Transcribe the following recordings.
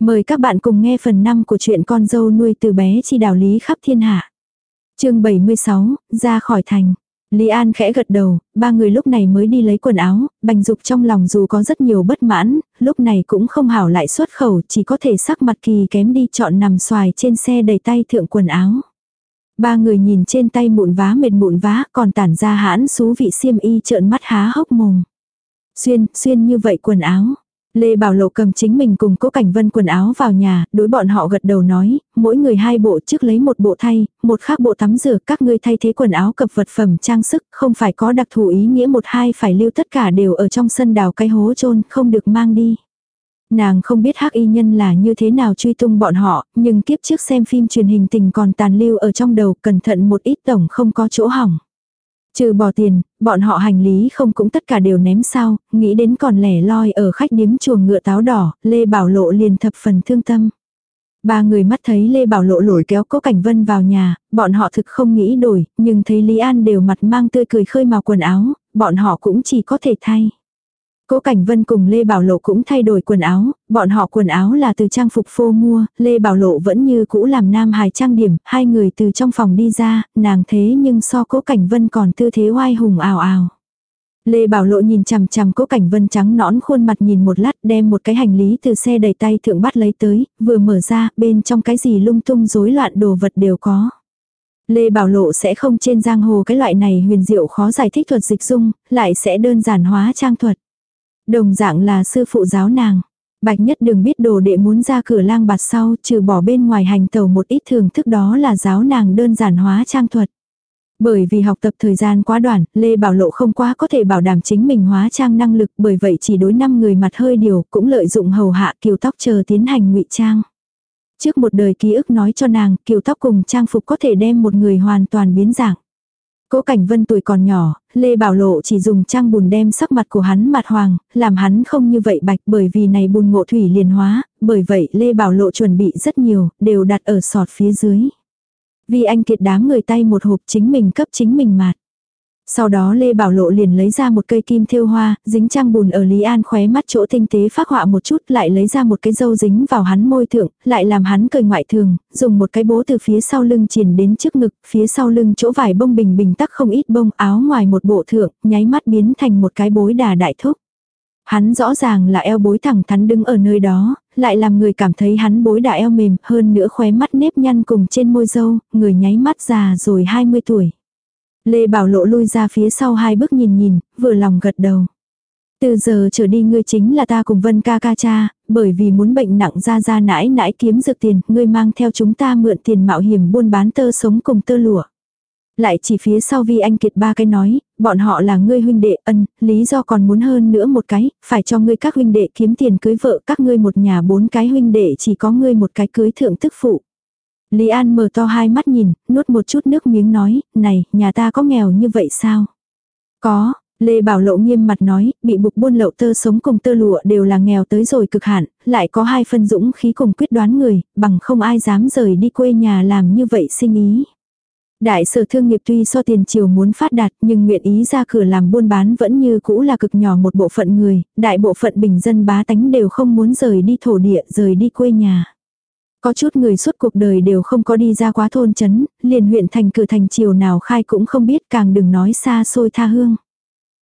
Mời các bạn cùng nghe phần 5 của truyện con dâu nuôi từ bé chi đạo lý khắp thiên hạ. chương 76, ra khỏi thành. Lý An khẽ gật đầu, ba người lúc này mới đi lấy quần áo, bành dục trong lòng dù có rất nhiều bất mãn, lúc này cũng không hảo lại xuất khẩu, chỉ có thể sắc mặt kỳ kém đi chọn nằm xoài trên xe đầy tay thượng quần áo. Ba người nhìn trên tay mụn vá mệt mụn vá còn tản ra hãn xú vị xiêm y trợn mắt há hốc mồm. Xuyên, xuyên như vậy quần áo, Lê Bảo Lộ cầm chính mình cùng Cố Cảnh Vân quần áo vào nhà, đối bọn họ gật đầu nói, mỗi người hai bộ trước lấy một bộ thay, một khác bộ tắm rửa, các ngươi thay thế quần áo cập vật phẩm trang sức, không phải có đặc thù ý nghĩa một hai phải lưu tất cả đều ở trong sân đào cái hố chôn không được mang đi. Nàng không biết hắc y nhân là như thế nào truy tung bọn họ, nhưng kiếp trước xem phim truyền hình tình còn tàn lưu ở trong đầu, cẩn thận một ít tổng không có chỗ hỏng. Trừ bỏ tiền, bọn họ hành lý không cũng tất cả đều ném sao, nghĩ đến còn lẻ loi ở khách điếm chuồng ngựa táo đỏ, Lê Bảo Lộ liền thập phần thương tâm. Ba người mắt thấy Lê Bảo Lộ lổi kéo Cố Cảnh Vân vào nhà, bọn họ thực không nghĩ đổi, nhưng thấy Lý An đều mặt mang tươi cười khơi màu quần áo, bọn họ cũng chỉ có thể thay. Cố Cảnh Vân cùng Lê Bảo Lộ cũng thay đổi quần áo, bọn họ quần áo là từ trang phục phô mua, Lê Bảo Lộ vẫn như cũ làm nam hài trang điểm, hai người từ trong phòng đi ra, nàng thế nhưng so Cố Cảnh Vân còn tư thế oai hùng ảo ảo. Lê Bảo Lộ nhìn chằm chằm Cố Cảnh Vân trắng nõn khuôn mặt nhìn một lát đem một cái hành lý từ xe đầy tay thượng bắt lấy tới, vừa mở ra, bên trong cái gì lung tung rối loạn đồ vật đều có. Lê Bảo Lộ sẽ không trên giang hồ cái loại này huyền diệu khó giải thích thuật dịch dung, lại sẽ đơn giản hóa trang thuật. Đồng dạng là sư phụ giáo nàng. Bạch nhất đừng biết đồ đệ muốn ra cửa lang bạt sau trừ bỏ bên ngoài hành tàu một ít thường thức đó là giáo nàng đơn giản hóa trang thuật. Bởi vì học tập thời gian quá đoạn, Lê Bảo Lộ không quá có thể bảo đảm chính mình hóa trang năng lực bởi vậy chỉ đối năm người mặt hơi điều cũng lợi dụng hầu hạ kiều tóc chờ tiến hành ngụy trang. Trước một đời ký ức nói cho nàng kiều tóc cùng trang phục có thể đem một người hoàn toàn biến dạng. Cố Cảnh Vân tuổi còn nhỏ, Lê Bảo Lộ chỉ dùng trang bùn đem sắc mặt của hắn mặt hoàng, làm hắn không như vậy bạch bởi vì này bùn ngộ thủy liền hóa, bởi vậy Lê Bảo Lộ chuẩn bị rất nhiều, đều đặt ở sọt phía dưới. Vì anh kiệt đám người tay một hộp chính mình cấp chính mình mạt. Sau đó Lê Bảo Lộ liền lấy ra một cây kim thiêu hoa, dính trang bùn ở Lý An khóe mắt chỗ tinh tế phát họa một chút, lại lấy ra một cái dâu dính vào hắn môi thượng, lại làm hắn cười ngoại thường, dùng một cái bố từ phía sau lưng triển đến trước ngực, phía sau lưng chỗ vải bông bình bình tắc không ít bông áo ngoài một bộ thượng, nháy mắt biến thành một cái bối đà đại thúc. Hắn rõ ràng là eo bối thẳng thắn đứng ở nơi đó, lại làm người cảm thấy hắn bối đà eo mềm hơn nữa khóe mắt nếp nhăn cùng trên môi dâu, người nháy mắt già rồi 20 tuổi. Lê Bảo Lộ lui ra phía sau hai bước nhìn nhìn, vừa lòng gật đầu. Từ giờ trở đi ngươi chính là ta cùng Vân ca ca cha, bởi vì muốn bệnh nặng ra ra nãi nãi kiếm dược tiền, ngươi mang theo chúng ta mượn tiền mạo hiểm buôn bán tơ sống cùng tơ lụa. Lại chỉ phía sau vi anh kiệt ba cái nói, bọn họ là ngươi huynh đệ ân, lý do còn muốn hơn nữa một cái, phải cho ngươi các huynh đệ kiếm tiền cưới vợ các ngươi một nhà bốn cái huynh đệ chỉ có ngươi một cái cưới thượng tức phụ. Lý An mở to hai mắt nhìn, nuốt một chút nước miếng nói, này, nhà ta có nghèo như vậy sao? Có, Lê Bảo Lộ nghiêm mặt nói, bị buộc buôn lậu tơ sống cùng tơ lụa đều là nghèo tới rồi cực hạn, lại có hai phân dũng khí cùng quyết đoán người, bằng không ai dám rời đi quê nhà làm như vậy sinh ý. Đại sở thương nghiệp tuy so tiền triều muốn phát đạt nhưng nguyện ý ra cửa làm buôn bán vẫn như cũ là cực nhỏ một bộ phận người, đại bộ phận bình dân bá tánh đều không muốn rời đi thổ địa, rời đi quê nhà. Có chút người suốt cuộc đời đều không có đi ra quá thôn chấn, liền huyện thành cử thành chiều nào khai cũng không biết càng đừng nói xa xôi tha hương.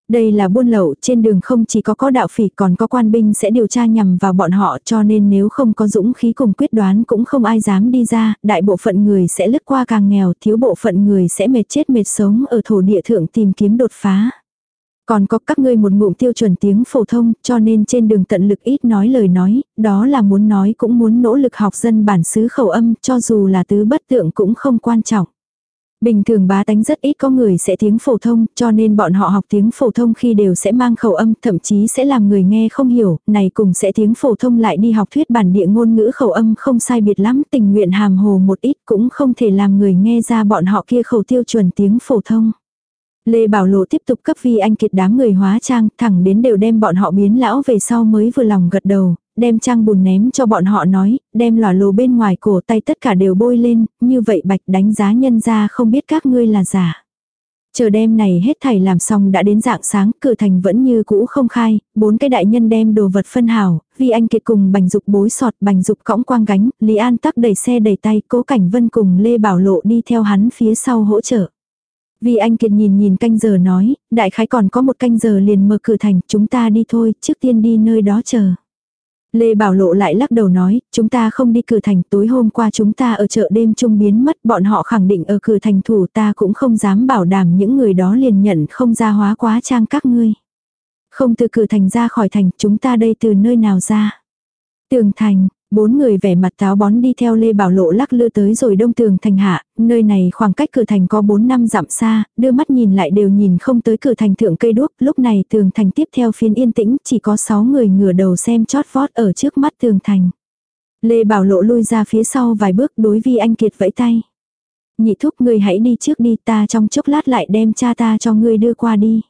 Đây là buôn lậu, trên đường không chỉ có có đạo phỉ còn có quan binh sẽ điều tra nhằm vào bọn họ cho nên nếu không có dũng khí cùng quyết đoán cũng không ai dám đi ra, đại bộ phận người sẽ lướt qua càng nghèo, thiếu bộ phận người sẽ mệt chết mệt sống ở thổ địa thượng tìm kiếm đột phá. Còn có các ngươi một ngụm tiêu chuẩn tiếng phổ thông, cho nên trên đường tận lực ít nói lời nói, đó là muốn nói cũng muốn nỗ lực học dân bản xứ khẩu âm, cho dù là tứ bất tượng cũng không quan trọng. Bình thường bá tánh rất ít có người sẽ tiếng phổ thông, cho nên bọn họ học tiếng phổ thông khi đều sẽ mang khẩu âm, thậm chí sẽ làm người nghe không hiểu, này cùng sẽ tiếng phổ thông lại đi học thuyết bản địa ngôn ngữ khẩu âm không sai biệt lắm, tình nguyện hàm hồ một ít cũng không thể làm người nghe ra bọn họ kia khẩu tiêu chuẩn tiếng phổ thông. Lê Bảo Lộ tiếp tục cấp vi anh kiệt đám người hóa trang, thẳng đến đều đem bọn họ biến lão về sau mới vừa lòng gật đầu, đem trang bùn ném cho bọn họ nói, đem lò lồ bên ngoài cổ tay tất cả đều bôi lên, như vậy bạch đánh giá nhân ra không biết các ngươi là giả. Chờ đêm này hết thảy làm xong đã đến dạng sáng, cửa thành vẫn như cũ không khai, bốn cái đại nhân đem đồ vật phân hảo, vì anh kiệt cùng bành dục bối sọt bành dục cõng quang gánh, Lý An tắc đẩy xe đẩy tay, cố cảnh vân cùng Lê Bảo Lộ đi theo hắn phía sau hỗ trợ. Vì anh kiệt nhìn nhìn canh giờ nói, đại khái còn có một canh giờ liền mở cửa thành, chúng ta đi thôi, trước tiên đi nơi đó chờ. Lê Bảo Lộ lại lắc đầu nói, chúng ta không đi cửa thành, tối hôm qua chúng ta ở chợ đêm trung biến mất, bọn họ khẳng định ở cửa thành thủ ta cũng không dám bảo đảm những người đó liền nhận không ra hóa quá trang các ngươi. Không từ cửa thành ra khỏi thành, chúng ta đây từ nơi nào ra? Tường thành, Bốn người vẻ mặt táo bón đi theo Lê Bảo Lộ lắc lư tới rồi đông tường thành hạ, nơi này khoảng cách cửa thành có 4 năm dặm xa, đưa mắt nhìn lại đều nhìn không tới cửa thành thượng cây đuốc, lúc này tường thành tiếp theo phiên yên tĩnh, chỉ có 6 người ngửa đầu xem chót vót ở trước mắt tường thành. Lê Bảo Lộ lui ra phía sau vài bước đối vi anh kiệt vẫy tay. Nhị thúc người hãy đi trước đi ta trong chốc lát lại đem cha ta cho ngươi đưa qua đi.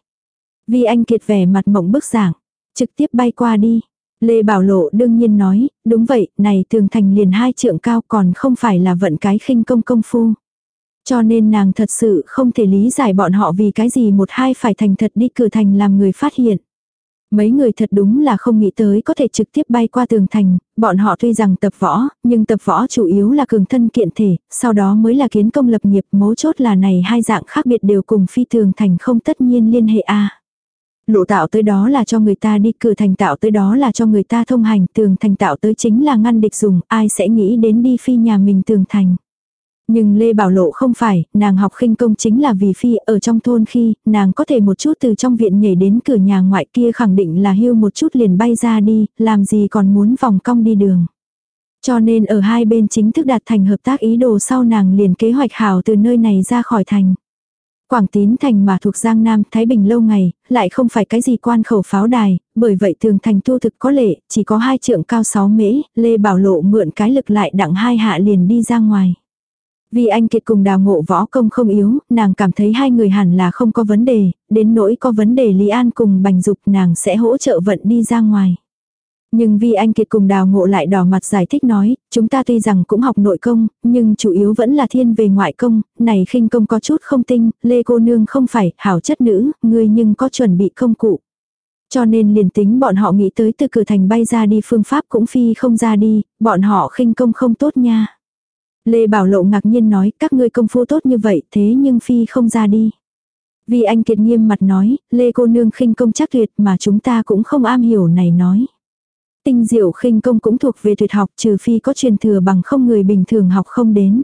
Vi anh kiệt vẻ mặt mộng bức giảng, trực tiếp bay qua đi. Lê Bảo Lộ đương nhiên nói, đúng vậy, này tường thành liền hai trượng cao còn không phải là vận cái khinh công công phu. Cho nên nàng thật sự không thể lý giải bọn họ vì cái gì một hai phải thành thật đi cửa thành làm người phát hiện. Mấy người thật đúng là không nghĩ tới có thể trực tiếp bay qua tường thành, bọn họ tuy rằng tập võ, nhưng tập võ chủ yếu là cường thân kiện thể, sau đó mới là kiến công lập nghiệp, mấu chốt là này hai dạng khác biệt đều cùng phi tường thành không tất nhiên liên hệ a. Lộ tạo tới đó là cho người ta đi cửa thành tạo tới đó là cho người ta thông hành tường thành tạo tới chính là ngăn địch dùng ai sẽ nghĩ đến đi phi nhà mình tường thành. Nhưng Lê Bảo Lộ không phải, nàng học khinh công chính là vì phi ở trong thôn khi, nàng có thể một chút từ trong viện nhảy đến cửa nhà ngoại kia khẳng định là hưu một chút liền bay ra đi, làm gì còn muốn vòng cong đi đường. Cho nên ở hai bên chính thức đạt thành hợp tác ý đồ sau nàng liền kế hoạch hảo từ nơi này ra khỏi thành. Quảng Tín thành mà thuộc Giang Nam, Thái Bình lâu ngày, lại không phải cái gì quan khẩu pháo đài, bởi vậy tường thành tu thực có lệ, chỉ có hai trượng cao sáu mễ, Lê Bảo Lộ mượn cái lực lại đặng hai hạ liền đi ra ngoài. Vì anh Kiệt cùng đào ngộ võ công không yếu, nàng cảm thấy hai người hẳn là không có vấn đề, đến nỗi có vấn đề Lý An cùng bành dục nàng sẽ hỗ trợ vận đi ra ngoài. Nhưng vì anh Kiệt cùng đào ngộ lại đỏ mặt giải thích nói, chúng ta tuy rằng cũng học nội công, nhưng chủ yếu vẫn là thiên về ngoại công, này khinh công có chút không tinh, lê cô nương không phải, hảo chất nữ, người nhưng có chuẩn bị công cụ. Cho nên liền tính bọn họ nghĩ tới từ cửa thành bay ra đi phương pháp cũng phi không ra đi, bọn họ khinh công không tốt nha. Lê Bảo Lộ ngạc nhiên nói, các ngươi công phu tốt như vậy thế nhưng phi không ra đi. Vì anh Kiệt nghiêm mặt nói, Lê cô nương khinh công chắc tuyệt mà chúng ta cũng không am hiểu này nói tinh diệu khinh công cũng thuộc về tuyệt học trừ phi có truyền thừa bằng không người bình thường học không đến.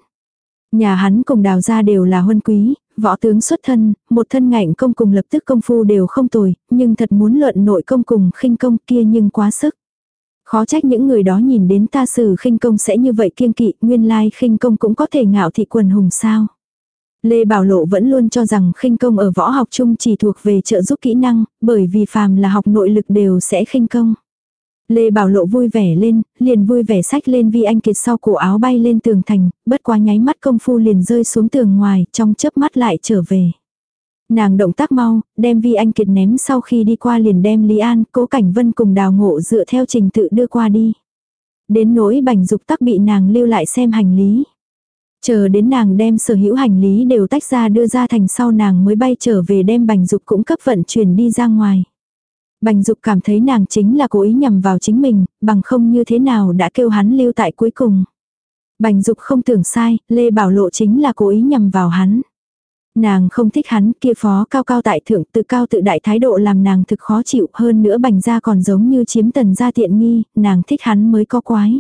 Nhà hắn cùng đào gia đều là huân quý, võ tướng xuất thân, một thân ngạnh công cùng lập tức công phu đều không tồi, nhưng thật muốn luận nội công cùng khinh công kia nhưng quá sức. Khó trách những người đó nhìn đến ta sử khinh công sẽ như vậy kiên kỵ, nguyên lai khinh công cũng có thể ngạo thị quần hùng sao. Lê Bảo Lộ vẫn luôn cho rằng khinh công ở võ học chung chỉ thuộc về trợ giúp kỹ năng, bởi vì phàm là học nội lực đều sẽ khinh công. Lê Bảo Lộ vui vẻ lên, liền vui vẻ sách lên Vi Anh Kiệt sau cổ áo bay lên tường thành, bất quá nháy mắt công phu liền rơi xuống tường ngoài, trong chớp mắt lại trở về. Nàng động tác mau, đem Vi Anh Kiệt ném sau khi đi qua liền đem Lý An, Cố Cảnh Vân cùng đào ngộ dựa theo trình tự đưa qua đi. Đến nỗi bành dục tắc bị nàng lưu lại xem hành lý. Chờ đến nàng đem sở hữu hành lý đều tách ra đưa ra thành sau nàng mới bay trở về đem bành dục cũng cấp vận chuyển đi ra ngoài. Bành Dục cảm thấy nàng chính là cố ý nhằm vào chính mình, bằng không như thế nào đã kêu hắn lưu tại cuối cùng. Bành Dục không tưởng sai, Lê Bảo Lộ chính là cố ý nhằm vào hắn. Nàng không thích hắn kia phó cao cao tại thượng tự cao tự đại thái độ làm nàng thực khó chịu hơn nữa bành ra còn giống như chiếm tần gia tiện nghi, nàng thích hắn mới có quái.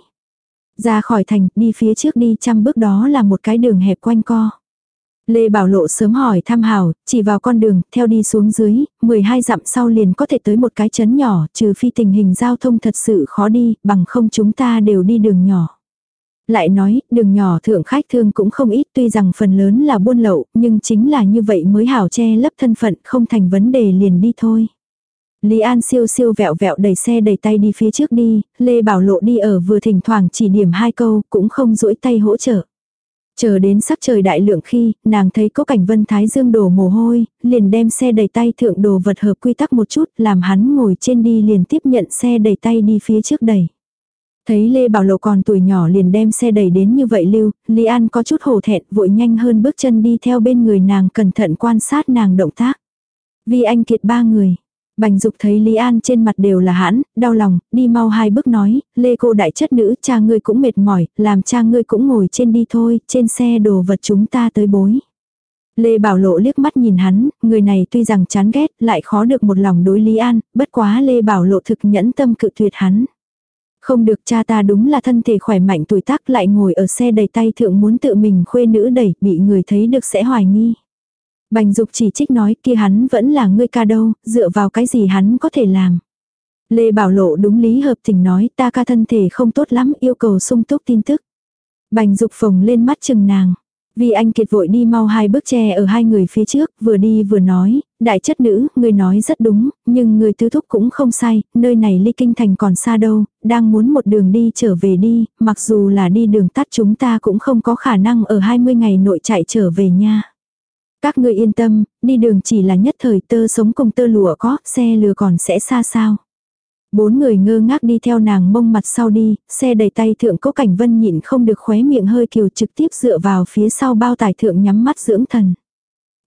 Ra khỏi thành, đi phía trước đi trăm bước đó là một cái đường hẹp quanh co. Lê Bảo Lộ sớm hỏi thăm hào chỉ vào con đường, theo đi xuống dưới, 12 dặm sau liền có thể tới một cái chấn nhỏ, trừ phi tình hình giao thông thật sự khó đi, bằng không chúng ta đều đi đường nhỏ. Lại nói, đường nhỏ thượng khách thương cũng không ít tuy rằng phần lớn là buôn lậu, nhưng chính là như vậy mới hảo che lấp thân phận không thành vấn đề liền đi thôi. Lý An siêu siêu vẹo vẹo đẩy xe đẩy tay đi phía trước đi, Lê Bảo Lộ đi ở vừa thỉnh thoảng chỉ điểm hai câu, cũng không duỗi tay hỗ trợ. Chờ đến sắc trời đại lượng khi, nàng thấy có cảnh vân thái dương đổ mồ hôi, liền đem xe đẩy tay thượng đồ vật hợp quy tắc một chút, làm hắn ngồi trên đi liền tiếp nhận xe đẩy tay đi phía trước đẩy. Thấy Lê Bảo Lộ còn tuổi nhỏ liền đem xe đẩy đến như vậy lưu, Lý An có chút hổ thẹn vội nhanh hơn bước chân đi theo bên người nàng cẩn thận quan sát nàng động tác. Vì anh kiệt ba người. Bành Dục thấy Lý An trên mặt đều là hãn, đau lòng, đi mau hai bước nói, Lê cô đại chất nữ, cha ngươi cũng mệt mỏi, làm cha ngươi cũng ngồi trên đi thôi, trên xe đồ vật chúng ta tới bối. Lê Bảo Lộ liếc mắt nhìn hắn, người này tuy rằng chán ghét, lại khó được một lòng đối Lý An, bất quá Lê Bảo Lộ thực nhẫn tâm cự tuyệt hắn. Không được cha ta đúng là thân thể khỏe mạnh tuổi tác lại ngồi ở xe đầy tay thượng muốn tự mình khuê nữ đẩy, bị người thấy được sẽ hoài nghi. Bành Dục chỉ trích nói kia hắn vẫn là ngươi ca đâu, dựa vào cái gì hắn có thể làm. Lê Bảo Lộ đúng lý hợp tình nói ta ca thân thể không tốt lắm yêu cầu sung túc tin tức. Bành Dục phồng lên mắt chừng nàng. Vì anh kiệt vội đi mau hai bước che ở hai người phía trước, vừa đi vừa nói, đại chất nữ, người nói rất đúng, nhưng người tứ thúc cũng không sai, nơi này ly kinh thành còn xa đâu, đang muốn một đường đi trở về đi, mặc dù là đi đường tắt chúng ta cũng không có khả năng ở 20 ngày nội chạy trở về nha. Các ngươi yên tâm, đi đường chỉ là nhất thời tơ sống cùng tơ lụa có, xe lừa còn sẽ xa sao. Bốn người ngơ ngác đi theo nàng mông mặt sau đi, xe đầy tay thượng cố cảnh vân nhịn không được khóe miệng hơi kiều trực tiếp dựa vào phía sau bao tải thượng nhắm mắt dưỡng thần.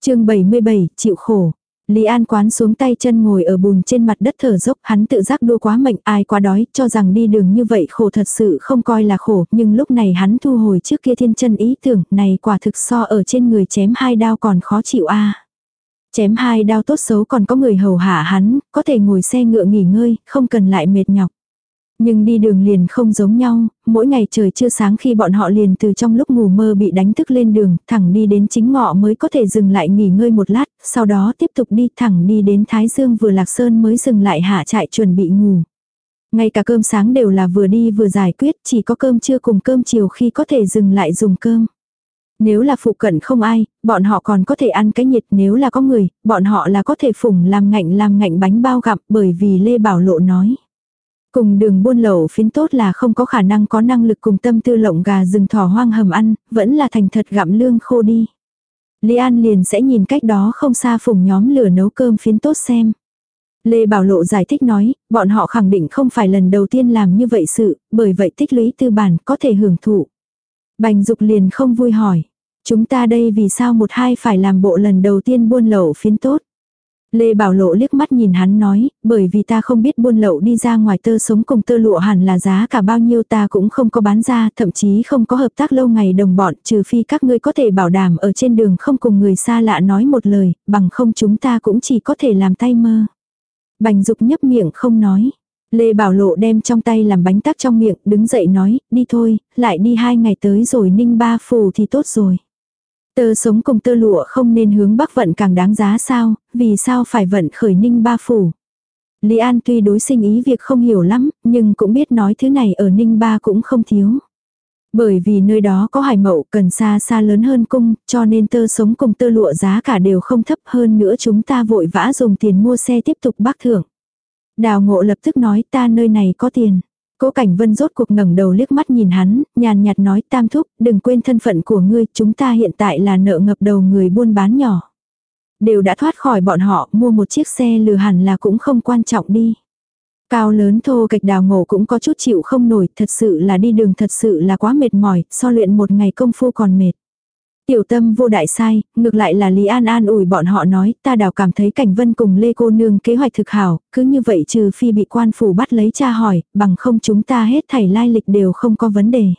chương 77, chịu khổ. Lý An quán xuống tay chân ngồi ở bùn trên mặt đất thở dốc, hắn tự giác đua quá mệnh, ai quá đói, cho rằng đi đường như vậy khổ thật sự không coi là khổ, nhưng lúc này hắn thu hồi trước kia thiên chân ý tưởng, này quả thực so ở trên người chém hai đao còn khó chịu a Chém hai đao tốt xấu còn có người hầu hạ hắn, có thể ngồi xe ngựa nghỉ ngơi, không cần lại mệt nhọc. Nhưng đi đường liền không giống nhau, mỗi ngày trời chưa sáng khi bọn họ liền từ trong lúc ngủ mơ bị đánh thức lên đường, thẳng đi đến chính ngọ mới có thể dừng lại nghỉ ngơi một lát, sau đó tiếp tục đi thẳng đi đến Thái Dương vừa lạc sơn mới dừng lại hạ trại chuẩn bị ngủ. Ngay cả cơm sáng đều là vừa đi vừa giải quyết, chỉ có cơm trưa cùng cơm chiều khi có thể dừng lại dùng cơm. Nếu là phụ cận không ai, bọn họ còn có thể ăn cái nhiệt nếu là có người, bọn họ là có thể phủng làm ngạnh làm ngạnh bánh bao gặm bởi vì Lê Bảo Lộ nói. Cùng đường buôn lậu phiến tốt là không có khả năng có năng lực cùng tâm tư lộng gà rừng thỏ hoang hầm ăn, vẫn là thành thật gặm lương khô đi. Lý An liền sẽ nhìn cách đó không xa phùng nhóm lửa nấu cơm phiến tốt xem. Lê Bảo Lộ giải thích nói, bọn họ khẳng định không phải lần đầu tiên làm như vậy sự, bởi vậy tích lũy tư bản có thể hưởng thụ. Bành Dục liền không vui hỏi. Chúng ta đây vì sao một hai phải làm bộ lần đầu tiên buôn lậu phiến tốt. Lê Bảo Lộ liếc mắt nhìn hắn nói, bởi vì ta không biết buôn lậu đi ra ngoài tơ sống cùng tơ lụa hẳn là giá cả bao nhiêu ta cũng không có bán ra, thậm chí không có hợp tác lâu ngày đồng bọn, trừ phi các ngươi có thể bảo đảm ở trên đường không cùng người xa lạ nói một lời, bằng không chúng ta cũng chỉ có thể làm tay mơ. Bành Dục nhấp miệng không nói. Lê Bảo Lộ đem trong tay làm bánh tắc trong miệng, đứng dậy nói, đi thôi, lại đi hai ngày tới rồi ninh ba phù thì tốt rồi. Tơ sống cùng tơ lụa không nên hướng bắc vận càng đáng giá sao, vì sao phải vận khởi ninh ba phủ. Lý An tuy đối sinh ý việc không hiểu lắm, nhưng cũng biết nói thứ này ở ninh ba cũng không thiếu. Bởi vì nơi đó có hải mậu cần xa xa lớn hơn cung, cho nên tơ sống cùng tơ lụa giá cả đều không thấp hơn nữa chúng ta vội vã dùng tiền mua xe tiếp tục bác thưởng. Đào ngộ lập tức nói ta nơi này có tiền. Cố Cảnh Vân rốt cuộc ngẩng đầu liếc mắt nhìn hắn, nhàn nhạt nói tam thúc, đừng quên thân phận của ngươi, chúng ta hiện tại là nợ ngập đầu người buôn bán nhỏ. Đều đã thoát khỏi bọn họ, mua một chiếc xe lừa hẳn là cũng không quan trọng đi. Cao lớn thô kịch đào ngộ cũng có chút chịu không nổi, thật sự là đi đường thật sự là quá mệt mỏi, so luyện một ngày công phu còn mệt. Tiểu tâm vô đại sai, ngược lại là Lý An an ủi bọn họ nói, ta đào cảm thấy cảnh vân cùng Lê cô nương kế hoạch thực hảo, cứ như vậy trừ phi bị quan phủ bắt lấy cha hỏi, bằng không chúng ta hết thảy lai lịch đều không có vấn đề.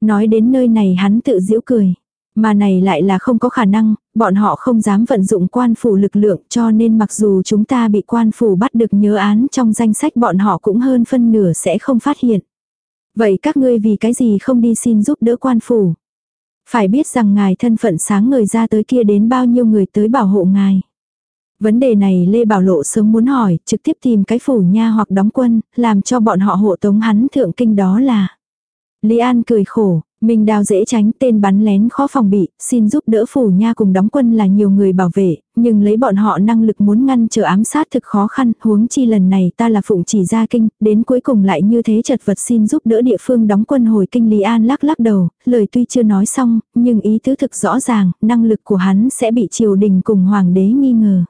Nói đến nơi này hắn tự giễu cười. Mà này lại là không có khả năng, bọn họ không dám vận dụng quan phủ lực lượng cho nên mặc dù chúng ta bị quan phủ bắt được nhớ án trong danh sách bọn họ cũng hơn phân nửa sẽ không phát hiện. Vậy các ngươi vì cái gì không đi xin giúp đỡ quan phủ? Phải biết rằng ngài thân phận sáng người ra tới kia đến bao nhiêu người tới bảo hộ ngài. Vấn đề này Lê Bảo Lộ sớm muốn hỏi, trực tiếp tìm cái phủ nha hoặc đóng quân, làm cho bọn họ hộ tống hắn thượng kinh đó là. Lý An cười khổ, mình đào dễ tránh tên bắn lén khó phòng bị, xin giúp đỡ phủ nha cùng đóng quân là nhiều người bảo vệ, nhưng lấy bọn họ năng lực muốn ngăn trở ám sát thực khó khăn, huống chi lần này ta là phụng chỉ ra kinh, đến cuối cùng lại như thế chật vật xin giúp đỡ địa phương đóng quân hồi kinh Lý An lắc lắc đầu, lời tuy chưa nói xong, nhưng ý tứ thực rõ ràng, năng lực của hắn sẽ bị triều đình cùng hoàng đế nghi ngờ.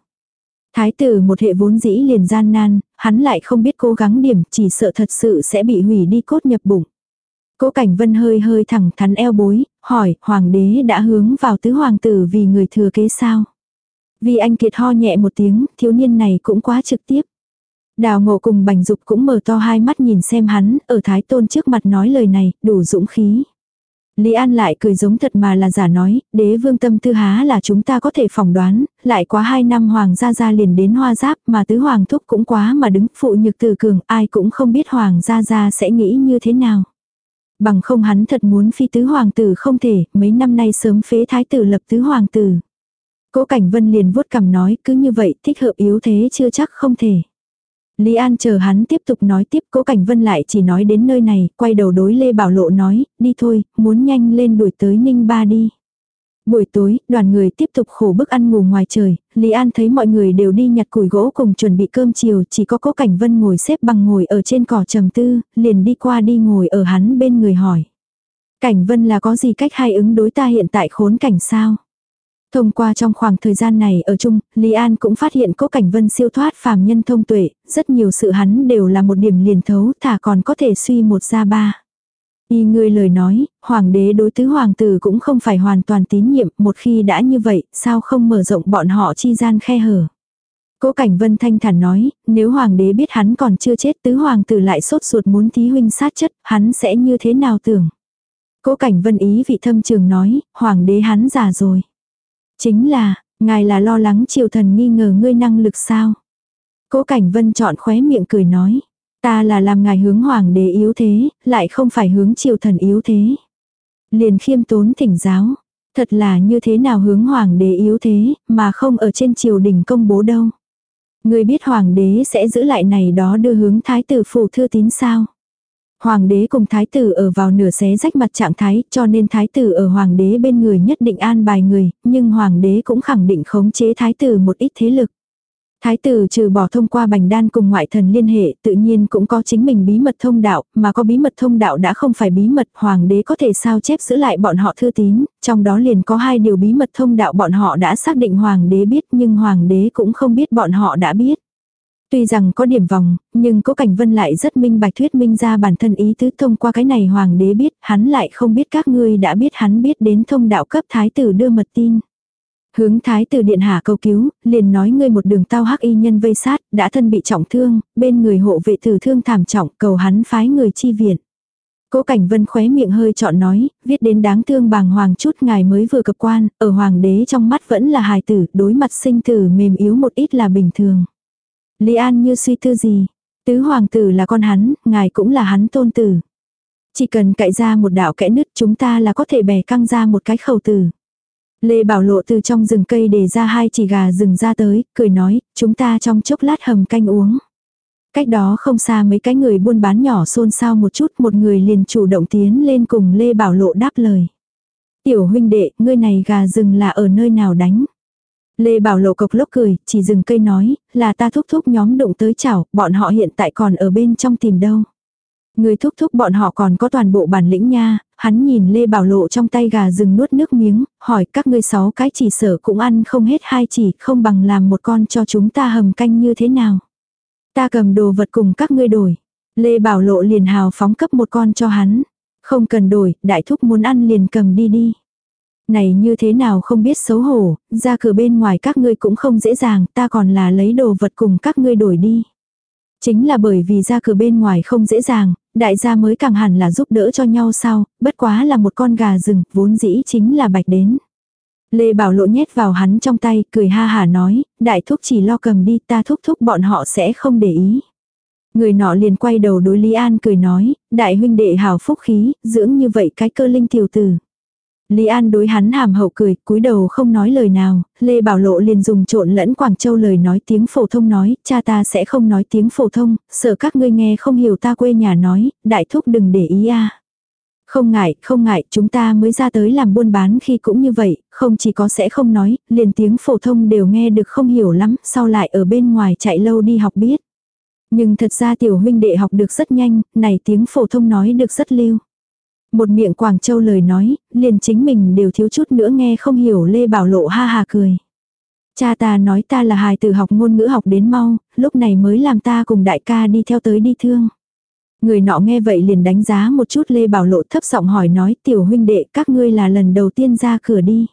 Thái tử một hệ vốn dĩ liền gian nan, hắn lại không biết cố gắng điểm, chỉ sợ thật sự sẽ bị hủy đi cốt nhập bụng. Cố Cảnh Vân hơi hơi thẳng thắn eo bối, hỏi, hoàng đế đã hướng vào tứ hoàng tử vì người thừa kế sao? Vì anh kiệt ho nhẹ một tiếng, thiếu niên này cũng quá trực tiếp. Đào ngộ cùng bành dục cũng mở to hai mắt nhìn xem hắn, ở thái tôn trước mặt nói lời này, đủ dũng khí. Lý An lại cười giống thật mà là giả nói, đế vương tâm tư há là chúng ta có thể phỏng đoán, lại quá hai năm hoàng gia gia liền đến hoa giáp mà tứ hoàng thúc cũng quá mà đứng phụ nhược từ cường ai cũng không biết hoàng gia gia sẽ nghĩ như thế nào. Bằng không hắn thật muốn phi tứ hoàng tử không thể, mấy năm nay sớm phế thái tử lập tứ hoàng tử. Cố Cảnh Vân liền vuốt cằm nói cứ như vậy thích hợp yếu thế chưa chắc không thể. Lý An chờ hắn tiếp tục nói tiếp Cố Cảnh Vân lại chỉ nói đến nơi này, quay đầu đối Lê Bảo Lộ nói, đi thôi, muốn nhanh lên đuổi tới Ninh Ba đi. Buổi tối, đoàn người tiếp tục khổ bức ăn ngủ ngoài trời, Lý An thấy mọi người đều đi nhặt củi gỗ cùng chuẩn bị cơm chiều, chỉ có Cố Cảnh Vân ngồi xếp bằng ngồi ở trên cỏ trầm tư, liền đi qua đi ngồi ở hắn bên người hỏi. Cảnh Vân là có gì cách hay ứng đối ta hiện tại khốn cảnh sao? Thông qua trong khoảng thời gian này ở chung, Lý An cũng phát hiện cố cảnh vân siêu thoát phàm nhân thông tuệ, rất nhiều sự hắn đều là một điểm liền thấu thả còn có thể suy một ra ba. Y ngươi lời nói, hoàng đế đối tứ hoàng tử cũng không phải hoàn toàn tín nhiệm, một khi đã như vậy, sao không mở rộng bọn họ chi gian khe hở. Cố Cảnh Vân thanh thản nói, nếu hoàng đế biết hắn còn chưa chết tứ hoàng tử lại sốt ruột muốn thí huynh sát chất, hắn sẽ như thế nào tưởng. Cố Cảnh Vân ý vị thâm trường nói, hoàng đế hắn già rồi. Chính là, ngài là lo lắng triều thần nghi ngờ ngươi năng lực sao? Cố Cảnh Vân chọn khóe miệng cười nói. Ta là làm ngài hướng hoàng đế yếu thế, lại không phải hướng triều thần yếu thế. Liền khiêm tốn thỉnh giáo. Thật là như thế nào hướng hoàng đế yếu thế, mà không ở trên triều đình công bố đâu. Người biết hoàng đế sẽ giữ lại này đó đưa hướng thái tử phủ thư tín sao. Hoàng đế cùng thái tử ở vào nửa xé rách mặt trạng thái, cho nên thái tử ở hoàng đế bên người nhất định an bài người, nhưng hoàng đế cũng khẳng định khống chế thái tử một ít thế lực. Thái tử trừ bỏ thông qua bành đan cùng ngoại thần liên hệ tự nhiên cũng có chính mình bí mật thông đạo, mà có bí mật thông đạo đã không phải bí mật, hoàng đế có thể sao chép giữ lại bọn họ thư tín, trong đó liền có hai điều bí mật thông đạo bọn họ đã xác định hoàng đế biết nhưng hoàng đế cũng không biết bọn họ đã biết. Tuy rằng có điểm vòng, nhưng cố Cảnh Vân lại rất minh bạch thuyết minh ra bản thân ý tứ thông qua cái này hoàng đế biết, hắn lại không biết các ngươi đã biết hắn biết đến thông đạo cấp thái tử đưa mật tin. Hướng thái tử điện hạ cầu cứu, liền nói ngươi một đường tao hắc y nhân vây sát, đã thân bị trọng thương, bên người hộ vệ tử thương thảm trọng, cầu hắn phái người chi viện. Cố Cảnh Vân khóe miệng hơi chọn nói, viết đến đáng thương bàng hoàng chút ngài mới vừa cập quan, ở hoàng đế trong mắt vẫn là hài tử, đối mặt sinh tử mềm yếu một ít là bình thường. Lý An như suy tư gì. Tứ hoàng tử là con hắn, ngài cũng là hắn tôn tử. Chỉ cần cậy ra một đạo kẽ nứt chúng ta là có thể bẻ căng ra một cái khẩu tử. Lê Bảo Lộ từ trong rừng cây để ra hai chỉ gà rừng ra tới, cười nói, chúng ta trong chốc lát hầm canh uống. Cách đó không xa mấy cái người buôn bán nhỏ xôn xao một chút, một người liền chủ động tiến lên cùng Lê Bảo Lộ đáp lời. Tiểu huynh đệ, ngươi này gà rừng là ở nơi nào đánh? Lê Bảo Lộ cộc lốc cười, chỉ rừng cây nói, là ta thúc thúc nhóm đụng tới chảo, bọn họ hiện tại còn ở bên trong tìm đâu. Người thúc thúc bọn họ còn có toàn bộ bản lĩnh nha, hắn nhìn Lê Bảo Lộ trong tay gà rừng nuốt nước miếng, hỏi các ngươi sáu cái chỉ sở cũng ăn không hết hai chỉ, không bằng làm một con cho chúng ta hầm canh như thế nào. Ta cầm đồ vật cùng các ngươi đổi. Lê Bảo Lộ liền hào phóng cấp một con cho hắn. Không cần đổi, đại thúc muốn ăn liền cầm đi đi. Này như thế nào không biết xấu hổ, ra cửa bên ngoài các ngươi cũng không dễ dàng, ta còn là lấy đồ vật cùng các ngươi đổi đi. Chính là bởi vì ra cửa bên ngoài không dễ dàng, đại gia mới càng hẳn là giúp đỡ cho nhau sao, bất quá là một con gà rừng, vốn dĩ chính là bạch đến. Lê Bảo Lộ nhét vào hắn trong tay, cười ha hả nói, đại thúc chỉ lo cầm đi, ta thúc thúc bọn họ sẽ không để ý. Người nọ liền quay đầu đối Lý An cười nói, đại huynh đệ hào phúc khí, dưỡng như vậy cái cơ linh tiểu tử. Lý An đối hắn hàm hậu cười, cúi đầu không nói lời nào, Lê Bảo Lộ liền dùng trộn lẫn Quảng Châu lời nói tiếng phổ thông nói, cha ta sẽ không nói tiếng phổ thông, sợ các ngươi nghe không hiểu ta quê nhà nói, đại thúc đừng để ý a. Không ngại, không ngại, chúng ta mới ra tới làm buôn bán khi cũng như vậy, không chỉ có sẽ không nói, liền tiếng phổ thông đều nghe được không hiểu lắm, sau lại ở bên ngoài chạy lâu đi học biết. Nhưng thật ra tiểu huynh đệ học được rất nhanh, này tiếng phổ thông nói được rất lưu. Một miệng Quảng Châu lời nói, liền chính mình đều thiếu chút nữa nghe không hiểu Lê Bảo Lộ ha hà cười. Cha ta nói ta là hài tử học ngôn ngữ học đến mau, lúc này mới làm ta cùng đại ca đi theo tới đi thương. Người nọ nghe vậy liền đánh giá một chút Lê Bảo Lộ thấp giọng hỏi nói tiểu huynh đệ các ngươi là lần đầu tiên ra cửa đi.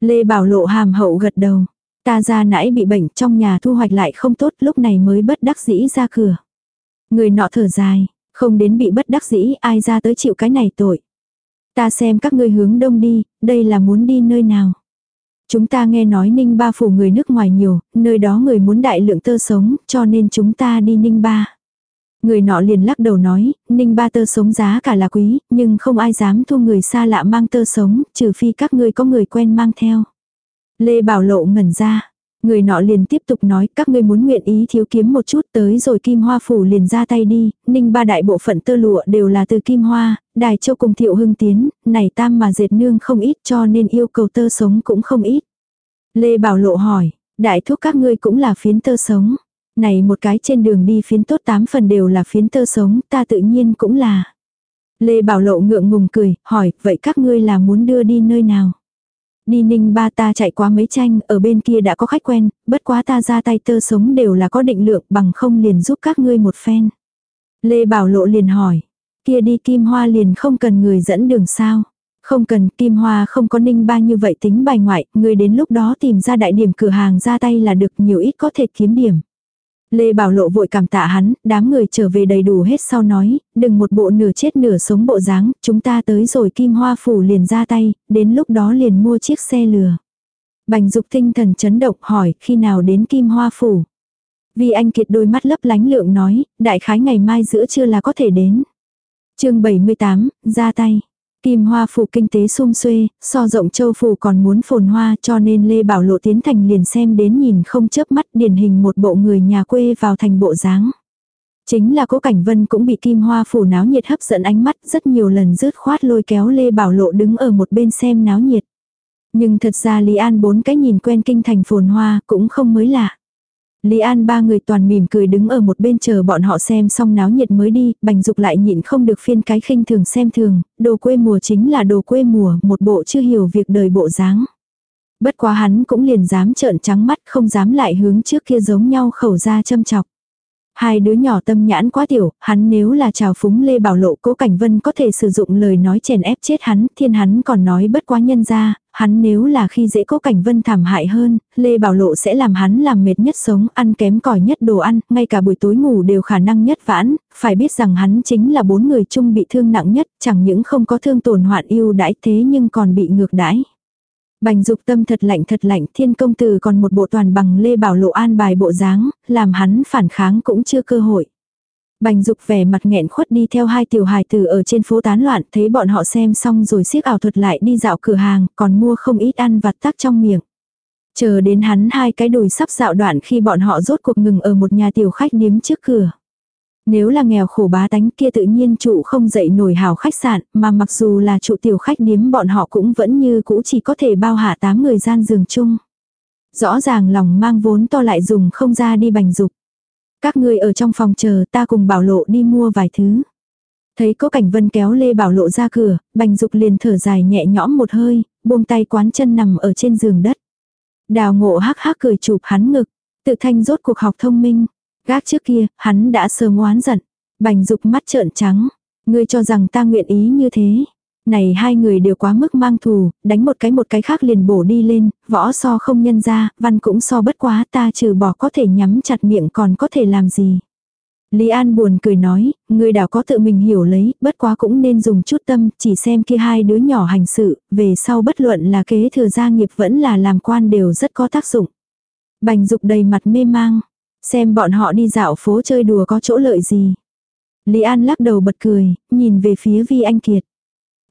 Lê Bảo Lộ hàm hậu gật đầu. Ta ra nãy bị bệnh trong nhà thu hoạch lại không tốt lúc này mới bất đắc dĩ ra cửa. Người nọ thở dài, không đến bị bất đắc dĩ ai ra tới chịu cái này tội. Ta xem các ngươi hướng đông đi, đây là muốn đi nơi nào. Chúng ta nghe nói Ninh Ba phủ người nước ngoài nhiều, nơi đó người muốn đại lượng tơ sống, cho nên chúng ta đi Ninh Ba. Người nọ liền lắc đầu nói, Ninh Ba tơ sống giá cả là quý, nhưng không ai dám thu người xa lạ mang tơ sống, trừ phi các ngươi có người quen mang theo. Lê Bảo Lộ ngẩn ra. Người nọ liền tiếp tục nói các ngươi muốn nguyện ý thiếu kiếm một chút tới rồi kim hoa phủ liền ra tay đi, ninh ba đại bộ phận tơ lụa đều là từ kim hoa, đài châu cùng thiệu hưng tiến, này tam mà dệt nương không ít cho nên yêu cầu tơ sống cũng không ít. Lê Bảo Lộ hỏi, đại thúc các ngươi cũng là phiến tơ sống. Này một cái trên đường đi phiến tốt tám phần đều là phiến tơ sống, ta tự nhiên cũng là. Lê Bảo Lộ ngượng ngùng cười, hỏi, vậy các ngươi là muốn đưa đi nơi nào? Đi ninh ba ta chạy qua mấy tranh, ở bên kia đã có khách quen, bất quá ta ra tay tơ sống đều là có định lượng bằng không liền giúp các ngươi một phen. Lê Bảo Lộ liền hỏi, kia đi kim hoa liền không cần người dẫn đường sao. Không cần, kim hoa không có ninh ba như vậy tính bài ngoại, người đến lúc đó tìm ra đại điểm cửa hàng ra tay là được nhiều ít có thể kiếm điểm. Lê Bảo Lộ vội cảm tạ hắn, đám người trở về đầy đủ hết sau nói, đừng một bộ nửa chết nửa sống bộ dáng, chúng ta tới rồi Kim Hoa Phủ liền ra tay, đến lúc đó liền mua chiếc xe lừa. Bành dục tinh thần chấn động hỏi khi nào đến Kim Hoa Phủ. Vì anh kiệt đôi mắt lấp lánh lượng nói, đại khái ngày mai giữa trưa là có thể đến. chương 78, ra tay. Kim hoa phủ kinh tế sung xuê, so rộng châu phủ còn muốn phồn hoa cho nên Lê Bảo Lộ tiến thành liền xem đến nhìn không chớp mắt điển hình một bộ người nhà quê vào thành bộ dáng. Chính là cố cảnh vân cũng bị kim hoa phủ náo nhiệt hấp dẫn ánh mắt rất nhiều lần rứt khoát lôi kéo Lê Bảo Lộ đứng ở một bên xem náo nhiệt. Nhưng thật ra Lý An bốn cái nhìn quen kinh thành phồn hoa cũng không mới lạ. Lý An ba người toàn mỉm cười đứng ở một bên chờ bọn họ xem xong náo nhiệt mới đi, bành dục lại nhịn không được phiên cái khinh thường xem thường, đồ quê mùa chính là đồ quê mùa, một bộ chưa hiểu việc đời bộ dáng. Bất quá hắn cũng liền dám trợn trắng mắt không dám lại hướng trước kia giống nhau khẩu ra châm chọc. Hai đứa nhỏ tâm nhãn quá tiểu, hắn nếu là trào phúng Lê Bảo Lộ cố Cảnh Vân có thể sử dụng lời nói chèn ép chết hắn, thiên hắn còn nói bất quá nhân ra, hắn nếu là khi dễ cố Cảnh Vân thảm hại hơn, Lê Bảo Lộ sẽ làm hắn làm mệt nhất sống, ăn kém cỏi nhất đồ ăn, ngay cả buổi tối ngủ đều khả năng nhất vãn, phải biết rằng hắn chính là bốn người chung bị thương nặng nhất, chẳng những không có thương tổn hoạn yêu đãi thế nhưng còn bị ngược đãi. Bành dục tâm thật lạnh thật lạnh thiên công tử còn một bộ toàn bằng lê bảo lộ an bài bộ dáng, làm hắn phản kháng cũng chưa cơ hội. Bành dục vẻ mặt nghẹn khuất đi theo hai tiểu hài tử ở trên phố tán loạn, thấy bọn họ xem xong rồi siếc ảo thuật lại đi dạo cửa hàng, còn mua không ít ăn vặt tắc trong miệng. Chờ đến hắn hai cái đùi sắp dạo đoạn khi bọn họ rốt cuộc ngừng ở một nhà tiểu khách điếm trước cửa. Nếu là nghèo khổ bá tánh kia tự nhiên trụ không dậy nổi hào khách sạn, mà mặc dù là trụ tiểu khách điếm bọn họ cũng vẫn như cũ chỉ có thể bao hạ tám người gian giường chung. Rõ ràng lòng mang vốn to lại dùng không ra đi bành dục. Các ngươi ở trong phòng chờ ta cùng bảo lộ đi mua vài thứ. Thấy có cảnh vân kéo Lê Bảo Lộ ra cửa, bành dục liền thở dài nhẹ nhõm một hơi, buông tay quán chân nằm ở trên giường đất. Đào ngộ hắc hắc cười chụp hắn ngực, tự thanh rốt cuộc học thông minh, Gác trước kia, hắn đã sớm oán giận. Bành dục mắt trợn trắng. Ngươi cho rằng ta nguyện ý như thế. Này hai người đều quá mức mang thù, đánh một cái một cái khác liền bổ đi lên, võ so không nhân ra, văn cũng so bất quá ta trừ bỏ có thể nhắm chặt miệng còn có thể làm gì. Lý An buồn cười nói, người đảo có tự mình hiểu lấy, bất quá cũng nên dùng chút tâm, chỉ xem kia hai đứa nhỏ hành sự, về sau bất luận là kế thừa gia nghiệp vẫn là làm quan đều rất có tác dụng. Bành dục đầy mặt mê mang, Xem bọn họ đi dạo phố chơi đùa có chỗ lợi gì. Lý An lắc đầu bật cười, nhìn về phía Vi Anh Kiệt.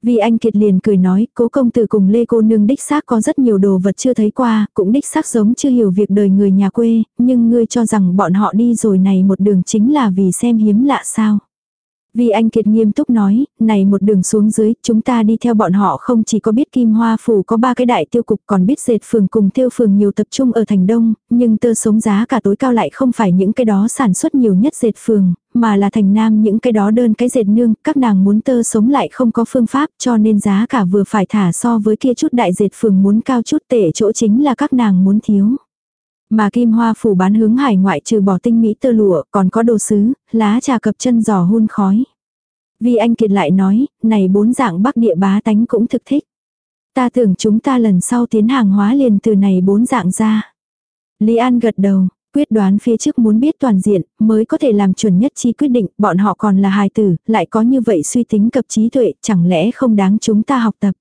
Vi Anh Kiệt liền cười nói, cố công tử cùng Lê cô nương đích xác có rất nhiều đồ vật chưa thấy qua, cũng đích xác giống chưa hiểu việc đời người nhà quê, nhưng ngươi cho rằng bọn họ đi rồi này một đường chính là vì xem hiếm lạ sao. Vì anh Kiệt nghiêm túc nói, này một đường xuống dưới, chúng ta đi theo bọn họ không chỉ có biết Kim Hoa Phủ có ba cái đại tiêu cục còn biết dệt phường cùng tiêu phường nhiều tập trung ở thành đông, nhưng tơ sống giá cả tối cao lại không phải những cái đó sản xuất nhiều nhất dệt phường, mà là thành nam những cái đó đơn cái dệt nương, các nàng muốn tơ sống lại không có phương pháp cho nên giá cả vừa phải thả so với kia chút đại dệt phường muốn cao chút tệ chỗ chính là các nàng muốn thiếu. Mà kim hoa phủ bán hướng hải ngoại trừ bỏ tinh mỹ tơ lụa, còn có đồ sứ, lá trà cập chân giò hun khói. Vì anh Kiệt lại nói, này bốn dạng bắc địa bá tánh cũng thực thích. Ta tưởng chúng ta lần sau tiến hàng hóa liền từ này bốn dạng ra. Lý An gật đầu, quyết đoán phía trước muốn biết toàn diện, mới có thể làm chuẩn nhất chi quyết định, bọn họ còn là hài tử, lại có như vậy suy tính cập trí tuệ, chẳng lẽ không đáng chúng ta học tập.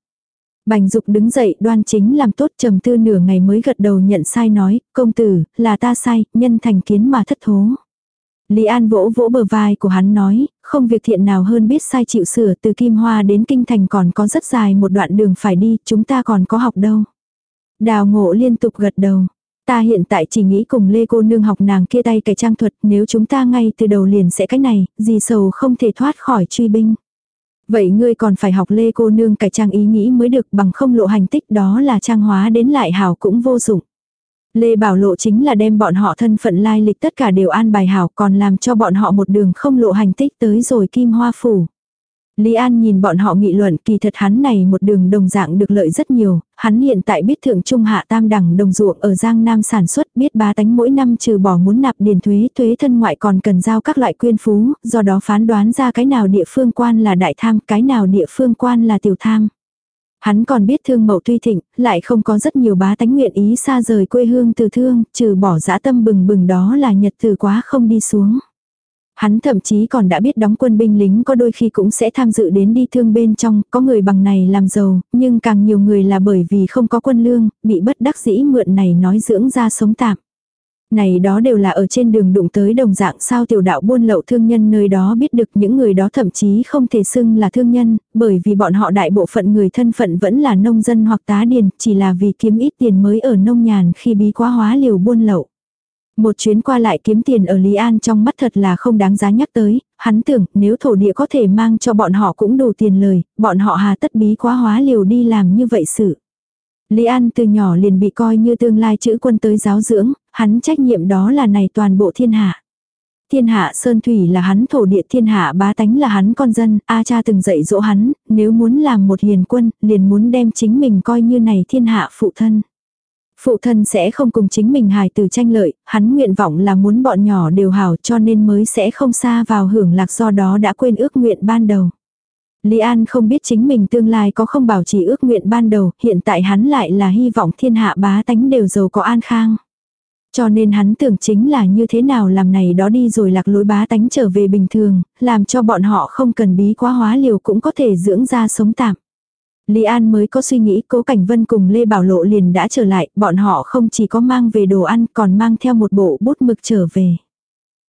Bành Dục đứng dậy đoan chính làm tốt trầm tư nửa ngày mới gật đầu nhận sai nói, công tử, là ta sai, nhân thành kiến mà thất thố. Lý An vỗ vỗ bờ vai của hắn nói, không việc thiện nào hơn biết sai chịu sửa từ Kim Hoa đến Kinh Thành còn có rất dài một đoạn đường phải đi, chúng ta còn có học đâu. Đào ngộ liên tục gật đầu. Ta hiện tại chỉ nghĩ cùng Lê cô nương học nàng kia tay cái trang thuật, nếu chúng ta ngay từ đầu liền sẽ cách này, gì sầu không thể thoát khỏi truy binh. Vậy ngươi còn phải học Lê cô nương cải trang ý nghĩ mới được bằng không lộ hành tích đó là trang hóa đến lại hảo cũng vô dụng. Lê Bảo Lộ chính là đem bọn họ thân phận lai lịch tất cả đều an bài hảo còn làm cho bọn họ một đường không lộ hành tích tới rồi kim hoa phủ. Lý An nhìn bọn họ nghị luận kỳ thật hắn này một đường đồng dạng được lợi rất nhiều, hắn hiện tại biết thượng trung hạ tam đẳng đồng ruộng ở Giang Nam sản xuất biết bá tánh mỗi năm trừ bỏ muốn nạp điền thuế thuế thân ngoại còn cần giao các loại quyên phú, do đó phán đoán ra cái nào địa phương quan là đại tham, cái nào địa phương quan là tiểu tham. Hắn còn biết thương mậu tuy thịnh, lại không có rất nhiều bá tánh nguyện ý xa rời quê hương từ thương, trừ bỏ dã tâm bừng bừng đó là nhật từ quá không đi xuống. Hắn thậm chí còn đã biết đóng quân binh lính có đôi khi cũng sẽ tham dự đến đi thương bên trong, có người bằng này làm giàu, nhưng càng nhiều người là bởi vì không có quân lương, bị bất đắc dĩ mượn này nói dưỡng ra sống tạm. Này đó đều là ở trên đường đụng tới đồng dạng sao tiểu đạo buôn lậu thương nhân nơi đó biết được những người đó thậm chí không thể xưng là thương nhân, bởi vì bọn họ đại bộ phận người thân phận vẫn là nông dân hoặc tá điền, chỉ là vì kiếm ít tiền mới ở nông nhàn khi bí quá hóa liều buôn lậu. Một chuyến qua lại kiếm tiền ở Lý An trong mắt thật là không đáng giá nhắc tới, hắn tưởng nếu thổ địa có thể mang cho bọn họ cũng đủ tiền lời, bọn họ hà tất bí quá hóa liều đi làm như vậy sự. Lý An từ nhỏ liền bị coi như tương lai chữ quân tới giáo dưỡng, hắn trách nhiệm đó là này toàn bộ thiên hạ. Thiên hạ Sơn Thủy là hắn thổ địa thiên hạ bá tánh là hắn con dân, A cha từng dạy dỗ hắn, nếu muốn làm một hiền quân, liền muốn đem chính mình coi như này thiên hạ phụ thân. Phụ thân sẽ không cùng chính mình hài từ tranh lợi, hắn nguyện vọng là muốn bọn nhỏ đều hảo cho nên mới sẽ không xa vào hưởng lạc do đó đã quên ước nguyện ban đầu. Lý An không biết chính mình tương lai có không bảo trì ước nguyện ban đầu, hiện tại hắn lại là hy vọng thiên hạ bá tánh đều giàu có an khang. Cho nên hắn tưởng chính là như thế nào làm này đó đi rồi lạc lối bá tánh trở về bình thường, làm cho bọn họ không cần bí quá hóa liều cũng có thể dưỡng ra sống tạm. Lý An mới có suy nghĩ cố Cảnh Vân cùng Lê Bảo Lộ liền đã trở lại, bọn họ không chỉ có mang về đồ ăn còn mang theo một bộ bút mực trở về.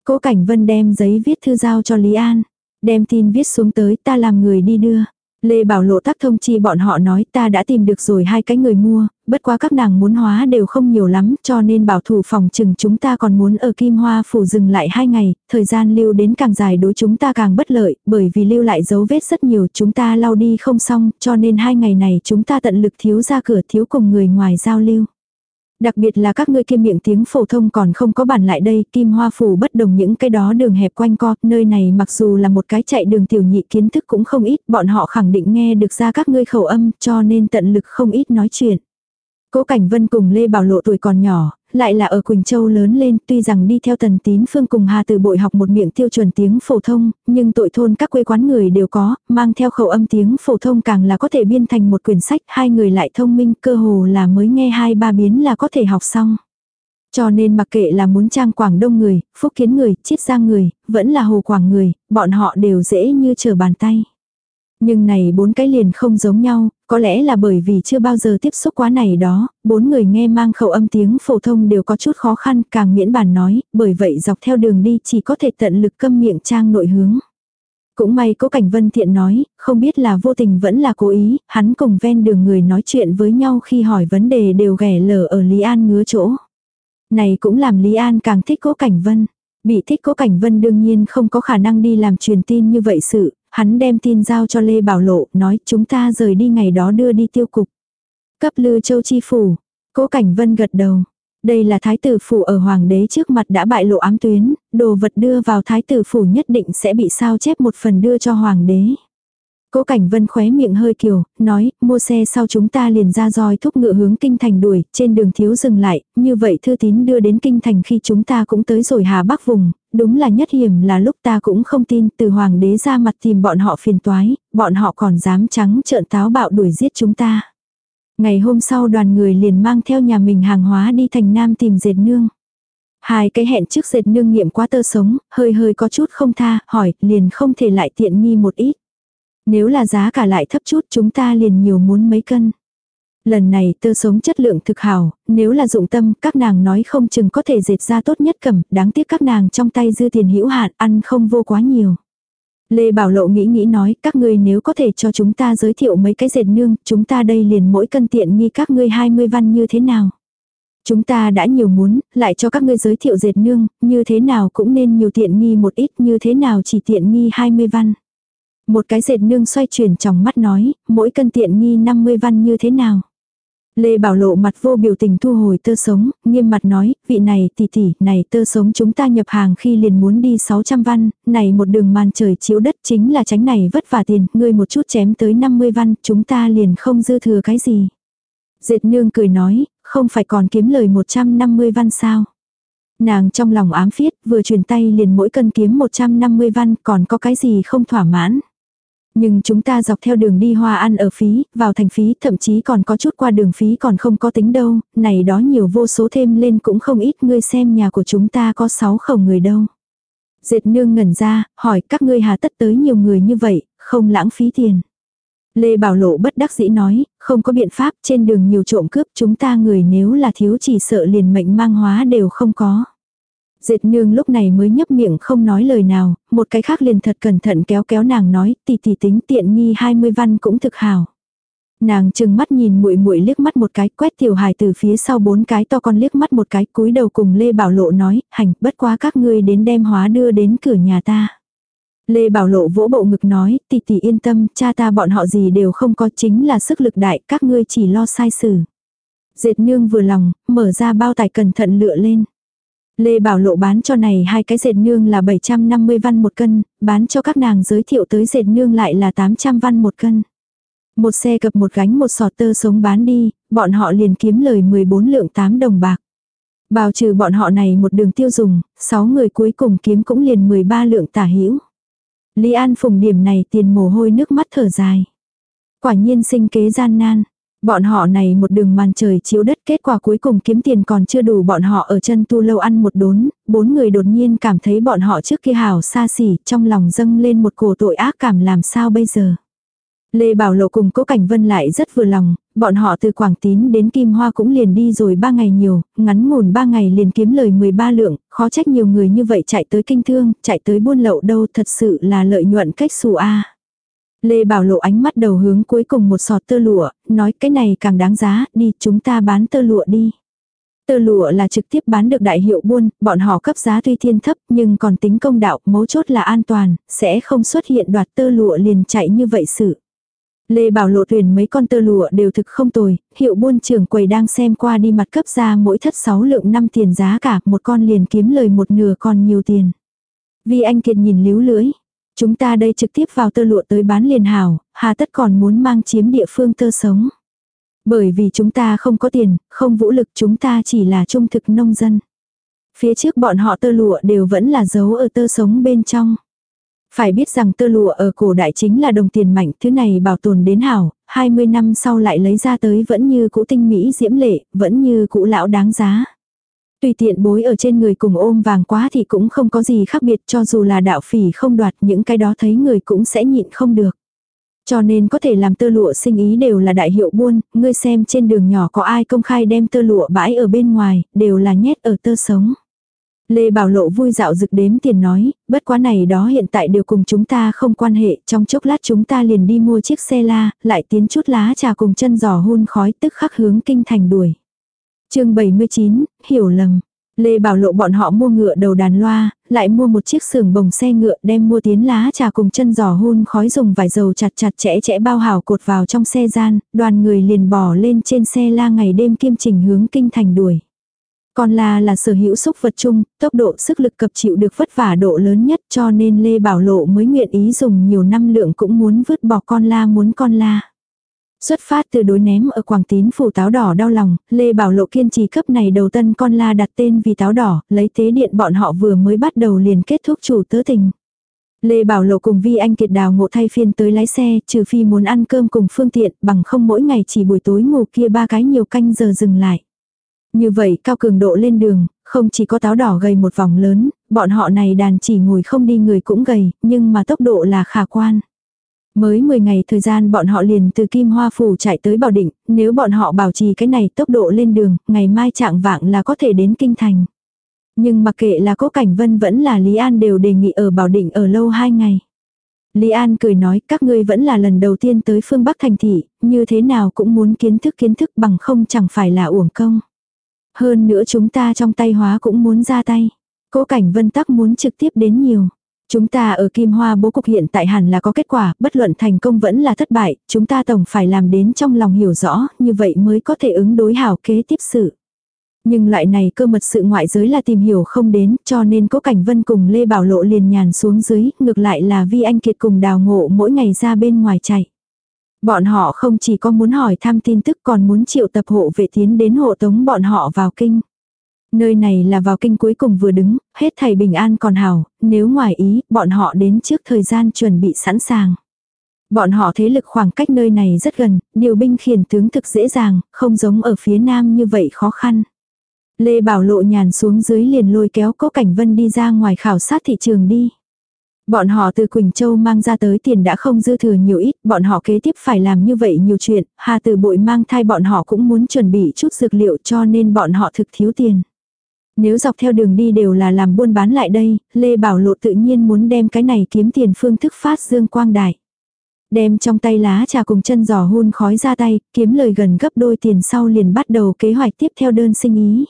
Cố Cảnh Vân đem giấy viết thư giao cho Lý An, đem tin viết xuống tới ta làm người đi đưa. Lê Bảo Lộ tác thông chi bọn họ nói ta đã tìm được rồi hai cái người mua, bất quá các nàng muốn hóa đều không nhiều lắm cho nên bảo thủ phòng chừng chúng ta còn muốn ở Kim Hoa phủ dừng lại hai ngày, thời gian lưu đến càng dài đối chúng ta càng bất lợi, bởi vì lưu lại dấu vết rất nhiều chúng ta lau đi không xong, cho nên hai ngày này chúng ta tận lực thiếu ra cửa thiếu cùng người ngoài giao lưu. Đặc biệt là các ngươi kia miệng tiếng phổ thông còn không có bản lại đây, kim hoa phủ bất đồng những cái đó đường hẹp quanh co, nơi này mặc dù là một cái chạy đường tiểu nhị kiến thức cũng không ít, bọn họ khẳng định nghe được ra các ngươi khẩu âm, cho nên tận lực không ít nói chuyện. Cố Cảnh Vân cùng Lê Bảo Lộ tuổi còn nhỏ, lại là ở Quỳnh Châu lớn lên, tuy rằng đi theo tần tín phương cùng Hà từ bội học một miệng tiêu chuẩn tiếng phổ thông, nhưng tội thôn các quê quán người đều có, mang theo khẩu âm tiếng phổ thông càng là có thể biên thành một quyển sách, hai người lại thông minh cơ hồ là mới nghe hai ba biến là có thể học xong. Cho nên mặc kệ là muốn trang Quảng Đông người, Phúc Kiến người, Chiết Giang người, vẫn là Hồ Quảng người, bọn họ đều dễ như trở bàn tay. Nhưng này bốn cái liền không giống nhau, có lẽ là bởi vì chưa bao giờ tiếp xúc quá này đó, bốn người nghe mang khẩu âm tiếng phổ thông đều có chút khó khăn, càng miễn bản nói, bởi vậy dọc theo đường đi chỉ có thể tận lực câm miệng trang nội hướng. Cũng may cố cảnh vân thiện nói, không biết là vô tình vẫn là cố ý, hắn cùng ven đường người nói chuyện với nhau khi hỏi vấn đề đều ghẻ lở ở Lý An ngứa chỗ. Này cũng làm Lý An càng thích cố cảnh vân. Bị thích cố cảnh vân đương nhiên không có khả năng đi làm truyền tin như vậy sự, Hắn đem tin giao cho Lê Bảo Lộ, nói chúng ta rời đi ngày đó đưa đi tiêu cục. Cấp lư châu chi phủ. Cố Cảnh Vân gật đầu. Đây là thái tử phủ ở hoàng đế trước mặt đã bại lộ ám tuyến, đồ vật đưa vào thái tử phủ nhất định sẽ bị sao chép một phần đưa cho hoàng đế. Cố Cảnh Vân khóe miệng hơi kiều, nói, mua xe sau chúng ta liền ra roi thúc ngựa hướng kinh thành đuổi, trên đường thiếu dừng lại, như vậy thư tín đưa đến kinh thành khi chúng ta cũng tới rồi Hà Bắc vùng, đúng là nhất hiểm là lúc ta cũng không tin từ hoàng đế ra mặt tìm bọn họ phiền toái, bọn họ còn dám trắng trợn táo bạo đuổi giết chúng ta. Ngày hôm sau đoàn người liền mang theo nhà mình hàng hóa đi thành Nam tìm dệt nương. Hai cái hẹn trước dệt nương nghiệm quá tơ sống, hơi hơi có chút không tha, hỏi, liền không thể lại tiện nghi một ít. Nếu là giá cả lại thấp chút chúng ta liền nhiều muốn mấy cân. Lần này tơ sống chất lượng thực hảo, nếu là dụng tâm, các nàng nói không chừng có thể dệt ra tốt nhất cầm, đáng tiếc các nàng trong tay dư tiền hữu hạn, ăn không vô quá nhiều. Lê Bảo Lộ nghĩ nghĩ nói, các ngươi nếu có thể cho chúng ta giới thiệu mấy cái dệt nương, chúng ta đây liền mỗi cân tiện nghi các ngươi 20 văn như thế nào. Chúng ta đã nhiều muốn, lại cho các ngươi giới thiệu dệt nương, như thế nào cũng nên nhiều tiện nghi một ít, như thế nào chỉ tiện nghi 20 văn. Một cái dệt nương xoay chuyển trong mắt nói, mỗi cân tiện nghi 50 văn như thế nào. Lê Bảo Lộ mặt vô biểu tình thu hồi tơ sống, nghiêm mặt nói, vị này tỷ tỷ, này tơ sống chúng ta nhập hàng khi liền muốn đi 600 văn, này một đường màn trời chiếu đất chính là tránh này vất vả tiền, ngươi một chút chém tới 50 văn, chúng ta liền không dư thừa cái gì. Dệt nương cười nói, không phải còn kiếm lời 150 văn sao. Nàng trong lòng ám phiết, vừa truyền tay liền mỗi cân kiếm 150 văn, còn có cái gì không thỏa mãn. Nhưng chúng ta dọc theo đường đi hoa ăn ở phí, vào thành phí, thậm chí còn có chút qua đường phí còn không có tính đâu, này đó nhiều vô số thêm lên cũng không ít ngươi xem nhà của chúng ta có 6 khẩu người đâu. Diệt nương ngẩn ra, hỏi các ngươi hà tất tới nhiều người như vậy, không lãng phí tiền. Lê Bảo Lộ bất đắc dĩ nói, không có biện pháp, trên đường nhiều trộm cướp chúng ta người nếu là thiếu chỉ sợ liền mệnh mang hóa đều không có. Dệt nương lúc này mới nhấp miệng không nói lời nào, một cái khác liền thật cẩn thận kéo kéo nàng nói, tỷ tỷ tính tiện nghi 20 văn cũng thực hảo. Nàng chừng mắt nhìn muội muội liếc mắt một cái, quét tiểu hài từ phía sau bốn cái to con liếc mắt một cái, cúi đầu cùng Lê Bảo Lộ nói, hành, bất quá các ngươi đến đem hóa đưa đến cửa nhà ta. Lê Bảo Lộ vỗ bộ ngực nói, tỷ tỷ yên tâm, cha ta bọn họ gì đều không có chính là sức lực đại, các ngươi chỉ lo sai xử. Dệt nương vừa lòng, mở ra bao tải cẩn thận lựa lên. Lê Bảo Lộ bán cho này hai cái dệt nương là 750 văn một cân, bán cho các nàng giới thiệu tới dệt nương lại là 800 văn một cân. Một xe cập một gánh một sọt tơ sống bán đi, bọn họ liền kiếm lời 14 lượng 8 đồng bạc. Bào trừ bọn họ này một đường tiêu dùng, 6 người cuối cùng kiếm cũng liền 13 lượng tả hữu. Lý An phùng điểm này tiền mồ hôi nước mắt thở dài. Quả nhiên sinh kế gian nan. Bọn họ này một đường màn trời chiếu đất kết quả cuối cùng kiếm tiền còn chưa đủ bọn họ ở chân tu lâu ăn một đốn, bốn người đột nhiên cảm thấy bọn họ trước kia hảo xa xỉ, trong lòng dâng lên một cổ tội ác cảm làm sao bây giờ. Lê Bảo Lộ cùng Cố Cảnh Vân lại rất vừa lòng, bọn họ từ Quảng Tín đến Kim Hoa cũng liền đi rồi ba ngày nhiều, ngắn ngủn ba ngày liền kiếm lời 13 lượng, khó trách nhiều người như vậy chạy tới kinh thương, chạy tới buôn lậu đâu thật sự là lợi nhuận cách xù a. Lê Bảo Lộ ánh mắt đầu hướng cuối cùng một sọt tơ lụa, nói cái này càng đáng giá, đi chúng ta bán tơ lụa đi. Tơ lụa là trực tiếp bán được đại hiệu buôn, bọn họ cấp giá tuy thiên thấp nhưng còn tính công đạo, mấu chốt là an toàn, sẽ không xuất hiện đoạt tơ lụa liền chạy như vậy sự. Lê Bảo Lộ tuyển mấy con tơ lụa đều thực không tồi, hiệu buôn trưởng quầy đang xem qua đi mặt cấp ra mỗi thất 6 lượng 5 tiền giá cả, một con liền kiếm lời một nửa còn nhiều tiền. Vì anh Kiệt nhìn líu lưỡi, Chúng ta đây trực tiếp vào tơ lụa tới bán liền hảo, hà tất còn muốn mang chiếm địa phương tơ sống. Bởi vì chúng ta không có tiền, không vũ lực chúng ta chỉ là trung thực nông dân. Phía trước bọn họ tơ lụa đều vẫn là giấu ở tơ sống bên trong. Phải biết rằng tơ lụa ở cổ đại chính là đồng tiền mạnh, thứ này bảo tồn đến hảo, 20 năm sau lại lấy ra tới vẫn như cũ tinh mỹ diễm lệ, vẫn như cũ lão đáng giá. Tùy tiện bối ở trên người cùng ôm vàng quá thì cũng không có gì khác biệt cho dù là đạo phỉ không đoạt những cái đó thấy người cũng sẽ nhịn không được. Cho nên có thể làm tơ lụa sinh ý đều là đại hiệu buôn, ngươi xem trên đường nhỏ có ai công khai đem tơ lụa bãi ở bên ngoài, đều là nhét ở tơ sống. Lê Bảo Lộ vui dạo rực đếm tiền nói, bất quá này đó hiện tại đều cùng chúng ta không quan hệ, trong chốc lát chúng ta liền đi mua chiếc xe la, lại tiến chút lá trà cùng chân giò hun khói tức khắc hướng kinh thành đuổi chương 79, hiểu lầm. Lê Bảo Lộ bọn họ mua ngựa đầu đàn loa, lại mua một chiếc xưởng bồng xe ngựa đem mua tiến lá trà cùng chân giò hun khói dùng vải dầu chặt chặt chẽ chẽ bao hảo cột vào trong xe gian, đoàn người liền bỏ lên trên xe la ngày đêm kiêm trình hướng kinh thành đuổi. Con la là sở hữu xúc vật chung, tốc độ sức lực cập chịu được vất vả độ lớn nhất cho nên Lê Bảo Lộ mới nguyện ý dùng nhiều năm lượng cũng muốn vứt bỏ con la muốn con la. Xuất phát từ đối ném ở Quảng Tín phủ táo đỏ đau lòng, Lê Bảo Lộ kiên trì cấp này đầu tân con la đặt tên vì táo đỏ, lấy tế điện bọn họ vừa mới bắt đầu liền kết thúc chủ tớ tình. Lê Bảo Lộ cùng Vi Anh Kiệt đào ngộ thay phiên tới lái xe, trừ phi muốn ăn cơm cùng phương tiện, bằng không mỗi ngày chỉ buổi tối ngủ kia ba cái nhiều canh giờ dừng lại. Như vậy cao cường độ lên đường, không chỉ có táo đỏ gầy một vòng lớn, bọn họ này đàn chỉ ngồi không đi người cũng gầy, nhưng mà tốc độ là khả quan. Mới 10 ngày thời gian bọn họ liền từ Kim Hoa Phủ chạy tới Bảo Định, nếu bọn họ bảo trì cái này tốc độ lên đường, ngày mai trạng vạng là có thể đến Kinh Thành. Nhưng mặc kệ là Cố Cảnh Vân vẫn là Lý An đều đề nghị ở Bảo Định ở lâu hai ngày. Lý An cười nói các ngươi vẫn là lần đầu tiên tới phương Bắc thành thị, như thế nào cũng muốn kiến thức kiến thức bằng không chẳng phải là uổng công. Hơn nữa chúng ta trong tay hóa cũng muốn ra tay. Cố Cảnh Vân tắc muốn trực tiếp đến nhiều. Chúng ta ở Kim Hoa bố cục hiện tại hẳn là có kết quả, bất luận thành công vẫn là thất bại, chúng ta tổng phải làm đến trong lòng hiểu rõ, như vậy mới có thể ứng đối hảo kế tiếp sự. Nhưng loại này cơ mật sự ngoại giới là tìm hiểu không đến, cho nên Cố Cảnh Vân cùng Lê Bảo Lộ liền nhàn xuống dưới, ngược lại là Vi Anh Kiệt cùng Đào Ngộ mỗi ngày ra bên ngoài chạy. Bọn họ không chỉ có muốn hỏi thăm tin tức còn muốn triệu tập hộ vệ tiến đến hộ tống bọn họ vào kinh. Nơi này là vào kinh cuối cùng vừa đứng, hết thầy bình an còn hảo, nếu ngoài ý, bọn họ đến trước thời gian chuẩn bị sẵn sàng. Bọn họ thế lực khoảng cách nơi này rất gần, điều binh khiển tướng thực dễ dàng, không giống ở phía nam như vậy khó khăn. Lê Bảo Lộ nhàn xuống dưới liền lôi kéo Cố Cảnh Vân đi ra ngoài khảo sát thị trường đi. Bọn họ từ Quỳnh Châu mang ra tới tiền đã không dư thừa nhiều ít, bọn họ kế tiếp phải làm như vậy nhiều chuyện, Hà từ bội mang thai bọn họ cũng muốn chuẩn bị chút dược liệu cho nên bọn họ thực thiếu tiền. Nếu dọc theo đường đi đều là làm buôn bán lại đây, Lê Bảo Lộ tự nhiên muốn đem cái này kiếm tiền phương thức phát dương quang đại. Đem trong tay lá trà cùng chân giò hun khói ra tay, kiếm lời gần gấp đôi tiền sau liền bắt đầu kế hoạch tiếp theo đơn sinh ý.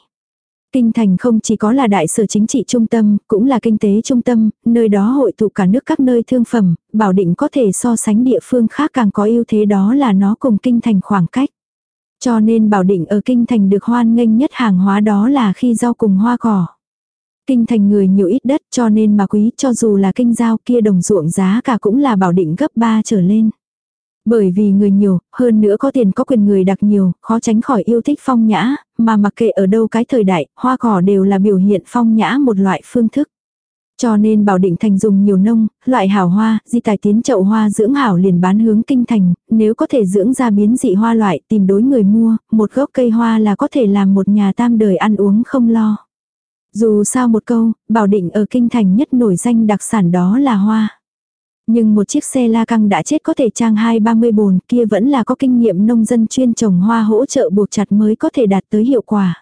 Kinh thành không chỉ có là đại sở chính trị trung tâm, cũng là kinh tế trung tâm, nơi đó hội tụ cả nước các nơi thương phẩm, bảo định có thể so sánh địa phương khác càng có ưu thế đó là nó cùng kinh thành khoảng cách. Cho nên bảo định ở kinh thành được hoan nghênh nhất hàng hóa đó là khi rau cùng hoa cỏ. Kinh thành người nhiều ít đất cho nên mà quý cho dù là kinh giao kia đồng ruộng giá cả cũng là bảo định gấp 3 trở lên. Bởi vì người nhiều, hơn nữa có tiền có quyền người đặc nhiều, khó tránh khỏi yêu thích phong nhã, mà mặc kệ ở đâu cái thời đại, hoa cỏ đều là biểu hiện phong nhã một loại phương thức. Cho nên bảo định thành dùng nhiều nông, loại hảo hoa, di tài tiến chậu hoa dưỡng hảo liền bán hướng kinh thành, nếu có thể dưỡng ra biến dị hoa loại tìm đối người mua, một gốc cây hoa là có thể làm một nhà tam đời ăn uống không lo. Dù sao một câu, bảo định ở kinh thành nhất nổi danh đặc sản đó là hoa. Nhưng một chiếc xe la căng đã chết có thể trang hai ba mươi bồn kia vẫn là có kinh nghiệm nông dân chuyên trồng hoa hỗ trợ buộc chặt mới có thể đạt tới hiệu quả.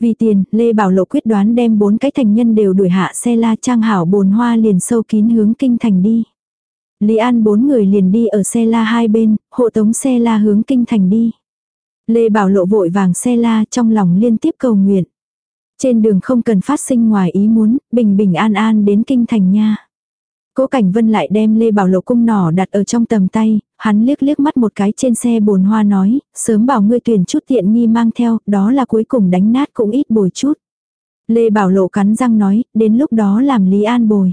Vì tiền, Lê Bảo Lộ quyết đoán đem bốn cái thành nhân đều đuổi hạ xe la trang hảo bồn hoa liền sâu kín hướng kinh thành đi. Lý An bốn người liền đi ở xe la hai bên, hộ tống xe la hướng kinh thành đi. Lê Bảo Lộ vội vàng xe la trong lòng liên tiếp cầu nguyện. Trên đường không cần phát sinh ngoài ý muốn, bình bình an an đến kinh thành nha. Cố Cảnh Vân lại đem Lê Bảo Lộ cung nỏ đặt ở trong tầm tay, hắn liếc liếc mắt một cái trên xe bồn hoa nói, sớm bảo ngươi tuyển chút tiện nghi mang theo, đó là cuối cùng đánh nát cũng ít bồi chút. Lê Bảo Lộ cắn răng nói, đến lúc đó làm Lý An bồi.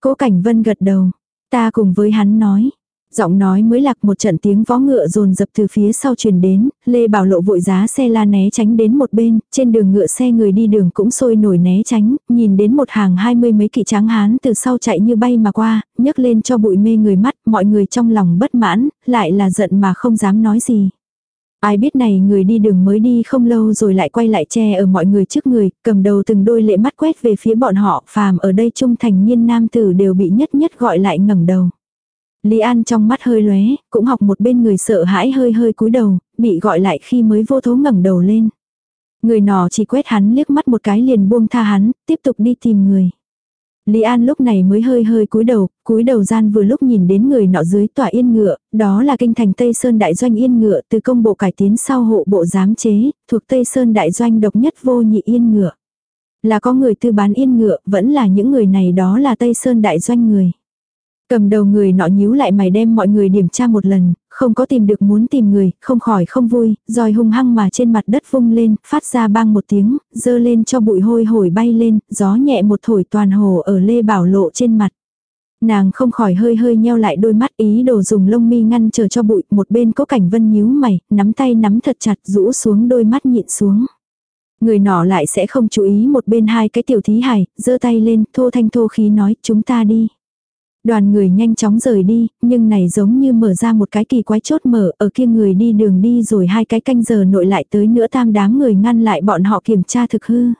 Cố Cảnh Vân gật đầu, ta cùng với hắn nói, Giọng nói mới lạc một trận tiếng vó ngựa rồn dập từ phía sau truyền đến, Lê Bảo Lộ vội giá xe la né tránh đến một bên, trên đường ngựa xe người đi đường cũng sôi nổi né tránh, nhìn đến một hàng hai mươi mấy kỵ tráng hán từ sau chạy như bay mà qua, nhấc lên cho bụi mê người mắt, mọi người trong lòng bất mãn, lại là giận mà không dám nói gì. Ai biết này người đi đường mới đi không lâu rồi lại quay lại che ở mọi người trước người, cầm đầu từng đôi lệ mắt quét về phía bọn họ, phàm ở đây trung thành niên nam tử đều bị nhất nhất gọi lại ngẩng đầu. Lý An trong mắt hơi lóe, cũng học một bên người sợ hãi hơi hơi cúi đầu, bị gọi lại khi mới vô thố ngẩng đầu lên. Người nọ chỉ quét hắn liếc mắt một cái liền buông tha hắn, tiếp tục đi tìm người. Lý An lúc này mới hơi hơi cúi đầu, cúi đầu gian vừa lúc nhìn đến người nọ dưới tòa yên ngựa, đó là kinh thành Tây Sơn Đại Doanh yên ngựa từ công bộ cải tiến sau hộ bộ giám chế, thuộc Tây Sơn Đại Doanh độc nhất vô nhị yên ngựa. Là có người tư bán yên ngựa, vẫn là những người này đó là Tây Sơn Đại Doanh người. Cầm đầu người nọ nhíu lại mày đem mọi người điểm tra một lần, không có tìm được muốn tìm người, không khỏi không vui, rồi hung hăng mà trên mặt đất vung lên, phát ra bang một tiếng, dơ lên cho bụi hôi hổi bay lên, gió nhẹ một thổi toàn hồ ở Lê Bảo Lộ trên mặt. Nàng không khỏi hơi hơi nheo lại đôi mắt ý đồ dùng lông mi ngăn chờ cho bụi, một bên có cảnh vân nhíu mày, nắm tay nắm thật chặt rũ xuống đôi mắt nhịn xuống. Người nọ lại sẽ không chú ý một bên hai cái tiểu thí hài, giơ tay lên, thô thanh thô khí nói chúng ta đi. Đoàn người nhanh chóng rời đi, nhưng này giống như mở ra một cái kỳ quái chốt mở, ở kia người đi đường đi rồi hai cái canh giờ nội lại tới nữa tam đám người ngăn lại bọn họ kiểm tra thực hư.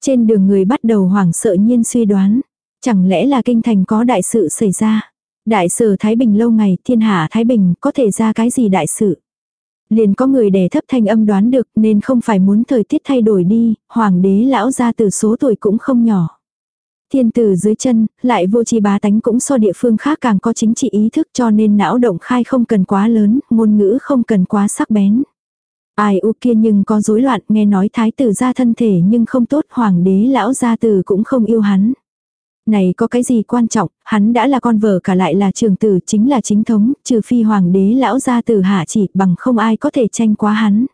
Trên đường người bắt đầu hoảng sợ nhiên suy đoán, chẳng lẽ là kinh thành có đại sự xảy ra. Đại sở Thái Bình lâu ngày, thiên hạ Thái Bình, có thể ra cái gì đại sự. Liền có người đè thấp thanh âm đoán được nên không phải muốn thời tiết thay đổi đi, hoàng đế lão ra từ số tuổi cũng không nhỏ. Thiên tử dưới chân, lại vô tri bá tánh cũng so địa phương khác càng có chính trị ý thức cho nên não động khai không cần quá lớn, ngôn ngữ không cần quá sắc bén. Ai u kia nhưng có rối loạn nghe nói thái tử ra thân thể nhưng không tốt hoàng đế lão gia tử cũng không yêu hắn. Này có cái gì quan trọng, hắn đã là con vợ cả lại là trường tử chính là chính thống, trừ phi hoàng đế lão gia tử hạ chỉ bằng không ai có thể tranh quá hắn.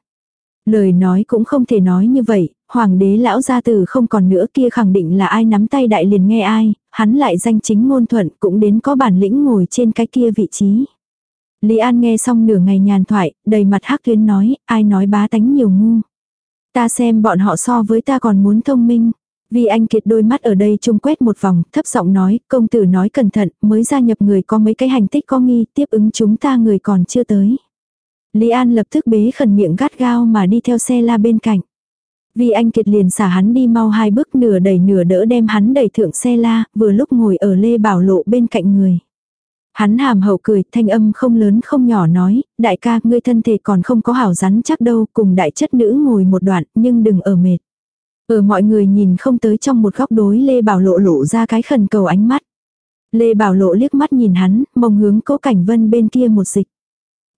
Lời nói cũng không thể nói như vậy, hoàng đế lão gia tử không còn nữa kia khẳng định là ai nắm tay đại liền nghe ai, hắn lại danh chính ngôn thuận cũng đến có bản lĩnh ngồi trên cái kia vị trí. Lý An nghe xong nửa ngày nhàn thoại, đầy mặt hắc tuyến nói, ai nói bá tánh nhiều ngu. Ta xem bọn họ so với ta còn muốn thông minh. Vì anh kiệt đôi mắt ở đây chung quét một vòng, thấp giọng nói, công tử nói cẩn thận, mới gia nhập người có mấy cái hành tích có nghi, tiếp ứng chúng ta người còn chưa tới. Lý An lập tức bế khẩn miệng gắt gao mà đi theo xe la bên cạnh. Vì anh kiệt liền xả hắn đi mau hai bước nửa đẩy nửa đỡ đem hắn đẩy thượng xe la, vừa lúc ngồi ở lê bảo lộ bên cạnh người. Hắn hàm hậu cười, thanh âm không lớn không nhỏ nói, đại ca, ngươi thân thể còn không có hảo rắn chắc đâu, cùng đại chất nữ ngồi một đoạn, nhưng đừng ở mệt. Ở mọi người nhìn không tới trong một góc đối Lê Bảo Lộ lộ ra cái khẩn cầu ánh mắt. Lê Bảo Lộ liếc mắt nhìn hắn, mong hướng cố cảnh vân bên kia một dịch.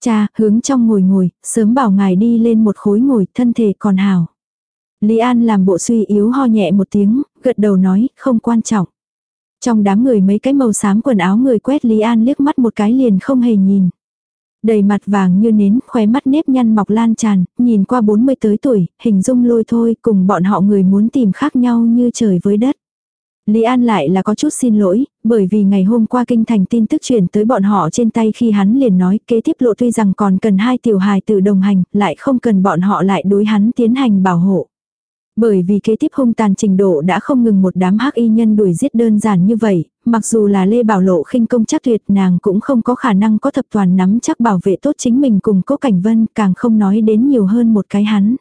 Cha, hướng trong ngồi ngồi, sớm bảo ngài đi lên một khối ngồi, thân thể còn hảo. Lý An làm bộ suy yếu ho nhẹ một tiếng, gật đầu nói, không quan trọng. Trong đám người mấy cái màu xám quần áo người quét Lý An liếc mắt một cái liền không hề nhìn. Đầy mặt vàng như nến, khóe mắt nếp nhăn mọc lan tràn, nhìn qua 40 tới tuổi, hình dung lôi thôi, cùng bọn họ người muốn tìm khác nhau như trời với đất. Lý An lại là có chút xin lỗi, bởi vì ngày hôm qua kinh thành tin tức truyền tới bọn họ trên tay khi hắn liền nói kế tiếp lộ tuy rằng còn cần hai tiểu hài tử đồng hành, lại không cần bọn họ lại đối hắn tiến hành bảo hộ. Bởi vì kế tiếp hung tàn trình độ đã không ngừng một đám hắc y nhân đuổi giết đơn giản như vậy, mặc dù là Lê Bảo Lộ khinh công chắc tuyệt nàng cũng không có khả năng có thập toàn nắm chắc bảo vệ tốt chính mình cùng cố cảnh vân càng không nói đến nhiều hơn một cái hắn.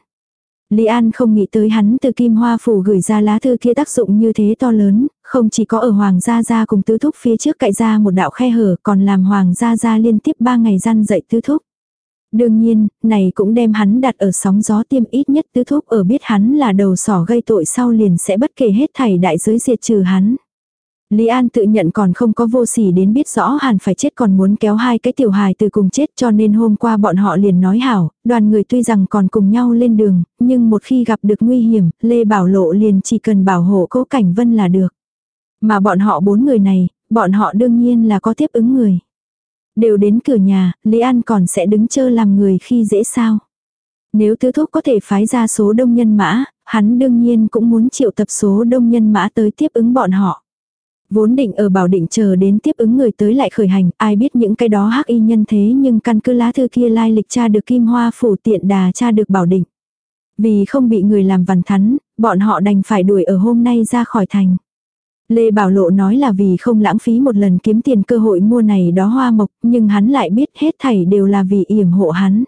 Lý An không nghĩ tới hắn từ Kim Hoa Phủ gửi ra lá thư kia tác dụng như thế to lớn, không chỉ có ở Hoàng Gia Gia cùng tứ thúc phía trước cậy ra một đạo khe hở còn làm Hoàng Gia Gia liên tiếp ba ngày gian dậy tứ thúc. Đương nhiên, này cũng đem hắn đặt ở sóng gió tiêm ít nhất tứ thúc ở biết hắn là đầu sỏ gây tội sau liền sẽ bất kể hết thảy đại giới diệt trừ hắn. Lý An tự nhận còn không có vô sỉ đến biết rõ hàn phải chết còn muốn kéo hai cái tiểu hài từ cùng chết cho nên hôm qua bọn họ liền nói hảo, đoàn người tuy rằng còn cùng nhau lên đường, nhưng một khi gặp được nguy hiểm, Lê Bảo Lộ liền chỉ cần bảo hộ cố cảnh vân là được. Mà bọn họ bốn người này, bọn họ đương nhiên là có tiếp ứng người. Đều đến cửa nhà, Lý An còn sẽ đứng chơ làm người khi dễ sao. Nếu tứ thúc có thể phái ra số đông nhân mã, hắn đương nhiên cũng muốn triệu tập số đông nhân mã tới tiếp ứng bọn họ. Vốn định ở bảo định chờ đến tiếp ứng người tới lại khởi hành, ai biết những cái đó hắc y nhân thế nhưng căn cứ lá thư kia lai lịch cha được kim hoa phủ tiện đà cha được bảo định. Vì không bị người làm vằn thắn, bọn họ đành phải đuổi ở hôm nay ra khỏi thành. Lê Bảo Lộ nói là vì không lãng phí một lần kiếm tiền cơ hội mua này đó hoa mộc, nhưng hắn lại biết hết thảy đều là vì yểm hộ hắn.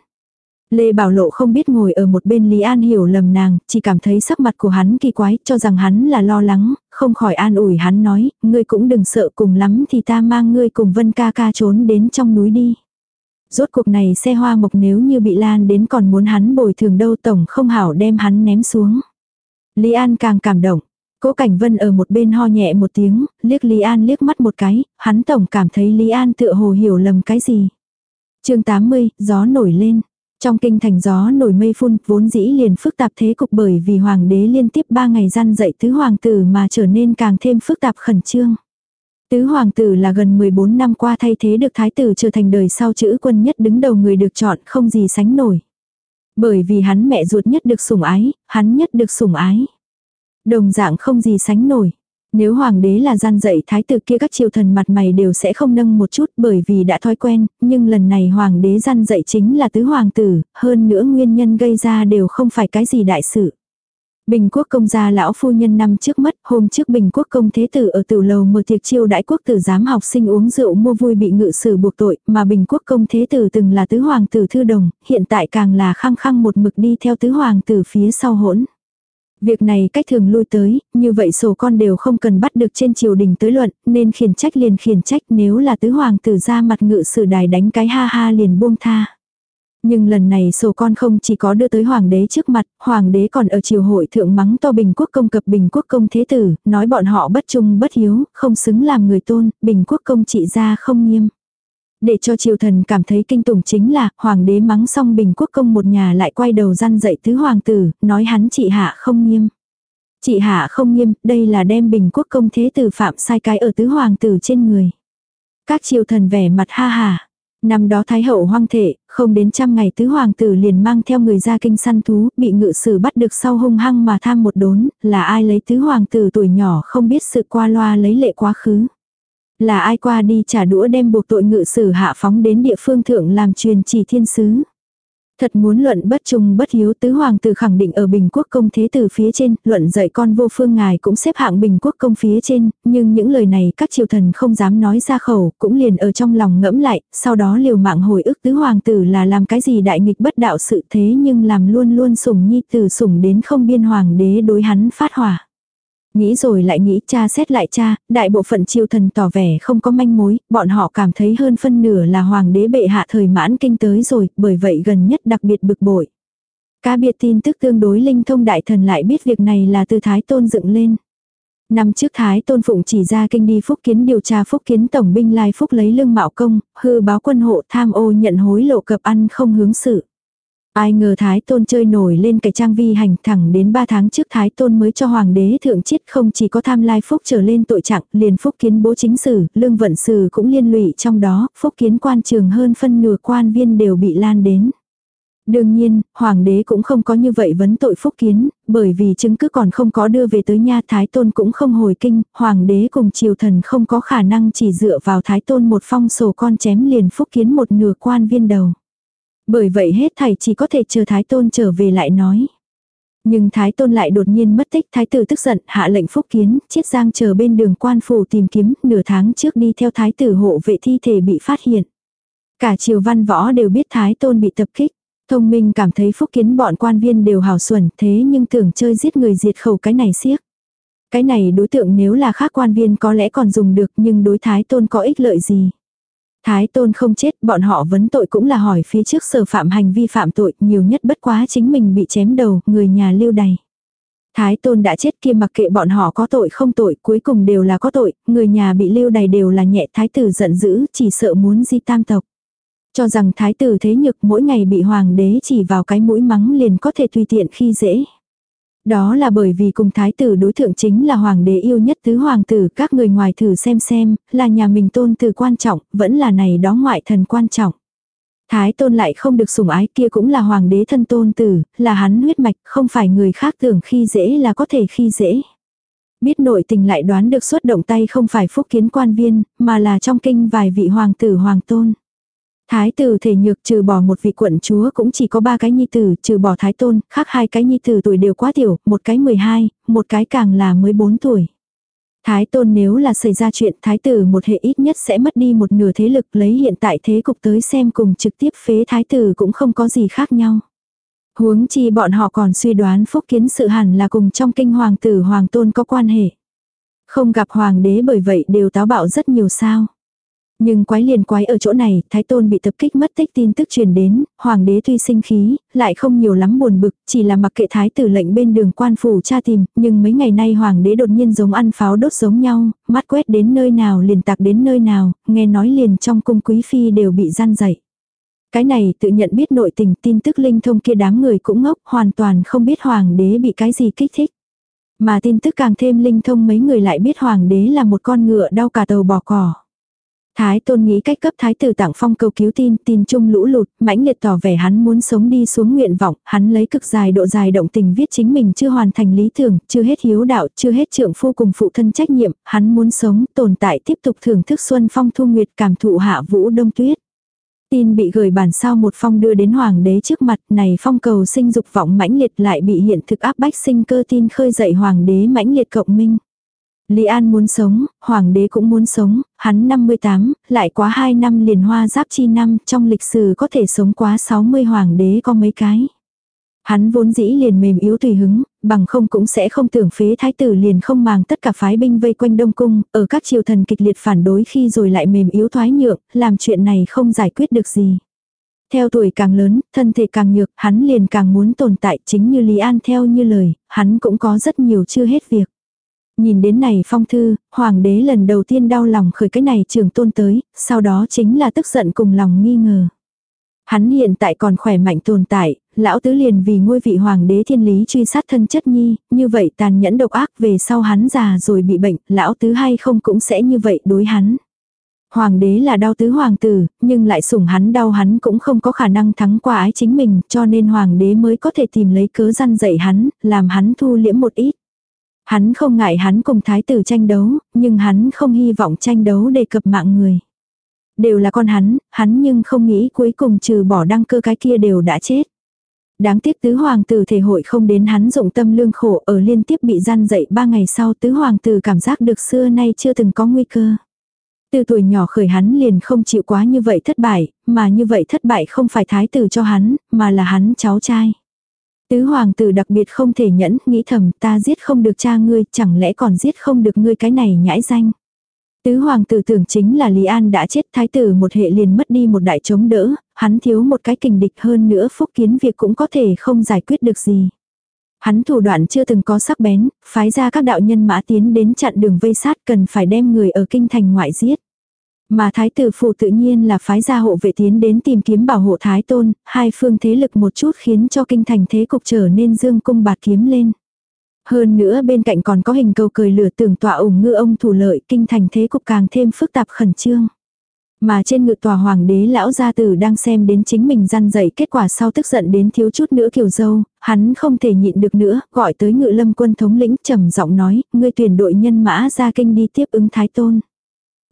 Lê Bảo Lộ không biết ngồi ở một bên Lý An hiểu lầm nàng, chỉ cảm thấy sắc mặt của hắn kỳ quái, cho rằng hắn là lo lắng, không khỏi an ủi hắn nói, ngươi cũng đừng sợ cùng lắm thì ta mang ngươi cùng Vân ca ca trốn đến trong núi đi. Rốt cuộc này xe hoa mộc nếu như bị lan đến còn muốn hắn bồi thường đâu tổng không hảo đem hắn ném xuống. Lý An càng cảm động. Cố Cảnh Vân ở một bên ho nhẹ một tiếng, liếc Lý An liếc mắt một cái, hắn tổng cảm thấy Lý An tựa hồ hiểu lầm cái gì. chương 80, gió nổi lên. Trong kinh thành gió nổi mây phun, vốn dĩ liền phức tạp thế cục bởi vì hoàng đế liên tiếp ba ngày gian dậy tứ hoàng tử mà trở nên càng thêm phức tạp khẩn trương. Tứ hoàng tử là gần 14 năm qua thay thế được thái tử trở thành đời sau chữ quân nhất đứng đầu người được chọn không gì sánh nổi. Bởi vì hắn mẹ ruột nhất được sủng ái, hắn nhất được sủng ái. Đồng dạng không gì sánh nổi. Nếu hoàng đế là gian dạy thái tử kia các triều thần mặt mày đều sẽ không nâng một chút bởi vì đã thói quen, nhưng lần này hoàng đế gian dạy chính là tứ hoàng tử, hơn nữa nguyên nhân gây ra đều không phải cái gì đại sự. Bình quốc công gia lão phu nhân năm trước mất, hôm trước bình quốc công thế tử ở tiểu lầu mở tiệc chiêu đãi quốc tử giám học sinh uống rượu mua vui bị ngự sử buộc tội, mà bình quốc công thế tử từng là tứ hoàng tử thư đồng, hiện tại càng là khăng khăng một mực đi theo tứ hoàng tử phía sau hỗn. Việc này cách thường lui tới, như vậy sổ con đều không cần bắt được trên triều đình tới luận, nên khiển trách liền khiển trách nếu là tứ hoàng tử ra mặt ngự sử đài đánh cái ha ha liền buông tha. Nhưng lần này sổ con không chỉ có đưa tới hoàng đế trước mặt, hoàng đế còn ở triều hội thượng mắng to bình quốc công cập bình quốc công thế tử, nói bọn họ bất trung bất hiếu, không xứng làm người tôn, bình quốc công trị ra không nghiêm. Để cho triều thần cảm thấy kinh tủng chính là, hoàng đế mắng xong bình quốc công một nhà lại quay đầu gian dậy tứ hoàng tử, nói hắn chị hạ không nghiêm. chị hạ không nghiêm, đây là đem bình quốc công thế tử phạm sai cái ở tứ hoàng tử trên người. Các triều thần vẻ mặt ha hà. Năm đó Thái hậu hoang thể, không đến trăm ngày tứ hoàng tử liền mang theo người ra kinh săn thú, bị ngự sử bắt được sau hung hăng mà tham một đốn, là ai lấy tứ hoàng tử tuổi nhỏ không biết sự qua loa lấy lệ quá khứ. Là ai qua đi trả đũa đem buộc tội ngự sử hạ phóng đến địa phương thượng làm truyền chỉ thiên sứ. Thật muốn luận bất trung bất hiếu tứ hoàng tử khẳng định ở Bình Quốc công thế từ phía trên, luận dạy con vô phương ngài cũng xếp hạng Bình Quốc công phía trên, nhưng những lời này các triều thần không dám nói ra khẩu, cũng liền ở trong lòng ngẫm lại, sau đó liều mạng hồi ức tứ hoàng tử là làm cái gì đại nghịch bất đạo sự thế nhưng làm luôn luôn sủng nhi tử sủng đến không biên hoàng đế đối hắn phát hỏa. Nghĩ rồi lại nghĩ cha xét lại cha, đại bộ phận triều thần tỏ vẻ không có manh mối, bọn họ cảm thấy hơn phân nửa là hoàng đế bệ hạ thời mãn kinh tới rồi, bởi vậy gần nhất đặc biệt bực bội. Cá biệt tin tức tương đối linh thông đại thần lại biết việc này là từ Thái Tôn dựng lên. Năm trước Thái Tôn Phụng chỉ ra kinh đi Phúc Kiến điều tra Phúc Kiến Tổng binh Lai Phúc lấy lương mạo công, hư báo quân hộ tham ô nhận hối lộ cập ăn không hướng sự. Ai ngờ Thái Tôn chơi nổi lên cái trang vi hành thẳng đến 3 tháng trước Thái Tôn mới cho Hoàng đế thượng chiết không chỉ có tham lai phúc trở lên tội trạng, liền phúc kiến bố chính sử, lương vận sử cũng liên lụy trong đó, phúc kiến quan trường hơn phân nửa quan viên đều bị lan đến. Đương nhiên, hoàng đế cũng không có như vậy vấn tội phúc kiến, bởi vì chứng cứ còn không có đưa về tới nha thái tôn cũng không hồi kinh, hoàng đế cùng triều thần không có khả năng chỉ dựa vào thái tôn một phong sổ con chém liền phúc kiến một nửa quan viên đầu. Bởi vậy hết thảy chỉ có thể chờ Thái Tôn trở về lại nói. Nhưng Thái Tôn lại đột nhiên mất tích Thái tử tức giận hạ lệnh phúc kiến, chiết giang chờ bên đường quan phủ tìm kiếm nửa tháng trước đi theo Thái tử hộ vệ thi thể bị phát hiện. Cả triều văn võ đều biết Thái Tôn bị tập kích. Thông minh cảm thấy phúc kiến bọn quan viên đều hào xuẩn thế nhưng tưởng chơi giết người diệt khẩu cái này siếc. Cái này đối tượng nếu là khác quan viên có lẽ còn dùng được nhưng đối Thái Tôn có ích lợi gì. Thái tôn không chết, bọn họ vấn tội cũng là hỏi phía trước sở phạm hành vi phạm tội, nhiều nhất bất quá chính mình bị chém đầu, người nhà lưu đày. Thái tôn đã chết kia mặc kệ bọn họ có tội không tội, cuối cùng đều là có tội, người nhà bị lưu đày đều là nhẹ thái tử giận dữ, chỉ sợ muốn di tam tộc. Cho rằng thái tử thế nhược mỗi ngày bị hoàng đế chỉ vào cái mũi mắng liền có thể tùy tiện khi dễ. Đó là bởi vì cùng thái tử đối thượng chính là hoàng đế yêu nhất tứ hoàng tử, các người ngoài thử xem xem, là nhà mình tôn tử quan trọng, vẫn là này đó ngoại thần quan trọng. Thái tôn lại không được sủng ái kia cũng là hoàng đế thân tôn tử, là hắn huyết mạch, không phải người khác tưởng khi dễ là có thể khi dễ. Biết nội tình lại đoán được xuất động tay không phải phúc kiến quan viên, mà là trong kinh vài vị hoàng tử hoàng tôn. Thái tử thể nhược trừ bỏ một vị quận chúa cũng chỉ có ba cái nhi tử, trừ bỏ thái tôn, khác hai cái nhi tử tuổi đều quá tiểu, một cái 12, một cái càng là mới 4 tuổi. Thái tôn nếu là xảy ra chuyện thái tử một hệ ít nhất sẽ mất đi một nửa thế lực lấy hiện tại thế cục tới xem cùng trực tiếp phế thái tử cũng không có gì khác nhau. Huống chi bọn họ còn suy đoán phúc kiến sự hẳn là cùng trong kinh hoàng tử hoàng tôn có quan hệ. Không gặp hoàng đế bởi vậy đều táo bạo rất nhiều sao. Nhưng quái liền quái ở chỗ này, Thái Tôn bị tập kích mất tích tin tức truyền đến, Hoàng đế tuy sinh khí, lại không nhiều lắm buồn bực, chỉ là mặc kệ Thái tử lệnh bên đường quan phủ tra tìm, nhưng mấy ngày nay Hoàng đế đột nhiên giống ăn pháo đốt giống nhau, mắt quét đến nơi nào liền tạc đến nơi nào, nghe nói liền trong cung quý phi đều bị gian dậy. Cái này tự nhận biết nội tình tin tức linh thông kia đám người cũng ngốc, hoàn toàn không biết Hoàng đế bị cái gì kích thích. Mà tin tức càng thêm linh thông mấy người lại biết hoàng đế là một con ngựa đau cả tàu bỏ cỏ. Thái tôn nghĩ cách cấp thái tử tặng phong cầu cứu tin, tin chung lũ lụt, mãnh liệt tỏ vẻ hắn muốn sống đi xuống nguyện vọng, hắn lấy cực dài độ dài động tình viết chính mình chưa hoàn thành lý tưởng, chưa hết hiếu đạo, chưa hết trượng phu cùng phụ thân trách nhiệm, hắn muốn sống, tồn tại tiếp tục thưởng thức xuân phong thu nguyệt cảm thụ hạ vũ đông tuyết. Tin bị gửi bản sao một phong đưa đến hoàng đế trước mặt này phong cầu sinh dục vọng mãnh liệt lại bị hiện thực áp bách sinh cơ tin khơi dậy hoàng đế mãnh liệt cộng minh. Lý An muốn sống, hoàng đế cũng muốn sống, hắn 58, lại quá 2 năm liền hoa giáp chi năm, trong lịch sử có thể sống quá 60 hoàng đế có mấy cái. Hắn vốn dĩ liền mềm yếu tùy hứng, bằng không cũng sẽ không tưởng phế thái tử liền không màng tất cả phái binh vây quanh Đông Cung, ở các triều thần kịch liệt phản đối khi rồi lại mềm yếu thoái nhượng, làm chuyện này không giải quyết được gì. Theo tuổi càng lớn, thân thể càng nhược, hắn liền càng muốn tồn tại chính như Lý An theo như lời, hắn cũng có rất nhiều chưa hết việc. Nhìn đến này phong thư, hoàng đế lần đầu tiên đau lòng khởi cái này trường tôn tới, sau đó chính là tức giận cùng lòng nghi ngờ. Hắn hiện tại còn khỏe mạnh tồn tại, lão tứ liền vì ngôi vị hoàng đế thiên lý truy sát thân chất nhi, như vậy tàn nhẫn độc ác về sau hắn già rồi bị bệnh, lão tứ hay không cũng sẽ như vậy đối hắn. Hoàng đế là đau tứ hoàng tử, nhưng lại sủng hắn đau hắn cũng không có khả năng thắng qua ái chính mình, cho nên hoàng đế mới có thể tìm lấy cớ răn dạy hắn, làm hắn thu liễm một ít. Hắn không ngại hắn cùng thái tử tranh đấu, nhưng hắn không hy vọng tranh đấu đề cập mạng người. Đều là con hắn, hắn nhưng không nghĩ cuối cùng trừ bỏ đăng cơ cái kia đều đã chết. Đáng tiếc tứ hoàng tử thể hội không đến hắn dụng tâm lương khổ ở liên tiếp bị gian dậy ba ngày sau tứ hoàng tử cảm giác được xưa nay chưa từng có nguy cơ. Từ tuổi nhỏ khởi hắn liền không chịu quá như vậy thất bại, mà như vậy thất bại không phải thái tử cho hắn, mà là hắn cháu trai. Tứ hoàng tử đặc biệt không thể nhẫn, nghĩ thầm ta giết không được cha ngươi, chẳng lẽ còn giết không được ngươi cái này nhãi danh. Tứ hoàng tử tưởng chính là Lý An đã chết thái tử một hệ liền mất đi một đại chống đỡ, hắn thiếu một cái kình địch hơn nữa phúc kiến việc cũng có thể không giải quyết được gì. Hắn thủ đoạn chưa từng có sắc bén, phái ra các đạo nhân mã tiến đến chặn đường vây sát cần phải đem người ở kinh thành ngoại giết. Mà thái tử phụ tự nhiên là phái gia hộ vệ tiến đến tìm kiếm bảo hộ thái tôn, hai phương thế lực một chút khiến cho kinh thành thế cục trở nên dương cung bạt kiếm lên. Hơn nữa bên cạnh còn có hình cầu cười lửa tưởng tọa ủng ngư ông thủ lợi kinh thành thế cục càng thêm phức tạp khẩn trương. Mà trên ngự tòa hoàng đế lão gia tử đang xem đến chính mình răn dậy kết quả sau tức giận đến thiếu chút nữa kiều dâu, hắn không thể nhịn được nữa, gọi tới ngự lâm quân thống lĩnh trầm giọng nói, ngươi tuyển đội nhân mã ra kinh đi tiếp ứng thái tôn.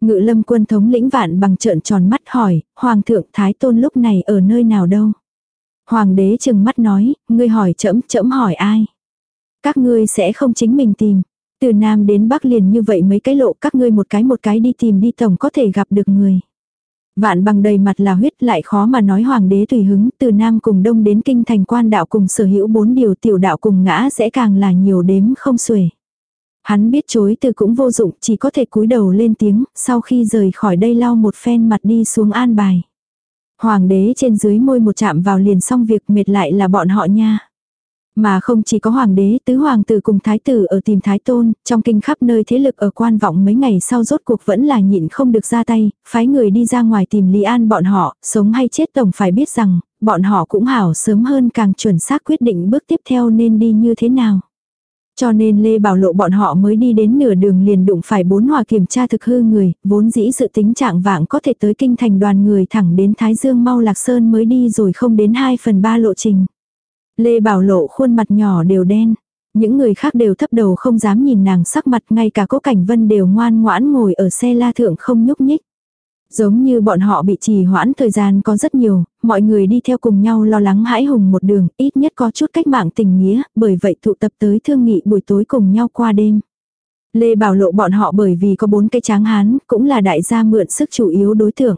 Ngự lâm quân thống lĩnh vạn bằng trợn tròn mắt hỏi, Hoàng thượng Thái Tôn lúc này ở nơi nào đâu? Hoàng đế chừng mắt nói, ngươi hỏi chẫm, chẫm hỏi ai? Các ngươi sẽ không chính mình tìm. Từ Nam đến Bắc liền như vậy mấy cái lộ các ngươi một cái một cái đi tìm đi tổng có thể gặp được người. Vạn bằng đầy mặt là huyết lại khó mà nói hoàng đế tùy hứng từ Nam cùng Đông đến Kinh thành quan đạo cùng sở hữu bốn điều tiểu đạo cùng ngã sẽ càng là nhiều đếm không xuể. Hắn biết chối từ cũng vô dụng, chỉ có thể cúi đầu lên tiếng, sau khi rời khỏi đây lau một phen mặt đi xuống an bài. Hoàng đế trên dưới môi một chạm vào liền xong việc mệt lại là bọn họ nha. Mà không chỉ có hoàng đế, tứ hoàng tử cùng thái tử ở tìm thái tôn, trong kinh khắp nơi thế lực ở quan vọng mấy ngày sau rốt cuộc vẫn là nhịn không được ra tay, phái người đi ra ngoài tìm Lý An bọn họ, sống hay chết tổng phải biết rằng, bọn họ cũng hảo sớm hơn càng chuẩn xác quyết định bước tiếp theo nên đi như thế nào. Cho nên Lê Bảo Lộ bọn họ mới đi đến nửa đường liền đụng phải bốn hòa kiểm tra thực hư người, vốn dĩ dự tính trạng vạng có thể tới kinh thành đoàn người thẳng đến Thái Dương mau Lạc Sơn mới đi rồi không đến 2 phần 3 lộ trình. Lê Bảo Lộ khuôn mặt nhỏ đều đen. Những người khác đều thấp đầu không dám nhìn nàng sắc mặt ngay cả cố cảnh vân đều ngoan ngoãn ngồi ở xe la thượng không nhúc nhích. Giống như bọn họ bị trì hoãn thời gian có rất nhiều, mọi người đi theo cùng nhau lo lắng hãi hùng một đường, ít nhất có chút cách mạng tình nghĩa, bởi vậy tụ tập tới thương nghị buổi tối cùng nhau qua đêm. Lê Bảo Lộ bọn họ bởi vì có bốn cái tráng hán, cũng là đại gia mượn sức chủ yếu đối tượng.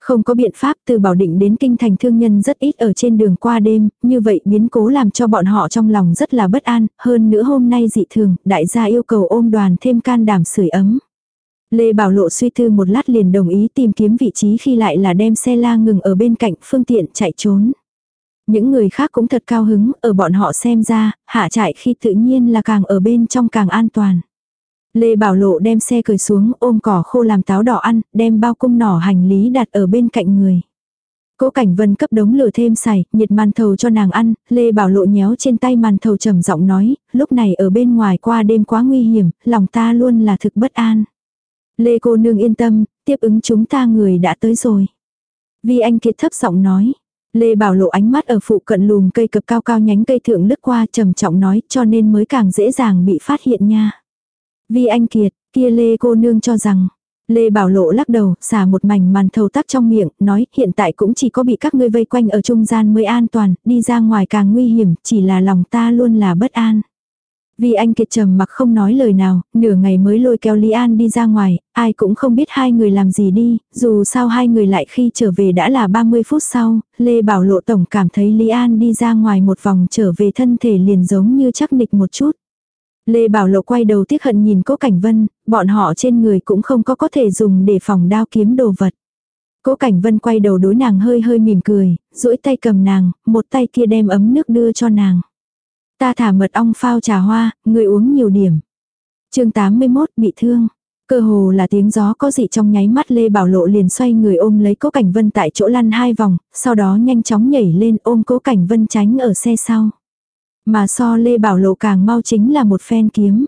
Không có biện pháp từ bảo định đến kinh thành thương nhân rất ít ở trên đường qua đêm, như vậy biến cố làm cho bọn họ trong lòng rất là bất an, hơn nữa hôm nay dị thường, đại gia yêu cầu ôm đoàn thêm can đảm sưởi ấm. Lê Bảo Lộ suy thư một lát liền đồng ý tìm kiếm vị trí khi lại là đem xe la ngừng ở bên cạnh phương tiện chạy trốn. Những người khác cũng thật cao hứng, ở bọn họ xem ra, hạ chạy khi tự nhiên là càng ở bên trong càng an toàn. Lê Bảo Lộ đem xe cười xuống ôm cỏ khô làm táo đỏ ăn, đem bao cung nỏ hành lý đặt ở bên cạnh người. Cố Cảnh Vân cấp đống lửa thêm xài, nhiệt màn thầu cho nàng ăn, Lê Bảo Lộ nhéo trên tay màn thầu trầm giọng nói, lúc này ở bên ngoài qua đêm quá nguy hiểm, lòng ta luôn là thực bất an. Lê cô nương yên tâm, tiếp ứng chúng ta người đã tới rồi. Vi Anh Kiệt thấp giọng nói. Lê Bảo Lộ ánh mắt ở phụ cận lùm cây cập cao cao nhánh cây thượng lướt qua trầm trọng nói cho nên mới càng dễ dàng bị phát hiện nha. Vi Anh Kiệt, kia Lê cô nương cho rằng, Lê Bảo Lộ lắc đầu, xả một mảnh màn thầu tắc trong miệng, nói hiện tại cũng chỉ có bị các ngươi vây quanh ở trung gian mới an toàn, đi ra ngoài càng nguy hiểm, chỉ là lòng ta luôn là bất an. Vì anh kiệt trầm mặc không nói lời nào, nửa ngày mới lôi kéo Lý An đi ra ngoài, ai cũng không biết hai người làm gì đi, dù sao hai người lại khi trở về đã là 30 phút sau, Lê Bảo Lộ Tổng cảm thấy Lý An đi ra ngoài một vòng trở về thân thể liền giống như chắc nịch một chút. Lê Bảo Lộ quay đầu tiếc hận nhìn Cố Cảnh Vân, bọn họ trên người cũng không có có thể dùng để phòng đao kiếm đồ vật. Cố Cảnh Vân quay đầu đối nàng hơi hơi mỉm cười, duỗi tay cầm nàng, một tay kia đem ấm nước đưa cho nàng. Ta thả mật ong phao trà hoa, người uống nhiều điểm. chương 81 bị thương. Cơ hồ là tiếng gió có gì trong nháy mắt Lê Bảo Lộ liền xoay người ôm lấy Cố Cảnh Vân tại chỗ lăn hai vòng, sau đó nhanh chóng nhảy lên ôm Cố Cảnh Vân tránh ở xe sau. Mà so Lê Bảo Lộ càng mau chính là một phen kiếm.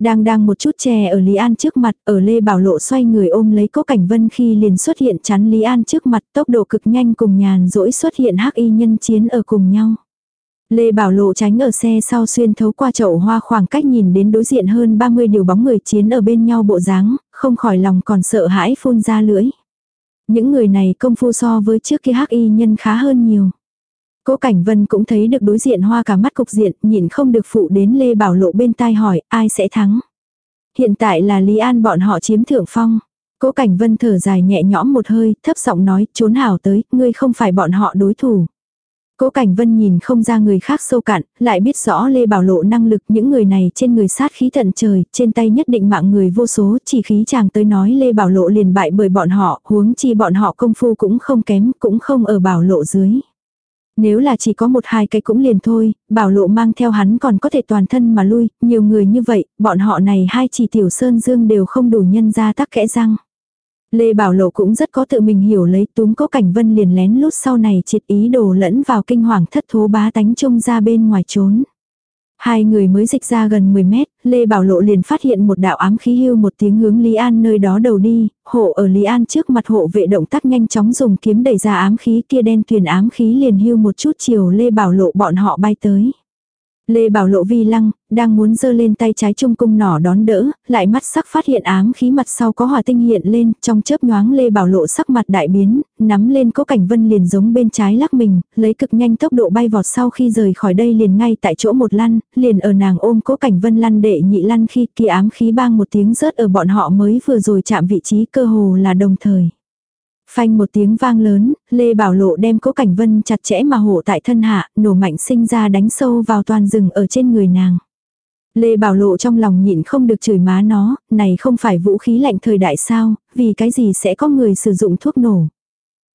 Đang đang một chút chè ở Lý An trước mặt, ở Lê Bảo Lộ xoay người ôm lấy Cố Cảnh Vân khi liền xuất hiện chắn Lý An trước mặt tốc độ cực nhanh cùng nhàn rỗi xuất hiện hắc y nhân chiến ở cùng nhau. Lê Bảo Lộ tránh ở xe sau xuyên thấu qua chậu hoa khoảng cách nhìn đến đối diện hơn 30 điều bóng người chiến ở bên nhau bộ dáng, không khỏi lòng còn sợ hãi phun ra lưỡi. Những người này công phu so với trước kia hắc y nhân khá hơn nhiều. Cố Cảnh Vân cũng thấy được đối diện hoa cả mắt cục diện, nhìn không được phụ đến Lê Bảo Lộ bên tai hỏi ai sẽ thắng. Hiện tại là Lý An bọn họ chiếm thượng phong. Cố Cảnh Vân thở dài nhẹ nhõm một hơi, thấp giọng nói, trốn hảo tới, ngươi không phải bọn họ đối thủ. Cố Cảnh Vân nhìn không ra người khác sâu cạn, lại biết rõ Lê Bảo Lộ năng lực những người này trên người sát khí tận trời, trên tay nhất định mạng người vô số, chỉ khí chàng tới nói Lê Bảo Lộ liền bại bởi bọn họ, huống chi bọn họ công phu cũng không kém, cũng không ở Bảo Lộ dưới. Nếu là chỉ có một hai cái cũng liền thôi, Bảo Lộ mang theo hắn còn có thể toàn thân mà lui, nhiều người như vậy, bọn họ này hai chỉ tiểu sơn dương đều không đủ nhân ra tắc kẽ răng. Lê Bảo Lộ cũng rất có tự mình hiểu lấy túm có cảnh vân liền lén lút sau này triệt ý đồ lẫn vào kinh hoàng thất thố bá tánh trông ra bên ngoài trốn. Hai người mới dịch ra gần 10 mét, Lê Bảo Lộ liền phát hiện một đạo ám khí hưu một tiếng hướng Lý An nơi đó đầu đi, hộ ở Lý An trước mặt hộ vệ động tác nhanh chóng dùng kiếm đẩy ra ám khí kia đen thuyền ám khí liền hưu một chút chiều Lê Bảo Lộ bọn họ bay tới. Lê Bảo Lộ vi lăng, đang muốn giơ lên tay trái trung cung nỏ đón đỡ, lại mắt sắc phát hiện ám khí mặt sau có hỏa tinh hiện lên, trong chớp nhoáng Lê Bảo Lộ sắc mặt đại biến, nắm lên cố cảnh vân liền giống bên trái lắc mình, lấy cực nhanh tốc độ bay vọt sau khi rời khỏi đây liền ngay tại chỗ một lăn, liền ở nàng ôm cố cảnh vân lăn đệ nhị lăn khi kia ám khí bang một tiếng rớt ở bọn họ mới vừa rồi chạm vị trí cơ hồ là đồng thời. Phanh một tiếng vang lớn, Lê Bảo Lộ đem cố cảnh vân chặt chẽ mà hộ tại thân hạ, nổ mạnh sinh ra đánh sâu vào toàn rừng ở trên người nàng. Lê Bảo Lộ trong lòng nhịn không được chửi má nó, này không phải vũ khí lạnh thời đại sao, vì cái gì sẽ có người sử dụng thuốc nổ.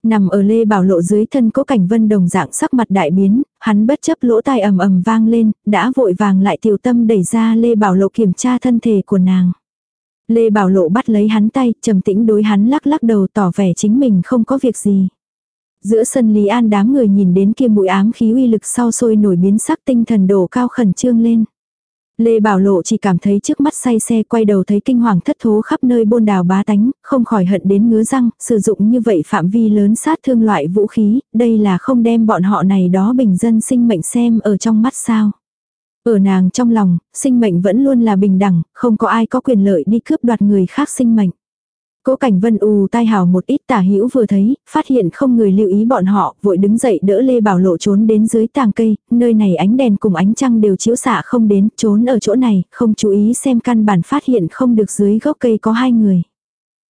Nằm ở Lê Bảo Lộ dưới thân cố cảnh vân đồng dạng sắc mặt đại biến, hắn bất chấp lỗ tai ầm ầm vang lên, đã vội vàng lại tiểu tâm đẩy ra Lê Bảo Lộ kiểm tra thân thể của nàng. Lê Bảo Lộ bắt lấy hắn tay, trầm tĩnh đối hắn lắc lắc đầu tỏ vẻ chính mình không có việc gì. Giữa sân Lý An đám người nhìn đến kia mũi ám khí uy lực sau sôi nổi biến sắc tinh thần đổ cao khẩn trương lên. Lê Bảo Lộ chỉ cảm thấy trước mắt say xe quay đầu thấy kinh hoàng thất thố khắp nơi bôn đào bá tánh, không khỏi hận đến ngứa răng, sử dụng như vậy phạm vi lớn sát thương loại vũ khí, đây là không đem bọn họ này đó bình dân sinh mệnh xem ở trong mắt sao. Ở nàng trong lòng, sinh mệnh vẫn luôn là bình đẳng, không có ai có quyền lợi đi cướp đoạt người khác sinh mệnh. Cố Cảnh Vân ù tai hào một ít tả hữu vừa thấy, phát hiện không người lưu ý bọn họ, vội đứng dậy đỡ Lê Bảo Lộ trốn đến dưới tàng cây, nơi này ánh đèn cùng ánh trăng đều chiếu xạ không đến, trốn ở chỗ này, không chú ý xem căn bản phát hiện không được dưới gốc cây có hai người.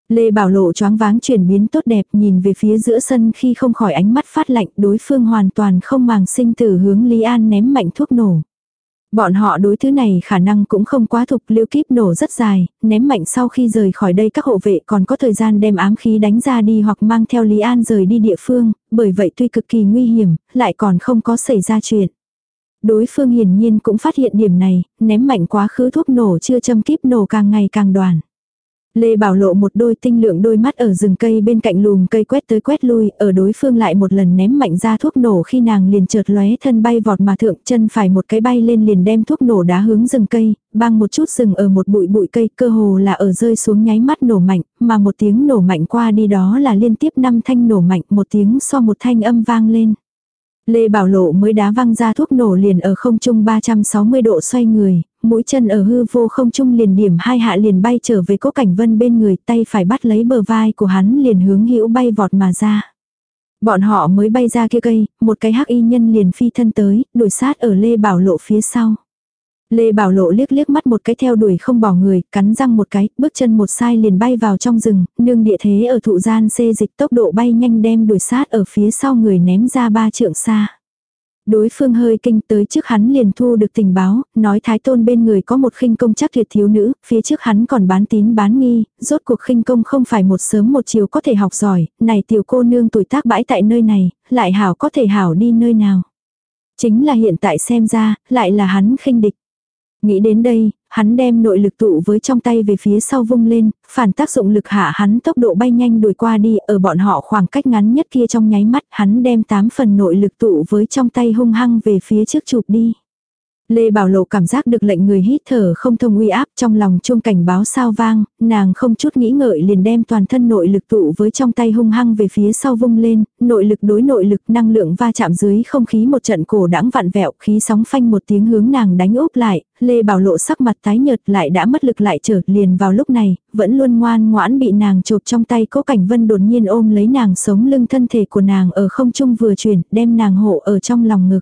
Lê Bảo Lộ choáng váng chuyển biến tốt đẹp nhìn về phía giữa sân khi không khỏi ánh mắt phát lạnh đối phương hoàn toàn không màng sinh tử hướng Lý An ném mạnh thuốc nổ. Bọn họ đối thứ này khả năng cũng không quá thục liêu kíp nổ rất dài, ném mạnh sau khi rời khỏi đây các hộ vệ còn có thời gian đem ám khí đánh ra đi hoặc mang theo Lý An rời đi địa phương, bởi vậy tuy cực kỳ nguy hiểm, lại còn không có xảy ra chuyện. Đối phương hiển nhiên cũng phát hiện điểm này, ném mạnh quá khứ thuốc nổ chưa châm kíp nổ càng ngày càng đoàn. Lê Bảo Lộ một đôi tinh lượng đôi mắt ở rừng cây bên cạnh lùm cây quét tới quét lui, ở đối phương lại một lần ném mạnh ra thuốc nổ khi nàng liền chợt lóe thân bay vọt mà thượng chân phải một cái bay lên liền đem thuốc nổ đá hướng rừng cây, băng một chút rừng ở một bụi bụi cây cơ hồ là ở rơi xuống nháy mắt nổ mạnh, mà một tiếng nổ mạnh qua đi đó là liên tiếp năm thanh nổ mạnh một tiếng so một thanh âm vang lên. Lê Bảo Lộ mới đá văng ra thuốc nổ liền ở không trung 360 độ xoay người, mũi chân ở hư vô không trung liền điểm hai hạ liền bay trở về cố cảnh vân bên người tay phải bắt lấy bờ vai của hắn liền hướng hữu bay vọt mà ra. Bọn họ mới bay ra kia cây, một cái hắc y nhân liền phi thân tới, đuổi sát ở Lê Bảo Lộ phía sau. Lê Bảo Lộ liếc liếc mắt một cái theo đuổi không bỏ người, cắn răng một cái, bước chân một sai liền bay vào trong rừng, nương địa thế ở thụ gian xê dịch tốc độ bay nhanh đem đuổi sát ở phía sau người ném ra ba trượng xa. Đối phương hơi kinh tới trước hắn liền thu được tình báo, nói thái tôn bên người có một khinh công chắc tuyệt thiếu nữ, phía trước hắn còn bán tín bán nghi, rốt cuộc khinh công không phải một sớm một chiều có thể học giỏi, này tiểu cô nương tuổi tác bãi tại nơi này, lại hảo có thể hảo đi nơi nào. Chính là hiện tại xem ra, lại là hắn khinh địch. Nghĩ đến đây, hắn đem nội lực tụ với trong tay về phía sau vung lên, phản tác dụng lực hạ hắn tốc độ bay nhanh đuổi qua đi, ở bọn họ khoảng cách ngắn nhất kia trong nháy mắt, hắn đem 8 phần nội lực tụ với trong tay hung hăng về phía trước chụp đi. Lê Bảo Lộ cảm giác được lệnh người hít thở không thông uy áp trong lòng chuông cảnh báo sao vang, nàng không chút nghĩ ngợi liền đem toàn thân nội lực tụ với trong tay hung hăng về phía sau vung lên, nội lực đối nội lực năng lượng va chạm dưới không khí một trận cổ đãng vặn vẹo, khí sóng phanh một tiếng hướng nàng đánh úp lại, Lê Bảo Lộ sắc mặt tái nhợt lại đã mất lực lại trở liền vào lúc này, vẫn luôn ngoan ngoãn bị nàng chộp trong tay cố cảnh vân đột nhiên ôm lấy nàng sống lưng thân thể của nàng ở không trung vừa chuyển, đem nàng hộ ở trong lòng ngực.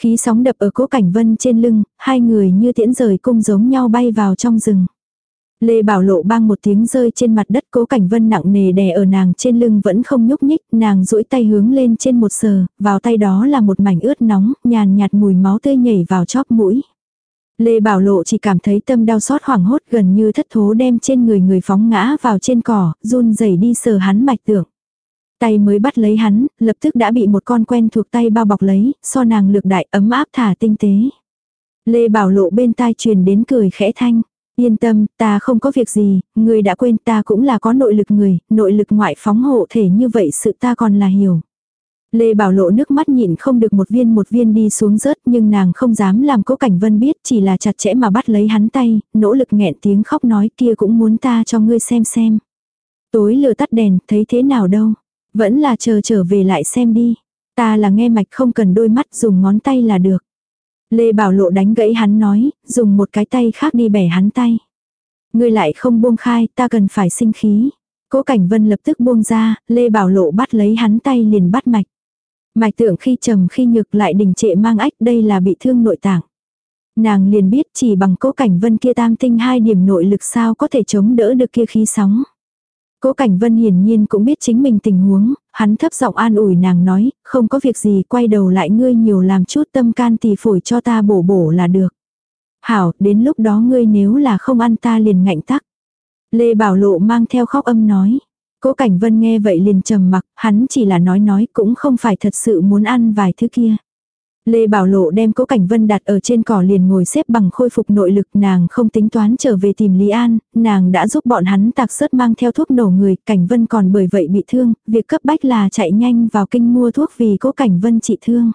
Khí sóng đập ở cố cảnh vân trên lưng, hai người như tiễn rời cung giống nhau bay vào trong rừng. Lê Bảo Lộ bang một tiếng rơi trên mặt đất cố cảnh vân nặng nề đè ở nàng trên lưng vẫn không nhúc nhích, nàng duỗi tay hướng lên trên một sờ, vào tay đó là một mảnh ướt nóng, nhàn nhạt mùi máu tươi nhảy vào chóp mũi. Lê Bảo Lộ chỉ cảm thấy tâm đau xót hoảng hốt gần như thất thố đem trên người người phóng ngã vào trên cỏ, run rẩy đi sờ hắn mạch tưởng. Tay mới bắt lấy hắn, lập tức đã bị một con quen thuộc tay bao bọc lấy, so nàng lược đại ấm áp thả tinh tế. Lê Bảo Lộ bên tai truyền đến cười khẽ thanh. Yên tâm, ta không có việc gì, người đã quên ta cũng là có nội lực người, nội lực ngoại phóng hộ thể như vậy sự ta còn là hiểu. Lê Bảo Lộ nước mắt nhịn không được một viên một viên đi xuống rớt nhưng nàng không dám làm cố cảnh vân biết chỉ là chặt chẽ mà bắt lấy hắn tay, nỗ lực nghẹn tiếng khóc nói kia cũng muốn ta cho ngươi xem xem. Tối lừa tắt đèn, thấy thế nào đâu. Vẫn là chờ trở về lại xem đi. Ta là nghe mạch không cần đôi mắt dùng ngón tay là được. Lê Bảo Lộ đánh gãy hắn nói, dùng một cái tay khác đi bẻ hắn tay. Ngươi lại không buông khai, ta cần phải sinh khí. Cố Cảnh Vân lập tức buông ra, Lê Bảo Lộ bắt lấy hắn tay liền bắt mạch. Mạch tượng khi trầm khi nhược lại đình trệ mang ách đây là bị thương nội tạng. Nàng liền biết chỉ bằng cố cảnh vân kia tam tinh hai điểm nội lực sao có thể chống đỡ được kia khí sóng. Cố Cảnh Vân hiển nhiên cũng biết chính mình tình huống, hắn thấp giọng an ủi nàng nói, không có việc gì quay đầu lại ngươi nhiều làm chút tâm can tỳ phổi cho ta bổ bổ là được. Hảo, đến lúc đó ngươi nếu là không ăn ta liền ngạnh tắc. Lê Bảo Lộ mang theo khóc âm nói. Cố Cảnh Vân nghe vậy liền trầm mặc, hắn chỉ là nói nói cũng không phải thật sự muốn ăn vài thứ kia. Lê Bảo Lộ đem Cố Cảnh Vân đặt ở trên cỏ liền ngồi xếp bằng khôi phục nội lực nàng không tính toán trở về tìm Lý An, nàng đã giúp bọn hắn tạc sớt mang theo thuốc nổ người, Cảnh Vân còn bởi vậy bị thương, việc cấp bách là chạy nhanh vào kinh mua thuốc vì Cố Cảnh Vân trị thương.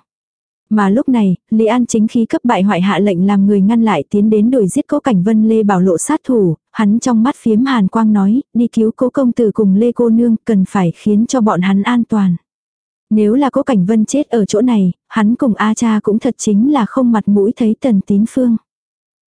Mà lúc này, Lý An chính khí cấp bại hoại hạ lệnh làm người ngăn lại tiến đến đuổi giết Cố Cảnh Vân Lê Bảo Lộ sát thủ, hắn trong mắt phiếm hàn quang nói, đi cứu Cố công tử cùng Lê cô nương, cần phải khiến cho bọn hắn an toàn. Nếu là cố cảnh vân chết ở chỗ này, hắn cùng A cha cũng thật chính là không mặt mũi thấy tần tín phương.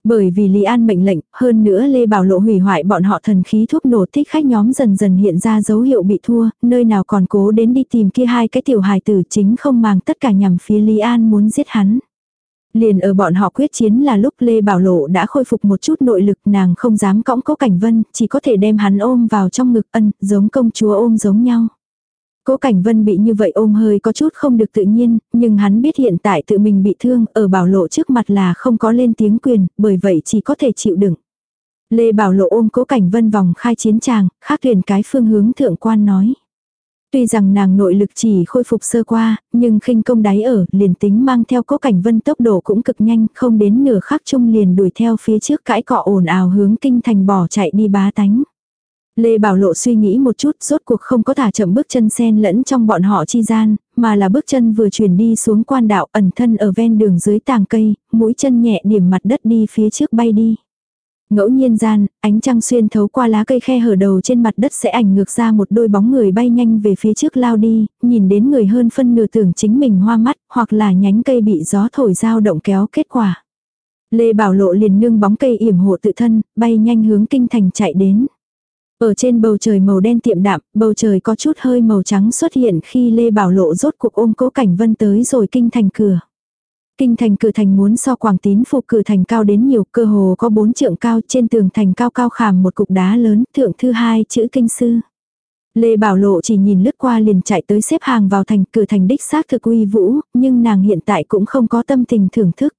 Bởi vì Lý An mệnh lệnh, hơn nữa Lê Bảo Lộ hủy hoại bọn họ thần khí thuốc nổ thích khách nhóm dần dần hiện ra dấu hiệu bị thua, nơi nào còn cố đến đi tìm kia hai cái tiểu hài tử chính không mang tất cả nhằm phía Lý An muốn giết hắn. Liền ở bọn họ quyết chiến là lúc Lê Bảo Lộ đã khôi phục một chút nội lực nàng không dám cõng cố cảnh vân, chỉ có thể đem hắn ôm vào trong ngực ân, giống công chúa ôm giống nhau. Cố Cảnh Vân bị như vậy ôm hơi có chút không được tự nhiên, nhưng hắn biết hiện tại tự mình bị thương, ở bảo lộ trước mặt là không có lên tiếng quyền, bởi vậy chỉ có thể chịu đựng. Lê Bảo Lộ ôm Cố Cảnh Vân vòng khai chiến tràng, khác thuyền cái phương hướng thượng quan nói. Tuy rằng nàng nội lực chỉ khôi phục sơ qua, nhưng khinh công đáy ở, liền tính mang theo Cố Cảnh Vân tốc độ cũng cực nhanh, không đến nửa khắc chung liền đuổi theo phía trước cãi cọ ồn ào hướng kinh thành bỏ chạy đi bá tánh. Lê Bảo Lộ suy nghĩ một chút, rốt cuộc không có thả chậm bước chân sen lẫn trong bọn họ chi gian, mà là bước chân vừa chuyển đi xuống quan đạo ẩn thân ở ven đường dưới tàng cây, mũi chân nhẹ điểm mặt đất đi phía trước bay đi. Ngẫu nhiên gian, ánh trăng xuyên thấu qua lá cây khe hở đầu trên mặt đất sẽ ảnh ngược ra một đôi bóng người bay nhanh về phía trước lao đi, nhìn đến người hơn phân nửa tưởng chính mình hoa mắt, hoặc là nhánh cây bị gió thổi dao động kéo kết quả. Lê Bảo Lộ liền nương bóng cây yểm hộ tự thân, bay nhanh hướng kinh thành chạy đến. Ở trên bầu trời màu đen tiệm đạm, bầu trời có chút hơi màu trắng xuất hiện khi Lê Bảo Lộ rốt cuộc ôm cố cảnh vân tới rồi kinh thành cửa. Kinh thành cửa thành muốn so quảng tín phục cửa thành cao đến nhiều cơ hồ có bốn trượng cao trên tường thành cao cao khảm một cục đá lớn thượng thư hai chữ kinh sư. Lê Bảo Lộ chỉ nhìn lướt qua liền chạy tới xếp hàng vào thành cửa thành đích xác thực uy vũ, nhưng nàng hiện tại cũng không có tâm tình thưởng thức.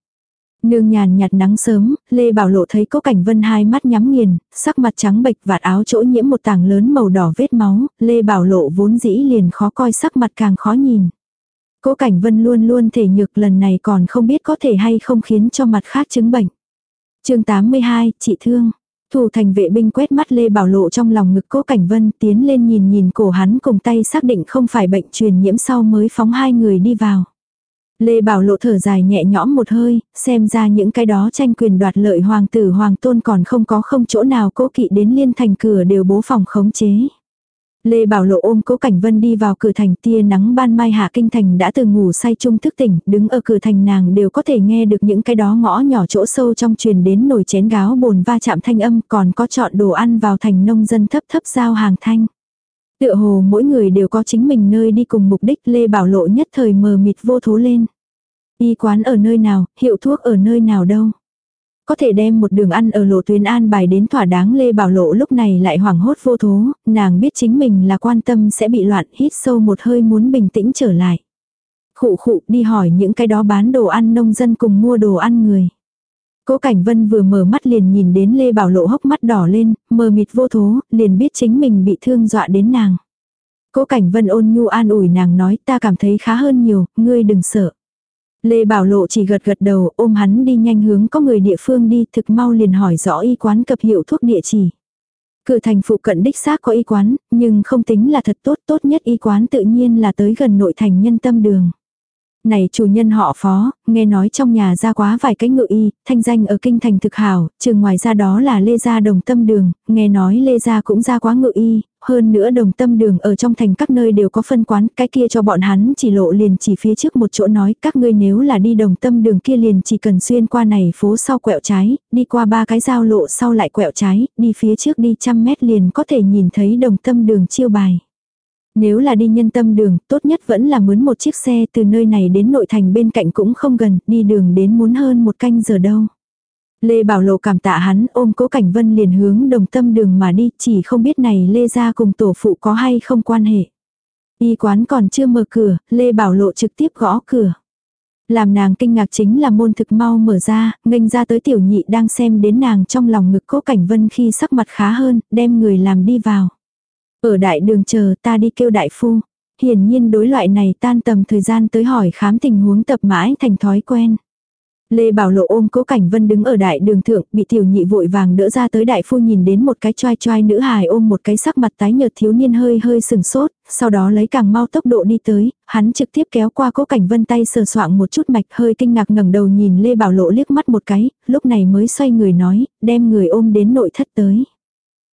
Nương nhàn nhạt nắng sớm, Lê Bảo Lộ thấy có cảnh vân hai mắt nhắm nghiền, sắc mặt trắng bệch vạt áo chỗ nhiễm một tảng lớn màu đỏ vết máu, Lê Bảo Lộ vốn dĩ liền khó coi sắc mặt càng khó nhìn. Cố Cảnh Vân luôn luôn thể nhược lần này còn không biết có thể hay không khiến cho mặt khác chứng bệnh. chương 82, chị thương. Thủ thành vệ binh quét mắt Lê Bảo Lộ trong lòng ngực Cố Cảnh Vân tiến lên nhìn nhìn cổ hắn cùng tay xác định không phải bệnh truyền nhiễm sau mới phóng hai người đi vào. Lê Bảo Lộ thở dài nhẹ nhõm một hơi, xem ra những cái đó tranh quyền đoạt lợi hoàng tử hoàng tôn còn không có không chỗ nào cố kỵ đến liên thành cửa đều bố phòng khống chế. Lê Bảo Lộ ôm Cố Cảnh Vân đi vào cửa thành tia nắng ban mai hạ kinh thành đã từ ngủ say chung thức tỉnh, đứng ở cửa thành nàng đều có thể nghe được những cái đó ngõ nhỏ chỗ sâu trong truyền đến nồi chén gáo bồn va chạm thanh âm còn có chọn đồ ăn vào thành nông dân thấp thấp giao hàng thanh. Tựa hồ mỗi người đều có chính mình nơi đi cùng mục đích Lê Bảo Lộ nhất thời mờ mịt vô thố lên. Y quán ở nơi nào, hiệu thuốc ở nơi nào đâu. Có thể đem một đường ăn ở lộ tuyến an bài đến thỏa đáng Lê Bảo Lộ lúc này lại hoảng hốt vô thố, nàng biết chính mình là quan tâm sẽ bị loạn hít sâu một hơi muốn bình tĩnh trở lại. Khụ khụ đi hỏi những cái đó bán đồ ăn nông dân cùng mua đồ ăn người. Cố Cảnh Vân vừa mở mắt liền nhìn đến Lê Bảo Lộ hốc mắt đỏ lên, mờ mịt vô thố, liền biết chính mình bị thương dọa đến nàng. Cố Cảnh Vân ôn nhu an ủi nàng nói ta cảm thấy khá hơn nhiều, ngươi đừng sợ. Lê Bảo Lộ chỉ gật gật đầu ôm hắn đi nhanh hướng có người địa phương đi thực mau liền hỏi rõ y quán cập hiệu thuốc địa chỉ. Cự thành phụ cận đích xác có y quán, nhưng không tính là thật tốt, tốt nhất y quán tự nhiên là tới gần nội thành nhân tâm đường. Này chủ nhân họ phó, nghe nói trong nhà ra quá vài cái ngự y, thanh danh ở kinh thành thực hảo, trường ngoài ra đó là Lê Gia Đồng Tâm Đường, nghe nói Lê Gia cũng ra quá ngự y, hơn nữa Đồng Tâm Đường ở trong thành các nơi đều có phân quán, cái kia cho bọn hắn chỉ lộ liền chỉ phía trước một chỗ nói, các ngươi nếu là đi Đồng Tâm Đường kia liền chỉ cần xuyên qua này phố sau quẹo trái, đi qua ba cái giao lộ sau lại quẹo trái, đi phía trước đi trăm mét liền có thể nhìn thấy Đồng Tâm Đường chiêu bài. Nếu là đi nhân tâm đường, tốt nhất vẫn là mướn một chiếc xe từ nơi này đến nội thành bên cạnh cũng không gần, đi đường đến muốn hơn một canh giờ đâu. Lê Bảo Lộ cảm tạ hắn ôm cố cảnh vân liền hướng đồng tâm đường mà đi, chỉ không biết này Lê ra cùng tổ phụ có hay không quan hệ. Y quán còn chưa mở cửa, Lê Bảo Lộ trực tiếp gõ cửa. Làm nàng kinh ngạc chính là môn thực mau mở ra, nghênh ra tới tiểu nhị đang xem đến nàng trong lòng ngực cố cảnh vân khi sắc mặt khá hơn, đem người làm đi vào. Ở đại đường chờ ta đi kêu đại phu. Hiển nhiên đối loại này tan tầm thời gian tới hỏi khám tình huống tập mãi thành thói quen. Lê Bảo Lộ ôm cố cảnh vân đứng ở đại đường thượng, bị tiểu nhị vội vàng đỡ ra tới đại phu nhìn đến một cái choai choai nữ hài ôm một cái sắc mặt tái nhợt thiếu niên hơi hơi sừng sốt, sau đó lấy càng mau tốc độ đi tới, hắn trực tiếp kéo qua cố cảnh vân tay sờ soạng một chút mạch hơi kinh ngạc ngẩng đầu nhìn Lê Bảo Lộ liếc mắt một cái, lúc này mới xoay người nói, đem người ôm đến nội thất tới.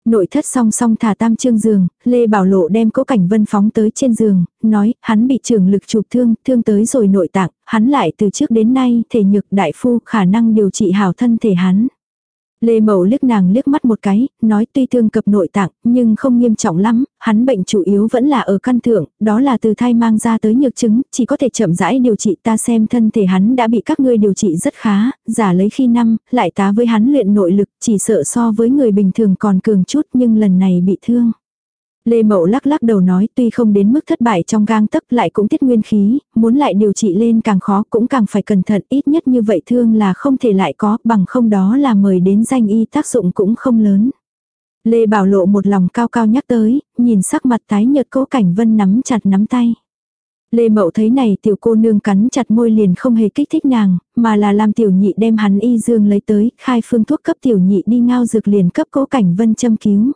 Nội thất song song thả tam trương giường, Lê Bảo Lộ đem cố cảnh vân phóng tới trên giường, nói, hắn bị trường lực chụp thương, thương tới rồi nội tạng, hắn lại từ trước đến nay thể nhược đại phu khả năng điều trị hảo thân thể hắn. Lê Mậu liếc nàng liếc mắt một cái, nói tuy thương cập nội tạng, nhưng không nghiêm trọng lắm, hắn bệnh chủ yếu vẫn là ở căn thượng, đó là từ thai mang ra tới nhược chứng, chỉ có thể chậm rãi điều trị ta xem thân thể hắn đã bị các ngươi điều trị rất khá, giả lấy khi năm, lại tá với hắn luyện nội lực, chỉ sợ so với người bình thường còn cường chút nhưng lần này bị thương. Lê Mậu lắc lắc đầu nói tuy không đến mức thất bại trong gang tấc lại cũng tiết nguyên khí, muốn lại điều trị lên càng khó cũng càng phải cẩn thận ít nhất như vậy thương là không thể lại có bằng không đó là mời đến danh y tác dụng cũng không lớn. Lê Bảo Lộ một lòng cao cao nhắc tới, nhìn sắc mặt tái nhợt cố cảnh vân nắm chặt nắm tay. Lê Mậu thấy này tiểu cô nương cắn chặt môi liền không hề kích thích nàng, mà là làm tiểu nhị đem hắn y dương lấy tới, khai phương thuốc cấp tiểu nhị đi ngao dược liền cấp cố cảnh vân châm cứu.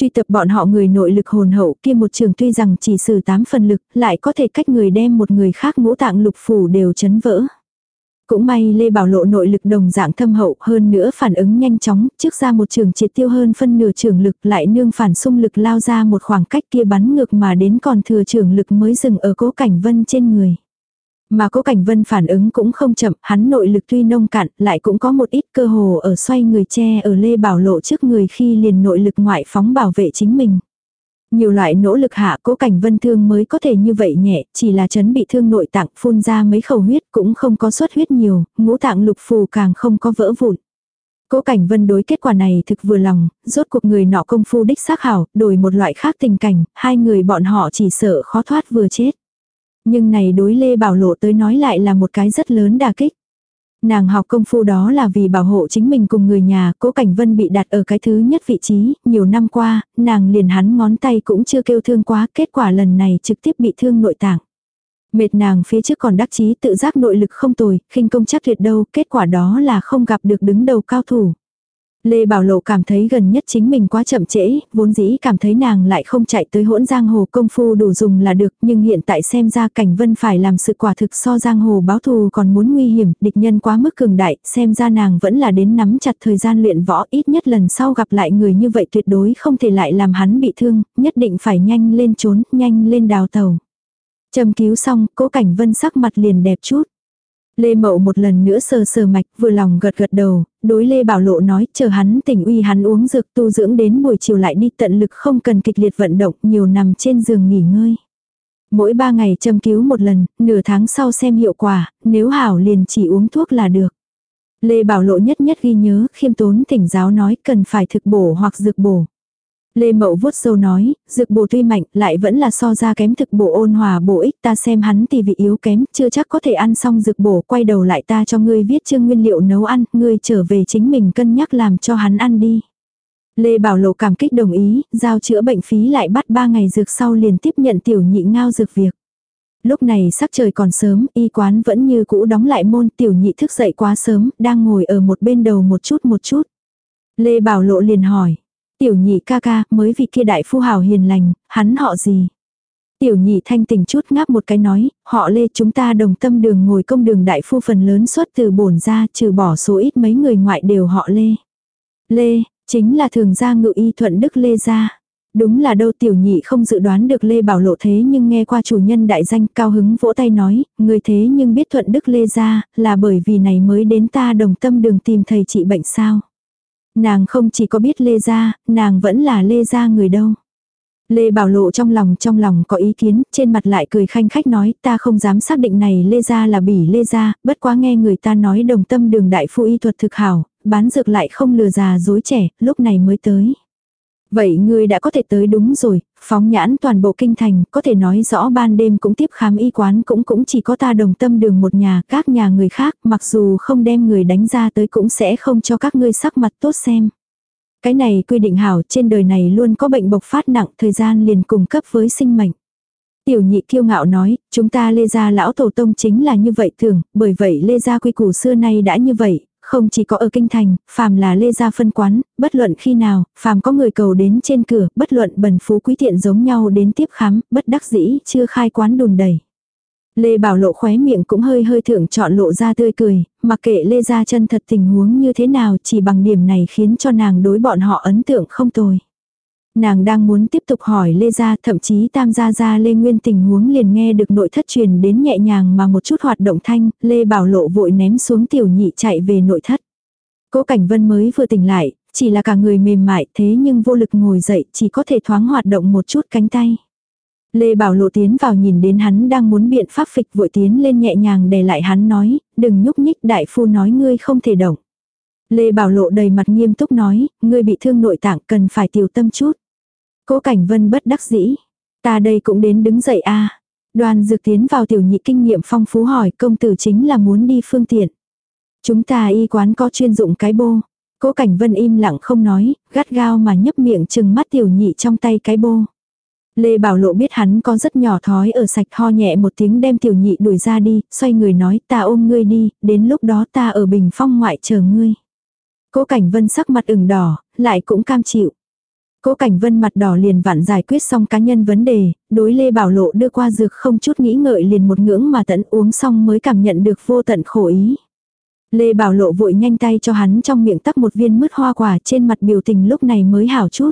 Truy tập bọn họ người nội lực hồn hậu kia một trường tuy rằng chỉ sử tám phần lực, lại có thể cách người đem một người khác ngũ tạng lục phủ đều chấn vỡ. Cũng may Lê Bảo Lộ nội lực đồng dạng thâm hậu hơn nữa phản ứng nhanh chóng, trước ra một trường triệt tiêu hơn phân nửa trường lực lại nương phản xung lực lao ra một khoảng cách kia bắn ngược mà đến còn thừa trường lực mới dừng ở cố cảnh vân trên người. Mà cố cảnh vân phản ứng cũng không chậm, hắn nội lực tuy nông cạn, lại cũng có một ít cơ hồ ở xoay người che ở Lê Bảo Lộ trước người khi liền nội lực ngoại phóng bảo vệ chính mình. Nhiều loại nỗ lực hạ cố cảnh vân thương mới có thể như vậy nhẹ, chỉ là chấn bị thương nội tạng phun ra mấy khẩu huyết cũng không có xuất huyết nhiều, ngũ tạng lục phù càng không có vỡ vụn. Cố Cảnh Vân đối kết quả này thực vừa lòng, rốt cuộc người nọ công phu đích xác hảo, đổi một loại khác tình cảnh, hai người bọn họ chỉ sợ khó thoát vừa chết. Nhưng này đối Lê Bảo Lộ tới nói lại là một cái rất lớn đà kích. Nàng học công phu đó là vì bảo hộ chính mình cùng người nhà, cố cảnh vân bị đặt ở cái thứ nhất vị trí, nhiều năm qua, nàng liền hắn ngón tay cũng chưa kêu thương quá, kết quả lần này trực tiếp bị thương nội tạng. Mệt nàng phía trước còn đắc chí tự giác nội lực không tồi, khinh công chắc tuyệt đâu, kết quả đó là không gặp được đứng đầu cao thủ. Lê Bảo Lộ cảm thấy gần nhất chính mình quá chậm trễ, vốn dĩ cảm thấy nàng lại không chạy tới hỗn giang hồ công phu đủ dùng là được, nhưng hiện tại xem ra cảnh vân phải làm sự quả thực so giang hồ báo thù còn muốn nguy hiểm, địch nhân quá mức cường đại, xem ra nàng vẫn là đến nắm chặt thời gian luyện võ ít nhất lần sau gặp lại người như vậy tuyệt đối không thể lại làm hắn bị thương, nhất định phải nhanh lên trốn, nhanh lên đào tàu. Châm cứu xong, cố cảnh vân sắc mặt liền đẹp chút. Lê Mậu một lần nữa sờ sờ mạch, vừa lòng gật gật đầu, đối Lê Bảo Lộ nói, chờ hắn tỉnh uy hắn uống dược tu dưỡng đến buổi chiều lại đi tận lực không cần kịch liệt vận động, nhiều nằm trên giường nghỉ ngơi. Mỗi ba ngày châm cứu một lần, nửa tháng sau xem hiệu quả, nếu hảo liền chỉ uống thuốc là được. Lê Bảo Lộ nhất nhất ghi nhớ, khiêm tốn thỉnh giáo nói cần phải thực bổ hoặc dược bổ. Lê Mậu vuốt sâu nói, dược bổ tuy mạnh, lại vẫn là so ra kém thực bổ ôn hòa bổ ích ta xem hắn thì vị yếu kém, chưa chắc có thể ăn xong dược bổ, quay đầu lại ta cho ngươi viết chương nguyên liệu nấu ăn, ngươi trở về chính mình cân nhắc làm cho hắn ăn đi. Lê Bảo Lộ cảm kích đồng ý, giao chữa bệnh phí lại bắt ba ngày dược sau liền tiếp nhận tiểu nhị ngao dược việc. Lúc này sắc trời còn sớm, y quán vẫn như cũ đóng lại môn tiểu nhị thức dậy quá sớm, đang ngồi ở một bên đầu một chút một chút. Lê Bảo Lộ liền hỏi, Tiểu nhị ca ca, mới vị kia đại phu hào hiền lành, hắn họ gì? Tiểu nhị thanh tỉnh chút ngáp một cái nói, họ lê chúng ta đồng tâm đường ngồi công đường đại phu phần lớn xuất từ bổn ra trừ bỏ số ít mấy người ngoại đều họ lê. Lê, chính là thường gia ngự y thuận đức lê gia. Đúng là đâu tiểu nhị không dự đoán được Lê Bảo Lộ thế nhưng nghe qua chủ nhân đại danh cao hứng vỗ tay nói, người thế nhưng biết thuận đức Lê gia là bởi vì này mới đến ta đồng tâm đường tìm thầy trị bệnh sao. Nàng không chỉ có biết Lê Gia, nàng vẫn là Lê Gia người đâu. Lê Bảo Lộ trong lòng trong lòng có ý kiến, trên mặt lại cười khanh khách nói ta không dám xác định này Lê Gia là bỉ Lê Gia, bất quá nghe người ta nói đồng tâm đường đại phu y thuật thực hảo, bán dược lại không lừa già dối trẻ, lúc này mới tới. Vậy ngươi đã có thể tới đúng rồi, phóng nhãn toàn bộ kinh thành, có thể nói rõ ban đêm cũng tiếp khám y quán cũng cũng chỉ có ta đồng tâm đường một nhà, các nhà người khác, mặc dù không đem người đánh ra tới cũng sẽ không cho các ngươi sắc mặt tốt xem. Cái này quy định hảo, trên đời này luôn có bệnh bộc phát nặng, thời gian liền cùng cấp với sinh mệnh. Tiểu nhị kiêu ngạo nói, chúng ta lê gia lão tổ tông chính là như vậy thường, bởi vậy lê gia quy củ xưa nay đã như vậy, không chỉ có ở kinh thành, phàm là lê gia phân quán, bất luận khi nào, phàm có người cầu đến trên cửa, bất luận bần phú quý tiện giống nhau đến tiếp khám, bất đắc dĩ chưa khai quán đùn đầy. Lê Bảo Lộ khóe miệng cũng hơi hơi thượng chọn lộ ra tươi cười, mặc kệ Lê Gia chân thật tình huống như thế nào chỉ bằng điểm này khiến cho nàng đối bọn họ ấn tượng không tồi. Nàng đang muốn tiếp tục hỏi Lê Gia thậm chí tam gia gia Lê Nguyên tình huống liền nghe được nội thất truyền đến nhẹ nhàng mà một chút hoạt động thanh, Lê Bảo Lộ vội ném xuống tiểu nhị chạy về nội thất. Cố Cảnh Vân mới vừa tỉnh lại, chỉ là cả người mềm mại thế nhưng vô lực ngồi dậy chỉ có thể thoáng hoạt động một chút cánh tay. Lê Bảo Lộ tiến vào nhìn đến hắn đang muốn biện pháp phịch vội tiến lên nhẹ nhàng để lại hắn nói, đừng nhúc nhích đại phu nói ngươi không thể động. Lê Bảo Lộ đầy mặt nghiêm túc nói, ngươi bị thương nội tạng cần phải tiểu tâm chút. Cố Cảnh Vân bất đắc dĩ. Ta đây cũng đến đứng dậy a. Đoàn dược tiến vào tiểu nhị kinh nghiệm phong phú hỏi công tử chính là muốn đi phương tiện. Chúng ta y quán có chuyên dụng cái bô. Cố Cảnh Vân im lặng không nói, gắt gao mà nhấp miệng chừng mắt tiểu nhị trong tay cái bô. Lê Bảo Lộ biết hắn có rất nhỏ thói ở sạch ho nhẹ một tiếng đem tiểu nhị đuổi ra đi, xoay người nói ta ôm ngươi đi, đến lúc đó ta ở bình phong ngoại chờ ngươi. Cố Cảnh Vân sắc mặt ửng đỏ, lại cũng cam chịu. Cố Cảnh Vân mặt đỏ liền vặn giải quyết xong cá nhân vấn đề, đối Lê Bảo Lộ đưa qua dược không chút nghĩ ngợi liền một ngưỡng mà tận uống xong mới cảm nhận được vô tận khổ ý. Lê Bảo Lộ vội nhanh tay cho hắn trong miệng tắc một viên mứt hoa quả trên mặt biểu tình lúc này mới hảo chút.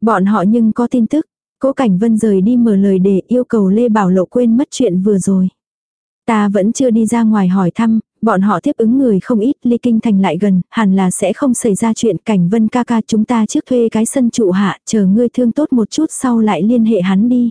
Bọn họ nhưng có tin tức, Cố Cảnh Vân rời đi mở lời để yêu cầu Lê Bảo Lộ quên mất chuyện vừa rồi. Ta vẫn chưa đi ra ngoài hỏi thăm, bọn họ tiếp ứng người không ít, ly kinh thành lại gần, hẳn là sẽ không xảy ra chuyện cảnh vân ca ca chúng ta trước thuê cái sân trụ hạ, chờ ngươi thương tốt một chút sau lại liên hệ hắn đi.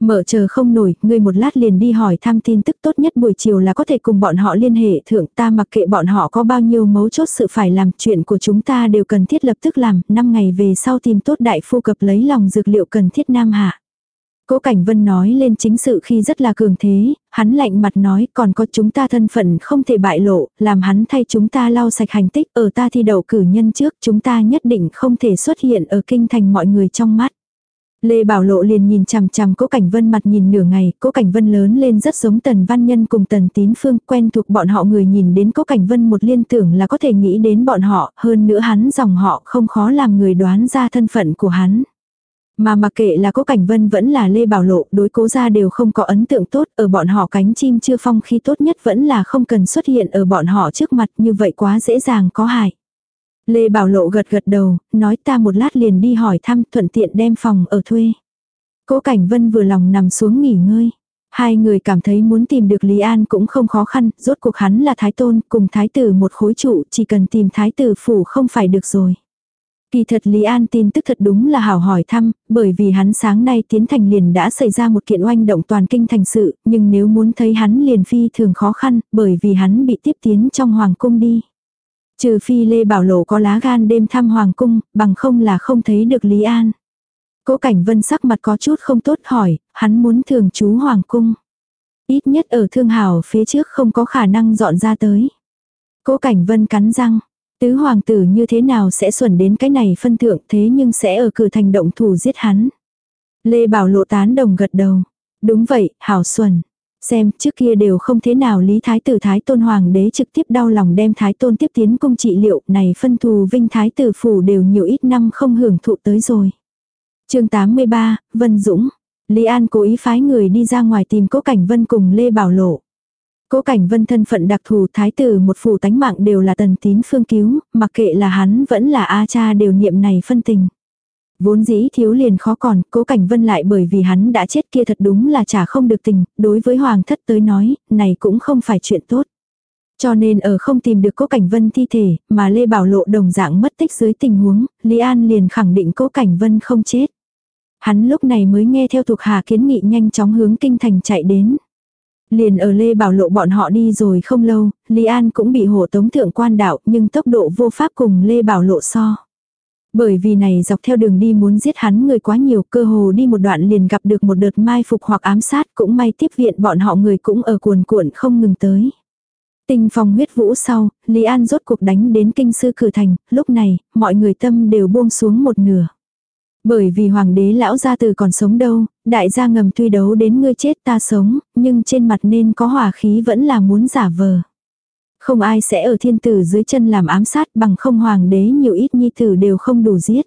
Mở chờ không nổi, ngươi một lát liền đi hỏi thăm tin tức tốt nhất buổi chiều là có thể cùng bọn họ liên hệ thượng ta mặc kệ bọn họ có bao nhiêu mấu chốt sự phải làm chuyện của chúng ta đều cần thiết lập tức làm, 5 ngày về sau tìm tốt đại phu cập lấy lòng dược liệu cần thiết nam hạ. Cố Cảnh Vân nói lên chính sự khi rất là cường thế, hắn lạnh mặt nói còn có chúng ta thân phận không thể bại lộ, làm hắn thay chúng ta lau sạch hành tích ở ta thi đậu cử nhân trước chúng ta nhất định không thể xuất hiện ở kinh thành mọi người trong mắt. Lê Bảo Lộ liền nhìn chằm chằm Cố Cảnh Vân mặt nhìn nửa ngày, Cố Cảnh Vân lớn lên rất giống Tần Văn Nhân cùng Tần Tín Phương, quen thuộc bọn họ người nhìn đến Cố Cảnh Vân một liên tưởng là có thể nghĩ đến bọn họ, hơn nữa hắn dòng họ không khó làm người đoán ra thân phận của hắn. Mà mặc kệ là cố cảnh vân vẫn là Lê Bảo Lộ đối cố gia đều không có ấn tượng tốt ở bọn họ cánh chim chưa phong khi tốt nhất vẫn là không cần xuất hiện ở bọn họ trước mặt như vậy quá dễ dàng có hại. Lê Bảo Lộ gật gật đầu, nói ta một lát liền đi hỏi thăm thuận tiện đem phòng ở thuê. Cố Cảnh Vân vừa lòng nằm xuống nghỉ ngơi. Hai người cảm thấy muốn tìm được Lý An cũng không khó khăn, rốt cuộc hắn là thái tôn, cùng thái tử một khối trụ, chỉ cần tìm thái tử phủ không phải được rồi. Kỳ thật Lý An tin tức thật đúng là hảo hỏi thăm, bởi vì hắn sáng nay tiến thành liền đã xảy ra một kiện oanh động toàn kinh thành sự, nhưng nếu muốn thấy hắn liền phi thường khó khăn, bởi vì hắn bị tiếp tiến trong hoàng cung đi. Trừ phi Lê Bảo Lộ có lá gan đêm thăm hoàng cung, bằng không là không thấy được Lý An. Cố Cảnh Vân sắc mặt có chút không tốt hỏi, hắn muốn thường trú hoàng cung. Ít nhất ở thương hảo phía trước không có khả năng dọn ra tới. Cố Cảnh Vân cắn răng, Tứ hoàng tử như thế nào sẽ xuẩn đến cái này phân thượng thế nhưng sẽ ở cửa thành động thủ giết hắn. Lê Bảo lộ tán đồng gật đầu. Đúng vậy, hảo xuẩn. Xem, trước kia đều không thế nào lý thái tử thái tôn hoàng đế trực tiếp đau lòng đem thái tôn tiếp tiến cung trị liệu này phân thù vinh thái tử phủ đều nhiều ít năm không hưởng thụ tới rồi. chương 83, Vân Dũng. Lý An cố ý phái người đi ra ngoài tìm cố cảnh Vân cùng Lê Bảo lộ. Cố cảnh vân thân phận đặc thù thái tử một phủ tánh mạng đều là tần tín phương cứu, mặc kệ là hắn vẫn là A cha đều niệm này phân tình. Vốn dĩ thiếu liền khó còn, cố cảnh vân lại bởi vì hắn đã chết kia thật đúng là chả không được tình, đối với hoàng thất tới nói, này cũng không phải chuyện tốt. Cho nên ở không tìm được cố cảnh vân thi thể, mà Lê Bảo Lộ đồng dạng mất tích dưới tình huống, Lý An liền khẳng định cố cảnh vân không chết. Hắn lúc này mới nghe theo thuộc hạ kiến nghị nhanh chóng hướng kinh thành chạy đến. Liền ở Lê Bảo Lộ bọn họ đi rồi không lâu, Lý An cũng bị hộ tống thượng quan đạo nhưng tốc độ vô pháp cùng Lê Bảo Lộ so. Bởi vì này dọc theo đường đi muốn giết hắn người quá nhiều cơ hồ đi một đoạn liền gặp được một đợt mai phục hoặc ám sát cũng may tiếp viện bọn họ người cũng ở cuồn cuộn không ngừng tới. Tình phòng huyết vũ sau, Lý An rốt cuộc đánh đến kinh sư cử thành, lúc này, mọi người tâm đều buông xuống một nửa. Bởi vì hoàng đế lão gia từ còn sống đâu, đại gia ngầm tuy đấu đến ngươi chết ta sống, nhưng trên mặt nên có hỏa khí vẫn là muốn giả vờ. Không ai sẽ ở thiên tử dưới chân làm ám sát bằng không hoàng đế nhiều ít nhi tử đều không đủ giết.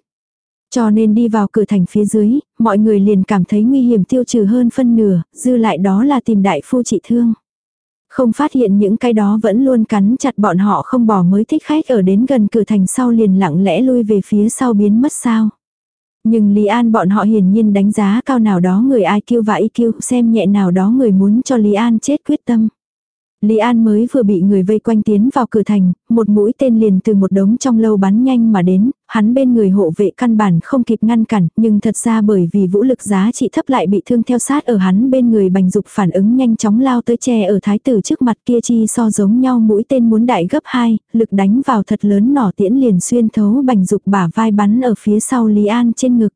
Cho nên đi vào cửa thành phía dưới, mọi người liền cảm thấy nguy hiểm tiêu trừ hơn phân nửa, dư lại đó là tìm đại phu trị thương. Không phát hiện những cái đó vẫn luôn cắn chặt bọn họ không bỏ mới thích khách ở đến gần cửa thành sau liền lặng lẽ lui về phía sau biến mất sao. Nhưng Lý An bọn họ hiển nhiên đánh giá cao nào đó người ai kêu và IQ xem nhẹ nào đó người muốn cho Lý An chết quyết tâm. Lý An mới vừa bị người vây quanh tiến vào cửa thành, một mũi tên liền từ một đống trong lâu bắn nhanh mà đến, hắn bên người hộ vệ căn bản không kịp ngăn cản, nhưng thật ra bởi vì vũ lực giá trị thấp lại bị thương theo sát ở hắn bên người bành dục phản ứng nhanh chóng lao tới che ở thái tử trước mặt kia chi so giống nhau mũi tên muốn đại gấp hai, lực đánh vào thật lớn nỏ tiễn liền xuyên thấu bành dục bả vai bắn ở phía sau Lý An trên ngực.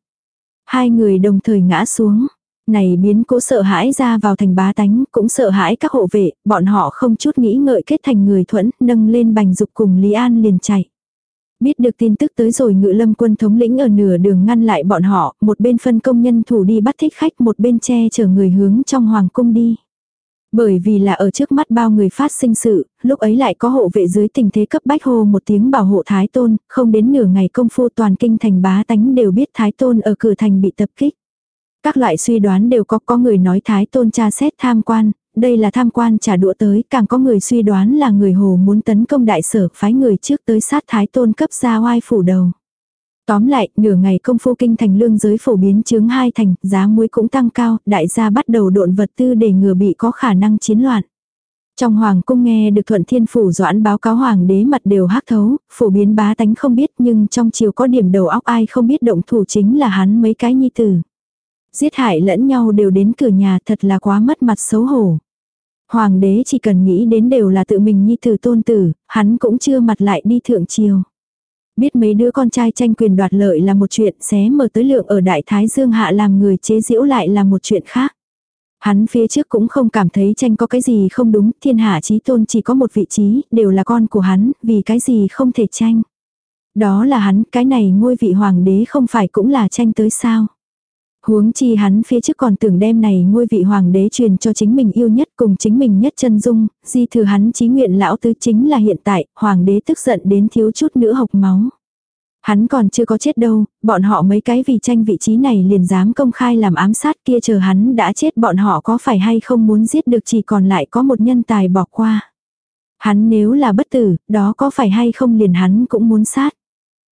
Hai người đồng thời ngã xuống. Này biến cố sợ hãi ra vào thành bá tánh, cũng sợ hãi các hộ vệ, bọn họ không chút nghĩ ngợi kết thành người thuẫn, nâng lên bành dục cùng Lý An liền chạy. Biết được tin tức tới rồi ngự lâm quân thống lĩnh ở nửa đường ngăn lại bọn họ, một bên phân công nhân thủ đi bắt thích khách một bên che chở người hướng trong hoàng cung đi. Bởi vì là ở trước mắt bao người phát sinh sự, lúc ấy lại có hộ vệ dưới tình thế cấp bách hô một tiếng bảo hộ Thái Tôn, không đến nửa ngày công phu toàn kinh thành bá tánh đều biết Thái Tôn ở cửa thành bị tập kích. Các loại suy đoán đều có có người nói Thái Tôn tra xét tham quan, đây là tham quan trả đũa tới, càng có người suy đoán là người hồ muốn tấn công đại sở phái người trước tới sát Thái Tôn cấp ra oai phủ đầu. Tóm lại, nửa ngày công phu kinh thành lương giới phổ biến chướng hai thành, giá muối cũng tăng cao, đại gia bắt đầu độn vật tư để ngừa bị có khả năng chiến loạn. Trong hoàng cung nghe được thuận thiên phủ doãn báo cáo hoàng đế mặt đều hắc thấu, phổ biến bá tánh không biết nhưng trong chiều có điểm đầu óc ai không biết động thủ chính là hắn mấy cái nhi tử. Giết hại lẫn nhau đều đến cửa nhà thật là quá mất mặt xấu hổ. Hoàng đế chỉ cần nghĩ đến đều là tự mình nhi tử tôn tử, hắn cũng chưa mặt lại đi thượng triều. Biết mấy đứa con trai tranh quyền đoạt lợi là một chuyện xé mở tới lượng ở Đại Thái Dương Hạ làm người chế giễu lại là một chuyện khác. Hắn phía trước cũng không cảm thấy tranh có cái gì không đúng, thiên hạ chí tôn chỉ có một vị trí, đều là con của hắn, vì cái gì không thể tranh. Đó là hắn, cái này ngôi vị hoàng đế không phải cũng là tranh tới sao. Huống chi hắn phía trước còn tưởng đem này ngôi vị hoàng đế truyền cho chính mình yêu nhất cùng chính mình nhất chân dung, di thừa hắn chí nguyện lão tứ chính là hiện tại, hoàng đế tức giận đến thiếu chút nữa hộc máu. Hắn còn chưa có chết đâu, bọn họ mấy cái vì tranh vị trí này liền dám công khai làm ám sát kia chờ hắn đã chết bọn họ có phải hay không muốn giết được chỉ còn lại có một nhân tài bỏ qua. Hắn nếu là bất tử, đó có phải hay không liền hắn cũng muốn sát.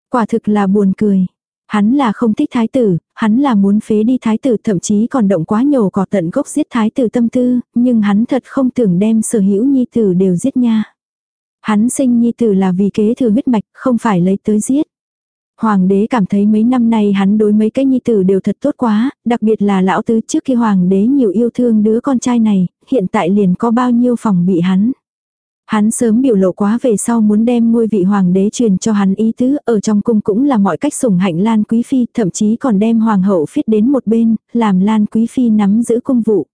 Quả thực là buồn cười. Hắn là không thích thái tử, hắn là muốn phế đi thái tử thậm chí còn động quá nhổ cỏ tận gốc giết thái tử tâm tư, nhưng hắn thật không tưởng đem sở hữu nhi tử đều giết nha. Hắn sinh nhi tử là vì kế thừa huyết mạch, không phải lấy tới giết. Hoàng đế cảm thấy mấy năm nay hắn đối mấy cái nhi tử đều thật tốt quá, đặc biệt là lão tứ trước khi hoàng đế nhiều yêu thương đứa con trai này, hiện tại liền có bao nhiêu phòng bị hắn. Hắn sớm biểu lộ quá về sau muốn đem ngôi vị hoàng đế truyền cho hắn ý tứ, ở trong cung cũng là mọi cách sủng hạnh Lan Quý Phi, thậm chí còn đem hoàng hậu phiết đến một bên, làm Lan Quý Phi nắm giữ cung vụ.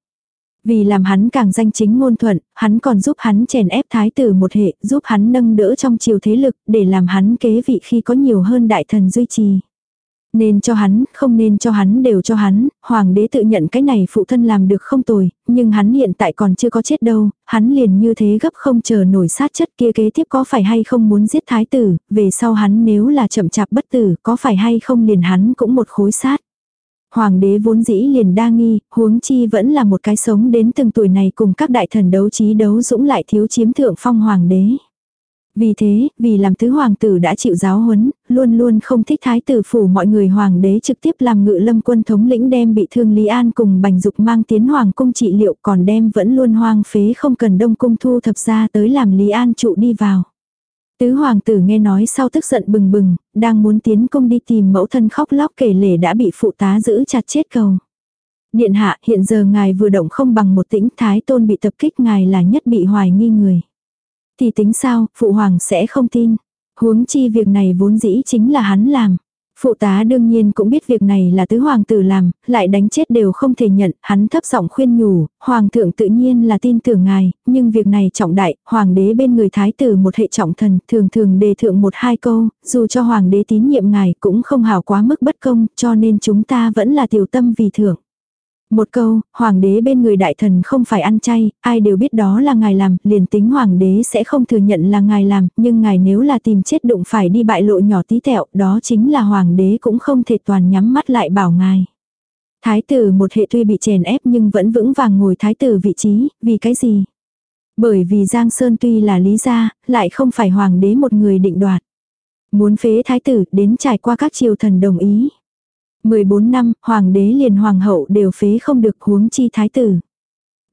Vì làm hắn càng danh chính ngôn thuận, hắn còn giúp hắn chèn ép thái tử một hệ, giúp hắn nâng đỡ trong chiều thế lực, để làm hắn kế vị khi có nhiều hơn đại thần duy trì. Nên cho hắn, không nên cho hắn đều cho hắn, hoàng đế tự nhận cái này phụ thân làm được không tồi, nhưng hắn hiện tại còn chưa có chết đâu, hắn liền như thế gấp không chờ nổi sát chất kia kế tiếp có phải hay không muốn giết thái tử, về sau hắn nếu là chậm chạp bất tử, có phải hay không liền hắn cũng một khối sát. Hoàng đế vốn dĩ liền đa nghi, huống chi vẫn là một cái sống đến từng tuổi này cùng các đại thần đấu trí đấu dũng lại thiếu chiếm thượng phong hoàng đế. Vì thế, vì làm tứ hoàng tử đã chịu giáo huấn, luôn luôn không thích thái tử phủ mọi người hoàng đế trực tiếp làm ngự lâm quân thống lĩnh đem bị thương Lý An cùng bành dục mang tiến hoàng cung trị liệu còn đem vẫn luôn hoang phế không cần đông cung thu thập ra tới làm Lý An trụ đi vào. Tứ hoàng tử nghe nói sau tức giận bừng bừng, đang muốn tiến cung đi tìm mẫu thân khóc lóc kể lể đã bị phụ tá giữ chặt chết cầu. Điện hạ hiện giờ ngài vừa động không bằng một tĩnh thái tôn bị tập kích ngài là nhất bị hoài nghi người. Thì tính sao, phụ hoàng sẽ không tin. Huống chi việc này vốn dĩ chính là hắn làm. Phụ tá đương nhiên cũng biết việc này là tứ hoàng tử làm, lại đánh chết đều không thể nhận, hắn thấp giọng khuyên nhủ, hoàng thượng tự nhiên là tin tưởng ngài, nhưng việc này trọng đại, hoàng đế bên người thái tử một hệ trọng thần, thường thường đề thượng một hai câu, dù cho hoàng đế tín nhiệm ngài cũng không hảo quá mức bất công, cho nên chúng ta vẫn là tiểu tâm vì thượng. Một câu, hoàng đế bên người đại thần không phải ăn chay, ai đều biết đó là ngài làm, liền tính hoàng đế sẽ không thừa nhận là ngài làm, nhưng ngài nếu là tìm chết đụng phải đi bại lộ nhỏ tí tẹo, đó chính là hoàng đế cũng không thể toàn nhắm mắt lại bảo ngài. Thái tử một hệ tuy bị chèn ép nhưng vẫn vững vàng ngồi thái tử vị trí, vì cái gì? Bởi vì Giang Sơn tuy là lý gia, lại không phải hoàng đế một người định đoạt. Muốn phế thái tử đến trải qua các triều thần đồng ý. 14 năm, hoàng đế liền hoàng hậu đều phế không được huống chi thái tử.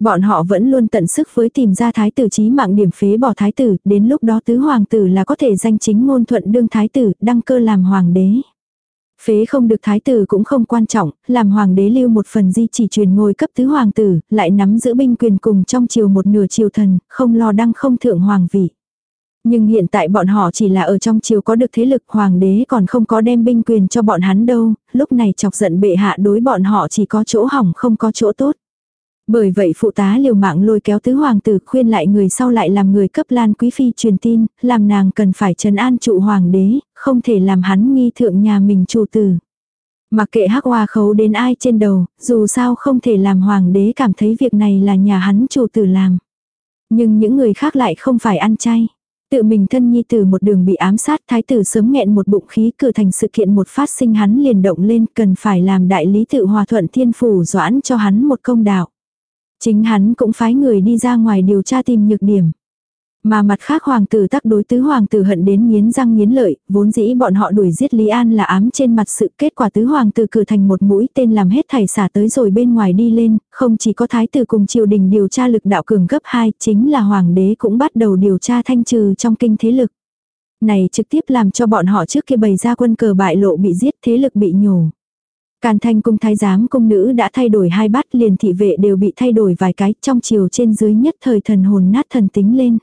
Bọn họ vẫn luôn tận sức với tìm ra thái tử chí mạng điểm phế bỏ thái tử, đến lúc đó tứ hoàng tử là có thể danh chính ngôn thuận đương thái tử, đăng cơ làm hoàng đế. Phế không được thái tử cũng không quan trọng, làm hoàng đế lưu một phần di chỉ truyền ngôi cấp tứ hoàng tử, lại nắm giữ binh quyền cùng trong triều một nửa triều thần, không lo đăng không thượng hoàng vị. Nhưng hiện tại bọn họ chỉ là ở trong chiều có được thế lực hoàng đế còn không có đem binh quyền cho bọn hắn đâu, lúc này chọc giận bệ hạ đối bọn họ chỉ có chỗ hỏng không có chỗ tốt. Bởi vậy phụ tá liều mạng lôi kéo tứ hoàng tử khuyên lại người sau lại làm người cấp lan quý phi truyền tin, làm nàng cần phải trấn an trụ hoàng đế, không thể làm hắn nghi thượng nhà mình chủ tử. Mặc kệ hắc hoa khấu đến ai trên đầu, dù sao không thể làm hoàng đế cảm thấy việc này là nhà hắn chủ tử làm. Nhưng những người khác lại không phải ăn chay. Tự mình thân nhi tử một đường bị ám sát, thái tử sớm nghẹn một bụng khí cử thành sự kiện một phát sinh hắn liền động lên, cần phải làm đại lý tự hòa thuận thiên phủ doãn cho hắn một công đạo. Chính hắn cũng phái người đi ra ngoài điều tra tìm nhược điểm. Mà mặt khác hoàng tử tác đối tứ hoàng tử hận đến nghiến răng nghiến lợi, vốn dĩ bọn họ đuổi giết Lý An là ám trên mặt sự kết quả tứ hoàng tử cử thành một mũi tên làm hết thảy xả tới rồi bên ngoài đi lên, không chỉ có thái tử cùng triều đình điều tra lực đạo cường gấp 2, chính là hoàng đế cũng bắt đầu điều tra thanh trừ trong kinh thế lực. Này trực tiếp làm cho bọn họ trước kia bày ra quân cờ bại lộ bị giết thế lực bị nhổ. Càn thanh cung thái giám cung nữ đã thay đổi hai bát liền thị vệ đều bị thay đổi vài cái trong chiều trên dưới nhất thời thần hồn nát thần tính lên.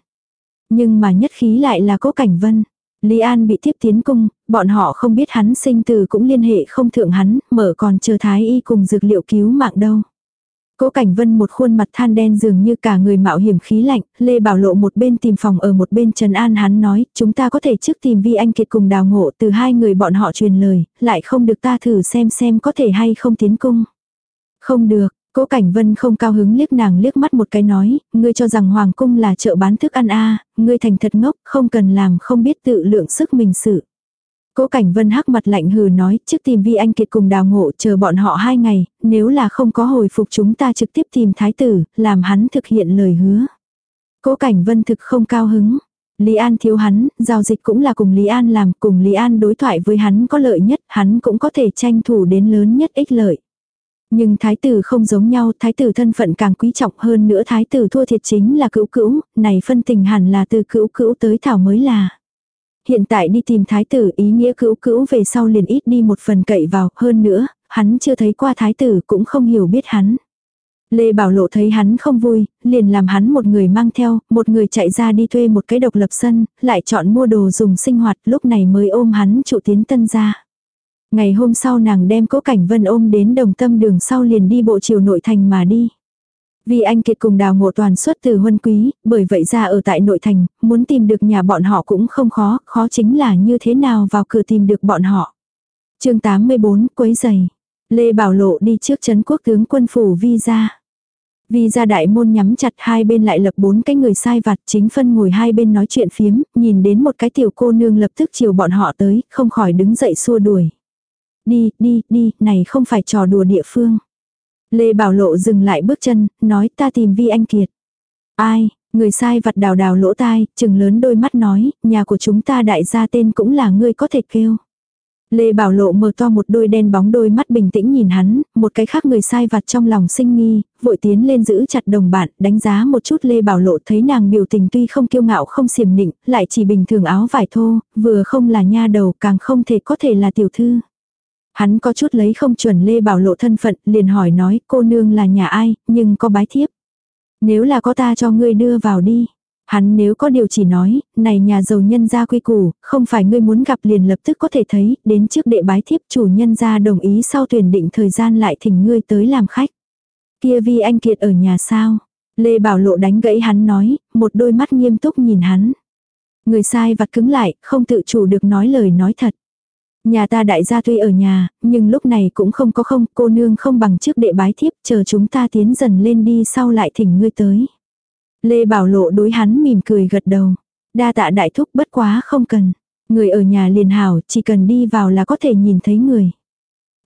Nhưng mà nhất khí lại là cố cảnh vân. Lý An bị tiếp tiến cung, bọn họ không biết hắn sinh từ cũng liên hệ không thượng hắn, mở còn chờ thái y cùng dược liệu cứu mạng đâu. Cố Cảnh Vân một khuôn mặt than đen dường như cả người mạo hiểm khí lạnh, Lê Bảo Lộ một bên tìm phòng ở một bên Trần An hắn nói, chúng ta có thể trước tìm Vi Anh Kiệt cùng đào ngộ từ hai người bọn họ truyền lời, lại không được ta thử xem xem có thể hay không tiến cung. Không được, Cố Cảnh Vân không cao hứng liếc nàng liếc mắt một cái nói, ngươi cho rằng Hoàng Cung là chợ bán thức ăn a à, ngươi thành thật ngốc, không cần làm không biết tự lượng sức mình sự. Cố Cảnh Vân hắc mặt lạnh hừ nói, trước tìm Vi Anh Kiệt cùng đào ngộ chờ bọn họ hai ngày, nếu là không có hồi phục chúng ta trực tiếp tìm Thái tử, làm hắn thực hiện lời hứa. Cố Cảnh Vân thực không cao hứng. Lý An thiếu hắn, giao dịch cũng là cùng Lý An làm, cùng Lý An đối thoại với hắn có lợi nhất, hắn cũng có thể tranh thủ đến lớn nhất ích lợi. Nhưng thái tử không giống nhau, thái tử thân phận càng quý trọng hơn nữa thái tử thua thiệt chính là cữu cữu, này phân tình hẳn là từ cữu cữu tới thảo mới là. Hiện tại đi tìm thái tử ý nghĩa cữu cữu về sau liền ít đi một phần cậy vào, hơn nữa, hắn chưa thấy qua thái tử cũng không hiểu biết hắn. Lê Bảo Lộ thấy hắn không vui, liền làm hắn một người mang theo, một người chạy ra đi thuê một cái độc lập sân, lại chọn mua đồ dùng sinh hoạt lúc này mới ôm hắn trụ tiến tân ra. Ngày hôm sau nàng đem cố cảnh vân ôm đến đồng tâm đường sau liền đi bộ chiều nội thành mà đi. Vì anh Kiệt cùng đào ngộ toàn xuất từ huân quý, bởi vậy ra ở tại nội thành, muốn tìm được nhà bọn họ cũng không khó, khó chính là như thế nào vào cửa tìm được bọn họ. chương 84, quấy giày. Lê Bảo Lộ đi trước chấn quốc tướng quân phủ Vi ra. Vi ra đại môn nhắm chặt hai bên lại lập bốn cái người sai vặt chính phân ngồi hai bên nói chuyện phiếm, nhìn đến một cái tiểu cô nương lập tức chiều bọn họ tới, không khỏi đứng dậy xua đuổi. Đi, đi, đi, này không phải trò đùa địa phương. Lê Bảo Lộ dừng lại bước chân, nói ta tìm Vi Anh Kiệt. Ai, người sai vặt đào đào lỗ tai, chừng lớn đôi mắt nói, nhà của chúng ta đại gia tên cũng là ngươi có thể kêu. Lê Bảo Lộ mở to một đôi đen bóng đôi mắt bình tĩnh nhìn hắn, một cái khác người sai vặt trong lòng sinh nghi, vội tiến lên giữ chặt đồng bạn, đánh giá một chút Lê Bảo Lộ thấy nàng biểu tình tuy không kiêu ngạo không xiềm nịnh, lại chỉ bình thường áo vải thô, vừa không là nha đầu càng không thể có thể là tiểu thư. Hắn có chút lấy không chuẩn Lê Bảo Lộ thân phận, liền hỏi nói cô nương là nhà ai, nhưng có bái thiếp. Nếu là có ta cho ngươi đưa vào đi. Hắn nếu có điều chỉ nói, này nhà giàu nhân gia quy củ, không phải ngươi muốn gặp liền lập tức có thể thấy, đến trước đệ bái thiếp chủ nhân gia đồng ý sau tuyển định thời gian lại thỉnh ngươi tới làm khách. Kia vi anh kiệt ở nhà sao? Lê Bảo Lộ đánh gãy hắn nói, một đôi mắt nghiêm túc nhìn hắn. Người sai vặt cứng lại, không tự chủ được nói lời nói thật. Nhà ta đại gia tuy ở nhà, nhưng lúc này cũng không có không, cô nương không bằng trước đệ bái thiếp, chờ chúng ta tiến dần lên đi sau lại thỉnh ngươi tới. Lê Bảo Lộ đối hắn mỉm cười gật đầu. Đa tạ đại thúc bất quá không cần. Người ở nhà liền hảo, chỉ cần đi vào là có thể nhìn thấy người.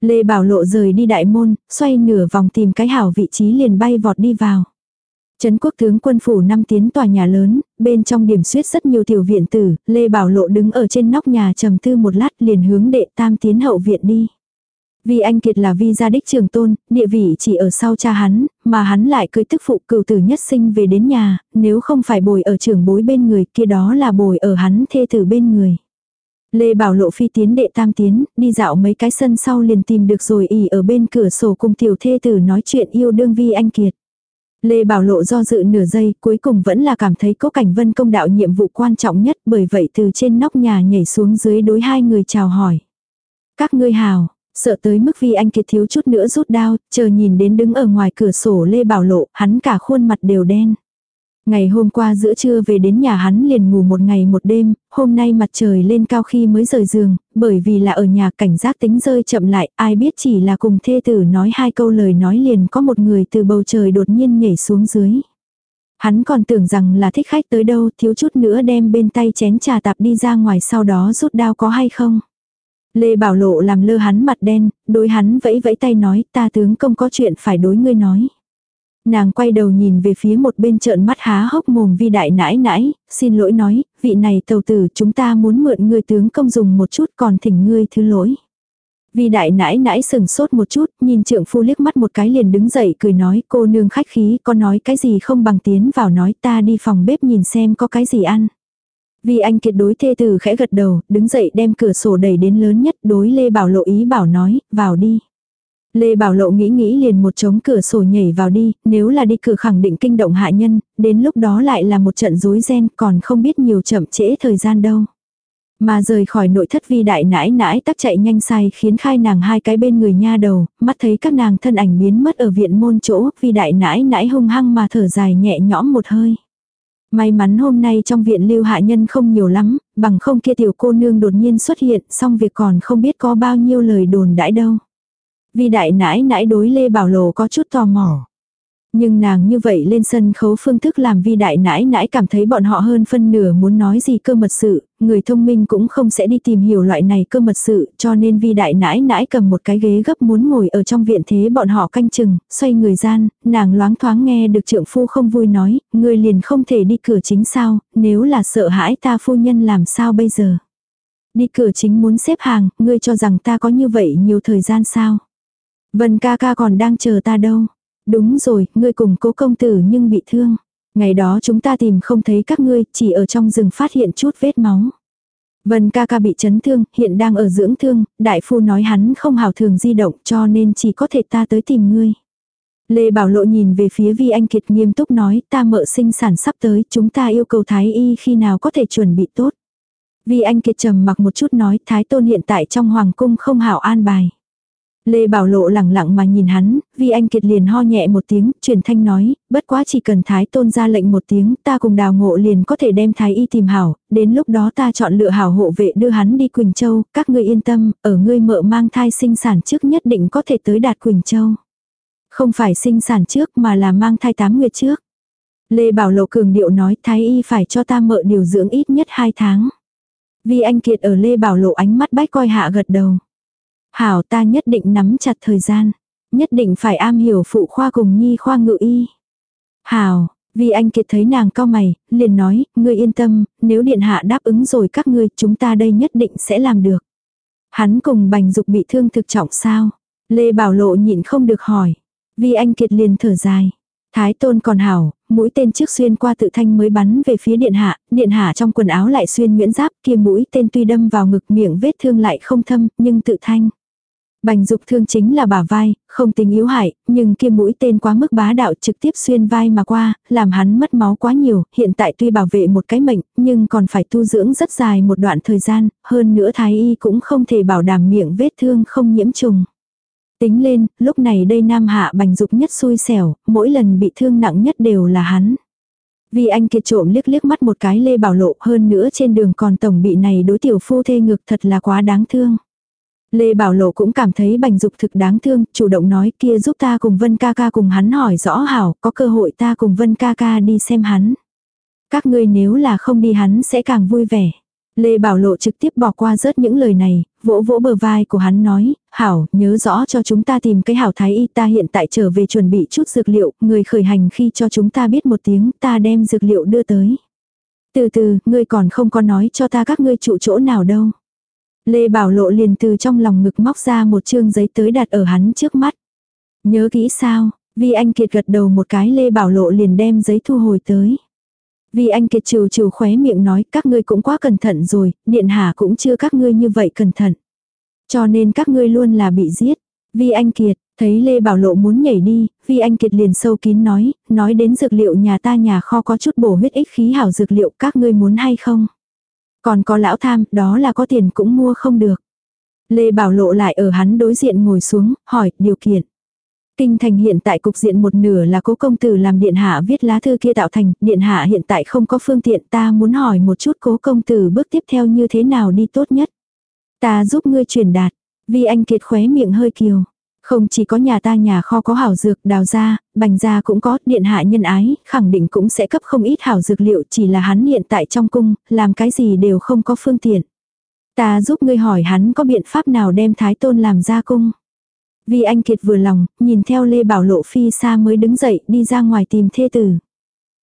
Lê Bảo Lộ rời đi đại môn, xoay nửa vòng tìm cái hảo vị trí liền bay vọt đi vào. Trấn quốc tướng quân phủ năm tiến tòa nhà lớn, bên trong điểm suyết rất nhiều tiểu viện tử, Lê Bảo Lộ đứng ở trên nóc nhà trầm tư một lát liền hướng đệ tam tiến hậu viện đi. Vì anh Kiệt là vi gia đích trường tôn, địa vị chỉ ở sau cha hắn, mà hắn lại cưới tức phụ cựu tử nhất sinh về đến nhà, nếu không phải bồi ở trường bối bên người kia đó là bồi ở hắn thê tử bên người. Lê Bảo Lộ phi tiến đệ tam tiến, đi dạo mấy cái sân sau liền tìm được rồi ỉ ở bên cửa sổ cùng tiểu thê tử nói chuyện yêu đương vi anh Kiệt. Lê Bảo Lộ do dự nửa giây, cuối cùng vẫn là cảm thấy cố cảnh vân công đạo nhiệm vụ quan trọng nhất, bởi vậy từ trên nóc nhà nhảy xuống dưới đối hai người chào hỏi. Các ngươi hào, sợ tới mức vì anh kiệt thiếu chút nữa rút đao, chờ nhìn đến đứng ở ngoài cửa sổ Lê Bảo Lộ, hắn cả khuôn mặt đều đen. Ngày hôm qua giữa trưa về đến nhà hắn liền ngủ một ngày một đêm, hôm nay mặt trời lên cao khi mới rời giường, bởi vì là ở nhà cảnh giác tính rơi chậm lại, ai biết chỉ là cùng thê tử nói hai câu lời nói liền có một người từ bầu trời đột nhiên nhảy xuống dưới. Hắn còn tưởng rằng là thích khách tới đâu, thiếu chút nữa đem bên tay chén trà tạp đi ra ngoài sau đó rút đao có hay không. Lê Bảo Lộ làm lơ hắn mặt đen, đối hắn vẫy vẫy tay nói ta tướng công có chuyện phải đối ngươi nói. Nàng quay đầu nhìn về phía một bên trợn mắt há hốc mồm vi đại nãi nãi, xin lỗi nói, vị này tàu tử chúng ta muốn mượn ngươi tướng công dùng một chút còn thỉnh ngươi thứ lỗi. Vi đại nãi nãi sừng sốt một chút, nhìn trượng phu liếc mắt một cái liền đứng dậy cười nói cô nương khách khí có nói cái gì không bằng tiến vào nói ta đi phòng bếp nhìn xem có cái gì ăn. vi anh kiệt đối thê tử khẽ gật đầu, đứng dậy đem cửa sổ đẩy đến lớn nhất đối Lê Bảo Lộ ý bảo nói, vào đi. Lê Bảo Lộ nghĩ nghĩ liền một trống cửa sổ nhảy vào đi, nếu là đi cửa khẳng định kinh động hạ nhân, đến lúc đó lại là một trận rối ren còn không biết nhiều chậm trễ thời gian đâu. Mà rời khỏi nội thất vi đại nãi nãi tắc chạy nhanh sai khiến khai nàng hai cái bên người nha đầu, mắt thấy các nàng thân ảnh biến mất ở viện môn chỗ, vi đại nãi nãi hung hăng mà thở dài nhẹ nhõm một hơi. May mắn hôm nay trong viện lưu hạ nhân không nhiều lắm, bằng không kia tiểu cô nương đột nhiên xuất hiện, xong việc còn không biết có bao nhiêu lời đồn đãi đâu. Vi đại nãi nãi đối Lê Bảo Lộ có chút tò mò. Nhưng nàng như vậy lên sân khấu phương thức làm vi đại nãi nãi cảm thấy bọn họ hơn phân nửa muốn nói gì cơ mật sự, người thông minh cũng không sẽ đi tìm hiểu loại này cơ mật sự, cho nên vi đại nãi nãi cầm một cái ghế gấp muốn ngồi ở trong viện thế bọn họ canh chừng, xoay người gian, nàng loáng thoáng nghe được trượng phu không vui nói, người liền không thể đi cửa chính sao, nếu là sợ hãi ta phu nhân làm sao bây giờ. Đi cửa chính muốn xếp hàng, ngươi cho rằng ta có như vậy nhiều thời gian sao. Vân ca ca còn đang chờ ta đâu. Đúng rồi, ngươi cùng cố công tử nhưng bị thương. Ngày đó chúng ta tìm không thấy các ngươi, chỉ ở trong rừng phát hiện chút vết máu. Vân ca ca bị chấn thương, hiện đang ở dưỡng thương, đại phu nói hắn không hào thường di động cho nên chỉ có thể ta tới tìm ngươi. Lê Bảo Lộ nhìn về phía Vi Anh Kiệt nghiêm túc nói ta mợ sinh sản sắp tới, chúng ta yêu cầu Thái Y khi nào có thể chuẩn bị tốt. Vi Anh Kiệt trầm mặc một chút nói Thái Tôn hiện tại trong Hoàng Cung không hảo an bài. Lê Bảo Lộ lẳng lặng mà nhìn hắn, vì anh Kiệt liền ho nhẹ một tiếng, truyền thanh nói, bất quá chỉ cần Thái Tôn ra lệnh một tiếng, ta cùng đào ngộ liền có thể đem Thái Y tìm hảo, đến lúc đó ta chọn lựa hảo hộ vệ đưa hắn đi Quỳnh Châu, các ngươi yên tâm, ở ngươi mợ mang thai sinh sản trước nhất định có thể tới đạt Quỳnh Châu. Không phải sinh sản trước mà là mang thai tám nguyệt trước. Lê Bảo Lộ cường điệu nói Thái Y phải cho ta mợ điều dưỡng ít nhất hai tháng. Vì anh Kiệt ở Lê Bảo Lộ ánh mắt bách coi hạ gật đầu. Hảo ta nhất định nắm chặt thời gian. Nhất định phải am hiểu phụ khoa cùng nhi khoa ngự y. Hảo, vì anh kiệt thấy nàng cao mày, liền nói, ngươi yên tâm, nếu điện hạ đáp ứng rồi các ngươi, chúng ta đây nhất định sẽ làm được. Hắn cùng bành dục bị thương thực trọng sao? Lê Bảo Lộ nhịn không được hỏi. Vì anh kiệt liền thở dài. Thái tôn còn hảo, mũi tên trước xuyên qua tự thanh mới bắn về phía điện hạ, điện hạ trong quần áo lại xuyên nguyễn giáp kia mũi tên tuy đâm vào ngực miệng vết thương lại không thâm, nhưng tự thanh. Bành dục thương chính là bả vai, không tình yếu hại, nhưng kia mũi tên quá mức bá đạo trực tiếp xuyên vai mà qua, làm hắn mất máu quá nhiều, hiện tại tuy bảo vệ một cái mệnh, nhưng còn phải tu dưỡng rất dài một đoạn thời gian, hơn nữa thái y cũng không thể bảo đảm miệng vết thương không nhiễm trùng. Tính lên, lúc này đây nam hạ bành dục nhất xui xẻo, mỗi lần bị thương nặng nhất đều là hắn. Vì anh kiệt trộm liếc liếc mắt một cái lê bảo lộ hơn nữa trên đường còn tổng bị này đối tiểu phu thê ngực thật là quá đáng thương. Lê Bảo Lộ cũng cảm thấy bành dục thực đáng thương, chủ động nói kia giúp ta cùng Vân ca ca cùng hắn hỏi rõ hảo, có cơ hội ta cùng Vân ca ca đi xem hắn. Các ngươi nếu là không đi hắn sẽ càng vui vẻ. Lê Bảo Lộ trực tiếp bỏ qua rớt những lời này, vỗ vỗ bờ vai của hắn nói, hảo, nhớ rõ cho chúng ta tìm cái hảo thái y ta hiện tại trở về chuẩn bị chút dược liệu, người khởi hành khi cho chúng ta biết một tiếng ta đem dược liệu đưa tới. Từ từ, ngươi còn không có nói cho ta các ngươi trụ chỗ nào đâu. Lê Bảo Lộ liền từ trong lòng ngực móc ra một chương giấy tới đặt ở hắn trước mắt. Nhớ kỹ sao, vì anh Kiệt gật đầu một cái Lê Bảo Lộ liền đem giấy thu hồi tới. Vì anh Kiệt trừ trừ khóe miệng nói các ngươi cũng quá cẩn thận rồi, điện hạ cũng chưa các ngươi như vậy cẩn thận. Cho nên các ngươi luôn là bị giết. Vì anh Kiệt, thấy Lê Bảo Lộ muốn nhảy đi, vì anh Kiệt liền sâu kín nói, nói đến dược liệu nhà ta nhà kho có chút bổ huyết ích khí hảo dược liệu các ngươi muốn hay không. Còn có lão tham, đó là có tiền cũng mua không được. Lê Bảo Lộ lại ở hắn đối diện ngồi xuống, hỏi, điều kiện. Kinh thành hiện tại cục diện một nửa là cố công tử làm điện hạ viết lá thư kia tạo thành, điện hạ hiện tại không có phương tiện ta muốn hỏi một chút cố công tử bước tiếp theo như thế nào đi tốt nhất. Ta giúp ngươi truyền đạt, vì anh kiệt khóe miệng hơi kiều. Không chỉ có nhà ta nhà kho có hảo dược đào ra, bành ra cũng có, điện hạ nhân ái, khẳng định cũng sẽ cấp không ít hảo dược liệu chỉ là hắn hiện tại trong cung, làm cái gì đều không có phương tiện. Ta giúp ngươi hỏi hắn có biện pháp nào đem thái tôn làm ra cung. Vì anh Kiệt vừa lòng, nhìn theo Lê Bảo Lộ phi xa mới đứng dậy đi ra ngoài tìm thê tử.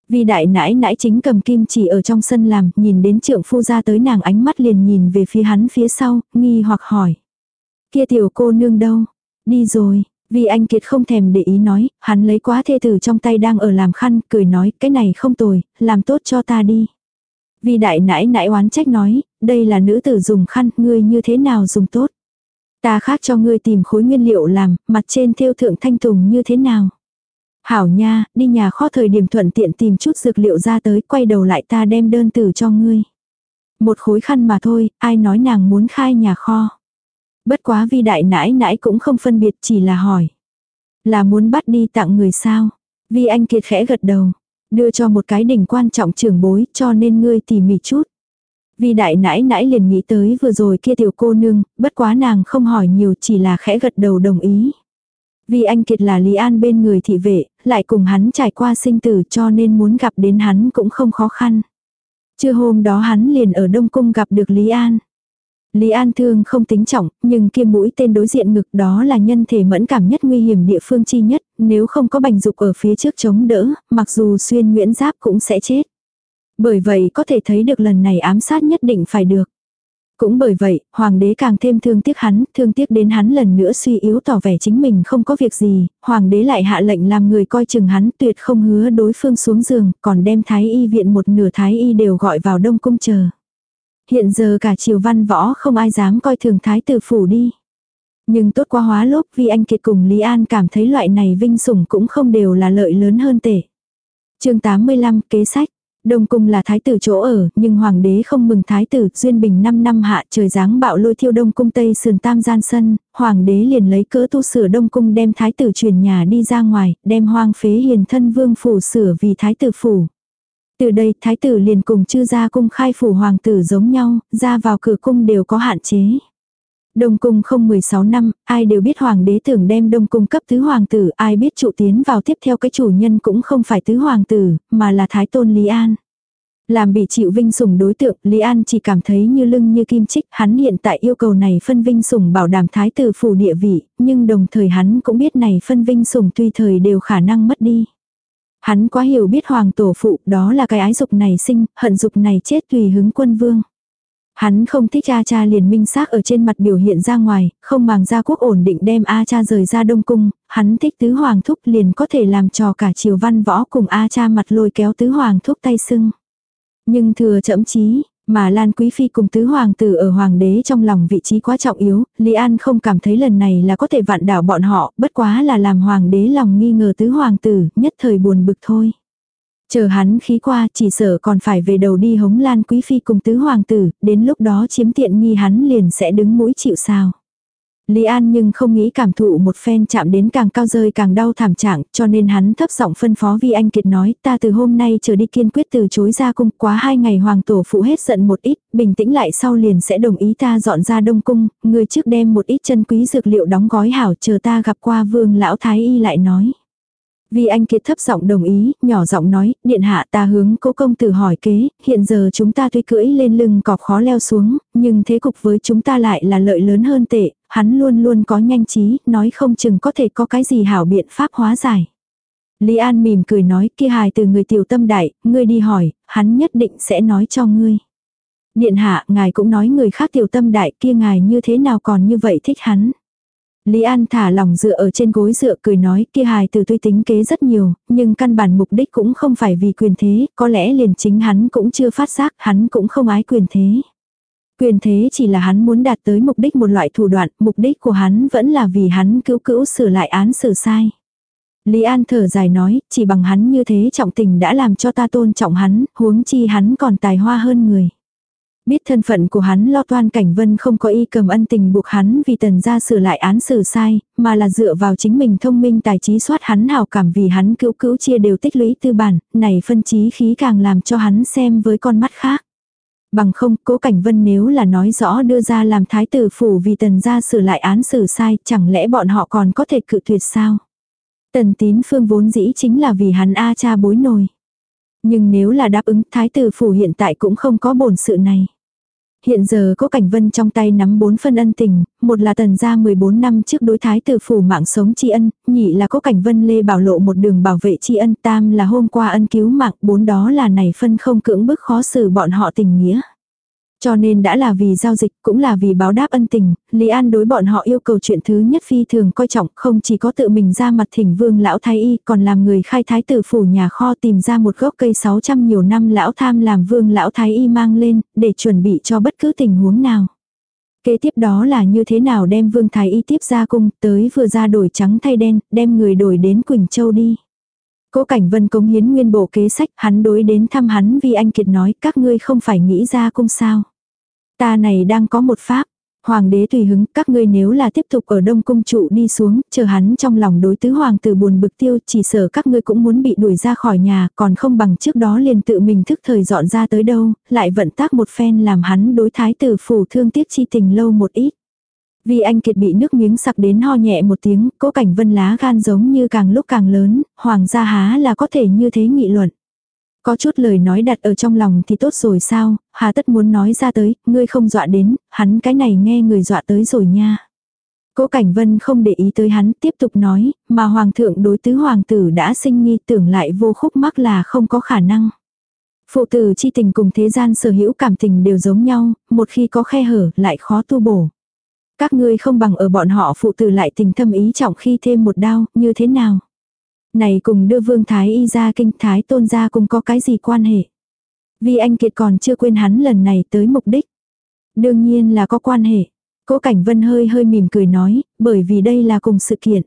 Vì đại nãi nãi chính cầm kim chỉ ở trong sân làm, nhìn đến trượng phu ra tới nàng ánh mắt liền nhìn về phía hắn phía sau, nghi hoặc hỏi. Kia tiểu cô nương đâu? Đi rồi, vì anh Kiệt không thèm để ý nói, hắn lấy quá thê tử trong tay đang ở làm khăn, cười nói, cái này không tồi, làm tốt cho ta đi. Vì đại nãi nãi oán trách nói, đây là nữ tử dùng khăn, ngươi như thế nào dùng tốt. Ta khác cho ngươi tìm khối nguyên liệu làm, mặt trên thêu thượng thanh tùng như thế nào. Hảo nha, đi nhà kho thời điểm thuận tiện tìm chút dược liệu ra tới, quay đầu lại ta đem đơn tử cho ngươi. Một khối khăn mà thôi, ai nói nàng muốn khai nhà kho. Bất quá vi đại nãi nãi cũng không phân biệt chỉ là hỏi. Là muốn bắt đi tặng người sao? Vi anh kiệt khẽ gật đầu. Đưa cho một cái đỉnh quan trọng trưởng bối cho nên ngươi tỉ mỉ chút. Vi đại nãi nãi liền nghĩ tới vừa rồi kia tiểu cô nương, bất quá nàng không hỏi nhiều chỉ là khẽ gật đầu đồng ý. Vì anh Kiệt là Lý An bên người thị vệ, lại cùng hắn trải qua sinh tử cho nên muốn gặp đến hắn cũng không khó khăn. chưa hôm đó hắn liền ở Đông Cung gặp được Lý An. Lý An thương không tính trọng, nhưng kia mũi tên đối diện ngực đó là nhân thể mẫn cảm nhất nguy hiểm địa phương chi nhất, nếu không có bành dục ở phía trước chống đỡ, mặc dù xuyên nguyễn giáp cũng sẽ chết. Bởi vậy có thể thấy được lần này ám sát nhất định phải được. Cũng bởi vậy, hoàng đế càng thêm thương tiếc hắn, thương tiếc đến hắn lần nữa suy yếu tỏ vẻ chính mình không có việc gì, hoàng đế lại hạ lệnh làm người coi chừng hắn tuyệt không hứa đối phương xuống giường, còn đem thái y viện một nửa thái y đều gọi vào đông cung chờ. Hiện giờ cả triều văn võ không ai dám coi thường thái tử phủ đi. Nhưng tốt quá hóa lốp vì anh Kiệt cùng Lý An cảm thấy loại này vinh sủng cũng không đều là lợi lớn hơn tệ. chương 85 kế sách. Đông cung là thái tử chỗ ở, nhưng hoàng đế không mừng thái tử, duyên bình 5 năm hạ trời giáng bạo lôi thiêu đông cung tây sườn tam gian sân, hoàng đế liền lấy cỡ tu sửa đông cung đem thái tử chuyển nhà đi ra ngoài, đem hoang phế hiền thân vương phủ sửa vì thái tử phủ. Từ đây thái tử liền cùng chư gia cung khai phủ hoàng tử giống nhau, ra vào cửa cung đều có hạn chế. Đông cung không 16 năm, ai đều biết hoàng đế tưởng đem đông cung cấp tứ hoàng tử, ai biết trụ tiến vào tiếp theo cái chủ nhân cũng không phải tứ hoàng tử, mà là thái tôn Lý An. Làm bị chịu vinh sủng đối tượng, Lý An chỉ cảm thấy như lưng như kim chích, hắn hiện tại yêu cầu này phân vinh sủng bảo đảm thái tử phủ địa vị, nhưng đồng thời hắn cũng biết này phân vinh sủng tùy thời đều khả năng mất đi. Hắn quá hiểu biết hoàng tổ phụ, đó là cái ái dục này sinh, hận dục này chết tùy hứng quân vương. Hắn không thích A cha liền minh xác ở trên mặt biểu hiện ra ngoài, không màng gia quốc ổn định đem A cha rời ra đông cung, hắn thích tứ hoàng thúc liền có thể làm trò cả triều văn võ cùng A cha mặt lôi kéo tứ hoàng thúc tay sưng. Nhưng thừa chậm chí, mà Lan Quý Phi cùng tứ hoàng tử ở hoàng đế trong lòng vị trí quá trọng yếu, Lý An không cảm thấy lần này là có thể vạn đảo bọn họ, bất quá là làm hoàng đế lòng nghi ngờ tứ hoàng tử, nhất thời buồn bực thôi. Chờ hắn khí qua chỉ sợ còn phải về đầu đi hống Lan Quý Phi cùng tứ hoàng tử, đến lúc đó chiếm tiện nghi hắn liền sẽ đứng mũi chịu sao. Lý An nhưng không nghĩ cảm thụ một phen chạm đến càng cao rơi càng đau thảm trạng, cho nên hắn thấp giọng phân phó Vi Anh Kiệt nói, ta từ hôm nay trở đi kiên quyết từ chối ra cung, quá hai ngày hoàng tổ phụ hết giận một ít, bình tĩnh lại sau liền sẽ đồng ý ta dọn ra đông cung, người trước đem một ít chân quý dược liệu đóng gói hảo chờ ta gặp qua vương lão thái y lại nói. Vì anh kiệt thấp giọng đồng ý, nhỏ giọng nói, điện hạ ta hướng cố công tử hỏi kế, hiện giờ chúng ta tuy cưỡi lên lưng cọp khó leo xuống, nhưng thế cục với chúng ta lại là lợi lớn hơn tệ, hắn luôn luôn có nhanh trí, nói không chừng có thể có cái gì hảo biện pháp hóa giải. Lý An mỉm cười nói kia hài từ người tiểu tâm đại, ngươi đi hỏi, hắn nhất định sẽ nói cho ngươi. Điện hạ, ngài cũng nói người khác tiểu tâm đại kia ngài như thế nào còn như vậy thích hắn. Lý An thả lòng dựa ở trên gối dựa cười nói kia hài từ tuy tính kế rất nhiều, nhưng căn bản mục đích cũng không phải vì quyền thế, có lẽ liền chính hắn cũng chưa phát giác, hắn cũng không ái quyền thế. Quyền thế chỉ là hắn muốn đạt tới mục đích một loại thủ đoạn, mục đích của hắn vẫn là vì hắn cứu cữu sửa lại án xử sai. Lý An thở dài nói, chỉ bằng hắn như thế trọng tình đã làm cho ta tôn trọng hắn, huống chi hắn còn tài hoa hơn người. Biết thân phận của hắn lo toan cảnh vân không có y cầm ân tình buộc hắn vì tần gia sửa lại án xử sai, mà là dựa vào chính mình thông minh tài trí soát hắn hào cảm vì hắn cứu cứu chia đều tích lũy tư bản, này phân trí khí càng làm cho hắn xem với con mắt khác. Bằng không, cố cảnh vân nếu là nói rõ đưa ra làm thái tử phủ vì tần gia sửa lại án xử sai, chẳng lẽ bọn họ còn có thể cự tuyệt sao? Tần tín phương vốn dĩ chính là vì hắn A cha bối nồi. Nhưng nếu là đáp ứng thái tử phủ hiện tại cũng không có bổn sự này. Hiện giờ có cảnh vân trong tay nắm bốn phân ân tình, một là tần gia 14 năm trước đối thái tử phủ mạng sống tri ân, nhị là có cảnh vân lê bảo lộ một đường bảo vệ tri ân, tam là hôm qua ân cứu mạng, bốn đó là này phân không cưỡng bức khó xử bọn họ tình nghĩa. Cho nên đã là vì giao dịch, cũng là vì báo đáp ân tình, Lý An đối bọn họ yêu cầu chuyện thứ nhất phi thường coi trọng, không chỉ có tự mình ra mặt thỉnh vương lão thái y, còn làm người khai thái tử phủ nhà kho tìm ra một gốc cây 600 nhiều năm lão tham làm vương lão thái y mang lên, để chuẩn bị cho bất cứ tình huống nào. Kế tiếp đó là như thế nào đem vương thái y tiếp ra cung, tới vừa ra đổi trắng thay đen, đem người đổi đến Quỳnh Châu đi. Cố Cảnh Vân cống hiến nguyên bộ kế sách, hắn đối đến thăm hắn vì anh Kiệt nói các ngươi không phải nghĩ ra cung sao. Ta này đang có một pháp. Hoàng đế tùy hứng, các ngươi nếu là tiếp tục ở Đông Cung trụ đi xuống, chờ hắn trong lòng đối tứ hoàng tử buồn bực tiêu, chỉ sợ các ngươi cũng muốn bị đuổi ra khỏi nhà, còn không bằng trước đó liền tự mình thức thời dọn ra tới đâu, lại vận tác một phen làm hắn đối thái tử phủ thương tiếc chi tình lâu một ít. Vì anh kiệt bị nước miếng sặc đến ho nhẹ một tiếng, cố cảnh vân lá gan giống như càng lúc càng lớn, hoàng gia há là có thể như thế nghị luận. Có chút lời nói đặt ở trong lòng thì tốt rồi sao, hà tất muốn nói ra tới, ngươi không dọa đến, hắn cái này nghe người dọa tới rồi nha. Cố Cảnh Vân không để ý tới hắn, tiếp tục nói, mà Hoàng thượng đối tứ Hoàng tử đã sinh nghi tưởng lại vô khúc mắc là không có khả năng. Phụ tử chi tình cùng thế gian sở hữu cảm tình đều giống nhau, một khi có khe hở lại khó tu bổ. Các ngươi không bằng ở bọn họ phụ tử lại tình thâm ý trọng khi thêm một đau, như thế nào? Này cùng đưa vương thái y ra kinh thái tôn ra cùng có cái gì quan hệ. Vì anh Kiệt còn chưa quên hắn lần này tới mục đích. Đương nhiên là có quan hệ. Cố Cảnh Vân hơi hơi mỉm cười nói, bởi vì đây là cùng sự kiện.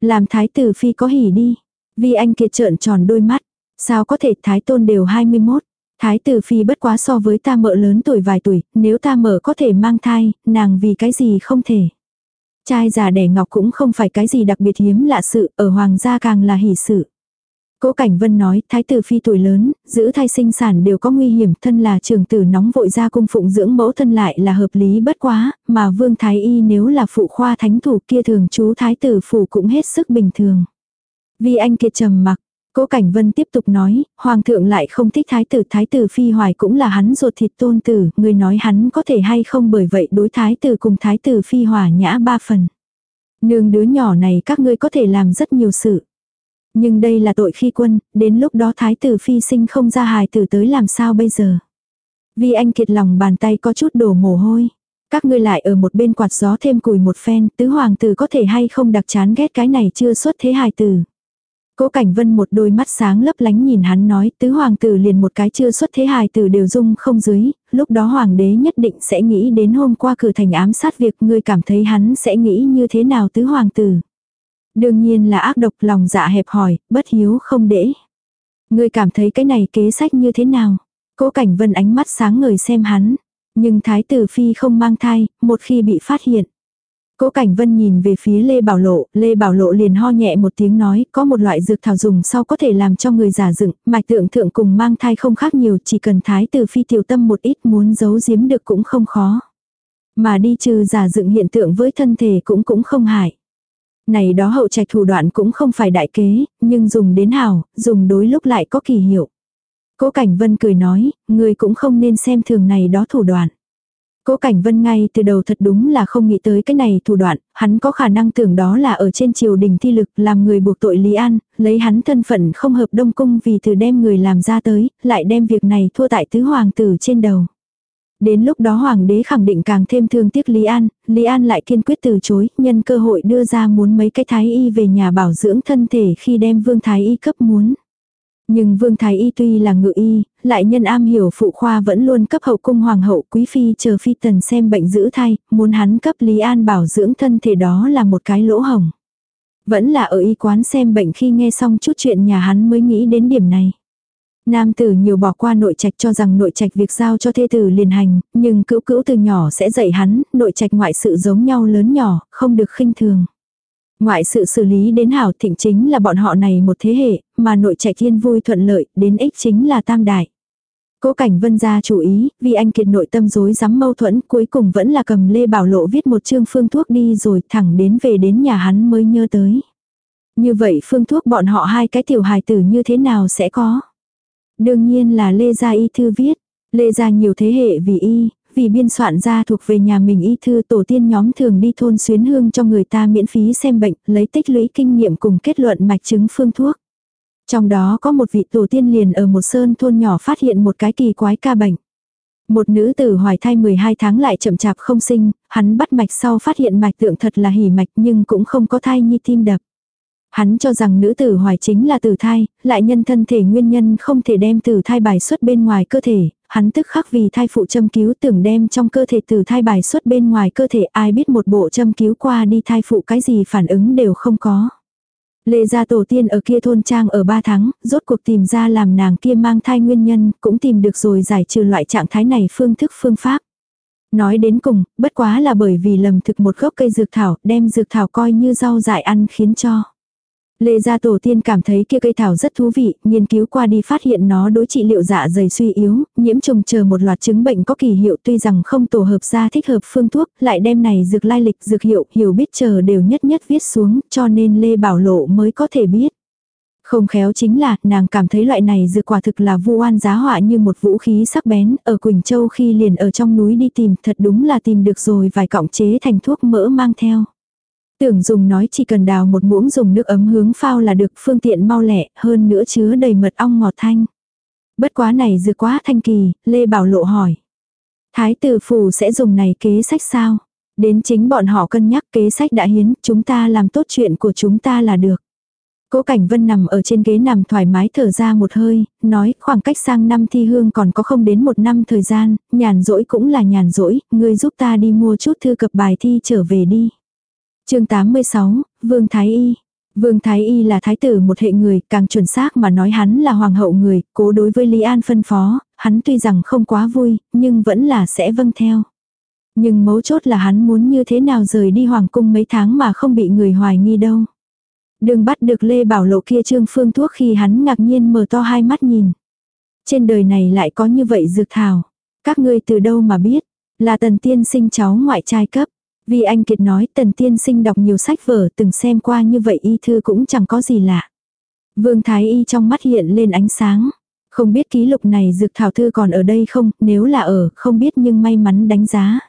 Làm thái tử phi có hỉ đi. Vì anh Kiệt trợn tròn đôi mắt. Sao có thể thái tôn đều 21. Thái tử phi bất quá so với ta mợ lớn tuổi vài tuổi, nếu ta mợ có thể mang thai, nàng vì cái gì không thể. Trai già đẻ ngọc cũng không phải cái gì đặc biệt hiếm lạ sự, ở hoàng gia càng là hỷ sự. Cố Cảnh Vân nói, thái tử phi tuổi lớn, giữ thai sinh sản đều có nguy hiểm, thân là trường tử nóng vội ra cung phụng dưỡng mẫu thân lại là hợp lý bất quá, mà vương thái y nếu là phụ khoa thánh thủ kia thường chú thái tử phủ cũng hết sức bình thường. Vì anh kiệt trầm mặc, Cố Cảnh Vân tiếp tục nói, Hoàng thượng lại không thích thái tử, thái tử phi hoài cũng là hắn ruột thịt tôn tử, người nói hắn có thể hay không bởi vậy đối thái tử cùng thái tử phi hòa nhã ba phần. Nương đứa nhỏ này các ngươi có thể làm rất nhiều sự. Nhưng đây là tội khi quân, đến lúc đó thái tử phi sinh không ra hài tử tới làm sao bây giờ. Vì anh kiệt lòng bàn tay có chút đổ mồ hôi. Các ngươi lại ở một bên quạt gió thêm cùi một phen, tứ hoàng tử có thể hay không đặc chán ghét cái này chưa xuất thế hài tử. Cố Cảnh Vân một đôi mắt sáng lấp lánh nhìn hắn nói tứ hoàng tử liền một cái chưa xuất thế hài tử đều dung không dưới, lúc đó hoàng đế nhất định sẽ nghĩ đến hôm qua cử thành ám sát việc ngươi cảm thấy hắn sẽ nghĩ như thế nào tứ hoàng tử. Đương nhiên là ác độc lòng dạ hẹp hỏi, bất hiếu không để. Ngươi cảm thấy cái này kế sách như thế nào? Cố Cảnh Vân ánh mắt sáng ngời xem hắn. Nhưng thái tử phi không mang thai, một khi bị phát hiện. Cố Cảnh Vân nhìn về phía Lê Bảo Lộ, Lê Bảo Lộ liền ho nhẹ một tiếng nói, có một loại dược thảo dùng sau có thể làm cho người giả dựng, mạch tượng thượng cùng mang thai không khác nhiều, chỉ cần thái tử phi tiểu tâm một ít muốn giấu giếm được cũng không khó. Mà đi trừ giả dựng hiện tượng với thân thể cũng cũng không hại. Này đó hậu trạch thủ đoạn cũng không phải đại kế, nhưng dùng đến hảo, dùng đối lúc lại có kỳ hiệu. Cố Cảnh Vân cười nói, người cũng không nên xem thường này đó thủ đoạn. Cố Cảnh Vân ngay từ đầu thật đúng là không nghĩ tới cái này thủ đoạn, hắn có khả năng tưởng đó là ở trên triều đình thi lực làm người buộc tội Lý An, lấy hắn thân phận không hợp đông cung vì từ đem người làm ra tới, lại đem việc này thua tại tứ hoàng tử trên đầu. Đến lúc đó hoàng đế khẳng định càng thêm thương tiếc Lý An, Lý An lại kiên quyết từ chối, nhân cơ hội đưa ra muốn mấy cái thái y về nhà bảo dưỡng thân thể khi đem vương thái y cấp muốn. Nhưng Vương Thái Y tuy là ngự y, lại nhân am hiểu phụ khoa vẫn luôn cấp hậu cung hoàng hậu quý phi chờ phi tần xem bệnh giữ thai, muốn hắn cấp Lý An bảo dưỡng thân thể đó là một cái lỗ hồng. Vẫn là ở y quán xem bệnh khi nghe xong chút chuyện nhà hắn mới nghĩ đến điểm này. Nam tử nhiều bỏ qua nội trạch cho rằng nội trạch việc giao cho thê tử liền hành, nhưng cữu cữu từ nhỏ sẽ dạy hắn, nội trạch ngoại sự giống nhau lớn nhỏ, không được khinh thường. Ngoại sự xử lý đến hảo thịnh chính là bọn họ này một thế hệ, mà nội trạch thiên vui thuận lợi, đến ích chính là tam đại. Cố Cảnh Vân ra chú ý, vì anh kiệt nội tâm rối rắm mâu thuẫn, cuối cùng vẫn là cầm Lê Bảo Lộ viết một chương phương thuốc đi rồi thẳng đến về đến nhà hắn mới nhớ tới. Như vậy phương thuốc bọn họ hai cái tiểu hài tử như thế nào sẽ có? Đương nhiên là Lê Gia Y Thư viết. Lê Gia nhiều thế hệ vì y, vì biên soạn ra thuộc về nhà mình y thư tổ tiên nhóm thường đi thôn xuyến hương cho người ta miễn phí xem bệnh, lấy tích lũy kinh nghiệm cùng kết luận mạch chứng phương thuốc. Trong đó có một vị tổ tiên liền ở một sơn thôn nhỏ phát hiện một cái kỳ quái ca bệnh. Một nữ tử hoài thai 12 tháng lại chậm chạp không sinh, hắn bắt mạch sau phát hiện mạch tượng thật là hỉ mạch nhưng cũng không có thai nhi tim đập. Hắn cho rằng nữ tử hoài chính là tử thai, lại nhân thân thể nguyên nhân không thể đem tử thai bài xuất bên ngoài cơ thể, hắn tức khắc vì thai phụ châm cứu tưởng đem trong cơ thể từ thai bài xuất bên ngoài cơ thể ai biết một bộ châm cứu qua đi thai phụ cái gì phản ứng đều không có. Lê gia tổ tiên ở kia thôn trang ở 3 tháng, rốt cuộc tìm ra làm nàng kia mang thai nguyên nhân, cũng tìm được rồi giải trừ loại trạng thái này phương thức phương pháp. Nói đến cùng, bất quá là bởi vì lầm thực một gốc cây dược thảo, đem dược thảo coi như rau dại ăn khiến cho. Lê gia tổ tiên cảm thấy kia cây thảo rất thú vị, nghiên cứu qua đi phát hiện nó đối trị liệu dạ dày suy yếu, nhiễm trùng chờ một loạt chứng bệnh có kỳ hiệu tuy rằng không tổ hợp ra thích hợp phương thuốc, lại đem này dược lai lịch dược hiệu, hiểu biết chờ đều nhất nhất viết xuống, cho nên Lê Bảo Lộ mới có thể biết. Không khéo chính là, nàng cảm thấy loại này dược quả thực là vu oan giá họa như một vũ khí sắc bén, ở Quỳnh Châu khi liền ở trong núi đi tìm, thật đúng là tìm được rồi vài cọng chế thành thuốc mỡ mang theo. Tưởng dùng nói chỉ cần đào một muỗng dùng nước ấm hướng phao là được phương tiện mau lẹ, hơn nữa chứa đầy mật ong ngọt thanh. Bất quá này dư quá thanh kỳ, Lê Bảo Lộ hỏi. Thái tử phủ sẽ dùng này kế sách sao? Đến chính bọn họ cân nhắc kế sách đã hiến, chúng ta làm tốt chuyện của chúng ta là được. Cố Cảnh Vân nằm ở trên ghế nằm thoải mái thở ra một hơi, nói khoảng cách sang năm thi hương còn có không đến một năm thời gian, nhàn rỗi cũng là nhàn rỗi, ngươi giúp ta đi mua chút thư cập bài thi trở về đi chương 86, Vương Thái Y. Vương Thái Y là thái tử một hệ người, càng chuẩn xác mà nói hắn là hoàng hậu người, cố đối với Lý An phân phó, hắn tuy rằng không quá vui, nhưng vẫn là sẽ vâng theo. Nhưng mấu chốt là hắn muốn như thế nào rời đi hoàng cung mấy tháng mà không bị người hoài nghi đâu. Đừng bắt được Lê Bảo Lộ kia trương phương thuốc khi hắn ngạc nhiên mở to hai mắt nhìn. Trên đời này lại có như vậy dược thảo. Các ngươi từ đâu mà biết, là tần tiên sinh cháu ngoại trai cấp. Vì anh Kiệt nói tần tiên sinh đọc nhiều sách vở từng xem qua như vậy y thư cũng chẳng có gì lạ. Vương Thái Y trong mắt hiện lên ánh sáng. Không biết ký lục này dược thảo thư còn ở đây không, nếu là ở, không biết nhưng may mắn đánh giá.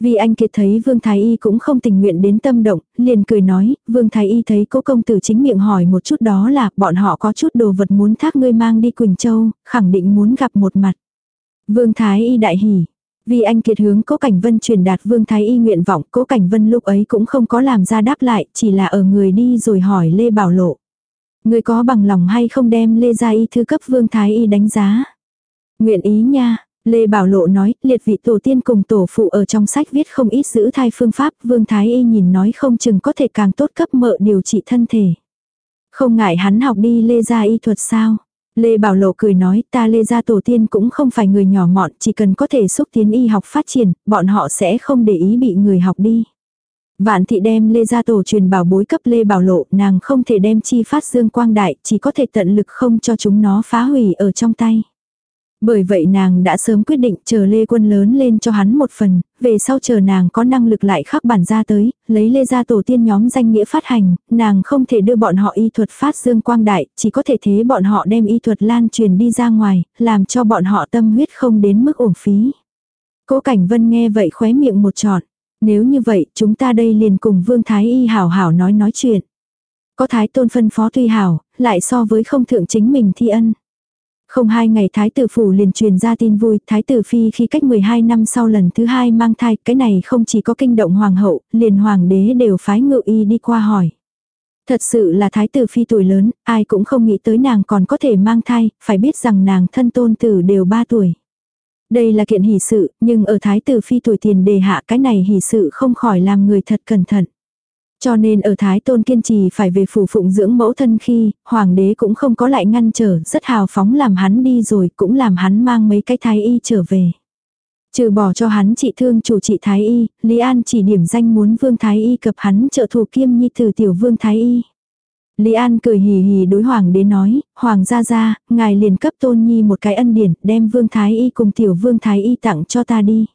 Vì anh Kiệt thấy Vương Thái Y cũng không tình nguyện đến tâm động, liền cười nói, Vương Thái Y thấy cố công tử chính miệng hỏi một chút đó là bọn họ có chút đồ vật muốn thác ngươi mang đi Quỳnh Châu, khẳng định muốn gặp một mặt. Vương Thái Y đại hỉ, vì anh kiệt hướng Cố Cảnh Vân truyền đạt Vương Thái Y nguyện vọng, Cố Cảnh Vân lúc ấy cũng không có làm ra đáp lại, chỉ là ở người đi rồi hỏi Lê Bảo Lộ. Người có bằng lòng hay không đem Lê Gia Y thư cấp Vương Thái Y đánh giá? Nguyện ý nha, Lê Bảo Lộ nói, liệt vị tổ tiên cùng tổ phụ ở trong sách viết không ít giữ thai phương pháp, Vương Thái Y nhìn nói không chừng có thể càng tốt cấp mợ điều trị thân thể. Không ngại hắn học đi Lê Gia Y thuật sao? Lê Bảo Lộ cười nói ta Lê gia tổ tiên cũng không phải người nhỏ mọn, chỉ cần có thể xúc tiến y học phát triển, bọn họ sẽ không để ý bị người học đi. Vạn thị đem Lê gia tổ truyền bảo bối cấp Lê Bảo Lộ, nàng không thể đem chi phát dương quang đại, chỉ có thể tận lực không cho chúng nó phá hủy ở trong tay. Bởi vậy nàng đã sớm quyết định chờ Lê Quân lớn lên cho hắn một phần, về sau chờ nàng có năng lực lại khắc bản ra tới, lấy Lê gia tổ tiên nhóm danh nghĩa phát hành, nàng không thể đưa bọn họ y thuật phát dương quang đại, chỉ có thể thế bọn họ đem y thuật lan truyền đi ra ngoài, làm cho bọn họ tâm huyết không đến mức uổng phí. Cố Cảnh Vân nghe vậy khóe miệng một trọn. Nếu như vậy, chúng ta đây liền cùng Vương Thái Y hảo hảo nói nói chuyện. Có Thái Tôn phân phó tuy hảo, lại so với không thượng chính mình thi ân. Không hai ngày thái tử phủ liền truyền ra tin vui, thái tử phi khi cách 12 năm sau lần thứ hai mang thai, cái này không chỉ có kinh động hoàng hậu, liền hoàng đế đều phái ngự y đi qua hỏi. Thật sự là thái tử phi tuổi lớn, ai cũng không nghĩ tới nàng còn có thể mang thai, phải biết rằng nàng thân tôn tử đều 3 tuổi. Đây là kiện hỷ sự, nhưng ở thái tử phi tuổi tiền đề hạ cái này hỷ sự không khỏi làm người thật cẩn thận. Cho nên ở Thái Tôn kiên trì phải về phủ phụng dưỡng mẫu thân khi, hoàng đế cũng không có lại ngăn trở, rất hào phóng làm hắn đi rồi, cũng làm hắn mang mấy cái thái y trở về. Trừ bỏ cho hắn trị thương chủ trị thái y, Lý An chỉ điểm danh muốn vương thái y cập hắn trợ thủ kiêm nhi từ tiểu vương thái y. Lý An cười hì hì đối hoàng đế nói, hoàng gia gia, ngài liền cấp tôn nhi một cái ân điển, đem vương thái y cùng tiểu vương thái y tặng cho ta đi.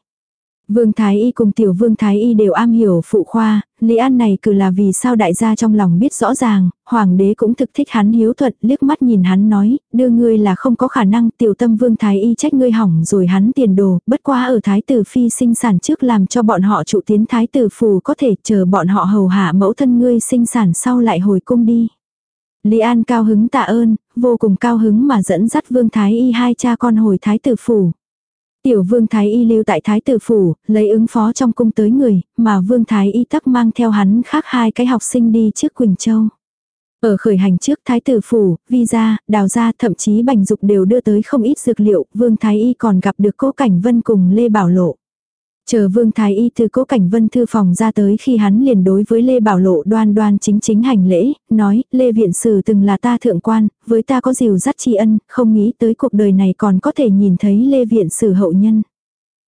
Vương Thái Y cùng tiểu Vương Thái Y đều am hiểu phụ khoa, Lý An này cứ là vì sao đại gia trong lòng biết rõ ràng, Hoàng đế cũng thực thích hắn hiếu thuận, liếc mắt nhìn hắn nói, đưa ngươi là không có khả năng, tiểu tâm Vương Thái Y trách ngươi hỏng rồi hắn tiền đồ, bất quá ở Thái tử Phi sinh sản trước làm cho bọn họ trụ tiến Thái tử phù có thể chờ bọn họ hầu hạ mẫu thân ngươi sinh sản sau lại hồi cung đi. Lý An cao hứng tạ ơn, vô cùng cao hứng mà dẫn dắt Vương Thái Y hai cha con hồi Thái tử phủ. Tiểu vương thái y lưu tại thái tử phủ, lấy ứng phó trong cung tới người, mà vương thái y tắc mang theo hắn khác hai cái học sinh đi trước Quỳnh Châu. Ở khởi hành trước thái tử phủ, vi gia, đào gia thậm chí bành dục đều đưa tới không ít dược liệu, vương thái y còn gặp được cố cảnh vân cùng Lê Bảo Lộ. Chờ Vương Thái Y từ cố cảnh vân thư phòng ra tới khi hắn liền đối với Lê Bảo Lộ đoan đoan chính chính hành lễ, nói, Lê Viện Sử từng là ta thượng quan, với ta có dìu dắt tri ân, không nghĩ tới cuộc đời này còn có thể nhìn thấy Lê Viện Sử hậu nhân.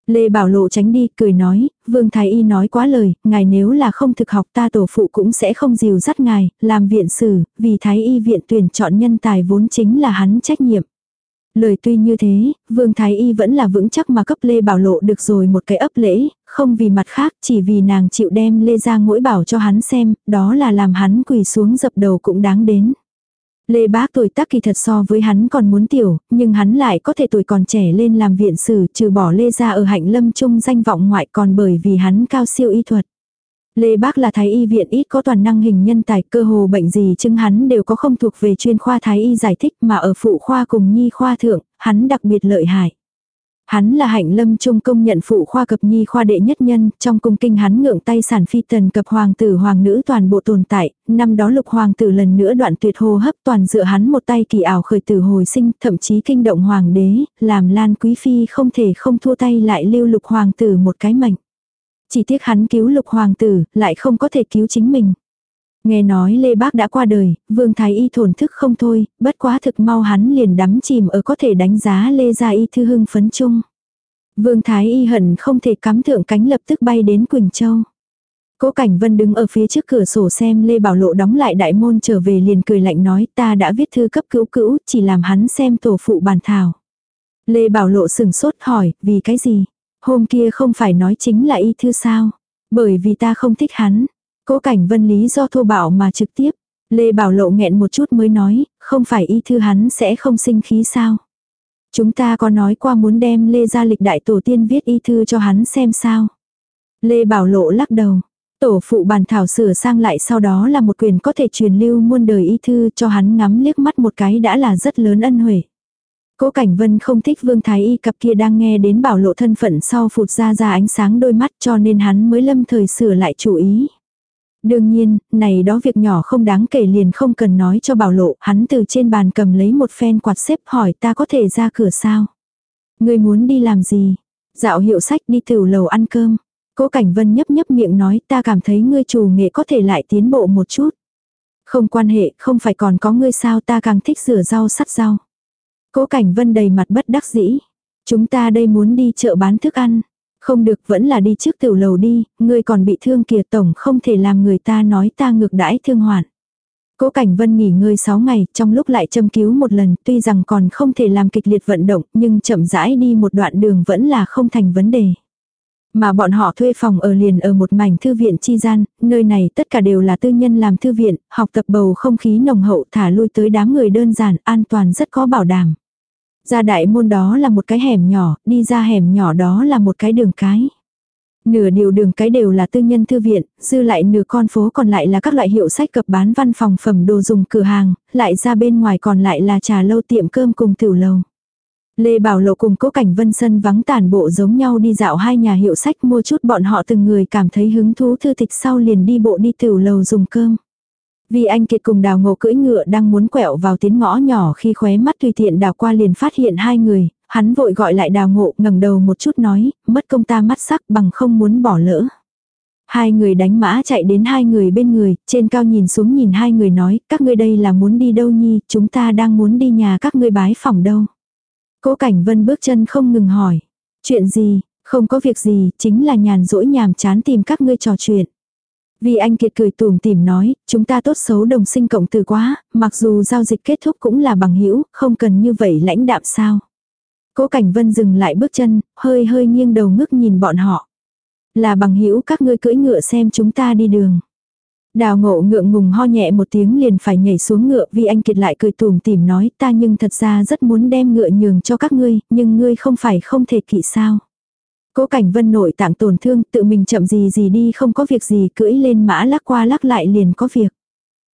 Lê Bảo Lộ tránh đi, cười nói, Vương Thái Y nói quá lời, ngài nếu là không thực học ta tổ phụ cũng sẽ không dìu dắt ngài, làm viện sử, vì Thái Y viện tuyển chọn nhân tài vốn chính là hắn trách nhiệm. Lời tuy như thế, Vương Thái Y vẫn là vững chắc mà cấp Lê Bảo Lộ được rồi một cái ấp lễ, không vì mặt khác, chỉ vì nàng chịu đem Lê ra ngỗi bảo cho hắn xem, đó là làm hắn quỳ xuống dập đầu cũng đáng đến. Lê Bác tuổi tác kỳ thật so với hắn còn muốn tiểu, nhưng hắn lại có thể tuổi còn trẻ lên làm viện sử trừ bỏ Lê ra ở hạnh lâm trung danh vọng ngoại còn bởi vì hắn cao siêu y thuật. Lê Bác là thái y viện ít có toàn năng hình nhân tài, cơ hồ bệnh gì chứng hắn đều có không thuộc về chuyên khoa thái y giải thích mà ở phụ khoa cùng nhi khoa thượng, hắn đặc biệt lợi hại. Hắn là hạnh lâm trung công nhận phụ khoa cập nhi khoa đệ nhất nhân, trong cung kinh hắn ngượng tay sản phi tần cập hoàng tử hoàng nữ toàn bộ tồn tại, năm đó lục hoàng tử lần nữa đoạn tuyệt hô hấp toàn dựa hắn một tay kỳ ảo khởi tử hồi sinh, thậm chí kinh động hoàng đế, làm lan quý phi không thể không thua tay lại lưu lục hoàng tử một cái mệnh. Chỉ tiếc hắn cứu lục hoàng tử, lại không có thể cứu chính mình. Nghe nói Lê Bác đã qua đời, Vương Thái Y thổn thức không thôi, bất quá thực mau hắn liền đắm chìm ở có thể đánh giá Lê Gia Y thư hưng phấn chung. Vương Thái Y hận không thể cắm thượng cánh lập tức bay đến Quỳnh Châu. Cố Cảnh Vân đứng ở phía trước cửa sổ xem Lê Bảo Lộ đóng lại đại môn trở về liền cười lạnh nói ta đã viết thư cấp cứu cữu chỉ làm hắn xem tổ phụ bàn thảo. Lê Bảo Lộ sừng sốt hỏi vì cái gì? Hôm kia không phải nói chính là y thư sao? Bởi vì ta không thích hắn. Cố cảnh vân lý do thô bạo mà trực tiếp. Lê Bảo Lộ nghẹn một chút mới nói, không phải y thư hắn sẽ không sinh khí sao? Chúng ta có nói qua muốn đem Lê gia lịch đại tổ tiên viết y thư cho hắn xem sao? Lê Bảo Lộ lắc đầu. Tổ phụ bàn thảo sửa sang lại sau đó là một quyền có thể truyền lưu muôn đời y thư cho hắn ngắm liếc mắt một cái đã là rất lớn ân huệ. Cố Cảnh Vân không thích Vương Thái Y cặp kia đang nghe đến bảo lộ thân phận sau phụt ra ra ánh sáng đôi mắt cho nên hắn mới lâm thời sửa lại chủ ý. Đương nhiên, này đó việc nhỏ không đáng kể liền không cần nói cho bảo lộ, hắn từ trên bàn cầm lấy một phen quạt xếp hỏi ta có thể ra cửa sao. Người muốn đi làm gì? Dạo hiệu sách đi tiểu lầu ăn cơm. Cố Cảnh Vân nhấp nhấp miệng nói ta cảm thấy ngươi chủ nghệ có thể lại tiến bộ một chút. Không quan hệ, không phải còn có ngươi sao ta càng thích rửa rau sắt rau. Cố Cảnh Vân đầy mặt bất đắc dĩ. Chúng ta đây muốn đi chợ bán thức ăn. Không được vẫn là đi trước tiểu lầu đi, ngươi còn bị thương kìa tổng không thể làm người ta nói ta ngược đãi thương hoạn. Cố Cảnh Vân nghỉ ngơi 6 ngày, trong lúc lại châm cứu một lần, tuy rằng còn không thể làm kịch liệt vận động, nhưng chậm rãi đi một đoạn đường vẫn là không thành vấn đề. Mà bọn họ thuê phòng ở liền ở một mảnh thư viện chi gian, nơi này tất cả đều là tư nhân làm thư viện, học tập bầu không khí nồng hậu thả lui tới đám người đơn giản, an toàn rất có bảo đảm. Ra đại môn đó là một cái hẻm nhỏ, đi ra hẻm nhỏ đó là một cái đường cái. Nửa điều đường cái đều là tư nhân thư viện, dư lại nửa con phố còn lại là các loại hiệu sách cập bán văn phòng phẩm đồ dùng cửa hàng, lại ra bên ngoài còn lại là trà lâu tiệm cơm cùng tiểu lầu. Lê Bảo Lộ cùng Cố Cảnh Vân Sân vắng tản bộ giống nhau đi dạo hai nhà hiệu sách mua chút bọn họ từng người cảm thấy hứng thú thư tịch sau liền đi bộ đi tiểu lầu dùng cơm. Vì anh Kiệt cùng đào ngộ cưỡi ngựa đang muốn quẹo vào tiến ngõ nhỏ khi khóe mắt tùy tiện đào qua liền phát hiện hai người, hắn vội gọi lại đào ngộ ngẩng đầu một chút nói, mất công ta mắt sắc bằng không muốn bỏ lỡ. Hai người đánh mã chạy đến hai người bên người, trên cao nhìn xuống nhìn hai người nói, các ngươi đây là muốn đi đâu nhi, chúng ta đang muốn đi nhà các ngươi bái phòng đâu. Cố Cảnh Vân bước chân không ngừng hỏi, chuyện gì, không có việc gì, chính là nhàn rỗi nhàm chán tìm các ngươi trò chuyện. Vì anh Kiệt cười tủm tỉm nói, chúng ta tốt xấu đồng sinh cộng từ quá, mặc dù giao dịch kết thúc cũng là bằng hữu không cần như vậy lãnh đạm sao. Cố Cảnh Vân dừng lại bước chân, hơi hơi nghiêng đầu ngước nhìn bọn họ. Là bằng hữu các ngươi cưỡi ngựa xem chúng ta đi đường. Đào ngộ ngượng ngùng ho nhẹ một tiếng liền phải nhảy xuống ngựa vì anh Kiệt lại cười tùm tỉm nói ta nhưng thật ra rất muốn đem ngựa nhường cho các ngươi, nhưng ngươi không phải không thể kỵ sao. Cố cảnh vân nội tạng tổn thương tự mình chậm gì gì đi không có việc gì cưỡi lên mã lắc qua lắc lại liền có việc.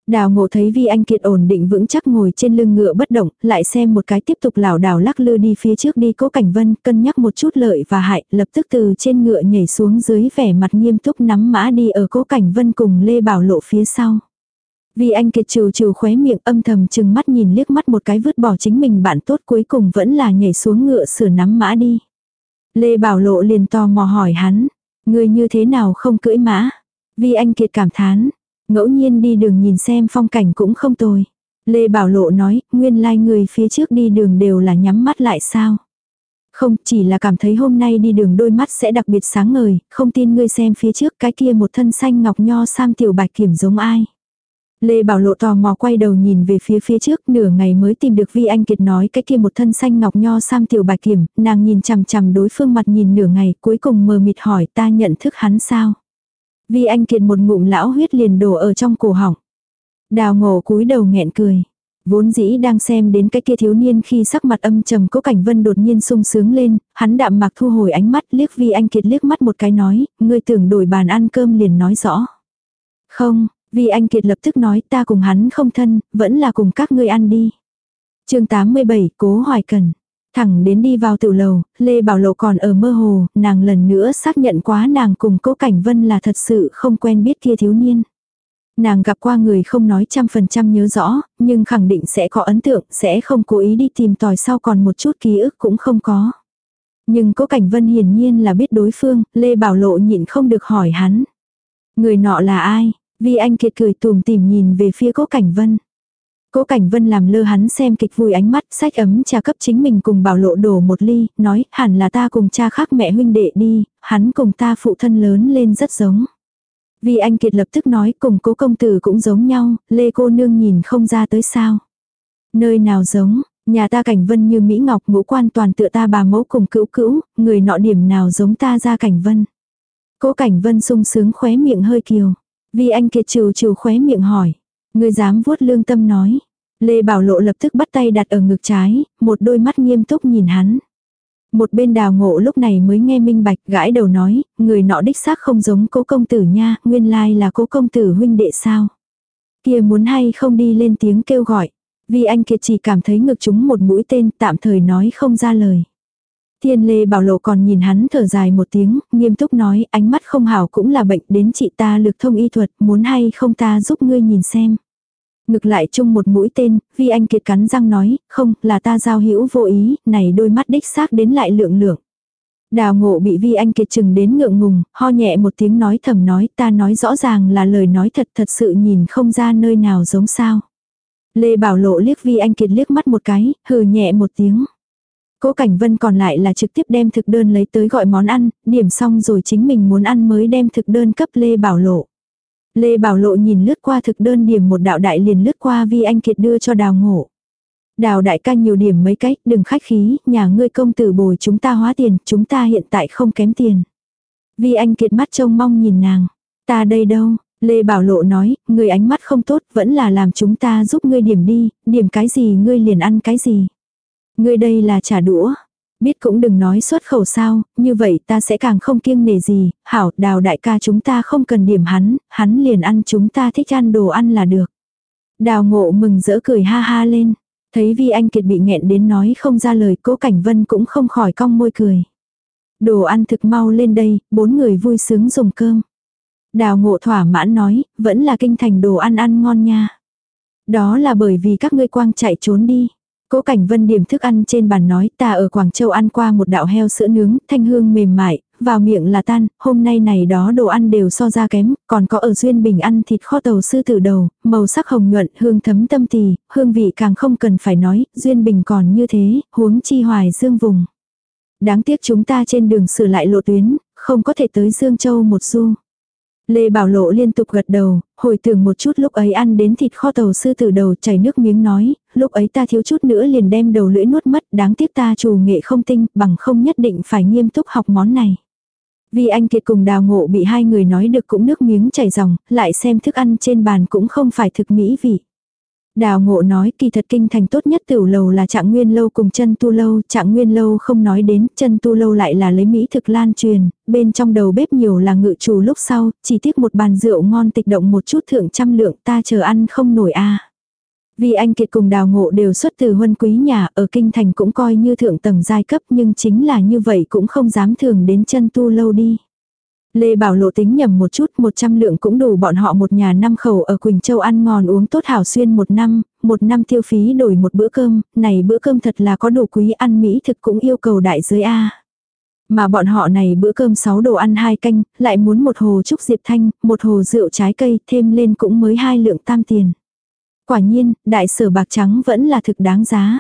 Đào ngộ thấy Vi Anh Kiệt ổn định vững chắc ngồi trên lưng ngựa bất động, lại xem một cái tiếp tục lảo đảo lắc lư đi phía trước đi cố cảnh vân, cân nhắc một chút lợi và hại, lập tức từ trên ngựa nhảy xuống dưới vẻ mặt nghiêm túc nắm mã đi ở cố cảnh vân cùng Lê Bảo Lộ phía sau. Vi Anh Kiệt trừ trừ khóe miệng âm thầm chừng mắt nhìn liếc mắt một cái vứt bỏ chính mình bạn tốt cuối cùng vẫn là nhảy xuống ngựa sửa nắm mã đi. Lê Bảo Lộ liền tò mò hỏi hắn, người như thế nào không cưỡi mã? Vi Anh Kiệt cảm thán, ngẫu nhiên đi đường nhìn xem phong cảnh cũng không tồi. Lê Bảo Lộ nói, nguyên lai like người phía trước đi đường đều là nhắm mắt lại sao? Không, chỉ là cảm thấy hôm nay đi đường đôi mắt sẽ đặc biệt sáng ngời, không tin ngươi xem phía trước cái kia một thân xanh ngọc nho sam tiểu bạch kiểm giống ai. Lê Bảo Lộ tò mò quay đầu nhìn về phía phía trước, nửa ngày mới tìm được Vi Anh Kiệt nói cái kia một thân xanh ngọc nho sam tiểu bạch kiểm, nàng nhìn chằm chằm đối phương mặt nhìn nửa ngày, cuối cùng mờ mịt hỏi ta nhận thức hắn sao. Vi Anh Kiệt một ngụm lão huyết liền đổ ở trong cổ họng. Đào ngộ cúi đầu nghẹn cười. Vốn dĩ đang xem đến cái kia thiếu niên khi sắc mặt âm trầm cố cảnh vân đột nhiên sung sướng lên, hắn đạm mặc thu hồi ánh mắt liếc Vi Anh Kiệt liếc mắt một cái nói, ngươi tưởng đổi bàn ăn cơm liền nói rõ. Không, vi anh Kiệt lập tức nói ta cùng hắn không thân, vẫn là cùng các ngươi ăn đi. chương 87, Cố Hoài Cần. Thẳng đến đi vào tiểu lầu, Lê Bảo Lộ còn ở mơ hồ, nàng lần nữa xác nhận quá nàng cùng Cố Cảnh Vân là thật sự không quen biết kia thiếu niên. Nàng gặp qua người không nói trăm phần trăm nhớ rõ, nhưng khẳng định sẽ có ấn tượng, sẽ không cố ý đi tìm tòi sau còn một chút ký ức cũng không có. Nhưng Cố Cảnh Vân hiển nhiên là biết đối phương, Lê Bảo Lộ nhịn không được hỏi hắn. Người nọ là ai? Vi Anh Kiệt cười tùm tìm nhìn về phía Cố Cảnh Vân. Cố Cảnh Vân làm lơ hắn xem kịch vui ánh mắt, sách ấm trà cấp chính mình cùng bảo lộ đổ một ly, nói hẳn là ta cùng cha khác mẹ huynh đệ đi, hắn cùng ta phụ thân lớn lên rất giống. vì Anh Kiệt lập tức nói cùng cố công tử cũng giống nhau, Lê cô nương nhìn không ra tới sao. Nơi nào giống, nhà ta cảnh vân như Mỹ Ngọc ngũ quan toàn tựa ta bà mẫu cùng cữu cữu, người nọ điểm nào giống ta ra cảnh vân. Cố cảnh vân sung sướng khóe miệng hơi kiều. vì anh kiệt trừ trừ khóe miệng hỏi. Người dám vuốt lương tâm nói. Lê Bảo Lộ lập tức bắt tay đặt ở ngực trái, một đôi mắt nghiêm túc nhìn hắn. Một bên đào ngộ lúc này mới nghe minh bạch gãi đầu nói, người nọ đích xác không giống cố công tử nha, nguyên lai là cố công tử huynh đệ sao. Kia muốn hay không đi lên tiếng kêu gọi. Vì anh kiệt chỉ cảm thấy ngực chúng một mũi tên tạm thời nói không ra lời. Thiên Lê Bảo Lộ còn nhìn hắn thở dài một tiếng, nghiêm túc nói, ánh mắt không hảo cũng là bệnh, đến chị ta lực thông y thuật, muốn hay không ta giúp ngươi nhìn xem. Ngực lại chung một mũi tên, vì anh kiệt cắn răng nói, không, là ta giao hữu vô ý, này đôi mắt đích xác đến lại lượng lượng. Đào ngộ bị vi anh kiệt chừng đến ngượng ngùng, ho nhẹ một tiếng nói thầm nói, ta nói rõ ràng là lời nói thật thật sự nhìn không ra nơi nào giống sao. Lê Bảo Lộ liếc vi anh kiệt liếc mắt một cái, hừ nhẹ một tiếng. Cố Cảnh Vân còn lại là trực tiếp đem thực đơn lấy tới gọi món ăn, điểm xong rồi chính mình muốn ăn mới đem thực đơn cấp Lê Bảo Lộ. Lê Bảo Lộ nhìn lướt qua thực đơn điểm một đạo đại liền lướt qua Vi Anh Kiệt đưa cho đào ngộ. Đào đại ca nhiều điểm mấy cách, đừng khách khí, nhà ngươi công tử bồi chúng ta hóa tiền, chúng ta hiện tại không kém tiền. Vi Anh Kiệt mắt trông mong nhìn nàng. Ta đây đâu? Lê Bảo Lộ nói, người ánh mắt không tốt, vẫn là làm chúng ta giúp ngươi điểm đi, điểm cái gì ngươi liền ăn cái gì. Ngươi đây là trả đũa. Biết cũng đừng nói xuất khẩu sao, như vậy ta sẽ càng không kiêng nể gì, hảo, đào đại ca chúng ta không cần điểm hắn, hắn liền ăn chúng ta thích ăn đồ ăn là được. Đào ngộ mừng rỡ cười ha ha lên, thấy vi anh kiệt bị nghẹn đến nói không ra lời cố cảnh vân cũng không khỏi cong môi cười. Đồ ăn thực mau lên đây, bốn người vui sướng dùng cơm. Đào ngộ thỏa mãn nói, vẫn là kinh thành đồ ăn ăn ngon nha. Đó là bởi vì các ngươi quang chạy trốn đi. Cố Cảnh Vân điểm thức ăn trên bàn nói ta ở Quảng Châu ăn qua một đạo heo sữa nướng, thanh hương mềm mại, vào miệng là tan, hôm nay này đó đồ ăn đều so ra kém, còn có ở Duyên Bình ăn thịt kho tàu sư tử đầu, màu sắc hồng nhuận, hương thấm tâm tỳ, hương vị càng không cần phải nói, Duyên Bình còn như thế, huống chi hoài dương vùng. Đáng tiếc chúng ta trên đường sửa lại lộ tuyến, không có thể tới Dương Châu một du. Lê Bảo Lộ liên tục gật đầu, hồi tưởng một chút lúc ấy ăn đến thịt kho tàu sư tử đầu chảy nước miếng nói, lúc ấy ta thiếu chút nữa liền đem đầu lưỡi nuốt mất, đáng tiếc ta chủ nghệ không tinh, bằng không nhất định phải nghiêm túc học món này. Vì anh Kiệt cùng đào ngộ bị hai người nói được cũng nước miếng chảy ròng, lại xem thức ăn trên bàn cũng không phải thực mỹ vị. Đào ngộ nói kỳ thật kinh thành tốt nhất tiểu lầu là trạng nguyên lâu cùng chân tu lâu, trạng nguyên lâu không nói đến, chân tu lâu lại là lấy mỹ thực lan truyền, bên trong đầu bếp nhiều là ngự chủ lúc sau, chỉ tiếc một bàn rượu ngon tịch động một chút thượng trăm lượng ta chờ ăn không nổi a. Vì anh kiệt cùng đào ngộ đều xuất từ huân quý nhà, ở kinh thành cũng coi như thượng tầng giai cấp nhưng chính là như vậy cũng không dám thường đến chân tu lâu đi. Lê Bảo Lộ tính nhầm một chút, 100 lượng cũng đủ bọn họ một nhà năm khẩu ở Quỳnh Châu ăn ngon uống tốt hảo xuyên một năm, một năm tiêu phí đổi một bữa cơm, này bữa cơm thật là có đồ quý ăn Mỹ thực cũng yêu cầu đại giới A. Mà bọn họ này bữa cơm 6 đồ ăn hai canh, lại muốn một hồ trúc diệp thanh, một hồ rượu trái cây, thêm lên cũng mới hai lượng tam tiền. Quả nhiên, đại sở bạc trắng vẫn là thực đáng giá.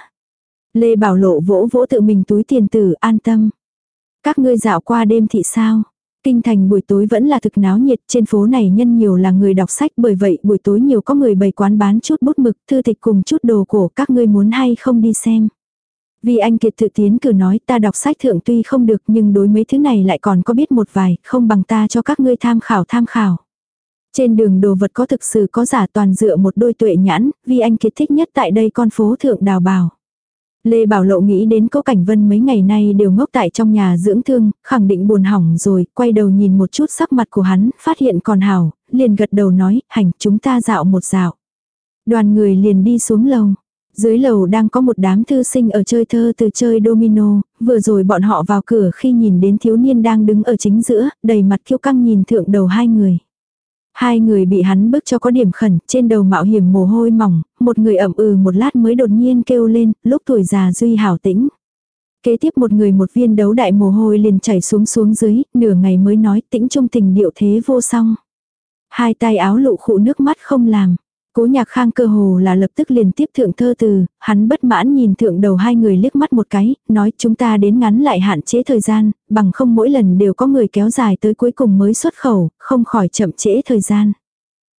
Lê Bảo Lộ vỗ vỗ tự mình túi tiền tử an tâm. Các ngươi dạo qua đêm thị sao? Kinh thành buổi tối vẫn là thực náo nhiệt, trên phố này nhân nhiều là người đọc sách bởi vậy buổi tối nhiều có người bày quán bán chút bút mực, thư tịch cùng chút đồ cổ các ngươi muốn hay không đi xem. Vì anh Kiệt tự tiến cử nói ta đọc sách thượng tuy không được nhưng đối mấy thứ này lại còn có biết một vài, không bằng ta cho các ngươi tham khảo tham khảo. Trên đường đồ vật có thực sự có giả toàn dựa một đôi tuệ nhãn, vì anh Kiệt thích nhất tại đây con phố thượng đào bào. Lê Bảo Lộ nghĩ đến Cố Cảnh Vân mấy ngày nay đều ngốc tại trong nhà dưỡng thương, khẳng định buồn hỏng rồi, quay đầu nhìn một chút sắc mặt của hắn, phát hiện còn hảo, liền gật đầu nói, hành chúng ta dạo một dạo. Đoàn người liền đi xuống lầu. Dưới lầu đang có một đám thư sinh ở chơi thơ từ chơi domino, vừa rồi bọn họ vào cửa khi nhìn đến thiếu niên đang đứng ở chính giữa, đầy mặt kiêu căng nhìn thượng đầu hai người. Hai người bị hắn bức cho có điểm khẩn, trên đầu mạo hiểm mồ hôi mỏng, một người ẩm ừ một lát mới đột nhiên kêu lên, lúc tuổi già duy hảo tĩnh. Kế tiếp một người một viên đấu đại mồ hôi liền chảy xuống xuống dưới, nửa ngày mới nói tĩnh trung tình điệu thế vô song. Hai tay áo lụ khụ nước mắt không làm. Cố nhạc khang cơ hồ là lập tức liền tiếp thượng thơ từ, hắn bất mãn nhìn thượng đầu hai người liếc mắt một cái, nói chúng ta đến ngắn lại hạn chế thời gian, bằng không mỗi lần đều có người kéo dài tới cuối cùng mới xuất khẩu, không khỏi chậm trễ thời gian.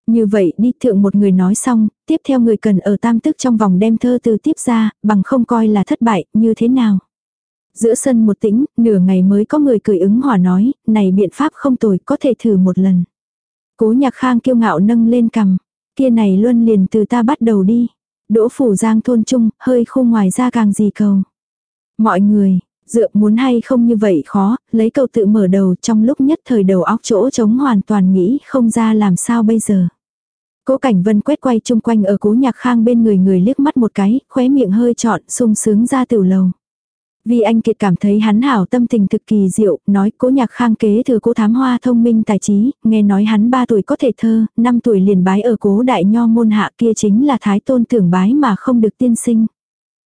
Như vậy đi thượng một người nói xong, tiếp theo người cần ở tam tức trong vòng đem thơ từ tiếp ra, bằng không coi là thất bại, như thế nào. Giữa sân một tĩnh, nửa ngày mới có người cười ứng hòa nói, này biện pháp không tồi, có thể thử một lần. Cố nhạc khang kiêu ngạo nâng lên cầm, Kia này luôn liền từ ta bắt đầu đi. Đỗ phủ giang thôn trung, hơi khô ngoài ra càng gì cầu. Mọi người, dựa muốn hay không như vậy khó, lấy cầu tự mở đầu trong lúc nhất thời đầu óc chỗ trống hoàn toàn nghĩ không ra làm sao bây giờ. Cố Cảnh Vân quét quay chung quanh ở cố nhạc khang bên người người liếc mắt một cái, khóe miệng hơi trọn, sung sướng ra tiểu lầu. Vì anh Kiệt cảm thấy hắn hảo tâm tình thực kỳ diệu, nói cố nhạc khang kế thừa cố thám hoa thông minh tài trí, nghe nói hắn 3 tuổi có thể thơ, 5 tuổi liền bái ở cố đại nho môn hạ kia chính là thái tôn tưởng bái mà không được tiên sinh.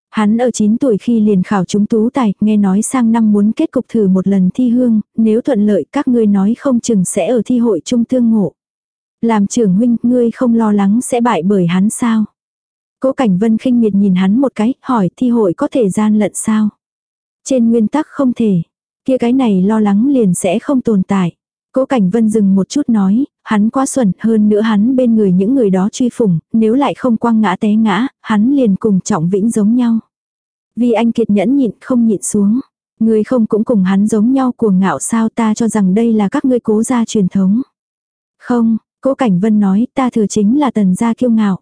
Hắn ở 9 tuổi khi liền khảo chúng tú tài, nghe nói sang năm muốn kết cục thử một lần thi hương, nếu thuận lợi các ngươi nói không chừng sẽ ở thi hội trung tương ngộ. Làm trưởng huynh, ngươi không lo lắng sẽ bại bởi hắn sao? Cố Cảnh Vân khinh miệt nhìn hắn một cái, hỏi thi hội có thể gian lận sao? Trên nguyên tắc không thể. Kia cái này lo lắng liền sẽ không tồn tại. Cố Cảnh Vân dừng một chút nói, hắn quá xuẩn hơn nữa hắn bên người những người đó truy phủng, nếu lại không quăng ngã té ngã, hắn liền cùng trọng vĩnh giống nhau. Vì anh kiệt nhẫn nhịn không nhịn xuống. Người không cũng cùng hắn giống nhau cuồng ngạo sao ta cho rằng đây là các ngươi cố gia truyền thống. Không, cố Cảnh Vân nói ta thừa chính là tần gia kiêu ngạo.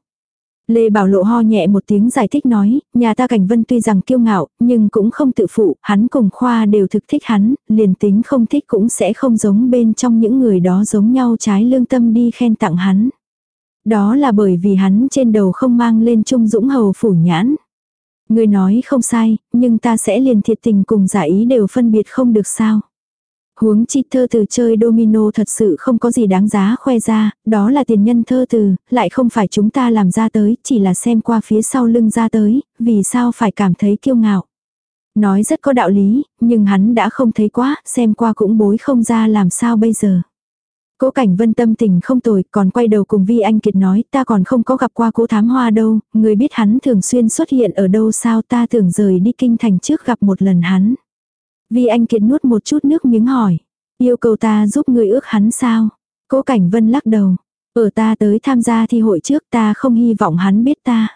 Lê Bảo Lộ ho nhẹ một tiếng giải thích nói, nhà ta Cảnh Vân tuy rằng kiêu ngạo, nhưng cũng không tự phụ, hắn cùng Khoa đều thực thích hắn, liền tính không thích cũng sẽ không giống bên trong những người đó giống nhau trái lương tâm đi khen tặng hắn. Đó là bởi vì hắn trên đầu không mang lên trung dũng hầu phủ nhãn. Người nói không sai, nhưng ta sẽ liền thiệt tình cùng giả ý đều phân biệt không được sao. Huống chi thơ từ chơi domino thật sự không có gì đáng giá khoe ra, đó là tiền nhân thơ từ, lại không phải chúng ta làm ra tới, chỉ là xem qua phía sau lưng ra tới, vì sao phải cảm thấy kiêu ngạo. Nói rất có đạo lý, nhưng hắn đã không thấy quá, xem qua cũng bối không ra làm sao bây giờ. Cố cảnh vân tâm tình không tồi, còn quay đầu cùng Vi Anh Kiệt nói ta còn không có gặp qua cố thám hoa đâu, người biết hắn thường xuyên xuất hiện ở đâu sao ta tưởng rời đi kinh thành trước gặp một lần hắn. Vi Anh Kiệt nuốt một chút nước miếng hỏi, yêu cầu ta giúp người ước hắn sao? Cố cảnh vân lắc đầu, ở ta tới tham gia thi hội trước ta không hy vọng hắn biết ta.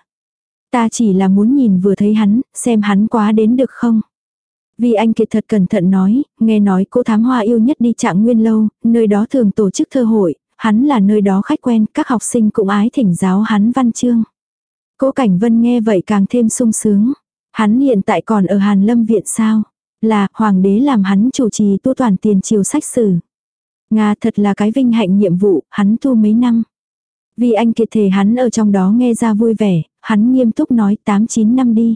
Ta chỉ là muốn nhìn vừa thấy hắn, xem hắn quá đến được không. Vì anh Kiệt thật cẩn thận nói, nghe nói cô thám hoa yêu nhất đi trạng nguyên lâu, nơi đó thường tổ chức thơ hội, hắn là nơi đó khách quen, các học sinh cũng ái thỉnh giáo hắn văn chương. Cố Cảnh Vân nghe vậy càng thêm sung sướng. Hắn hiện tại còn ở Hàn Lâm Viện sao? Là, Hoàng đế làm hắn chủ trì tu toàn tiền triều sách sử. Nga thật là cái vinh hạnh nhiệm vụ, hắn tu mấy năm. Vì anh kiệt thể hắn ở trong đó nghe ra vui vẻ, hắn nghiêm túc nói 8-9 năm đi.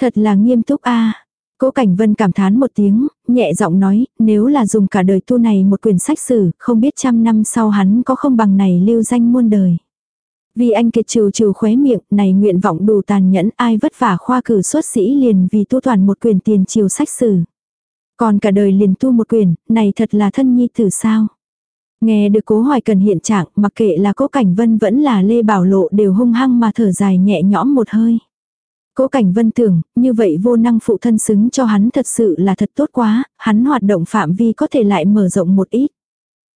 Thật là nghiêm túc a Cố Cảnh Vân cảm thán một tiếng, nhẹ giọng nói, nếu là dùng cả đời tu này một quyển sách sử, không biết trăm năm sau hắn có không bằng này lưu danh muôn đời. Vì anh kiệt trừ trừ khóe miệng, này nguyện vọng đủ tàn nhẫn, ai vất vả khoa cử xuất sĩ liền vì tu toàn một quyền tiền chiều sách sử. Còn cả đời liền tu một quyền này thật là thân nhi tử sao. Nghe được cố hoài cần hiện trạng, mặc kệ là cố cảnh vân vẫn là lê bảo lộ đều hung hăng mà thở dài nhẹ nhõm một hơi. Cố cảnh vân tưởng, như vậy vô năng phụ thân xứng cho hắn thật sự là thật tốt quá, hắn hoạt động phạm vi có thể lại mở rộng một ít.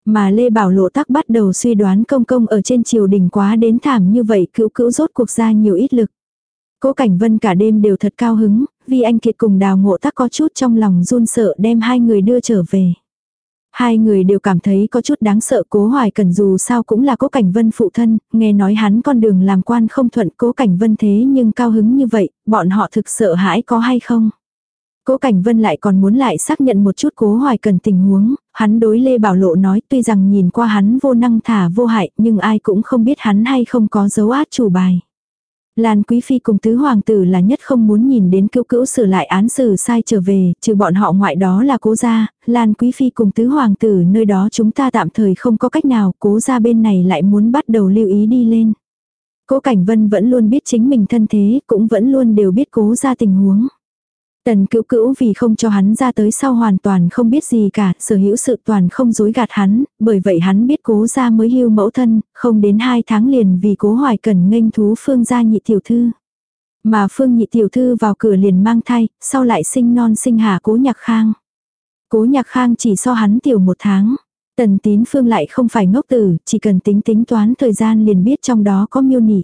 Mà Lê Bảo Lộ tắc bắt đầu suy đoán công công ở trên triều đình quá đến thảm như vậy cữu cữu rốt cuộc ra nhiều ít lực. Cố Cảnh Vân cả đêm đều thật cao hứng, vì anh Kiệt cùng đào ngộ tắc có chút trong lòng run sợ đem hai người đưa trở về. Hai người đều cảm thấy có chút đáng sợ cố hoài cần dù sao cũng là cố cảnh vân phụ thân, nghe nói hắn con đường làm quan không thuận cố cảnh vân thế nhưng cao hứng như vậy, bọn họ thực sợ hãi có hay không. Cố Cảnh Vân lại còn muốn lại xác nhận một chút cố hoài cần tình huống, hắn đối Lê Bảo Lộ nói tuy rằng nhìn qua hắn vô năng thả vô hại nhưng ai cũng không biết hắn hay không có dấu át chủ bài. Lan Quý Phi cùng tứ hoàng tử là nhất không muốn nhìn đến cứu cữu sửa lại án xử sai trở về, trừ bọn họ ngoại đó là cố gia, Lan Quý Phi cùng tứ hoàng tử nơi đó chúng ta tạm thời không có cách nào, cố gia bên này lại muốn bắt đầu lưu ý đi lên. Cố Cảnh Vân vẫn luôn biết chính mình thân thế, cũng vẫn luôn đều biết cố gia tình huống. Tần cữu cữu vì không cho hắn ra tới sau hoàn toàn không biết gì cả, sở hữu sự toàn không dối gạt hắn, bởi vậy hắn biết cố ra mới hưu mẫu thân, không đến hai tháng liền vì cố hoài cần nghênh thú phương gia nhị tiểu thư. Mà phương nhị tiểu thư vào cửa liền mang thai, sau lại sinh non sinh hạ cố nhạc khang. Cố nhạc khang chỉ so hắn tiểu một tháng. Tần tín phương lại không phải ngốc tử, chỉ cần tính tính toán thời gian liền biết trong đó có miêu nị.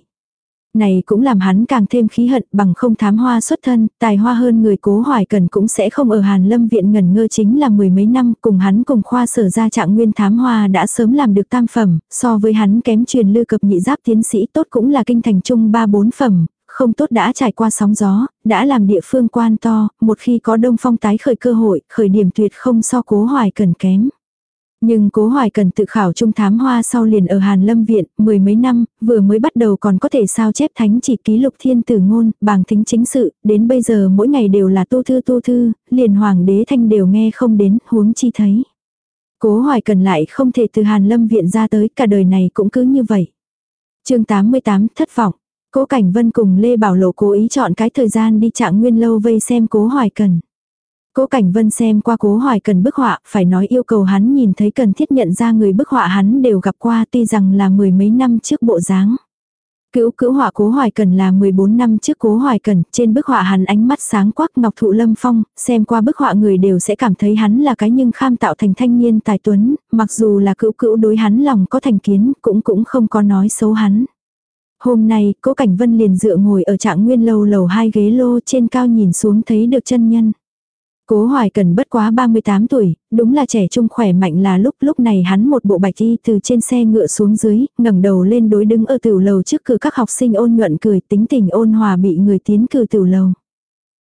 Này cũng làm hắn càng thêm khí hận bằng không thám hoa xuất thân, tài hoa hơn người cố hoài cần cũng sẽ không ở Hàn Lâm viện ngẩn ngơ chính là mười mấy năm cùng hắn cùng khoa sở ra trạng nguyên thám hoa đã sớm làm được tam phẩm, so với hắn kém truyền lưu cập nhị giáp tiến sĩ tốt cũng là kinh thành trung ba bốn phẩm, không tốt đã trải qua sóng gió, đã làm địa phương quan to, một khi có đông phong tái khởi cơ hội, khởi điểm tuyệt không so cố hoài cần kém. Nhưng cố hoài cần tự khảo trung thám hoa sau liền ở Hàn Lâm Viện, mười mấy năm, vừa mới bắt đầu còn có thể sao chép thánh chỉ ký lục thiên tử ngôn, bảng thính chính sự, đến bây giờ mỗi ngày đều là tu thư tu thư, liền hoàng đế thanh đều nghe không đến, huống chi thấy. Cố hoài cần lại không thể từ Hàn Lâm Viện ra tới, cả đời này cũng cứ như vậy. chương 88, thất vọng. Cố Cảnh Vân cùng Lê Bảo Lộ cố ý chọn cái thời gian đi trạng nguyên lâu vây xem cố hoài cần. Cố Cảnh Vân xem qua cố hoài cần bức họa, phải nói yêu cầu hắn nhìn thấy cần thiết nhận ra người bức họa hắn đều gặp qua tuy rằng là mười mấy năm trước bộ dáng. Cữu cữu họa cố hoài cần là 14 năm trước cố hoài cần, trên bức họa hắn ánh mắt sáng quắc ngọc thụ lâm phong, xem qua bức họa người đều sẽ cảm thấy hắn là cái nhưng kham tạo thành thanh niên tài tuấn, mặc dù là cữu cữu đối hắn lòng có thành kiến, cũng cũng không có nói xấu hắn. Hôm nay, cố cảnh vân liền dựa ngồi ở trạng nguyên lâu lầu hai ghế lô trên cao nhìn xuống thấy được chân nhân. Cố Hoài Cần bất quá 38 tuổi, đúng là trẻ trung khỏe mạnh là lúc lúc này hắn một bộ bạch y từ trên xe ngựa xuống dưới, ngẩng đầu lên đối đứng ở tiểu lầu trước cửa các học sinh ôn nhuận cười tính tình ôn hòa bị người tiến cử tiểu lầu.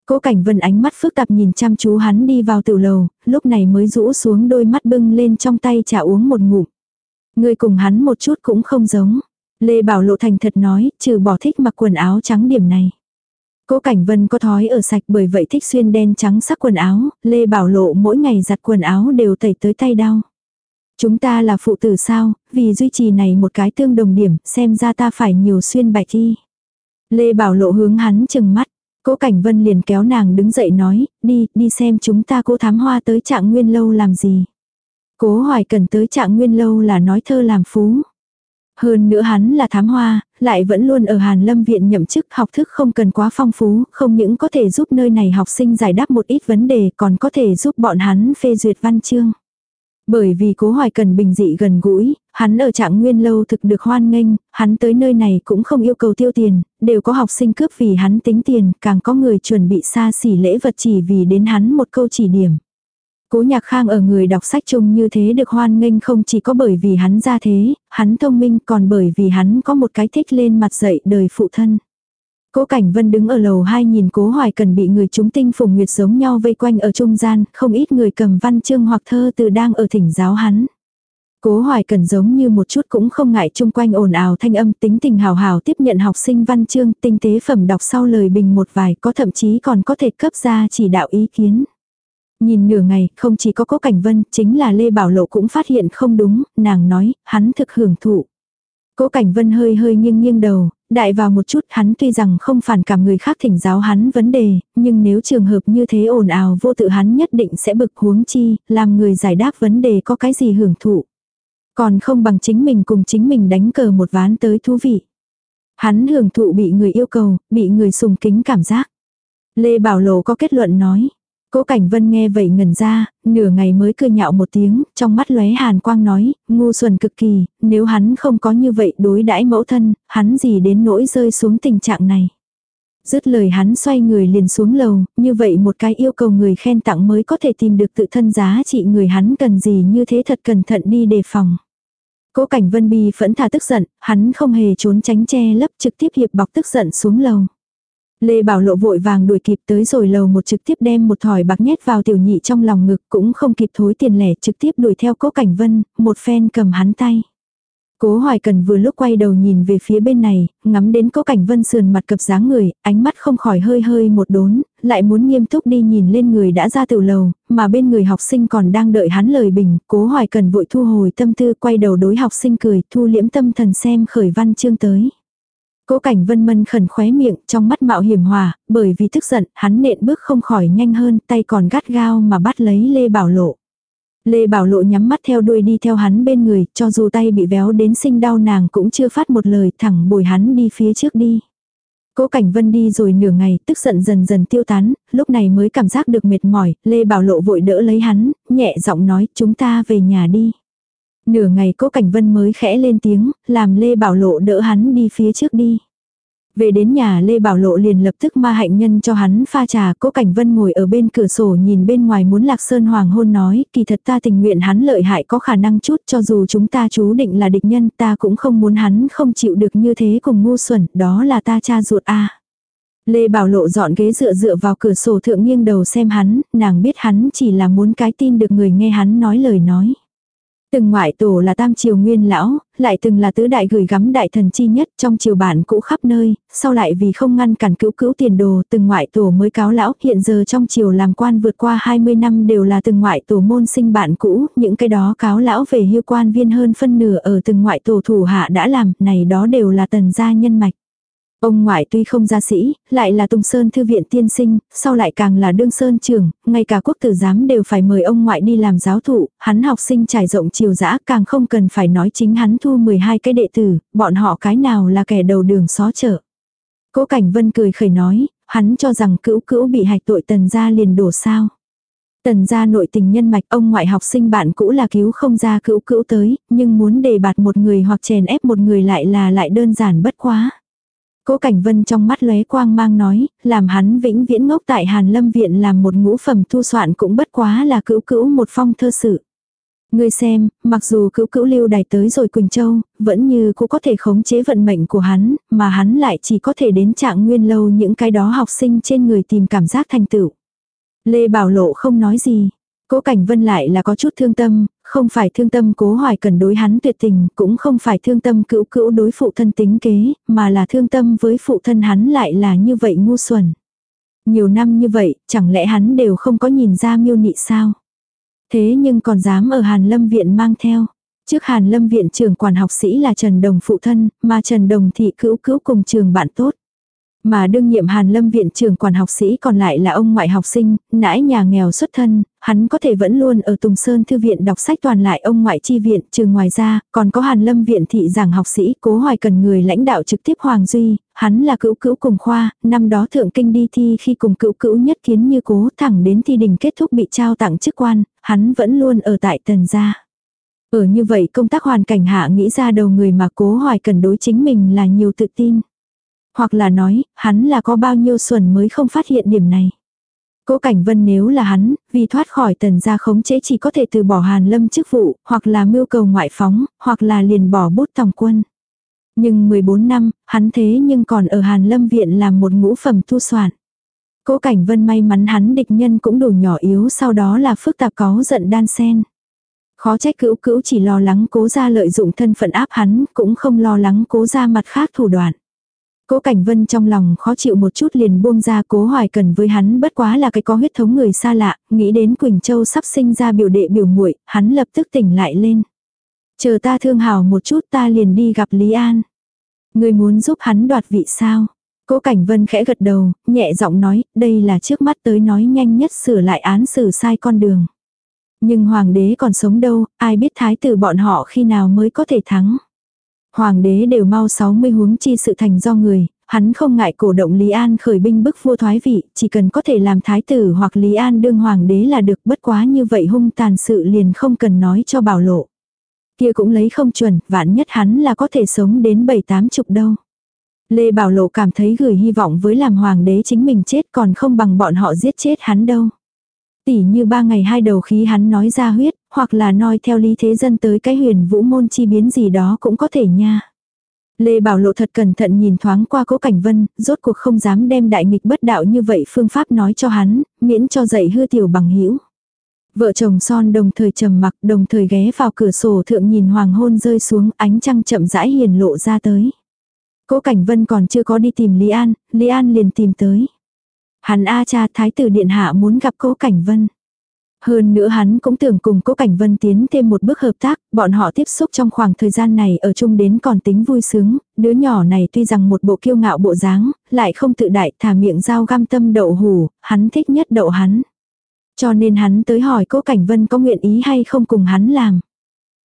Cố Cảnh Vân ánh mắt phức tạp nhìn chăm chú hắn đi vào tiểu lầu, lúc này mới rũ xuống đôi mắt bưng lên trong tay trà uống một ngụm. Người cùng hắn một chút cũng không giống. Lê Bảo Lộ Thành thật nói, trừ bỏ thích mặc quần áo trắng điểm này. Cố Cảnh Vân có thói ở sạch bởi vậy thích xuyên đen trắng sắc quần áo, Lê Bảo Lộ mỗi ngày giặt quần áo đều tẩy tới tay đau. Chúng ta là phụ tử sao, vì duy trì này một cái tương đồng điểm, xem ra ta phải nhiều xuyên bạch thi. Lê Bảo Lộ hướng hắn chừng mắt, Cố Cảnh Vân liền kéo nàng đứng dậy nói, đi, đi xem chúng ta cố thám hoa tới trạng nguyên lâu làm gì. Cố Hoài Cần tới trạng nguyên lâu là nói thơ làm phú. Hơn nữa hắn là thám hoa, lại vẫn luôn ở Hàn Lâm Viện nhậm chức học thức không cần quá phong phú, không những có thể giúp nơi này học sinh giải đáp một ít vấn đề còn có thể giúp bọn hắn phê duyệt văn chương. Bởi vì cố hoài cần bình dị gần gũi, hắn ở trạng nguyên lâu thực được hoan nghênh, hắn tới nơi này cũng không yêu cầu tiêu tiền, đều có học sinh cướp vì hắn tính tiền, càng có người chuẩn bị xa xỉ lễ vật chỉ vì đến hắn một câu chỉ điểm. Cố nhạc khang ở người đọc sách chung như thế được hoan nghênh không chỉ có bởi vì hắn ra thế, hắn thông minh còn bởi vì hắn có một cái thích lên mặt dậy đời phụ thân. Cố Cảnh Vân đứng ở lầu hai nhìn Cố Hoài Cần bị người chúng tinh phùng nguyệt giống nhau vây quanh ở trung gian, không ít người cầm văn chương hoặc thơ từ đang ở thỉnh giáo hắn. Cố Hoài Cần giống như một chút cũng không ngại chung quanh ồn ào thanh âm tính tình hào hào tiếp nhận học sinh văn chương tinh tế phẩm đọc sau lời bình một vài có thậm chí còn có thể cấp ra chỉ đạo ý kiến. Nhìn nửa ngày, không chỉ có Cố Cảnh Vân, chính là Lê Bảo Lộ cũng phát hiện không đúng, nàng nói, hắn thực hưởng thụ. Cố Cảnh Vân hơi hơi nghiêng nghiêng đầu, đại vào một chút hắn tuy rằng không phản cảm người khác thỉnh giáo hắn vấn đề, nhưng nếu trường hợp như thế ồn ào vô tự hắn nhất định sẽ bực huống chi, làm người giải đáp vấn đề có cái gì hưởng thụ. Còn không bằng chính mình cùng chính mình đánh cờ một ván tới thú vị. Hắn hưởng thụ bị người yêu cầu, bị người sùng kính cảm giác. Lê Bảo Lộ có kết luận nói, Cố Cảnh Vân nghe vậy ngẩn ra, nửa ngày mới cười nhạo một tiếng, trong mắt lóe hàn quang nói, ngu xuẩn cực kỳ, nếu hắn không có như vậy đối đãi mẫu thân, hắn gì đến nỗi rơi xuống tình trạng này. Dứt lời hắn xoay người liền xuống lầu, như vậy một cái yêu cầu người khen tặng mới có thể tìm được tự thân giá trị người hắn cần gì như thế thật cẩn thận đi đề phòng. Cố Cảnh Vân bi phẫn thà tức giận, hắn không hề trốn tránh che lấp trực tiếp hiệp bọc tức giận xuống lầu. Lê Bảo Lộ vội vàng đuổi kịp tới rồi lầu một trực tiếp đem một thỏi bạc nhét vào tiểu nhị trong lòng ngực cũng không kịp thối tiền lẻ trực tiếp đuổi theo cố cảnh vân, một phen cầm hắn tay. Cố Hoài Cần vừa lúc quay đầu nhìn về phía bên này, ngắm đến cố cảnh vân sườn mặt cập dáng người, ánh mắt không khỏi hơi hơi một đốn, lại muốn nghiêm túc đi nhìn lên người đã ra từ lầu, mà bên người học sinh còn đang đợi hắn lời bình, cố Hoài Cần vội thu hồi tâm tư quay đầu đối học sinh cười, thu liễm tâm thần xem khởi văn chương tới. Cố cảnh vân mân khẩn khóe miệng trong mắt mạo hiểm hòa, bởi vì tức giận, hắn nện bước không khỏi nhanh hơn, tay còn gắt gao mà bắt lấy Lê Bảo Lộ. Lê Bảo Lộ nhắm mắt theo đuôi đi theo hắn bên người, cho dù tay bị véo đến sinh đau nàng cũng chưa phát một lời thẳng bồi hắn đi phía trước đi. Cố Cảnh Vân đi rồi nửa ngày, tức giận dần dần tiêu tán, lúc này mới cảm giác được mệt mỏi, Lê Bảo Lộ vội đỡ lấy hắn, nhẹ giọng nói, chúng ta về nhà đi. Nửa ngày cố cảnh vân mới khẽ lên tiếng, làm Lê Bảo Lộ đỡ hắn đi phía trước đi. Về đến nhà Lê Bảo Lộ liền lập tức ma hạnh nhân cho hắn pha trà, cố cảnh vân ngồi ở bên cửa sổ nhìn bên ngoài muốn lạc sơn hoàng hôn nói, kỳ thật ta tình nguyện hắn lợi hại có khả năng chút cho dù chúng ta chú định là địch nhân ta cũng không muốn hắn không chịu được như thế cùng ngu xuẩn, đó là ta cha ruột a Lê Bảo Lộ dọn ghế dựa dựa vào cửa sổ thượng nghiêng đầu xem hắn, nàng biết hắn chỉ là muốn cái tin được người nghe hắn nói lời nói. Từng ngoại tổ là tam triều nguyên lão, lại từng là tứ đại gửi gắm đại thần chi nhất trong triều bản cũ khắp nơi, sau lại vì không ngăn cản cứu cữu tiền đồ từng ngoại tổ mới cáo lão, hiện giờ trong triều làm quan vượt qua 20 năm đều là từng ngoại tổ môn sinh bản cũ, những cái đó cáo lão về hưu quan viên hơn phân nửa ở từng ngoại tổ thủ hạ đã làm, này đó đều là tần gia nhân mạch. Ông ngoại tuy không gia sĩ, lại là Tùng Sơn Thư viện tiên sinh, sau lại càng là đương sơn trưởng, ngay cả quốc tử giám đều phải mời ông ngoại đi làm giáo thụ, hắn học sinh trải rộng chiều dã càng không cần phải nói chính hắn thu 12 cái đệ tử, bọn họ cái nào là kẻ đầu đường xó chợ. Cố Cảnh Vân cười khẩy nói, hắn cho rằng cữu cữu bị hạch tội tần gia liền đổ sao. Tần gia nội tình nhân mạch ông ngoại học sinh bạn cũ là cứu không ra cữu cữu tới, nhưng muốn đề bạt một người hoặc chèn ép một người lại là lại đơn giản bất quá. Cố Cảnh Vân trong mắt lóe quang mang nói, làm hắn vĩnh viễn ngốc tại Hàn Lâm Viện làm một ngũ phẩm thu soạn cũng bất quá là cữu cữu một phong thơ sự. Ngươi xem, mặc dù cữu cữu lưu đài tới rồi Quỳnh Châu, vẫn như cũng có thể khống chế vận mệnh của hắn, mà hắn lại chỉ có thể đến trạng nguyên lâu những cái đó học sinh trên người tìm cảm giác thành tựu. Lê Bảo Lộ không nói gì, Cố Cảnh Vân lại là có chút thương tâm, không phải thương tâm cố hoài cần đối hắn tuyệt tình, cũng không phải thương tâm cữu cữu đối phụ thân tính kế, mà là thương tâm với phụ thân hắn lại là như vậy ngu xuẩn. Nhiều năm như vậy, chẳng lẽ hắn đều không có nhìn ra miêu nị sao? Thế nhưng còn dám ở Hàn Lâm Viện mang theo. Trước Hàn Lâm Viện trưởng quản học sĩ là Trần Đồng phụ thân, mà Trần Đồng thị cữu cữu cùng trường bạn tốt. Mà đương nhiệm Hàn Lâm viện trưởng quản học sĩ còn lại là ông ngoại học sinh, nãi nhà nghèo xuất thân, hắn có thể vẫn luôn ở Tùng Sơn Thư viện đọc sách toàn lại ông ngoại chi viện, trừ ngoài ra, còn có Hàn Lâm viện thị giảng học sĩ, cố hoài cần người lãnh đạo trực tiếp Hoàng Duy, hắn là cữu cữu cùng khoa, năm đó thượng kinh đi thi khi cùng cữu cữu nhất kiến như cố thẳng đến thi đình kết thúc bị trao tặng chức quan, hắn vẫn luôn ở tại tần gia. Ở như vậy công tác hoàn cảnh hạ nghĩ ra đầu người mà cố hoài cần đối chính mình là nhiều tự tin. Hoặc là nói, hắn là có bao nhiêu xuẩn mới không phát hiện điểm này. Cố Cảnh Vân nếu là hắn, vì thoát khỏi tần gia khống chế chỉ có thể từ bỏ Hàn Lâm chức vụ, hoặc là mưu cầu ngoại phóng, hoặc là liền bỏ bút tòng quân. Nhưng 14 năm, hắn thế nhưng còn ở Hàn Lâm viện làm một ngũ phẩm tu soạn. Cố Cảnh Vân may mắn hắn địch nhân cũng đủ nhỏ yếu sau đó là phức tạp có giận đan sen. Khó trách cữu cữu chỉ lo lắng cố ra lợi dụng thân phận áp hắn, cũng không lo lắng cố ra mặt khác thủ đoạn. Cố Cảnh Vân trong lòng khó chịu một chút liền buông ra cố hoài cần với hắn bất quá là cái có huyết thống người xa lạ, nghĩ đến Quỳnh Châu sắp sinh ra biểu đệ biểu muội hắn lập tức tỉnh lại lên. Chờ ta thương hào một chút ta liền đi gặp Lý An. Người muốn giúp hắn đoạt vị sao? Cố Cảnh Vân khẽ gật đầu, nhẹ giọng nói, đây là trước mắt tới nói nhanh nhất sửa lại án xử sai con đường. Nhưng hoàng đế còn sống đâu, ai biết thái tử bọn họ khi nào mới có thể thắng. Hoàng đế đều mau 60 huống chi sự thành do người, hắn không ngại cổ động Lý An khởi binh bức vua thoái vị, chỉ cần có thể làm thái tử hoặc Lý An đương hoàng đế là được bất quá như vậy hung tàn sự liền không cần nói cho bảo lộ. Kia cũng lấy không chuẩn, vạn nhất hắn là có thể sống đến bảy tám chục đâu. Lê Bảo Lộ cảm thấy gửi hy vọng với làm hoàng đế chính mình chết còn không bằng bọn họ giết chết hắn đâu. Tỉ như ba ngày hai đầu khí hắn nói ra huyết, hoặc là noi theo lý thế dân tới cái huyền vũ môn chi biến gì đó cũng có thể nha. Lê Bảo Lộ thật cẩn thận nhìn thoáng qua cố cảnh vân, rốt cuộc không dám đem đại nghịch bất đạo như vậy phương pháp nói cho hắn, miễn cho dạy hư tiểu bằng hữu Vợ chồng son đồng thời trầm mặc đồng thời ghé vào cửa sổ thượng nhìn hoàng hôn rơi xuống ánh trăng chậm rãi hiền lộ ra tới. Cố Cảnh Vân còn chưa có đi tìm Lý An, Lý An liền tìm tới. Hắn A cha thái tử điện hạ muốn gặp Cố Cảnh Vân. Hơn nữa hắn cũng tưởng cùng Cố Cảnh Vân tiến thêm một bước hợp tác, bọn họ tiếp xúc trong khoảng thời gian này ở chung đến còn tính vui sướng, đứa nhỏ này tuy rằng một bộ kiêu ngạo bộ dáng, lại không tự đại thả miệng dao găm tâm đậu hủ, hắn thích nhất đậu hắn. Cho nên hắn tới hỏi Cố Cảnh Vân có nguyện ý hay không cùng hắn làm.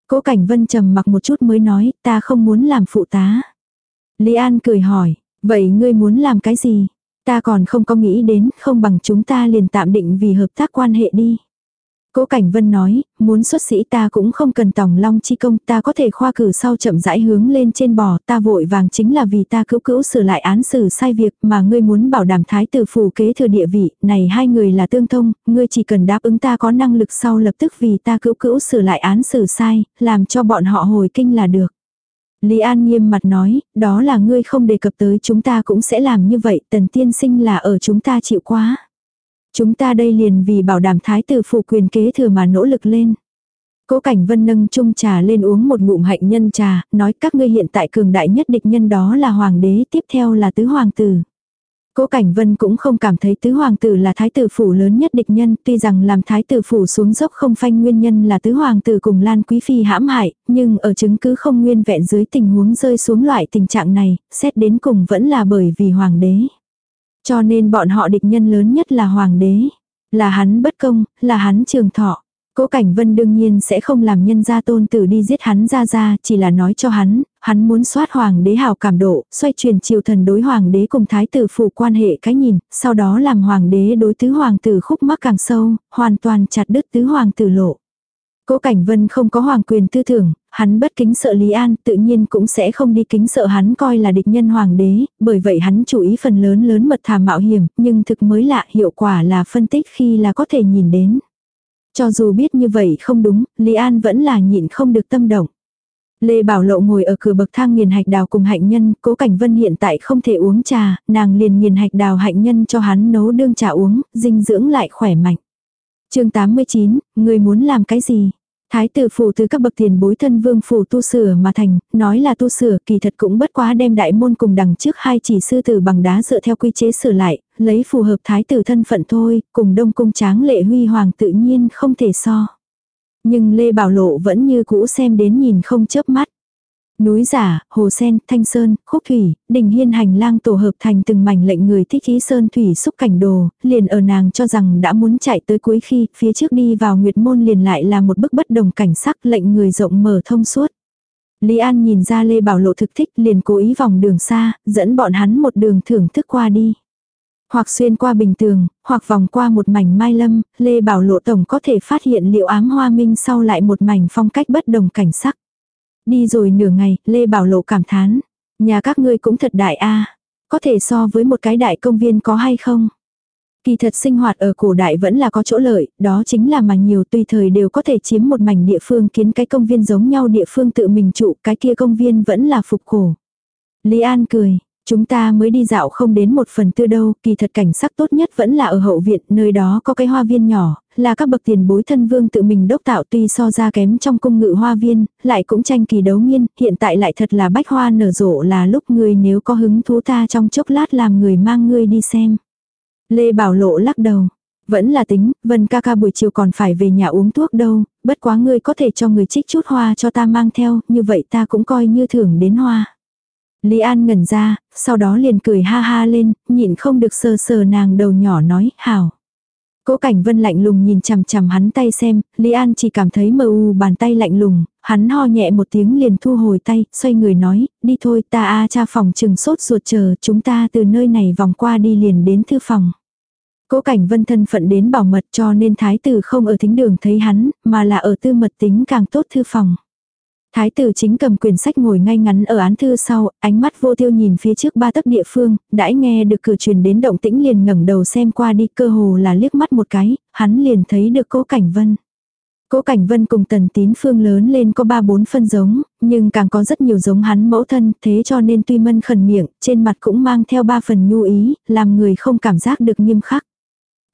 Cố Cảnh Vân trầm mặc một chút mới nói, ta không muốn làm phụ tá. Lý An cười hỏi, vậy ngươi muốn làm cái gì? Ta còn không có nghĩ đến, không bằng chúng ta liền tạm định vì hợp tác quan hệ đi. Cố Cảnh Vân nói, muốn xuất sĩ ta cũng không cần tòng long chi công, ta có thể khoa cử sau chậm rãi hướng lên trên bò, ta vội vàng chính là vì ta cứu cứu sửa lại án xử sai việc mà ngươi muốn bảo đảm thái tử phủ kế thừa địa vị, này hai người là tương thông, ngươi chỉ cần đáp ứng ta có năng lực sau lập tức vì ta cứu cứu sửa lại án xử sai, làm cho bọn họ hồi kinh là được. Lý An nghiêm mặt nói, đó là ngươi không đề cập tới chúng ta cũng sẽ làm như vậy, tần tiên sinh là ở chúng ta chịu quá. Chúng ta đây liền vì bảo đảm thái tử phụ quyền kế thừa mà nỗ lực lên. Cố Cảnh Vân nâng chung trà lên uống một ngụm hạnh nhân trà, nói các ngươi hiện tại cường đại nhất địch nhân đó là hoàng đế, tiếp theo là tứ hoàng tử. Cố Cảnh Vân cũng không cảm thấy tứ hoàng tử là thái tử phủ lớn nhất địch nhân, tuy rằng làm thái tử phủ xuống dốc không phanh nguyên nhân là tứ hoàng tử cùng Lan Quý Phi hãm hại, nhưng ở chứng cứ không nguyên vẹn dưới tình huống rơi xuống loại tình trạng này, xét đến cùng vẫn là bởi vì hoàng đế. Cho nên bọn họ địch nhân lớn nhất là hoàng đế. Là hắn bất công, là hắn trường thọ. Cố Cảnh Vân đương nhiên sẽ không làm nhân gia tôn tử đi giết hắn ra ra, chỉ là nói cho hắn, hắn muốn soát hoàng đế hào cảm độ, xoay chuyển triều thần đối hoàng đế cùng thái tử phủ quan hệ cái nhìn, sau đó làm hoàng đế đối tứ hoàng tử khúc mắc càng sâu, hoàn toàn chặt đứt tứ hoàng tử lộ. Cố Cảnh Vân không có hoàng quyền tư tưởng, hắn bất kính sợ Lý An, tự nhiên cũng sẽ không đi kính sợ hắn coi là địch nhân hoàng đế, bởi vậy hắn chú ý phần lớn lớn mật thà mạo hiểm, nhưng thực mới lạ hiệu quả là phân tích khi là có thể nhìn đến. Cho dù biết như vậy không đúng, Lý An vẫn là nhịn không được tâm động. Lê Bảo Lộ ngồi ở cửa bậc thang nghiền hạch đào cùng hạnh nhân, cố cảnh vân hiện tại không thể uống trà, nàng liền nghiền hạch đào hạnh nhân cho hắn nấu đương trà uống, dinh dưỡng lại khỏe mạnh. chương 89, người muốn làm cái gì? Thái tử phủ từ các bậc tiền bối thân vương phủ tu sửa mà thành, nói là tu sửa kỳ thật cũng bất quá đem đại môn cùng đằng trước hai chỉ sư tử bằng đá dựa theo quy chế sửa lại, lấy phù hợp thái tử thân phận thôi, cùng đông cung tráng lệ huy hoàng tự nhiên không thể so. Nhưng Lê Bảo Lộ vẫn như cũ xem đến nhìn không chớp mắt. Núi giả, hồ sen, thanh sơn, khúc thủy, đình hiên hành lang tổ hợp thành từng mảnh lệnh người thích ý sơn thủy xúc cảnh đồ, liền ở nàng cho rằng đã muốn chạy tới cuối khi, phía trước đi vào nguyệt môn liền lại là một bức bất đồng cảnh sắc lệnh người rộng mở thông suốt. Lý An nhìn ra Lê Bảo Lộ thực thích liền cố ý vòng đường xa, dẫn bọn hắn một đường thưởng thức qua đi. Hoặc xuyên qua bình tường, hoặc vòng qua một mảnh mai lâm, Lê Bảo Lộ Tổng có thể phát hiện liệu ám hoa minh sau lại một mảnh phong cách bất đồng cảnh sắc. Đi rồi nửa ngày, Lê Bảo Lộ cảm thán. Nhà các ngươi cũng thật đại a Có thể so với một cái đại công viên có hay không? Kỳ thật sinh hoạt ở cổ đại vẫn là có chỗ lợi, đó chính là mà nhiều tùy thời đều có thể chiếm một mảnh địa phương kiến cái công viên giống nhau địa phương tự mình trụ, cái kia công viên vẫn là phục cổ. Lý An cười, Chúng ta mới đi dạo không đến một phần tư đâu, kỳ thật cảnh sắc tốt nhất vẫn là ở hậu viện, nơi đó có cái hoa viên nhỏ, là các bậc tiền bối thân vương tự mình đốc tạo tuy so ra kém trong cung ngự hoa viên, lại cũng tranh kỳ đấu nghiên, hiện tại lại thật là bách hoa nở rộ là lúc người nếu có hứng thú ta trong chốc lát làm người mang ngươi đi xem. Lê Bảo Lộ lắc đầu. Vẫn là tính, Vân ca ca buổi chiều còn phải về nhà uống thuốc đâu, bất quá ngươi có thể cho người trích chút hoa cho ta mang theo, như vậy ta cũng coi như thưởng đến hoa. Lý An ngẩn ra, sau đó liền cười ha ha lên, nhịn không được sờ sờ nàng đầu nhỏ nói, hảo. Cố Cảnh Vân lạnh lùng nhìn chằm chằm hắn tay xem, Lý An chỉ cảm thấy mờ u bàn tay lạnh lùng, hắn ho nhẹ một tiếng liền thu hồi tay, xoay người nói, đi thôi ta a cha phòng chừng sốt ruột chờ, chúng ta từ nơi này vòng qua đi liền đến thư phòng. Cố Cảnh Vân thân phận đến bảo mật cho nên thái tử không ở thính đường thấy hắn, mà là ở tư mật tính càng tốt thư phòng. Thái tử chính cầm quyển sách ngồi ngay ngắn ở án thư sau, ánh mắt vô tiêu nhìn phía trước ba tấc địa phương, đãi nghe được cửa truyền đến động tĩnh liền ngẩng đầu xem qua đi cơ hồ là liếc mắt một cái, hắn liền thấy được cố cảnh vân. Cố Cảnh Vân cùng Tần Tín Phương lớn lên có ba bốn phân giống, nhưng càng có rất nhiều giống hắn mẫu thân, thế cho nên tuy mân khẩn miệng, trên mặt cũng mang theo ba phần nhu ý, làm người không cảm giác được nghiêm khắc.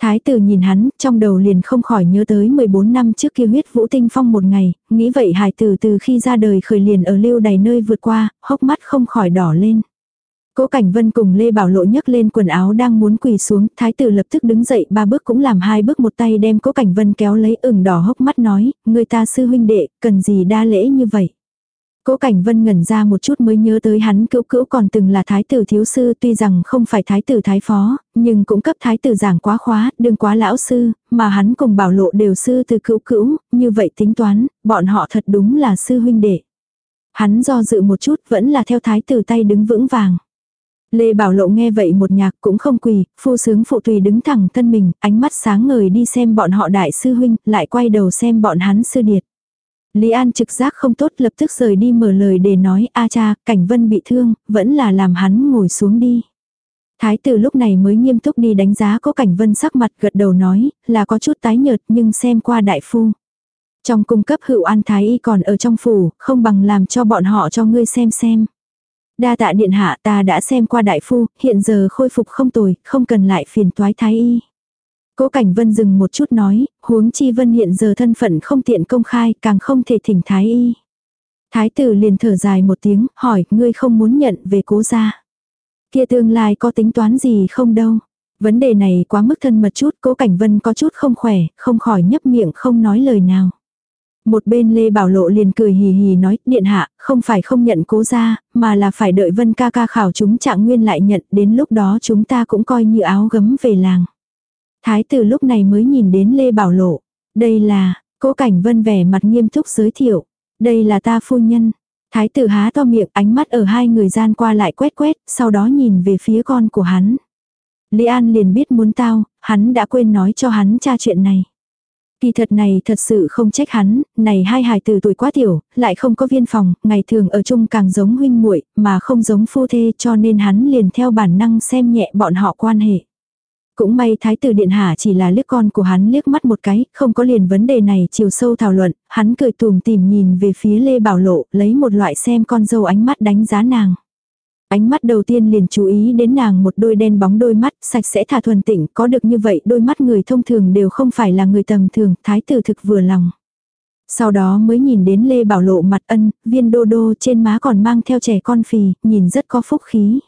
Thái tử nhìn hắn, trong đầu liền không khỏi nhớ tới 14 năm trước kia huyết vũ tinh phong một ngày, nghĩ vậy Hải tử từ khi ra đời khởi liền ở lưu đầy nơi vượt qua, hốc mắt không khỏi đỏ lên. Cố Cảnh Vân cùng Lê Bảo Lộ nhấc lên quần áo đang muốn quỳ xuống, thái tử lập tức đứng dậy ba bước cũng làm hai bước một tay đem Cố Cảnh Vân kéo lấy ửng đỏ hốc mắt nói, người ta sư huynh đệ, cần gì đa lễ như vậy. Cố Cảnh Vân ngẩn ra một chút mới nhớ tới hắn cữu cữu còn từng là thái tử thiếu sư tuy rằng không phải thái tử thái phó, nhưng cũng cấp thái tử giảng quá khóa, đừng quá lão sư, mà hắn cùng bảo lộ đều sư từ cữu cữu, như vậy tính toán, bọn họ thật đúng là sư huynh đệ. Hắn do dự một chút vẫn là theo thái tử tay đứng vững vàng. Lê Bảo Lộ nghe vậy một nhạc cũng không quỳ, phu sướng phụ tùy đứng thẳng thân mình, ánh mắt sáng ngời đi xem bọn họ đại sư huynh, lại quay đầu xem bọn hắn sư điệt. Lý An trực giác không tốt lập tức rời đi mở lời để nói a cha, cảnh vân bị thương, vẫn là làm hắn ngồi xuống đi. Thái tử lúc này mới nghiêm túc đi đánh giá có cảnh vân sắc mặt gật đầu nói, là có chút tái nhợt nhưng xem qua đại phu. Trong cung cấp hữu an thái y còn ở trong phủ, không bằng làm cho bọn họ cho ngươi xem xem. Đa tạ điện hạ ta đã xem qua đại phu, hiện giờ khôi phục không tồi, không cần lại phiền toái thái y. Cố Cảnh Vân dừng một chút nói, huống chi Vân hiện giờ thân phận không tiện công khai, càng không thể thỉnh thái y. Thái tử liền thở dài một tiếng, hỏi, ngươi không muốn nhận về cố gia. Kia tương lai có tính toán gì không đâu. Vấn đề này quá mức thân mật chút, cố Cảnh Vân có chút không khỏe, không khỏi nhấp miệng không nói lời nào. Một bên Lê Bảo Lộ liền cười hì hì nói, điện hạ, không phải không nhận cố gia, mà là phải đợi Vân ca ca khảo chúng trạng nguyên lại nhận, đến lúc đó chúng ta cũng coi như áo gấm về làng. Thái tử lúc này mới nhìn đến Lê Bảo Lộ. Đây là, cố cảnh vân vẻ mặt nghiêm túc giới thiệu. Đây là ta phu nhân. Thái tử há to miệng ánh mắt ở hai người gian qua lại quét quét, sau đó nhìn về phía con của hắn. Lý An liền biết muốn tao, hắn đã quên nói cho hắn cha chuyện này. Kỳ thật này thật sự không trách hắn, này hai hài tử tuổi quá tiểu, lại không có viên phòng, ngày thường ở chung càng giống huynh muội mà không giống phu thê cho nên hắn liền theo bản năng xem nhẹ bọn họ quan hệ. Cũng may thái tử điện hạ chỉ là liếc con của hắn liếc mắt một cái, không có liền vấn đề này chiều sâu thảo luận, hắn cười tùm tìm nhìn về phía Lê Bảo Lộ, lấy một loại xem con dâu ánh mắt đánh giá nàng. Ánh mắt đầu tiên liền chú ý đến nàng một đôi đen bóng đôi mắt, sạch sẽ thả thuần tịnh, có được như vậy đôi mắt người thông thường đều không phải là người tầm thường, thái tử thực vừa lòng. Sau đó mới nhìn đến Lê Bảo Lộ mặt ân, viên đô đô trên má còn mang theo trẻ con phì, nhìn rất có phúc khí.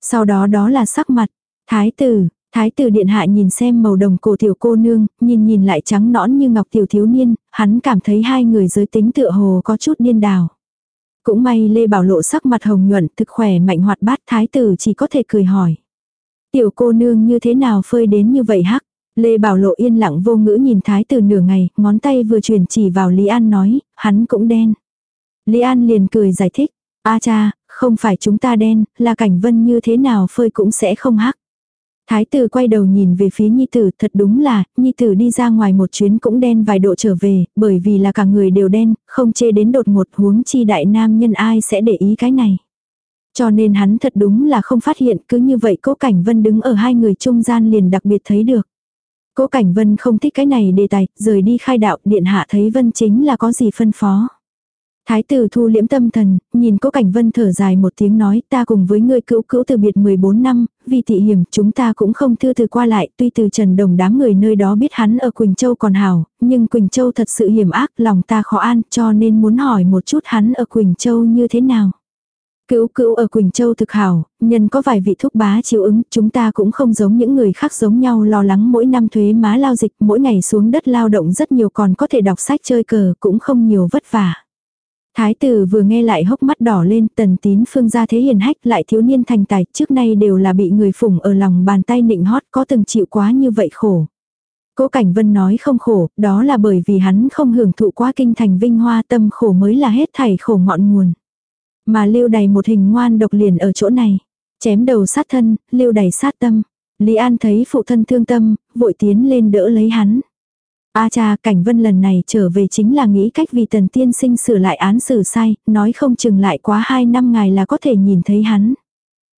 Sau đó đó là sắc mặt. Thái tử, thái tử điện hạ nhìn xem màu đồng cổ tiểu cô nương, nhìn nhìn lại trắng nõn như ngọc tiểu thiếu niên, hắn cảm thấy hai người giới tính tựa hồ có chút điên đảo. Cũng may Lê Bảo Lộ sắc mặt hồng nhuận, thực khỏe mạnh hoạt bát thái tử chỉ có thể cười hỏi. Tiểu cô nương như thế nào phơi đến như vậy hắc? Lê Bảo Lộ yên lặng vô ngữ nhìn thái tử nửa ngày, ngón tay vừa chuyển chỉ vào Lý An nói, hắn cũng đen. Lý An liền cười giải thích, a cha, không phải chúng ta đen, là cảnh vân như thế nào phơi cũng sẽ không hắc. Thái tử quay đầu nhìn về phía Nhi tử, thật đúng là, Nhi tử đi ra ngoài một chuyến cũng đen vài độ trở về, bởi vì là cả người đều đen, không chê đến đột ngột huống chi đại nam nhân ai sẽ để ý cái này. Cho nên hắn thật đúng là không phát hiện, cứ như vậy cố cảnh vân đứng ở hai người trung gian liền đặc biệt thấy được. Cố Cảnh Vân không thích cái này đề tài, rời đi khai đạo, điện hạ thấy Vân chính là có gì phân phó. Thái tử thu liễm tâm thần, nhìn Cố Cảnh Vân thở dài một tiếng nói ta cùng với ngươi cữu cữu từ biệt 14 năm, vì thị hiểm chúng ta cũng không thư từ qua lại, tuy từ Trần Đồng đám người nơi đó biết hắn ở Quỳnh Châu còn hảo, nhưng Quỳnh Châu thật sự hiểm ác, lòng ta khó an, cho nên muốn hỏi một chút hắn ở Quỳnh Châu như thế nào. Cữu cữu ở Quỳnh Châu thực hảo, nhân có vài vị thúc bá chiếu ứng, chúng ta cũng không giống những người khác giống nhau lo lắng mỗi năm thuế má lao dịch, mỗi ngày xuống đất lao động rất nhiều còn có thể đọc sách chơi cờ, cũng không nhiều vất vả. Thái tử vừa nghe lại hốc mắt đỏ lên, tần tín phương gia thế hiền hách lại thiếu niên thành tài, trước nay đều là bị người phủng ở lòng bàn tay nịnh hót có từng chịu quá như vậy khổ. Cố Cảnh Vân nói không khổ, đó là bởi vì hắn không hưởng thụ quá kinh thành vinh hoa tâm khổ mới là hết thảy khổ ngọn nguồn. Mà lưu đầy một hình ngoan độc liền ở chỗ này. Chém đầu sát thân, lưu đầy sát tâm. Lý An thấy phụ thân thương tâm, vội tiến lên đỡ lấy hắn. A cha, cảnh vân lần này trở về chính là nghĩ cách vì tần tiên sinh sửa lại án xử sai, nói không chừng lại quá hai năm ngày là có thể nhìn thấy hắn.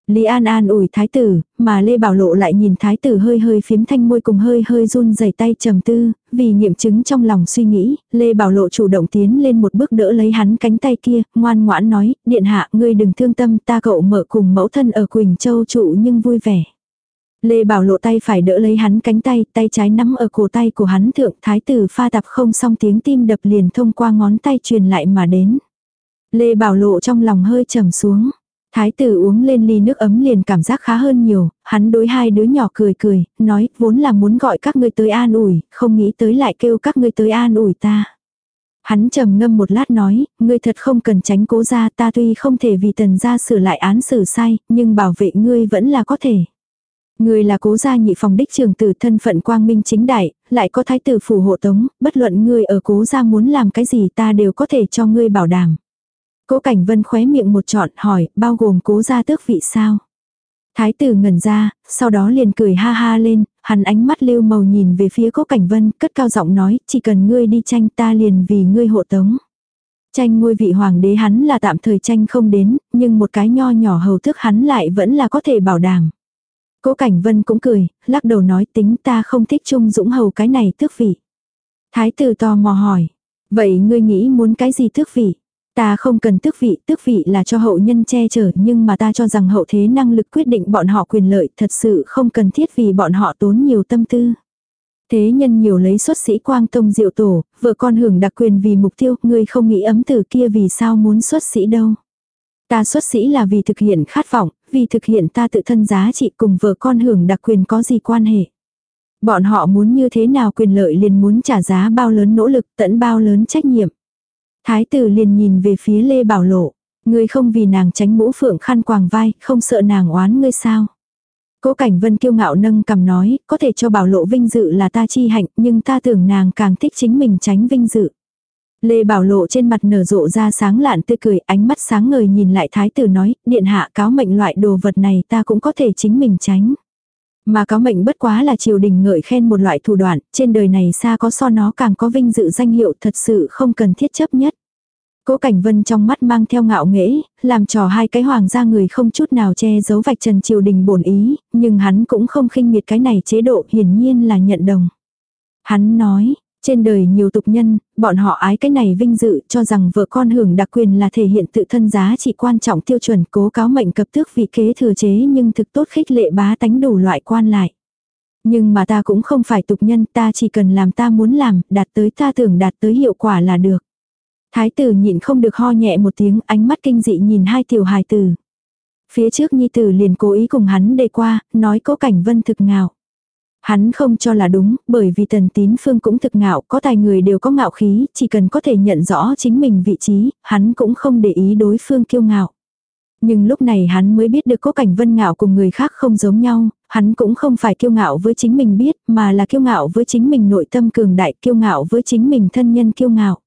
Lý An an ủi thái tử, mà Lê Bảo Lộ lại nhìn thái tử hơi hơi phiếm thanh môi cùng hơi hơi run rẩy tay trầm tư, vì nghiệm chứng trong lòng suy nghĩ, Lê Bảo Lộ chủ động tiến lên một bước đỡ lấy hắn cánh tay kia, ngoan ngoãn nói, điện hạ ngươi đừng thương tâm ta cậu mở cùng mẫu thân ở Quỳnh Châu trụ nhưng vui vẻ. Lê Bảo Lộ tay phải đỡ lấy hắn cánh tay, tay trái nắm ở cổ tay của hắn thượng thái tử pha tạp không xong tiếng tim đập liền thông qua ngón tay truyền lại mà đến. Lê Bảo Lộ trong lòng hơi trầm xuống. Thái tử uống lên ly nước ấm liền cảm giác khá hơn nhiều, hắn đối hai đứa nhỏ cười cười, nói vốn là muốn gọi các ngươi tới an ủi, không nghĩ tới lại kêu các ngươi tới an ủi ta. Hắn trầm ngâm một lát nói, ngươi thật không cần tránh cố ra ta tuy không thể vì tần gia sửa lại án xử sai, nhưng bảo vệ ngươi vẫn là có thể người là cố gia nhị phòng đích trường tử thân phận quang minh chính đại, lại có thái tử phù hộ tống, bất luận ngươi ở cố gia muốn làm cái gì ta đều có thể cho ngươi bảo đảm. Cố Cảnh Vân khóe miệng một trọn hỏi, bao gồm cố gia tước vị sao? Thái tử ngẩn ra, sau đó liền cười ha ha lên, hắn ánh mắt lưu màu nhìn về phía cố Cảnh Vân, cất cao giọng nói, chỉ cần ngươi đi tranh ta liền vì ngươi hộ tống. Tranh ngôi vị hoàng đế hắn là tạm thời tranh không đến, nhưng một cái nho nhỏ hầu thức hắn lại vẫn là có thể bảo đảm. Cố Cảnh Vân cũng cười, lắc đầu nói tính ta không thích Trung Dũng hầu cái này tước vị. Thái tử tò mò hỏi, vậy ngươi nghĩ muốn cái gì tước vị? Ta không cần tước vị, tước vị là cho hậu nhân che chở nhưng mà ta cho rằng hậu thế năng lực quyết định bọn họ quyền lợi thật sự không cần thiết vì bọn họ tốn nhiều tâm tư. Thế nhân nhiều lấy xuất sĩ quang tông diệu tổ, vợ con hưởng đặc quyền vì mục tiêu, ngươi không nghĩ ấm từ kia vì sao muốn xuất sĩ đâu. Ta xuất sĩ là vì thực hiện khát vọng, vì thực hiện ta tự thân giá trị cùng vợ con hưởng đặc quyền có gì quan hệ. Bọn họ muốn như thế nào quyền lợi liền muốn trả giá bao lớn nỗ lực tận bao lớn trách nhiệm. Thái tử liền nhìn về phía Lê Bảo Lộ. Ngươi không vì nàng tránh mũ phượng khăn quàng vai, không sợ nàng oán ngươi sao. Cố Cảnh Vân kiêu ngạo nâng cầm nói, có thể cho Bảo Lộ vinh dự là ta chi hạnh, nhưng ta tưởng nàng càng thích chính mình tránh vinh dự. Lê Bảo Lộ trên mặt nở rộ ra sáng lạn tươi cười, ánh mắt sáng ngời nhìn lại thái tử nói, điện hạ cáo mệnh loại đồ vật này ta cũng có thể chính mình tránh. Mà cáo mệnh bất quá là triều đình ngợi khen một loại thủ đoạn, trên đời này xa có so nó càng có vinh dự danh hiệu thật sự không cần thiết chấp nhất. Cố Cảnh Vân trong mắt mang theo ngạo nghễ, làm trò hai cái hoàng gia người không chút nào che giấu vạch trần triều đình bổn ý, nhưng hắn cũng không khinh miệt cái này chế độ hiển nhiên là nhận đồng. Hắn nói, trên đời nhiều tục nhân, bọn họ ái cái này vinh dự cho rằng vợ con hưởng đặc quyền là thể hiện tự thân giá trị quan trọng tiêu chuẩn cố cáo mệnh cập tước vị kế thừa chế nhưng thực tốt khích lệ bá tánh đủ loại quan lại. Nhưng mà ta cũng không phải tục nhân, ta chỉ cần làm ta muốn làm, đạt tới ta tưởng đạt tới hiệu quả là được. Thái tử nhịn không được ho nhẹ một tiếng, ánh mắt kinh dị nhìn hai tiểu hài tử. Phía trước nhi tử liền cố ý cùng hắn đề qua, nói cố cảnh vân thực ngạo. Hắn không cho là đúng, bởi vì tần tín phương cũng thực ngạo, có tài người đều có ngạo khí, chỉ cần có thể nhận rõ chính mình vị trí, hắn cũng không để ý đối phương kiêu ngạo. Nhưng lúc này hắn mới biết được cố cảnh vân ngạo cùng người khác không giống nhau, hắn cũng không phải kiêu ngạo với chính mình biết, mà là kiêu ngạo với chính mình nội tâm cường đại, kiêu ngạo với chính mình thân nhân kiêu ngạo.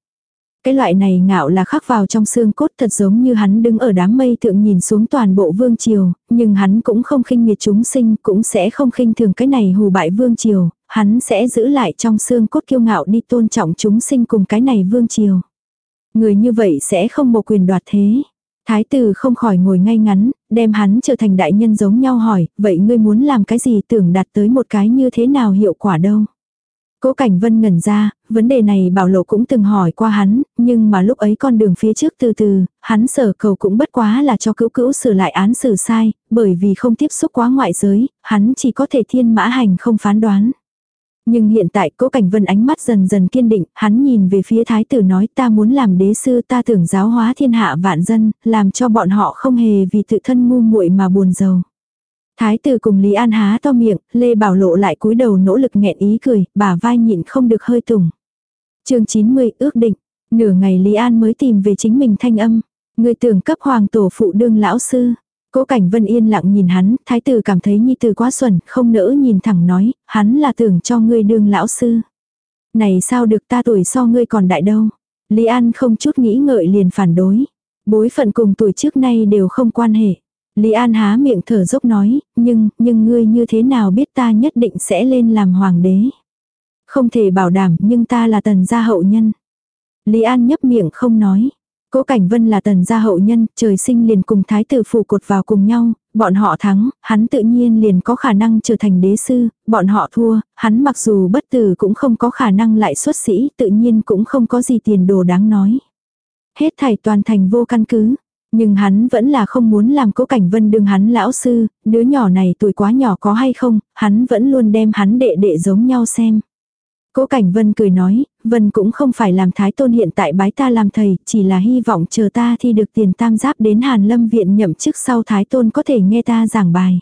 Cái loại này ngạo là khắc vào trong xương cốt thật giống như hắn đứng ở đám mây thượng nhìn xuống toàn bộ vương triều, nhưng hắn cũng không khinh miệt chúng sinh, cũng sẽ không khinh thường cái này hù bại vương triều, hắn sẽ giữ lại trong xương cốt kiêu ngạo đi tôn trọng chúng sinh cùng cái này vương triều. Người như vậy sẽ không một quyền đoạt thế. Thái tử không khỏi ngồi ngay ngắn, đem hắn trở thành đại nhân giống nhau hỏi, vậy ngươi muốn làm cái gì tưởng đạt tới một cái như thế nào hiệu quả đâu. Cố Cảnh Vân ngẩn ra, vấn đề này Bảo Lộ cũng từng hỏi qua hắn, nhưng mà lúc ấy con đường phía trước từ từ, hắn sở cầu cũng bất quá là cho cữu cữu sửa lại án xử sai, bởi vì không tiếp xúc quá ngoại giới, hắn chỉ có thể thiên mã hành không phán đoán. Nhưng hiện tại Cố Cảnh Vân ánh mắt dần dần kiên định, hắn nhìn về phía thái tử nói ta muốn làm đế sư ta tưởng giáo hóa thiên hạ vạn dân, làm cho bọn họ không hề vì tự thân ngu muội mà buồn giàu. Thái tử cùng Lý An há to miệng, Lê Bảo Lộ lại cúi đầu nỗ lực nghẹn ý cười, bà vai nhịn không được hơi tùng. chương 90 ước định, nửa ngày Lý An mới tìm về chính mình thanh âm. Người tưởng cấp hoàng tổ phụ đương lão sư. Cố cảnh vân yên lặng nhìn hắn, thái tử cảm thấy nhi tử quá xuẩn, không nỡ nhìn thẳng nói, hắn là tưởng cho ngươi đương lão sư. Này sao được ta tuổi so ngươi còn đại đâu. Lý An không chút nghĩ ngợi liền phản đối. Bối phận cùng tuổi trước nay đều không quan hệ. Lý An há miệng thở dốc nói, nhưng, nhưng ngươi như thế nào biết ta nhất định sẽ lên làm hoàng đế. Không thể bảo đảm nhưng ta là tần gia hậu nhân. Lý An nhấp miệng không nói. Cố Cảnh Vân là tần gia hậu nhân, trời sinh liền cùng thái tử phủ cột vào cùng nhau, bọn họ thắng, hắn tự nhiên liền có khả năng trở thành đế sư, bọn họ thua, hắn mặc dù bất tử cũng không có khả năng lại xuất sĩ, tự nhiên cũng không có gì tiền đồ đáng nói. Hết thảy toàn thành vô căn cứ, nhưng hắn vẫn là không muốn làm cố cảnh vân đương hắn lão sư, đứa nhỏ này tuổi quá nhỏ có hay không, hắn vẫn luôn đem hắn đệ đệ giống nhau xem. Cố Cảnh Vân cười nói, Vân cũng không phải làm thái tôn hiện tại bái ta làm thầy, chỉ là hy vọng chờ ta thi được tiền tam giáp đến Hàn Lâm viện nhậm chức sau thái tôn có thể nghe ta giảng bài.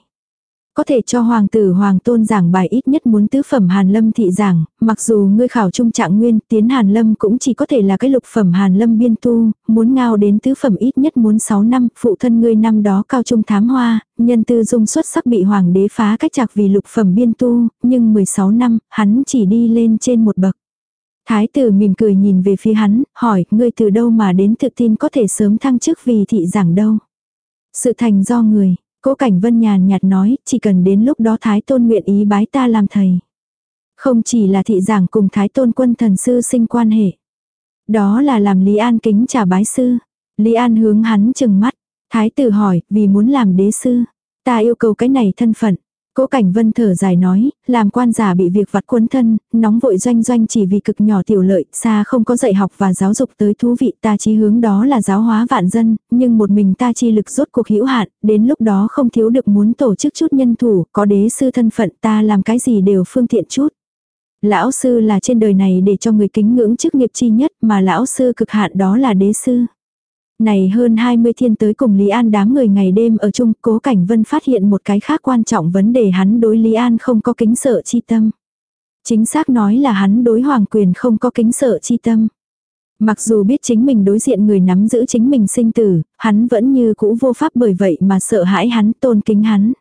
Có thể cho hoàng tử hoàng tôn giảng bài ít nhất muốn tứ phẩm hàn lâm thị giảng, mặc dù ngươi khảo trung trạng nguyên tiến hàn lâm cũng chỉ có thể là cái lục phẩm hàn lâm biên tu, muốn ngao đến tứ phẩm ít nhất muốn 6 năm, phụ thân ngươi năm đó cao trung thám hoa, nhân tư dung xuất sắc bị hoàng đế phá cách chạc vì lục phẩm biên tu, nhưng 16 năm, hắn chỉ đi lên trên một bậc. Thái tử mỉm cười nhìn về phía hắn, hỏi, ngươi từ đâu mà đến tự tin có thể sớm thăng chức vì thị giảng đâu. Sự thành do người, Cố Cảnh Vân nhàn nhạt nói, chỉ cần đến lúc đó Thái Tôn nguyện ý bái ta làm thầy. Không chỉ là thị giảng cùng Thái Tôn quân thần sư sinh quan hệ. Đó là làm Lý An kính trả bái sư. Lý An hướng hắn chừng mắt. Thái tử hỏi, vì muốn làm đế sư. Ta yêu cầu cái này thân phận. Cố Cảnh Vân thở dài nói, làm quan giả bị việc vặt cuốn thân, nóng vội doanh doanh chỉ vì cực nhỏ tiểu lợi, xa không có dạy học và giáo dục tới thú vị ta chí hướng đó là giáo hóa vạn dân, nhưng một mình ta chi lực rốt cuộc hữu hạn, đến lúc đó không thiếu được muốn tổ chức chút nhân thủ, có đế sư thân phận ta làm cái gì đều phương tiện chút. Lão sư là trên đời này để cho người kính ngưỡng chức nghiệp chi nhất mà lão sư cực hạn đó là đế sư. Này hơn 20 thiên tới cùng Lý An đám người ngày đêm ở chung, cố cảnh vân phát hiện một cái khác quan trọng vấn đề hắn đối Lý An không có kính sợ chi tâm. Chính xác nói là hắn đối hoàng quyền không có kính sợ chi tâm. Mặc dù biết chính mình đối diện người nắm giữ chính mình sinh tử, hắn vẫn như cũ vô pháp bởi vậy mà sợ hãi hắn tôn kính hắn.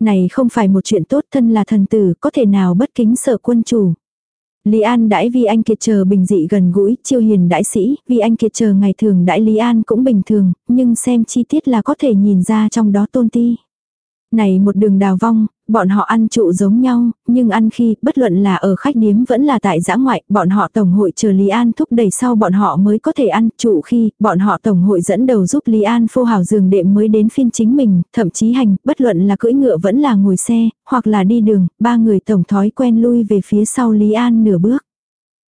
Này không phải một chuyện tốt thân là thần tử có thể nào bất kính sợ quân chủ. Lý An đãi vì Anh Kiệt chờ bình dị gần gũi, chiêu hiền đại sĩ, vì Anh Kiệt chờ ngày thường đãi Lý An cũng bình thường, nhưng xem chi tiết là có thể nhìn ra trong đó tôn ti. Này một đường đào vong, bọn họ ăn trụ giống nhau, nhưng ăn khi, bất luận là ở khách điếm vẫn là tại giã ngoại, bọn họ tổng hội chờ Lý An thúc đẩy sau bọn họ mới có thể ăn trụ khi, bọn họ tổng hội dẫn đầu giúp Lý An phô hào giường đệm mới đến phiên chính mình, thậm chí hành, bất luận là cưỡi ngựa vẫn là ngồi xe, hoặc là đi đường, ba người tổng thói quen lui về phía sau Lý An nửa bước.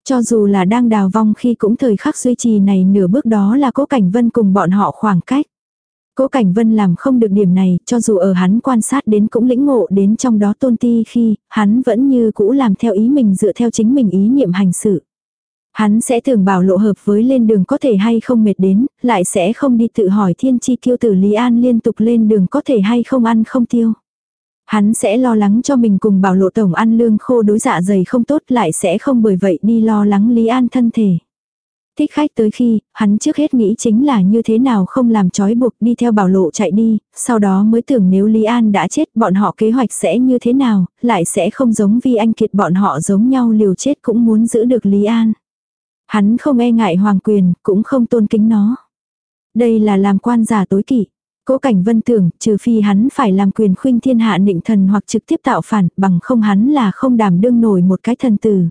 Cho dù là đang đào vong khi cũng thời khắc duy trì này nửa bước đó là cố cảnh vân cùng bọn họ khoảng cách. Cố Cảnh Vân làm không được điểm này, cho dù ở hắn quan sát đến cũng lĩnh ngộ đến trong đó tôn ti khi, hắn vẫn như cũ làm theo ý mình dựa theo chính mình ý niệm hành sự. Hắn sẽ thường bảo lộ hợp với lên đường có thể hay không mệt đến, lại sẽ không đi tự hỏi thiên chi kiêu tử Lý An liên tục lên đường có thể hay không ăn không tiêu. Hắn sẽ lo lắng cho mình cùng bảo lộ tổng ăn lương khô đối dạ dày không tốt lại sẽ không bởi vậy đi lo lắng Lý An thân thể. Thích khách tới khi, hắn trước hết nghĩ chính là như thế nào không làm trói buộc đi theo bảo lộ chạy đi, sau đó mới tưởng nếu Lý An đã chết bọn họ kế hoạch sẽ như thế nào, lại sẽ không giống vì anh kiệt bọn họ giống nhau liều chết cũng muốn giữ được Lý An. Hắn không e ngại hoàng quyền, cũng không tôn kính nó. Đây là làm quan giả tối kỵ. Cố Cảnh Vân tưởng, trừ phi hắn phải làm quyền khuynh thiên hạ nịnh thần hoặc trực tiếp tạo phản, bằng không hắn là không đảm đương nổi một cái thần tử.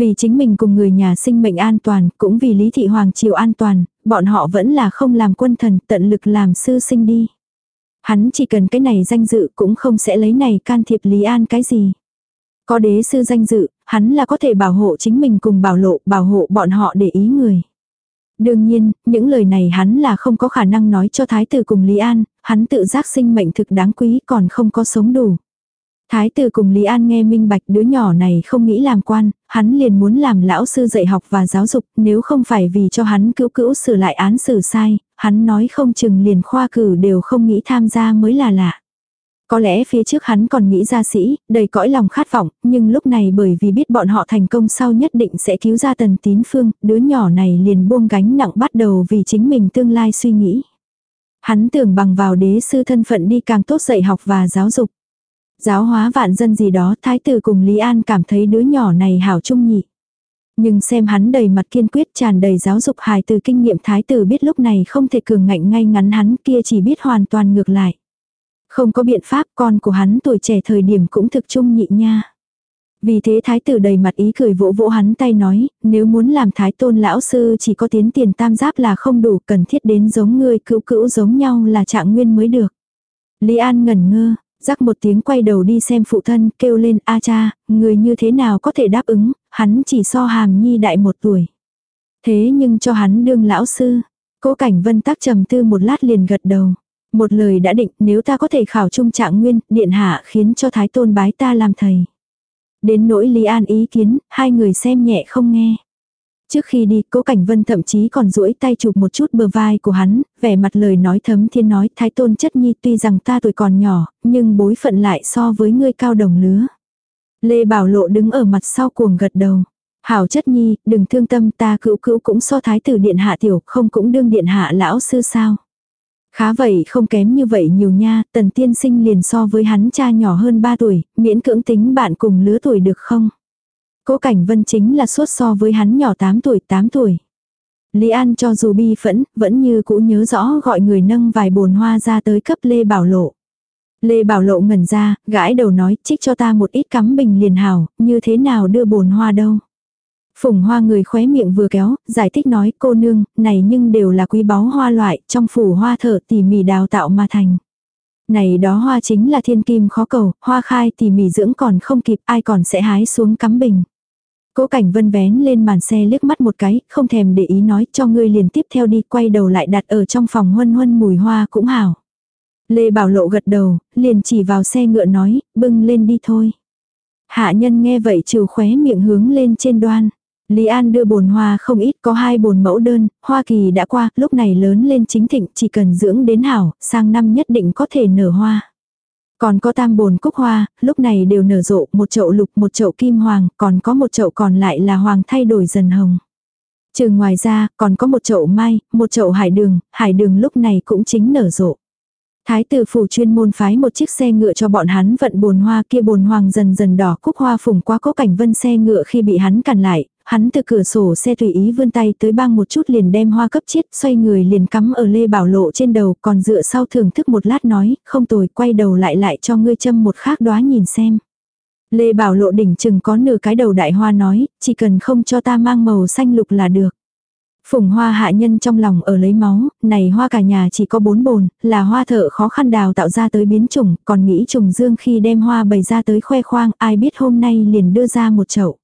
Vì chính mình cùng người nhà sinh mệnh an toàn, cũng vì Lý Thị Hoàng Triều an toàn, bọn họ vẫn là không làm quân thần, tận lực làm sư sinh đi. Hắn chỉ cần cái này danh dự cũng không sẽ lấy này can thiệp Lý An cái gì. Có đế sư danh dự, hắn là có thể bảo hộ chính mình cùng bảo lộ, bảo hộ bọn họ để ý người. Đương nhiên, những lời này hắn là không có khả năng nói cho thái tử cùng Lý An, hắn tự giác sinh mệnh thực đáng quý còn không có sống đủ. Thái tử cùng Lý An nghe minh bạch đứa nhỏ này không nghĩ làm quan, hắn liền muốn làm lão sư dạy học và giáo dục, nếu không phải vì cho hắn cứu cữu sửa lại án xử sai, hắn nói không chừng liền khoa cử đều không nghĩ tham gia mới là lạ. Có lẽ phía trước hắn còn nghĩ ra sĩ, đầy cõi lòng khát vọng, nhưng lúc này bởi vì biết bọn họ thành công sau nhất định sẽ cứu ra tần tín phương, đứa nhỏ này liền buông gánh nặng bắt đầu vì chính mình tương lai suy nghĩ. Hắn tưởng bằng vào đế sư thân phận đi càng tốt dạy học và giáo dục. Giáo hóa vạn dân gì đó thái tử cùng Lý An cảm thấy đứa nhỏ này hảo trung nhị. Nhưng xem hắn đầy mặt kiên quyết tràn đầy giáo dục hài từ kinh nghiệm thái tử biết lúc này không thể cường ngạnh ngay ngắn hắn kia chỉ biết hoàn toàn ngược lại. Không có biện pháp con của hắn tuổi trẻ thời điểm cũng thực trung nhị nha. Vì thế thái tử đầy mặt ý cười vỗ vỗ hắn tay nói, nếu muốn làm thái tôn lão sư chỉ có tiến tiền tam giáp là không đủ cần thiết đến giống ngươi cữu cữu giống nhau là trạng nguyên mới được. Lý An ngẩn ngơ, rắc một tiếng quay đầu đi xem phụ thân kêu lên a cha, người như thế nào có thể đáp ứng, hắn chỉ so hàm nhi đại một tuổi. Thế nhưng cho hắn đương lão sư, cố cảnh vân tắc trầm tư một lát liền gật đầu. Một lời đã định nếu ta có thể khảo trung trạng nguyên, điện hạ khiến cho thái tôn bái ta làm thầy. Đến nỗi Lý An ý kiến, hai người xem nhẹ không nghe. Trước khi đi, cố Cảnh Vân thậm chí còn duỗi tay chụp một chút bờ vai của hắn, vẻ mặt lời nói thấm thiên nói thái tôn chất nhi tuy rằng ta tuổi còn nhỏ, nhưng bối phận lại so với ngươi cao đồng lứa. Lê Bảo Lộ đứng ở mặt sau cuồng gật đầu. Hảo chất nhi, đừng thương tâm ta cữu cữu cũng so thái tử điện hạ tiểu, không cũng đương điện hạ lão sư sao. Khá vậy không kém như vậy nhiều nha, tần tiên sinh liền so với hắn cha nhỏ hơn 3 tuổi, miễn cưỡng tính bạn cùng lứa tuổi được không? Cố cảnh vân chính là suốt so với hắn nhỏ 8 tuổi 8 tuổi. Lý An cho dù bi phẫn, vẫn như cũ nhớ rõ gọi người nâng vài bồn hoa ra tới cấp Lê Bảo Lộ. Lê Bảo Lộ ngẩn ra, gãi đầu nói, trích cho ta một ít cắm bình liền hảo, như thế nào đưa bồn hoa đâu. Phùng hoa người khóe miệng vừa kéo, giải thích nói cô nương, này nhưng đều là quý báu hoa loại, trong phủ hoa thợ tỉ mỉ đào tạo mà thành. Này đó hoa chính là thiên kim khó cầu, hoa khai thì mỉ dưỡng còn không kịp ai còn sẽ hái xuống cắm bình. Cố cảnh vân vén lên màn xe liếc mắt một cái, không thèm để ý nói cho ngươi liền tiếp theo đi quay đầu lại đặt ở trong phòng huân huân mùi hoa cũng hảo. Lê Bảo Lộ gật đầu, liền chỉ vào xe ngựa nói, bưng lên đi thôi. Hạ nhân nghe vậy trừ khóe miệng hướng lên trên đoan. Lý An đưa bồn hoa không ít có hai bồn mẫu đơn, Hoa Kỳ đã qua, lúc này lớn lên chính thịnh chỉ cần dưỡng đến hảo, sang năm nhất định có thể nở hoa. Còn có tam bồn cúc hoa, lúc này đều nở rộ, một chậu lục, một chậu kim hoàng, còn có một chậu còn lại là hoàng thay đổi dần hồng. Trừ ngoài ra, còn có một chậu mai, một chậu hải đường, hải đường lúc này cũng chính nở rộ. Thái tử phủ chuyên môn phái một chiếc xe ngựa cho bọn hắn vận bồn hoa kia bồn hoàng dần dần đỏ cúc hoa phùng qua cố cảnh vân xe ngựa khi bị hắn cản lại, hắn từ cửa sổ xe tùy ý vươn tay tới bang một chút liền đem hoa cấp chết, xoay người liền cắm ở lê bảo lộ trên đầu, còn dựa sau thưởng thức một lát nói, không tồi, quay đầu lại lại cho ngươi châm một khác đóa nhìn xem. Lê bảo lộ đỉnh chừng có nửa cái đầu đại hoa nói, chỉ cần không cho ta mang màu xanh lục là được. Phùng hoa hạ nhân trong lòng ở lấy máu, này hoa cả nhà chỉ có bốn bồn, là hoa thợ khó khăn đào tạo ra tới biến chủng, còn nghĩ trùng dương khi đem hoa bày ra tới khoe khoang, ai biết hôm nay liền đưa ra một chậu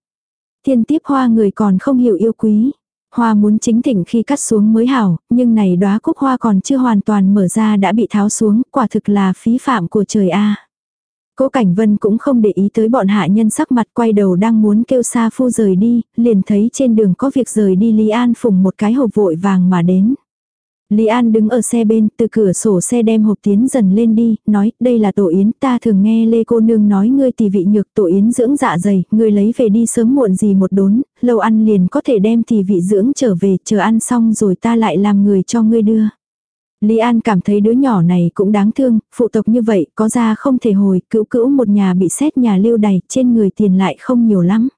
thiên tiếp hoa người còn không hiểu yêu quý. Hoa muốn chính thỉnh khi cắt xuống mới hảo, nhưng này đóa cúc hoa còn chưa hoàn toàn mở ra đã bị tháo xuống, quả thực là phí phạm của trời a. Cố Cảnh Vân cũng không để ý tới bọn hạ nhân sắc mặt quay đầu đang muốn kêu xa Phu rời đi, liền thấy trên đường có việc rời đi Lý An phùng một cái hộp vội vàng mà đến. Lý An đứng ở xe bên, từ cửa sổ xe đem hộp tiến dần lên đi, nói, đây là tổ yến, ta thường nghe Lê cô nương nói ngươi tỷ vị nhược tổ yến dưỡng dạ dày, ngươi lấy về đi sớm muộn gì một đốn, lâu ăn liền có thể đem tỷ vị dưỡng trở về, chờ ăn xong rồi ta lại làm người cho ngươi đưa. Lý An cảm thấy đứa nhỏ này cũng đáng thương, phụ tộc như vậy, có ra không thể hồi, cữu cữu một nhà bị xét nhà lưu đầy, trên người tiền lại không nhiều lắm.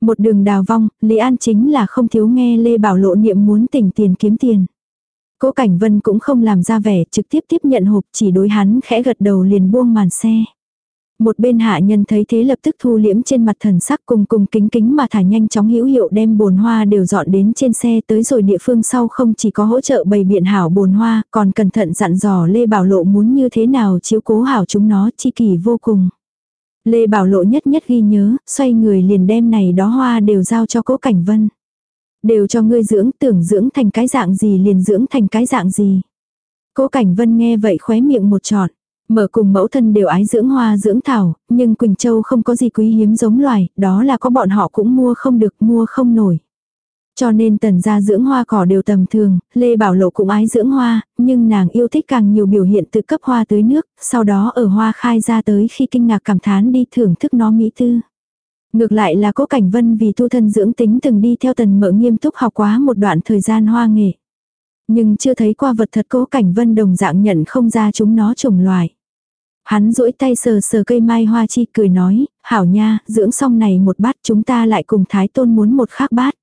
Một đường đào vong, Lý An chính là không thiếu nghe Lê Bảo lộ niệm muốn tỉnh tiền kiếm tiền. Cố Cảnh Vân cũng không làm ra vẻ, trực tiếp tiếp nhận hộp chỉ đối hắn khẽ gật đầu liền buông màn xe. Một bên hạ nhân thấy thế lập tức thu liễm trên mặt thần sắc cùng cùng kính kính mà thả nhanh chóng hữu hiệu đem bồn hoa đều dọn đến trên xe tới rồi địa phương sau không chỉ có hỗ trợ bày biện hảo bồn hoa còn cẩn thận dặn dò Lê Bảo Lộ muốn như thế nào chiếu cố hảo chúng nó chi kỳ vô cùng. Lê Bảo Lộ nhất nhất ghi nhớ, xoay người liền đem này đó hoa đều giao cho cố Cảnh Vân. Đều cho ngươi dưỡng tưởng dưỡng thành cái dạng gì liền dưỡng thành cái dạng gì. Cố Cảnh Vân nghe vậy khóe miệng một trọn. Mở cùng mẫu thân đều ái dưỡng hoa dưỡng thảo, nhưng Quỳnh Châu không có gì quý hiếm giống loài, đó là có bọn họ cũng mua không được, mua không nổi. Cho nên tần gia dưỡng hoa cỏ đều tầm thường, Lê Bảo Lộ cũng ái dưỡng hoa, nhưng nàng yêu thích càng nhiều biểu hiện từ cấp hoa tới nước, sau đó ở hoa khai ra tới khi kinh ngạc cảm thán đi thưởng thức nó mỹ tư. Ngược lại là cố Cảnh Vân vì tu thân dưỡng tính từng đi theo tần mỡ nghiêm túc học quá một đoạn thời gian hoa nghệ. Nhưng chưa thấy qua vật thật cố Cảnh Vân đồng dạng nhận không ra chúng nó trồng loài. Hắn duỗi tay sờ sờ cây mai hoa chi cười nói, hảo nha, dưỡng xong này một bát chúng ta lại cùng thái tôn muốn một khác bát.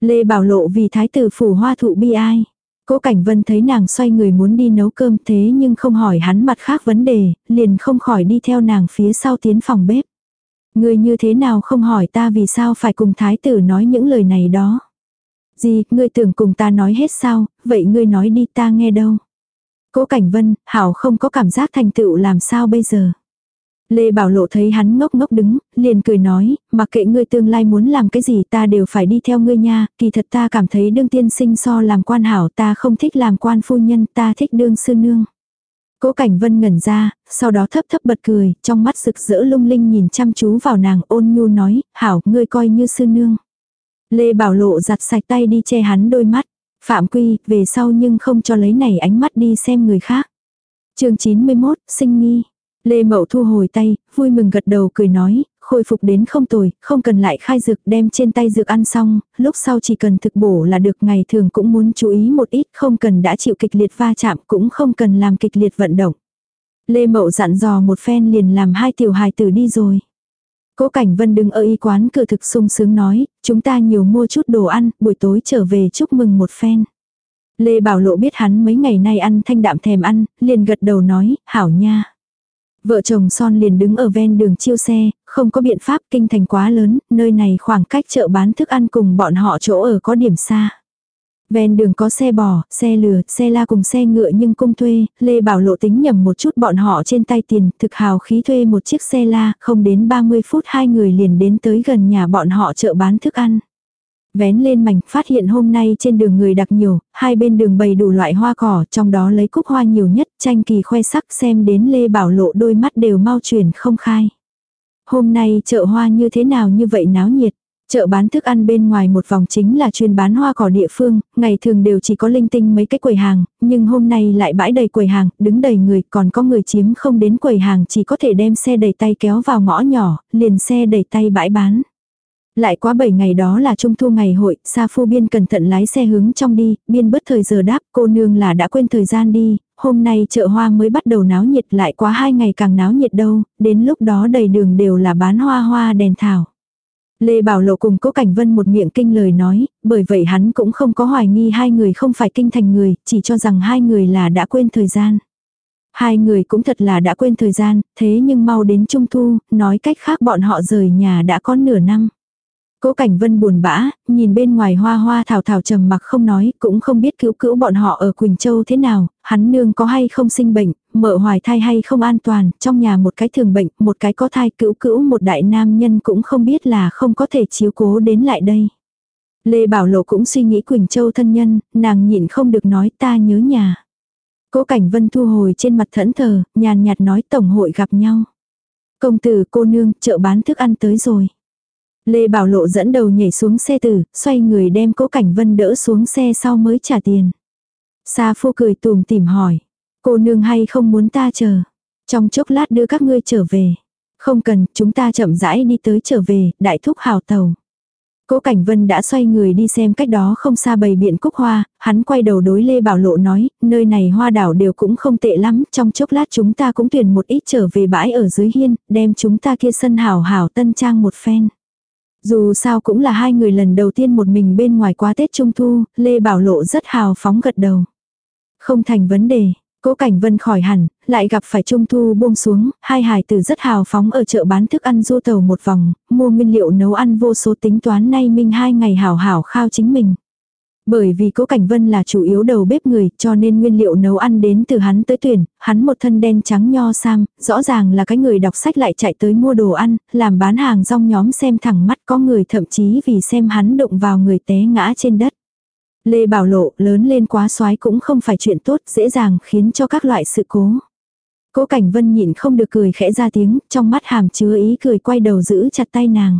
Lê Bảo Lộ vì thái tử phủ hoa thụ bi ai. Cố Cảnh Vân thấy nàng xoay người muốn đi nấu cơm thế nhưng không hỏi hắn mặt khác vấn đề, liền không khỏi đi theo nàng phía sau tiến phòng bếp. Ngươi như thế nào không hỏi ta vì sao phải cùng thái tử nói những lời này đó. Gì, ngươi tưởng cùng ta nói hết sao, vậy ngươi nói đi ta nghe đâu. Cố Cảnh Vân, Hảo không có cảm giác thành tựu làm sao bây giờ. Lê Bảo Lộ thấy hắn ngốc ngốc đứng, liền cười nói, mặc kệ ngươi tương lai muốn làm cái gì ta đều phải đi theo ngươi nha, kỳ thật ta cảm thấy đương tiên sinh so làm quan hảo ta không thích làm quan phu nhân ta thích đương sư nương. Cố Cảnh Vân ngẩn ra, sau đó thấp thấp bật cười, trong mắt rực rỡ lung linh nhìn chăm chú vào nàng ôn nhu nói, hảo, ngươi coi như sư nương. Lê Bảo Lộ giặt sạch tay đi che hắn đôi mắt. Phạm quy, về sau nhưng không cho lấy này ánh mắt đi xem người khác. chương 91, sinh nghi. Lê Mậu thu hồi tay, vui mừng gật đầu cười nói, khôi phục đến không tồi, không cần lại khai dược đem trên tay dược ăn xong, lúc sau chỉ cần thực bổ là được ngày thường cũng muốn chú ý một ít, không cần đã chịu kịch liệt va chạm cũng không cần làm kịch liệt vận động. Lê Mậu dặn dò một phen liền làm hai tiểu hài tử đi rồi. Cố Cảnh Vân đứng ở y quán cửa thực sung sướng nói, chúng ta nhiều mua chút đồ ăn, buổi tối trở về chúc mừng một phen. Lê Bảo Lộ biết hắn mấy ngày nay ăn thanh đạm thèm ăn, liền gật đầu nói, hảo nha. Vợ chồng son liền đứng ở ven đường chiêu xe, không có biện pháp kinh thành quá lớn, nơi này khoảng cách chợ bán thức ăn cùng bọn họ chỗ ở có điểm xa. Ven đường có xe bò, xe lừa, xe la cùng xe ngựa nhưng cung thuê, Lê Bảo Lộ tính nhầm một chút bọn họ trên tay tiền, thực hào khí thuê một chiếc xe la, không đến 30 phút hai người liền đến tới gần nhà bọn họ chợ bán thức ăn. Vén lên mảnh, phát hiện hôm nay trên đường người đặc nhiều, hai bên đường bày đủ loại hoa cỏ, trong đó lấy cúc hoa nhiều nhất, tranh kỳ khoe sắc xem đến Lê Bảo Lộ đôi mắt đều mau chuyển không khai. Hôm nay chợ hoa như thế nào như vậy náo nhiệt. Chợ bán thức ăn bên ngoài một vòng chính là chuyên bán hoa cỏ địa phương, ngày thường đều chỉ có linh tinh mấy cái quầy hàng, nhưng hôm nay lại bãi đầy quầy hàng, đứng đầy người, còn có người chiếm không đến quầy hàng chỉ có thể đem xe đẩy tay kéo vào ngõ nhỏ, liền xe đẩy tay bãi bán. Lại quá 7 ngày đó là trung thu ngày hội, Sa Phu Biên cẩn thận lái xe hướng trong đi, Biên bất thời giờ đáp, cô nương là đã quên thời gian đi, hôm nay chợ hoa mới bắt đầu náo nhiệt lại quá hai ngày càng náo nhiệt đâu, đến lúc đó đầy đường đều là bán hoa hoa đèn thảo. Lê Bảo Lộ cùng Cố Cảnh Vân một miệng kinh lời nói, bởi vậy hắn cũng không có hoài nghi hai người không phải kinh thành người, chỉ cho rằng hai người là đã quên thời gian. Hai người cũng thật là đã quên thời gian, thế nhưng mau đến Trung Thu, nói cách khác bọn họ rời nhà đã có nửa năm. Cố Cảnh Vân buồn bã, nhìn bên ngoài hoa hoa thảo thảo trầm mặc không nói, cũng không biết cứu cứu bọn họ ở Quỳnh Châu thế nào, hắn nương có hay không sinh bệnh, mợ hoài thai hay không an toàn, trong nhà một cái thường bệnh, một cái có thai cứu cứu một đại nam nhân cũng không biết là không có thể chiếu cố đến lại đây. Lê Bảo Lộ cũng suy nghĩ Quỳnh Châu thân nhân, nàng nhịn không được nói ta nhớ nhà. Cố Cảnh Vân thu hồi trên mặt thẫn thờ, nhàn nhạt nói tổng hội gặp nhau. Công tử cô nương, chợ bán thức ăn tới rồi. Lê Bảo Lộ dẫn đầu nhảy xuống xe tử, xoay người đem Cố Cảnh Vân đỡ xuống xe sau mới trả tiền. Sa phu cười tùm tìm hỏi. Cô nương hay không muốn ta chờ. Trong chốc lát đưa các ngươi trở về. Không cần, chúng ta chậm rãi đi tới trở về, đại thúc hào tàu. Cố Cảnh Vân đã xoay người đi xem cách đó không xa bầy biện cúc hoa, hắn quay đầu đối Lê Bảo Lộ nói, nơi này hoa đảo đều cũng không tệ lắm, trong chốc lát chúng ta cũng tuyển một ít trở về bãi ở dưới hiên, đem chúng ta kia sân hào hào tân trang một phen. Dù sao cũng là hai người lần đầu tiên một mình bên ngoài qua Tết Trung Thu, Lê Bảo Lộ rất hào phóng gật đầu. Không thành vấn đề, Cố Cảnh Vân khỏi hẳn, lại gặp phải Trung Thu buông xuống, hai hài tử rất hào phóng ở chợ bán thức ăn du tàu một vòng, mua nguyên liệu nấu ăn vô số tính toán nay minh hai ngày hảo hảo khao chính mình. Bởi vì Cố Cảnh Vân là chủ yếu đầu bếp người, cho nên nguyên liệu nấu ăn đến từ hắn tới tuyển, hắn một thân đen trắng nho sam, rõ ràng là cái người đọc sách lại chạy tới mua đồ ăn, làm bán hàng rong nhóm xem thẳng mắt có người thậm chí vì xem hắn đụng vào người té ngã trên đất. Lê Bảo Lộ lớn lên quá xoái cũng không phải chuyện tốt, dễ dàng khiến cho các loại sự cố. Cố Cảnh Vân nhịn không được cười khẽ ra tiếng, trong mắt hàm chứa ý cười quay đầu giữ chặt tay nàng.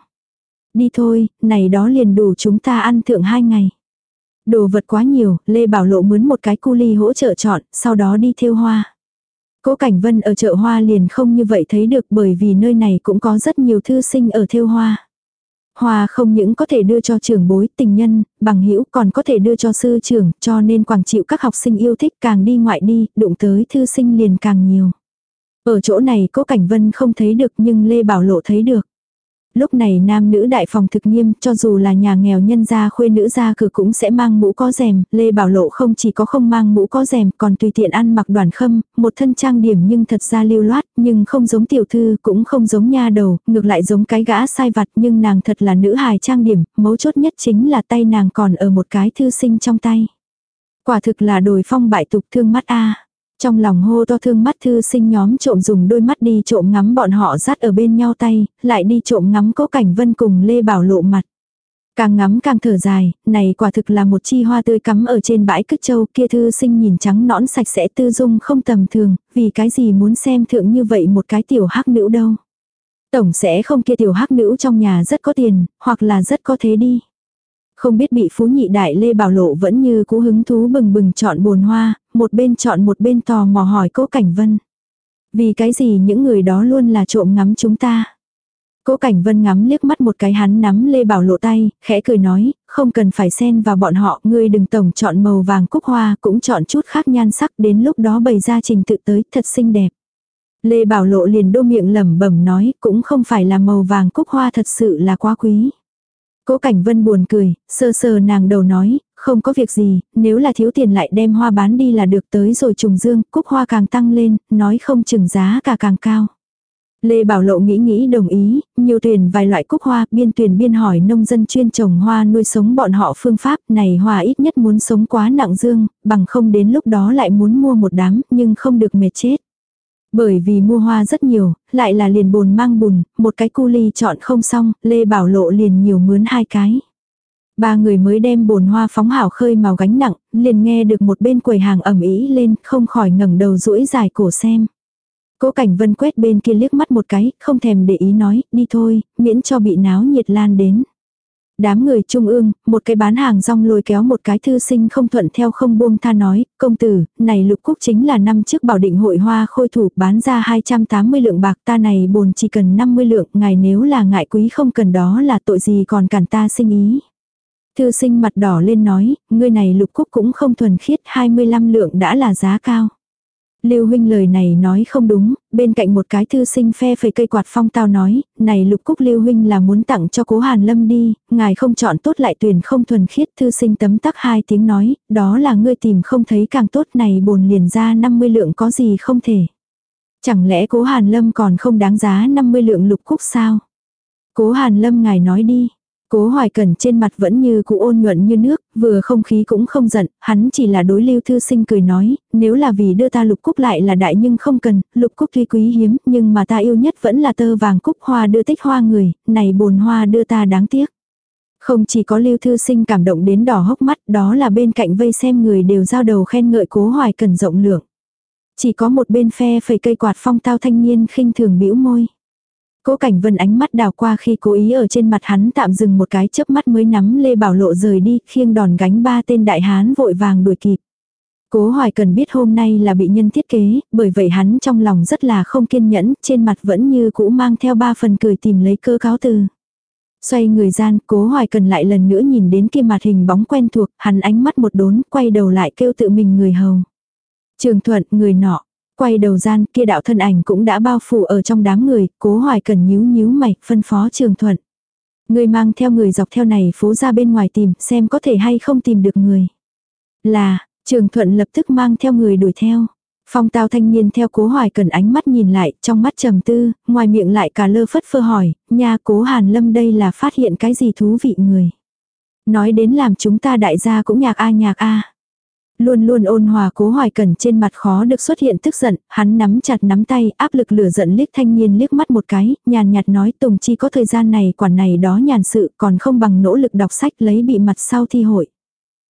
Đi thôi, này đó liền đủ chúng ta ăn thượng hai ngày. Đồ vật quá nhiều, Lê Bảo Lộ mướn một cái cu ly hỗ trợ chọn, sau đó đi thiêu hoa. Cố Cảnh Vân ở chợ hoa liền không như vậy thấy được bởi vì nơi này cũng có rất nhiều thư sinh ở thiêu hoa. Hoa không những có thể đưa cho trưởng bối, tình nhân, bằng hữu còn có thể đưa cho sư trưởng, cho nên quảng chịu các học sinh yêu thích càng đi ngoại đi, đụng tới thư sinh liền càng nhiều. Ở chỗ này cố cảnh vân không thấy được nhưng Lê Bảo Lộ thấy được. Lúc này nam nữ đại phòng thực nghiêm, cho dù là nhà nghèo nhân gia khuê nữ gia cửa cũng sẽ mang mũ có rèm, Lê Bảo Lộ không chỉ có không mang mũ có rèm, còn tùy tiện ăn mặc đoàn khâm, một thân trang điểm nhưng thật ra lưu loát, nhưng không giống tiểu thư, cũng không giống nha đầu, ngược lại giống cái gã sai vặt, nhưng nàng thật là nữ hài trang điểm, mấu chốt nhất chính là tay nàng còn ở một cái thư sinh trong tay. Quả thực là đồi phong bại tục thương mắt a trong lòng hô to thương mắt thư sinh nhóm trộm dùng đôi mắt đi trộm ngắm bọn họ dắt ở bên nhau tay, lại đi trộm ngắm cố cảnh vân cùng Lê Bảo lộ mặt. Càng ngắm càng thở dài, này quả thực là một chi hoa tươi cắm ở trên bãi cứt châu kia thư sinh nhìn trắng nõn sạch sẽ tư dung không tầm thường, vì cái gì muốn xem thượng như vậy một cái tiểu hắc nữ đâu. Tổng sẽ không kia tiểu hắc nữ trong nhà rất có tiền, hoặc là rất có thế đi. Không biết bị phú nhị đại Lê Bảo Lộ vẫn như cú hứng thú bừng bừng chọn bồn hoa, một bên chọn một bên tò mò hỏi cố Cảnh Vân. Vì cái gì những người đó luôn là trộm ngắm chúng ta. Cố Cảnh Vân ngắm liếc mắt một cái hắn nắm Lê Bảo Lộ tay, khẽ cười nói, không cần phải xen vào bọn họ, ngươi đừng tổng chọn màu vàng cúc hoa, cũng chọn chút khác nhan sắc, đến lúc đó bày ra trình tự tới, thật xinh đẹp. Lê Bảo Lộ liền đô miệng lẩm bẩm nói, cũng không phải là màu vàng cúc hoa thật sự là quá quý. Cố Cảnh Vân buồn cười, sơ sơ nàng đầu nói, không có việc gì, nếu là thiếu tiền lại đem hoa bán đi là được tới rồi trùng dương, cúc hoa càng tăng lên, nói không chừng giá cả càng cao. Lê Bảo Lộ nghĩ nghĩ đồng ý, nhiều tuyển vài loại cúc hoa, biên tuyển biên hỏi nông dân chuyên trồng hoa nuôi sống bọn họ phương pháp này hoa ít nhất muốn sống quá nặng dương, bằng không đến lúc đó lại muốn mua một đám, nhưng không được mệt chết. Bởi vì mua hoa rất nhiều, lại là liền bồn mang bùn, một cái cu ly chọn không xong, Lê Bảo Lộ liền nhiều mướn hai cái. Ba người mới đem bồn hoa phóng hảo khơi màu gánh nặng, liền nghe được một bên quầy hàng ẩm ý lên, không khỏi ngẩng đầu duỗi dài cổ xem. Cố Cảnh Vân quét bên kia liếc mắt một cái, không thèm để ý nói, đi thôi, miễn cho bị náo nhiệt lan đến. Đám người trung ương, một cái bán hàng rong lôi kéo một cái thư sinh không thuận theo không buông tha nói, công tử, này lục cúc chính là năm trước bảo định hội hoa khôi thủ bán ra 280 lượng bạc ta này bồn chỉ cần 50 lượng, ngài nếu là ngại quý không cần đó là tội gì còn cản ta sinh ý. Thư sinh mặt đỏ lên nói, ngươi này lục cúc cũng không thuần khiết 25 lượng đã là giá cao. Lưu huynh lời này nói không đúng, bên cạnh một cái thư sinh phe phẩy cây quạt phong tao nói, này lục cúc lưu huynh là muốn tặng cho cố hàn lâm đi, ngài không chọn tốt lại tuyển không thuần khiết thư sinh tấm tắc hai tiếng nói, đó là ngươi tìm không thấy càng tốt này bồn liền ra 50 lượng có gì không thể. Chẳng lẽ cố hàn lâm còn không đáng giá 50 lượng lục cúc sao? Cố hàn lâm ngài nói đi, Cố hoài cẩn trên mặt vẫn như cũ ôn nhuận như nước, vừa không khí cũng không giận, hắn chỉ là đối lưu thư sinh cười nói, nếu là vì đưa ta lục cúc lại là đại nhưng không cần, lục cúc tuy quý hiếm, nhưng mà ta yêu nhất vẫn là tơ vàng cúc hoa đưa tích hoa người, này bồn hoa đưa ta đáng tiếc. Không chỉ có lưu thư sinh cảm động đến đỏ hốc mắt đó là bên cạnh vây xem người đều giao đầu khen ngợi cố hoài cần rộng lượng. Chỉ có một bên phe phẩy cây quạt phong tao thanh niên khinh thường bĩu môi. Cố Cảnh Vân ánh mắt đào qua khi cố ý ở trên mặt hắn tạm dừng một cái chớp mắt mới nắm Lê Bảo Lộ rời đi, khiêng đòn gánh ba tên đại hán vội vàng đuổi kịp. Cố Hoài cần biết hôm nay là bị nhân thiết kế, bởi vậy hắn trong lòng rất là không kiên nhẫn, trên mặt vẫn như cũ mang theo ba phần cười tìm lấy cơ cáo từ. Xoay người gian, cố hoài cần lại lần nữa nhìn đến kia mặt hình bóng quen thuộc, hắn ánh mắt một đốn, quay đầu lại kêu tự mình người hầu. Trường thuận, người nọ, quay đầu gian, kia đạo thân ảnh cũng đã bao phủ ở trong đám người, cố hoài cần nhíu nhíu mày, phân phó trường thuận. Người mang theo người dọc theo này phố ra bên ngoài tìm, xem có thể hay không tìm được người. Là, trường thuận lập tức mang theo người đuổi theo. Phong tao thanh niên theo cố hoài cần ánh mắt nhìn lại, trong mắt trầm tư, ngoài miệng lại cả lơ phất phơ hỏi, nha cố hàn lâm đây là phát hiện cái gì thú vị người. Nói đến làm chúng ta đại gia cũng nhạc a nhạc a. Luôn luôn ôn hòa cố hoài cần trên mặt khó được xuất hiện tức giận, hắn nắm chặt nắm tay, áp lực lửa giận liếc thanh niên liếc mắt một cái, nhàn nhạt nói Tùng Chi có thời gian này quản này đó nhàn sự còn không bằng nỗ lực đọc sách lấy bị mặt sau thi hội.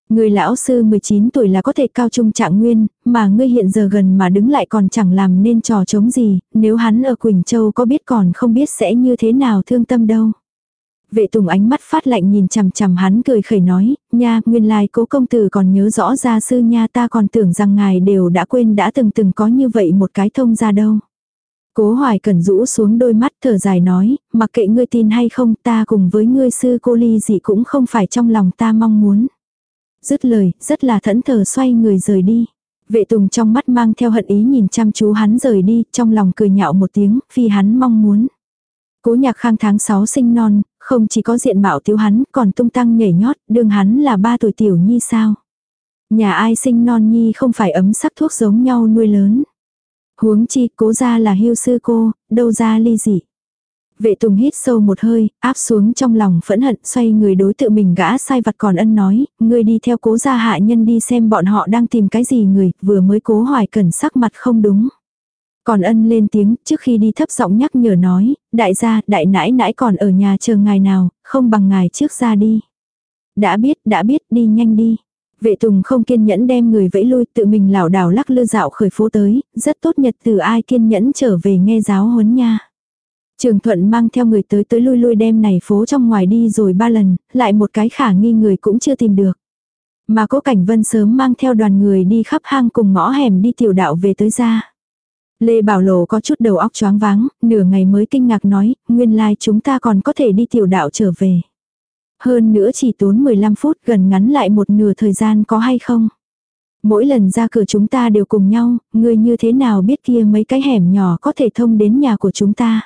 Người lão sư 19 tuổi là có thể cao trung trạng nguyên, mà ngươi hiện giờ gần mà đứng lại còn chẳng làm nên trò chống gì, nếu hắn ở Quỳnh Châu có biết còn không biết sẽ như thế nào thương tâm đâu. Vệ tùng ánh mắt phát lạnh nhìn chằm chằm hắn cười khẩy nói, nha, nguyên lai cố công tử còn nhớ rõ gia sư nha ta còn tưởng rằng ngài đều đã quên đã từng từng có như vậy một cái thông ra đâu. Cố hoài cần rũ xuống đôi mắt thở dài nói, mặc kệ ngươi tin hay không ta cùng với ngươi sư cô ly gì cũng không phải trong lòng ta mong muốn. Dứt lời, rất là thẫn thờ xoay người rời đi. Vệ tùng trong mắt mang theo hận ý nhìn chăm chú hắn rời đi, trong lòng cười nhạo một tiếng, vì hắn mong muốn. Cố nhạc khang tháng 6 sinh non, không chỉ có diện mạo thiếu hắn, còn tung tăng nhảy nhót, đương hắn là ba tuổi tiểu nhi sao. Nhà ai sinh non nhi không phải ấm sắc thuốc giống nhau nuôi lớn. Huống chi, cố ra là hưu sư cô, đâu ra ly dị. Vệ tùng hít sâu một hơi, áp xuống trong lòng phẫn hận, xoay người đối tự mình gã sai vặt còn ân nói, người đi theo cố gia hạ nhân đi xem bọn họ đang tìm cái gì người, vừa mới cố hoài cần sắc mặt không đúng. Còn ân lên tiếng, trước khi đi thấp giọng nhắc nhở nói, đại gia, đại nãi nãi còn ở nhà chờ ngài nào, không bằng ngài trước ra đi. Đã biết, đã biết, đi nhanh đi. Vệ tùng không kiên nhẫn đem người vẫy lui, tự mình lảo đảo lắc lư dạo khởi phố tới, rất tốt nhật từ ai kiên nhẫn trở về nghe giáo huấn nha. Trường Thuận mang theo người tới tới lui lui đem này phố trong ngoài đi rồi ba lần, lại một cái khả nghi người cũng chưa tìm được. Mà cố cảnh vân sớm mang theo đoàn người đi khắp hang cùng ngõ hẻm đi tiểu đạo về tới ra. Lê Bảo Lộ có chút đầu óc choáng váng, nửa ngày mới kinh ngạc nói, nguyên lai like chúng ta còn có thể đi tiểu đạo trở về. Hơn nữa chỉ tốn 15 phút gần ngắn lại một nửa thời gian có hay không. Mỗi lần ra cửa chúng ta đều cùng nhau, người như thế nào biết kia mấy cái hẻm nhỏ có thể thông đến nhà của chúng ta.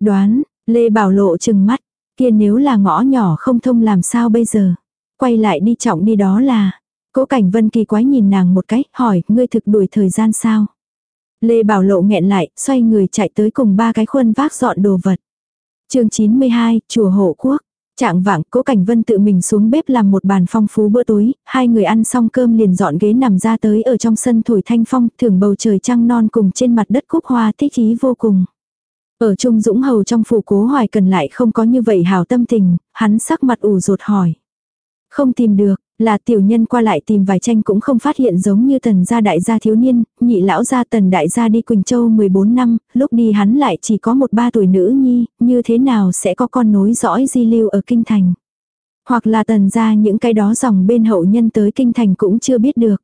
Đoán, Lê Bảo Lộ chừng mắt, kia nếu là ngõ nhỏ không thông làm sao bây giờ. Quay lại đi trọng đi đó là. Cố Cảnh Vân kỳ quái nhìn nàng một cách, hỏi, ngươi thực đuổi thời gian sao? Lê Bảo Lộ nghẹn lại, xoay người chạy tới cùng ba cái khuôn vác dọn đồ vật. chương 92, Chùa Hộ Quốc. Trạng vạng, Cố Cảnh Vân tự mình xuống bếp làm một bàn phong phú bữa tối, hai người ăn xong cơm liền dọn ghế nằm ra tới ở trong sân thổi thanh phong, thưởng bầu trời trăng non cùng trên mặt đất cúc hoa thích ý vô cùng. Ở Trung Dũng Hầu trong phủ cố hoài cần lại không có như vậy hào tâm tình, hắn sắc mặt ủ rột hỏi. Không tìm được, là tiểu nhân qua lại tìm vài tranh cũng không phát hiện giống như tần gia đại gia thiếu niên, nhị lão gia tần đại gia đi Quỳnh Châu 14 năm, lúc đi hắn lại chỉ có một ba tuổi nữ nhi, như thế nào sẽ có con nối dõi di lưu ở kinh thành. Hoặc là tần gia những cái đó dòng bên hậu nhân tới kinh thành cũng chưa biết được.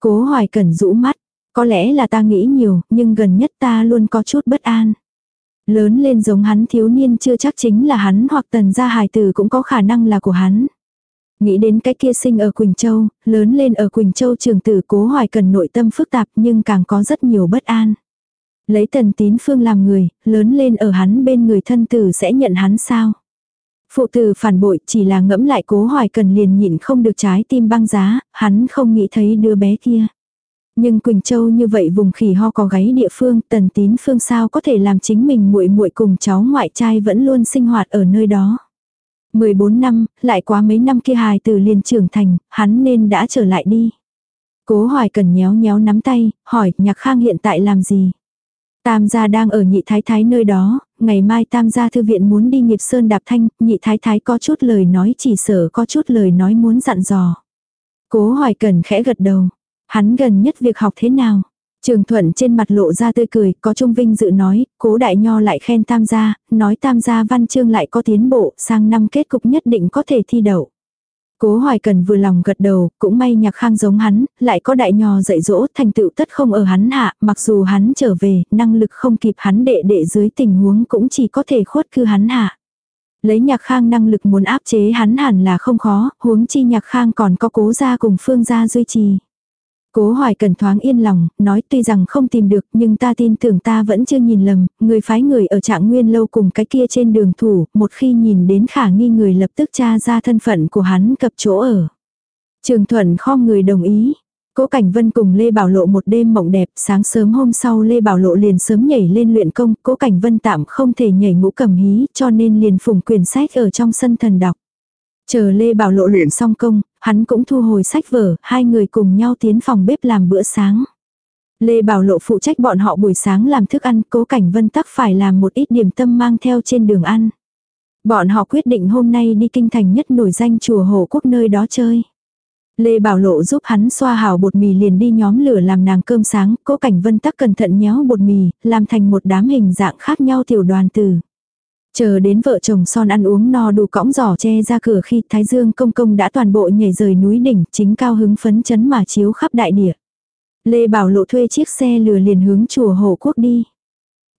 Cố hoài cần rũ mắt, có lẽ là ta nghĩ nhiều, nhưng gần nhất ta luôn có chút bất an. Lớn lên giống hắn thiếu niên chưa chắc chính là hắn hoặc tần gia hài tử cũng có khả năng là của hắn. Nghĩ đến cái kia sinh ở Quỳnh Châu, lớn lên ở Quỳnh Châu trường tử cố hoài cần nội tâm phức tạp nhưng càng có rất nhiều bất an. Lấy tần tín phương làm người, lớn lên ở hắn bên người thân tử sẽ nhận hắn sao? Phụ tử phản bội chỉ là ngẫm lại cố hoài cần liền nhịn không được trái tim băng giá, hắn không nghĩ thấy đứa bé kia. Nhưng Quỳnh Châu như vậy vùng khỉ ho có gáy địa phương, tần tín phương sao có thể làm chính mình muội muội cùng cháu ngoại trai vẫn luôn sinh hoạt ở nơi đó. 14 năm, lại quá mấy năm kia hài từ liền trưởng thành, hắn nên đã trở lại đi. Cố hoài cần nhéo nhéo nắm tay, hỏi nhạc khang hiện tại làm gì. Tam gia đang ở nhị thái thái nơi đó, ngày mai tam gia thư viện muốn đi nghiệp sơn đạp thanh, nhị thái thái có chút lời nói chỉ sở có chút lời nói muốn dặn dò. Cố hoài cần khẽ gật đầu. Hắn gần nhất việc học thế nào? Trường thuận trên mặt lộ ra tươi cười, có trung vinh dự nói, cố đại nho lại khen tam gia, nói tam gia văn chương lại có tiến bộ, sang năm kết cục nhất định có thể thi đậu. Cố hoài cần vừa lòng gật đầu, cũng may nhạc khang giống hắn, lại có đại nho dạy dỗ, thành tựu tất không ở hắn hạ, mặc dù hắn trở về, năng lực không kịp hắn đệ đệ dưới tình huống cũng chỉ có thể khuất cư hắn hạ. Lấy nhạc khang năng lực muốn áp chế hắn hẳn là không khó, huống chi nhạc khang còn có cố gia cùng phương gia duy trì. Cố hoài cần thoáng yên lòng, nói tuy rằng không tìm được nhưng ta tin tưởng ta vẫn chưa nhìn lầm, người phái người ở trạng nguyên lâu cùng cái kia trên đường thủ, một khi nhìn đến khả nghi người lập tức tra ra thân phận của hắn cập chỗ ở. Trường thuận khom người đồng ý. Cố Cảnh Vân cùng Lê Bảo Lộ một đêm mộng đẹp, sáng sớm hôm sau Lê Bảo Lộ liền sớm nhảy lên luyện công, Cố Cảnh Vân tạm không thể nhảy ngũ cầm hí, cho nên liền phủng quyển sách ở trong sân thần đọc. Chờ Lê Bảo Lộ luyện xong công, hắn cũng thu hồi sách vở, hai người cùng nhau tiến phòng bếp làm bữa sáng. Lê Bảo Lộ phụ trách bọn họ buổi sáng làm thức ăn, cố cảnh vân tắc phải làm một ít điểm tâm mang theo trên đường ăn. Bọn họ quyết định hôm nay đi kinh thành nhất nổi danh chùa Hồ Quốc nơi đó chơi. Lê Bảo Lộ giúp hắn xoa hào bột mì liền đi nhóm lửa làm nàng cơm sáng, cố cảnh vân tắc cẩn thận nhéo bột mì, làm thành một đám hình dạng khác nhau tiểu đoàn tử. Chờ đến vợ chồng son ăn uống no đủ cõng giỏ che ra cửa khi Thái Dương công công đã toàn bộ nhảy rời núi đỉnh, chính cao hứng phấn chấn mà chiếu khắp đại địa. Lê Bảo Lộ thuê chiếc xe lừa liền hướng chùa Hồ Quốc đi.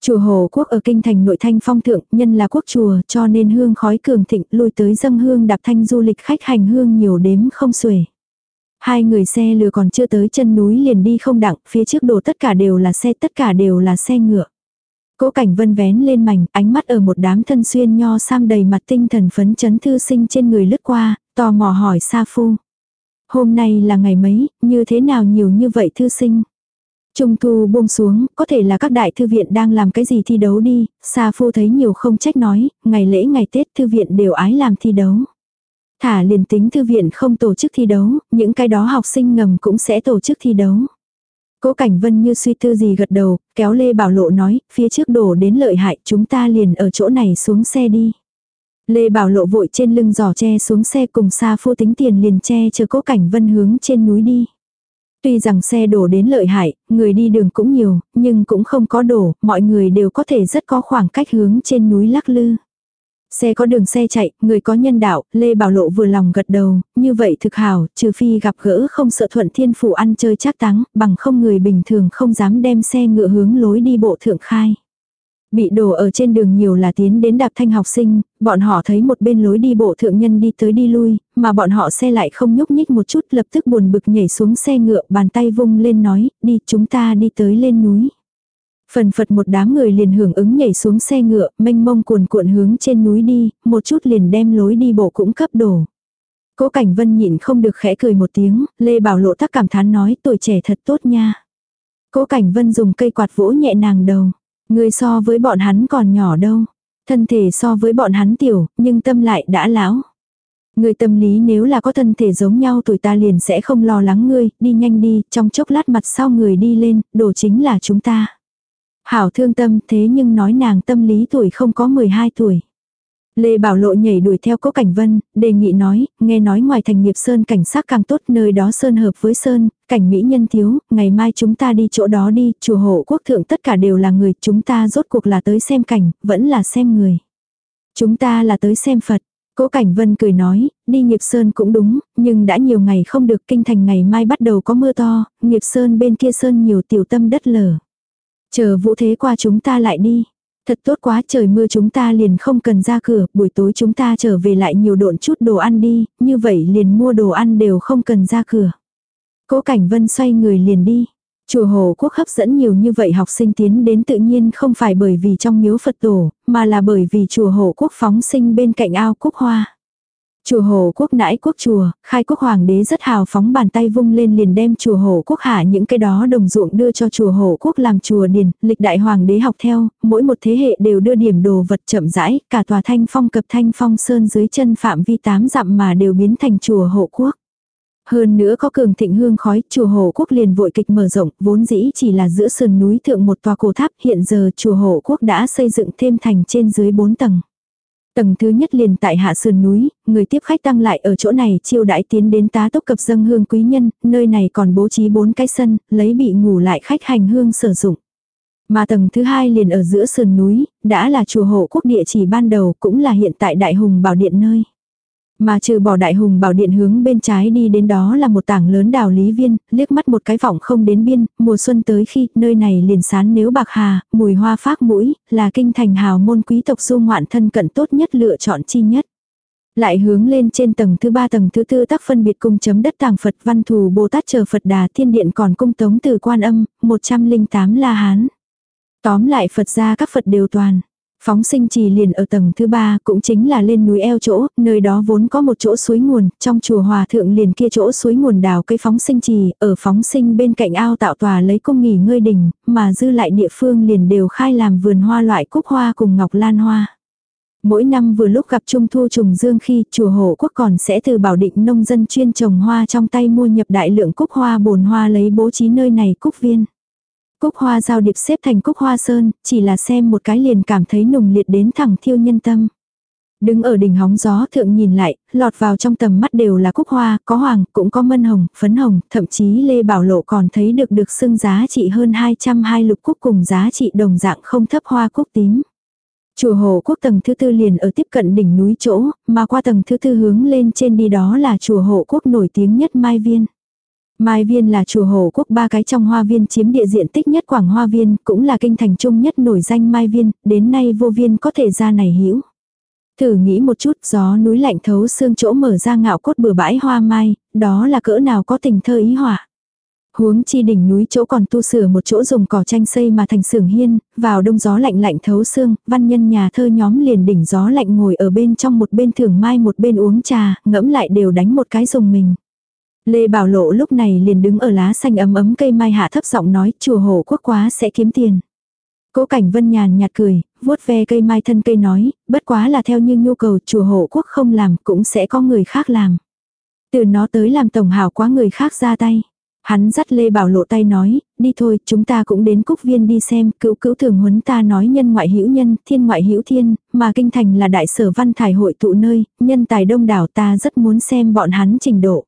Chùa Hồ Quốc ở kinh thành nội thanh phong thượng, nhân là quốc chùa cho nên hương khói cường thịnh lui tới dâng hương đạp thanh du lịch khách hành hương nhiều đếm không xuể. Hai người xe lừa còn chưa tới chân núi liền đi không đặng, phía trước đồ tất cả đều là xe, tất cả đều là xe ngựa. Cố cảnh vân vén lên mảnh, ánh mắt ở một đám thân xuyên nho sam đầy mặt tinh thần phấn chấn thư sinh trên người lướt qua, tò mò hỏi Sa Phu. Hôm nay là ngày mấy, như thế nào nhiều như vậy thư sinh? Trung thu buông xuống, có thể là các đại thư viện đang làm cái gì thi đấu đi, Sa Phu thấy nhiều không trách nói, ngày lễ ngày Tết thư viện đều ái làm thi đấu. Thả liền tính thư viện không tổ chức thi đấu, những cái đó học sinh ngầm cũng sẽ tổ chức thi đấu. Cố Cảnh Vân như suy tư gì gật đầu, kéo Lê Bảo Lộ nói, phía trước đổ đến lợi hại, chúng ta liền ở chỗ này xuống xe đi. Lê Bảo Lộ vội trên lưng giỏ che xuống xe cùng xa phu tính tiền liền che chờ Cố Cảnh Vân hướng trên núi đi. Tuy rằng xe đổ đến lợi hại, người đi đường cũng nhiều, nhưng cũng không có đổ, mọi người đều có thể rất có khoảng cách hướng trên núi lắc lư. Xe có đường xe chạy, người có nhân đạo, Lê Bảo Lộ vừa lòng gật đầu, như vậy thực hảo, trừ phi gặp gỡ không sợ thuận thiên phủ ăn chơi chắc táng, bằng không người bình thường không dám đem xe ngựa hướng lối đi bộ thượng khai. Bị đổ ở trên đường nhiều là tiến đến đạp thanh học sinh, bọn họ thấy một bên lối đi bộ thượng nhân đi tới đi lui, mà bọn họ xe lại không nhúc nhích một chút lập tức buồn bực nhảy xuống xe ngựa bàn tay vung lên nói, đi chúng ta đi tới lên núi. Phần phật một đám người liền hưởng ứng nhảy xuống xe ngựa, mênh mông cuồn cuộn hướng trên núi đi, một chút liền đem lối đi bộ cũng cấp đổ. Cố Cảnh Vân nhịn không được khẽ cười một tiếng, Lê Bảo Lộ tắc cảm thán nói tuổi trẻ thật tốt nha. Cố Cảnh Vân dùng cây quạt vỗ nhẹ nàng đầu. Người so với bọn hắn còn nhỏ đâu. Thân thể so với bọn hắn tiểu, nhưng tâm lại đã lão. Người tâm lý nếu là có thân thể giống nhau tuổi ta liền sẽ không lo lắng ngươi, đi nhanh đi, trong chốc lát mặt sau người đi lên, đồ chính là chúng ta. Hảo thương tâm thế nhưng nói nàng tâm lý tuổi không có 12 tuổi. Lê Bảo Lộ nhảy đuổi theo Cố Cảnh Vân, đề nghị nói, nghe nói ngoài thành nghiệp Sơn cảnh sát càng tốt nơi đó Sơn hợp với Sơn, cảnh Mỹ nhân thiếu, ngày mai chúng ta đi chỗ đó đi, chùa hộ quốc thượng tất cả đều là người, chúng ta rốt cuộc là tới xem cảnh, vẫn là xem người. Chúng ta là tới xem Phật. Cố Cảnh Vân cười nói, đi nghiệp Sơn cũng đúng, nhưng đã nhiều ngày không được kinh thành ngày mai bắt đầu có mưa to, nghiệp Sơn bên kia Sơn nhiều tiểu tâm đất lở. Chờ vũ thế qua chúng ta lại đi. Thật tốt quá trời mưa chúng ta liền không cần ra cửa, buổi tối chúng ta trở về lại nhiều độn chút đồ ăn đi, như vậy liền mua đồ ăn đều không cần ra cửa. Cố Cảnh Vân xoay người liền đi. Chùa Hồ Quốc hấp dẫn nhiều như vậy học sinh tiến đến tự nhiên không phải bởi vì trong miếu Phật tổ, mà là bởi vì chùa Hồ Quốc phóng sinh bên cạnh ao cúc hoa. Chùa Hồ Quốc nãi quốc chùa, khai quốc hoàng đế rất hào phóng bàn tay vung lên liền đem chùa Hồ Quốc hạ những cái đó đồng ruộng đưa cho chùa Hồ Quốc làm chùa điền, lịch đại hoàng đế học theo, mỗi một thế hệ đều đưa điểm đồ vật chậm rãi, cả tòa thanh phong cập thanh phong sơn dưới chân phạm vi tám dặm mà đều biến thành chùa Hộ Quốc. Hơn nữa có cường thịnh hương khói, chùa hồ Quốc liền vội kịch mở rộng, vốn dĩ chỉ là giữa sườn núi thượng một tòa cổ tháp, hiện giờ chùa hồ Quốc đã xây dựng thêm thành trên dưới 4 tầng. Tầng thứ nhất liền tại hạ sườn núi, người tiếp khách tăng lại ở chỗ này chiêu đãi tiến đến tá tốc cập dâng hương quý nhân, nơi này còn bố trí bốn cái sân, lấy bị ngủ lại khách hành hương sử dụng. Mà tầng thứ hai liền ở giữa sườn núi, đã là chùa hộ quốc địa chỉ ban đầu cũng là hiện tại Đại Hùng Bảo Điện nơi. Mà trừ bỏ đại hùng bảo điện hướng bên trái đi đến đó là một tảng lớn đào lý viên, liếc mắt một cái vọng không đến biên, mùa xuân tới khi nơi này liền sán nếu bạc hà, mùi hoa phác mũi, là kinh thành hào môn quý tộc du ngoạn thân cận tốt nhất lựa chọn chi nhất. Lại hướng lên trên tầng thứ ba tầng thứ tư tác phân biệt cung chấm đất tàng Phật văn thù Bồ Tát chờ Phật đà thiên điện còn cung tống từ quan âm, 108 la hán. Tóm lại Phật ra các Phật đều toàn. Phóng sinh trì liền ở tầng thứ ba cũng chính là lên núi eo chỗ, nơi đó vốn có một chỗ suối nguồn, trong chùa hòa thượng liền kia chỗ suối nguồn đào cây phóng sinh trì, ở phóng sinh bên cạnh ao tạo tòa lấy cung nghỉ ngơi đình, mà dư lại địa phương liền đều khai làm vườn hoa loại cúc hoa cùng ngọc lan hoa. Mỗi năm vừa lúc gặp trung thu trùng dương khi chùa hộ quốc còn sẽ từ bảo định nông dân chuyên trồng hoa trong tay mua nhập đại lượng cúc hoa bồn hoa lấy bố trí nơi này cúc viên. Cúc hoa giao điệp xếp thành cúc hoa sơn, chỉ là xem một cái liền cảm thấy nùng liệt đến thẳng thiêu nhân tâm. Đứng ở đỉnh hóng gió thượng nhìn lại, lọt vào trong tầm mắt đều là cúc hoa, có hoàng, cũng có mân hồng, phấn hồng, thậm chí Lê Bảo Lộ còn thấy được được xưng giá trị hơn 220 lục cúc cùng giá trị đồng dạng không thấp hoa cúc tím. Chùa Hồ Quốc tầng thứ tư liền ở tiếp cận đỉnh núi chỗ, mà qua tầng thứ tư hướng lên trên đi đó là chùa Hộ Quốc nổi tiếng nhất Mai Viên. Mai Viên là chùa Hồ Quốc ba cái trong hoa viên chiếm địa diện tích nhất Quảng Hoa Viên, cũng là kinh thành trung nhất nổi danh Mai Viên, đến nay vô viên có thể ra này hữu Thử nghĩ một chút, gió núi lạnh thấu xương chỗ mở ra ngạo cốt bừa bãi hoa mai, đó là cỡ nào có tình thơ ý họa. Huống chi đỉnh núi chỗ còn tu sửa một chỗ dùng cỏ tranh xây mà thành sưởng hiên, vào đông gió lạnh lạnh thấu xương, văn nhân nhà thơ nhóm liền đỉnh gió lạnh ngồi ở bên trong một bên thưởng mai một bên uống trà, ngẫm lại đều đánh một cái dùng mình. Lê Bảo Lộ lúc này liền đứng ở lá xanh ấm ấm cây mai hạ thấp giọng nói chùa hồ quốc quá sẽ kiếm tiền. Cố cảnh vân nhàn nhạt cười, vuốt ve cây mai thân cây nói, bất quá là theo như nhu cầu chùa hộ quốc không làm cũng sẽ có người khác làm. Từ nó tới làm tổng hảo quá người khác ra tay. Hắn dắt Lê Bảo Lộ tay nói, đi thôi, chúng ta cũng đến cúc viên đi xem, cứu cữu thường huấn ta nói nhân ngoại hữu nhân, thiên ngoại hữu thiên, mà kinh thành là đại sở văn thải hội tụ nơi, nhân tài đông đảo ta rất muốn xem bọn hắn trình độ.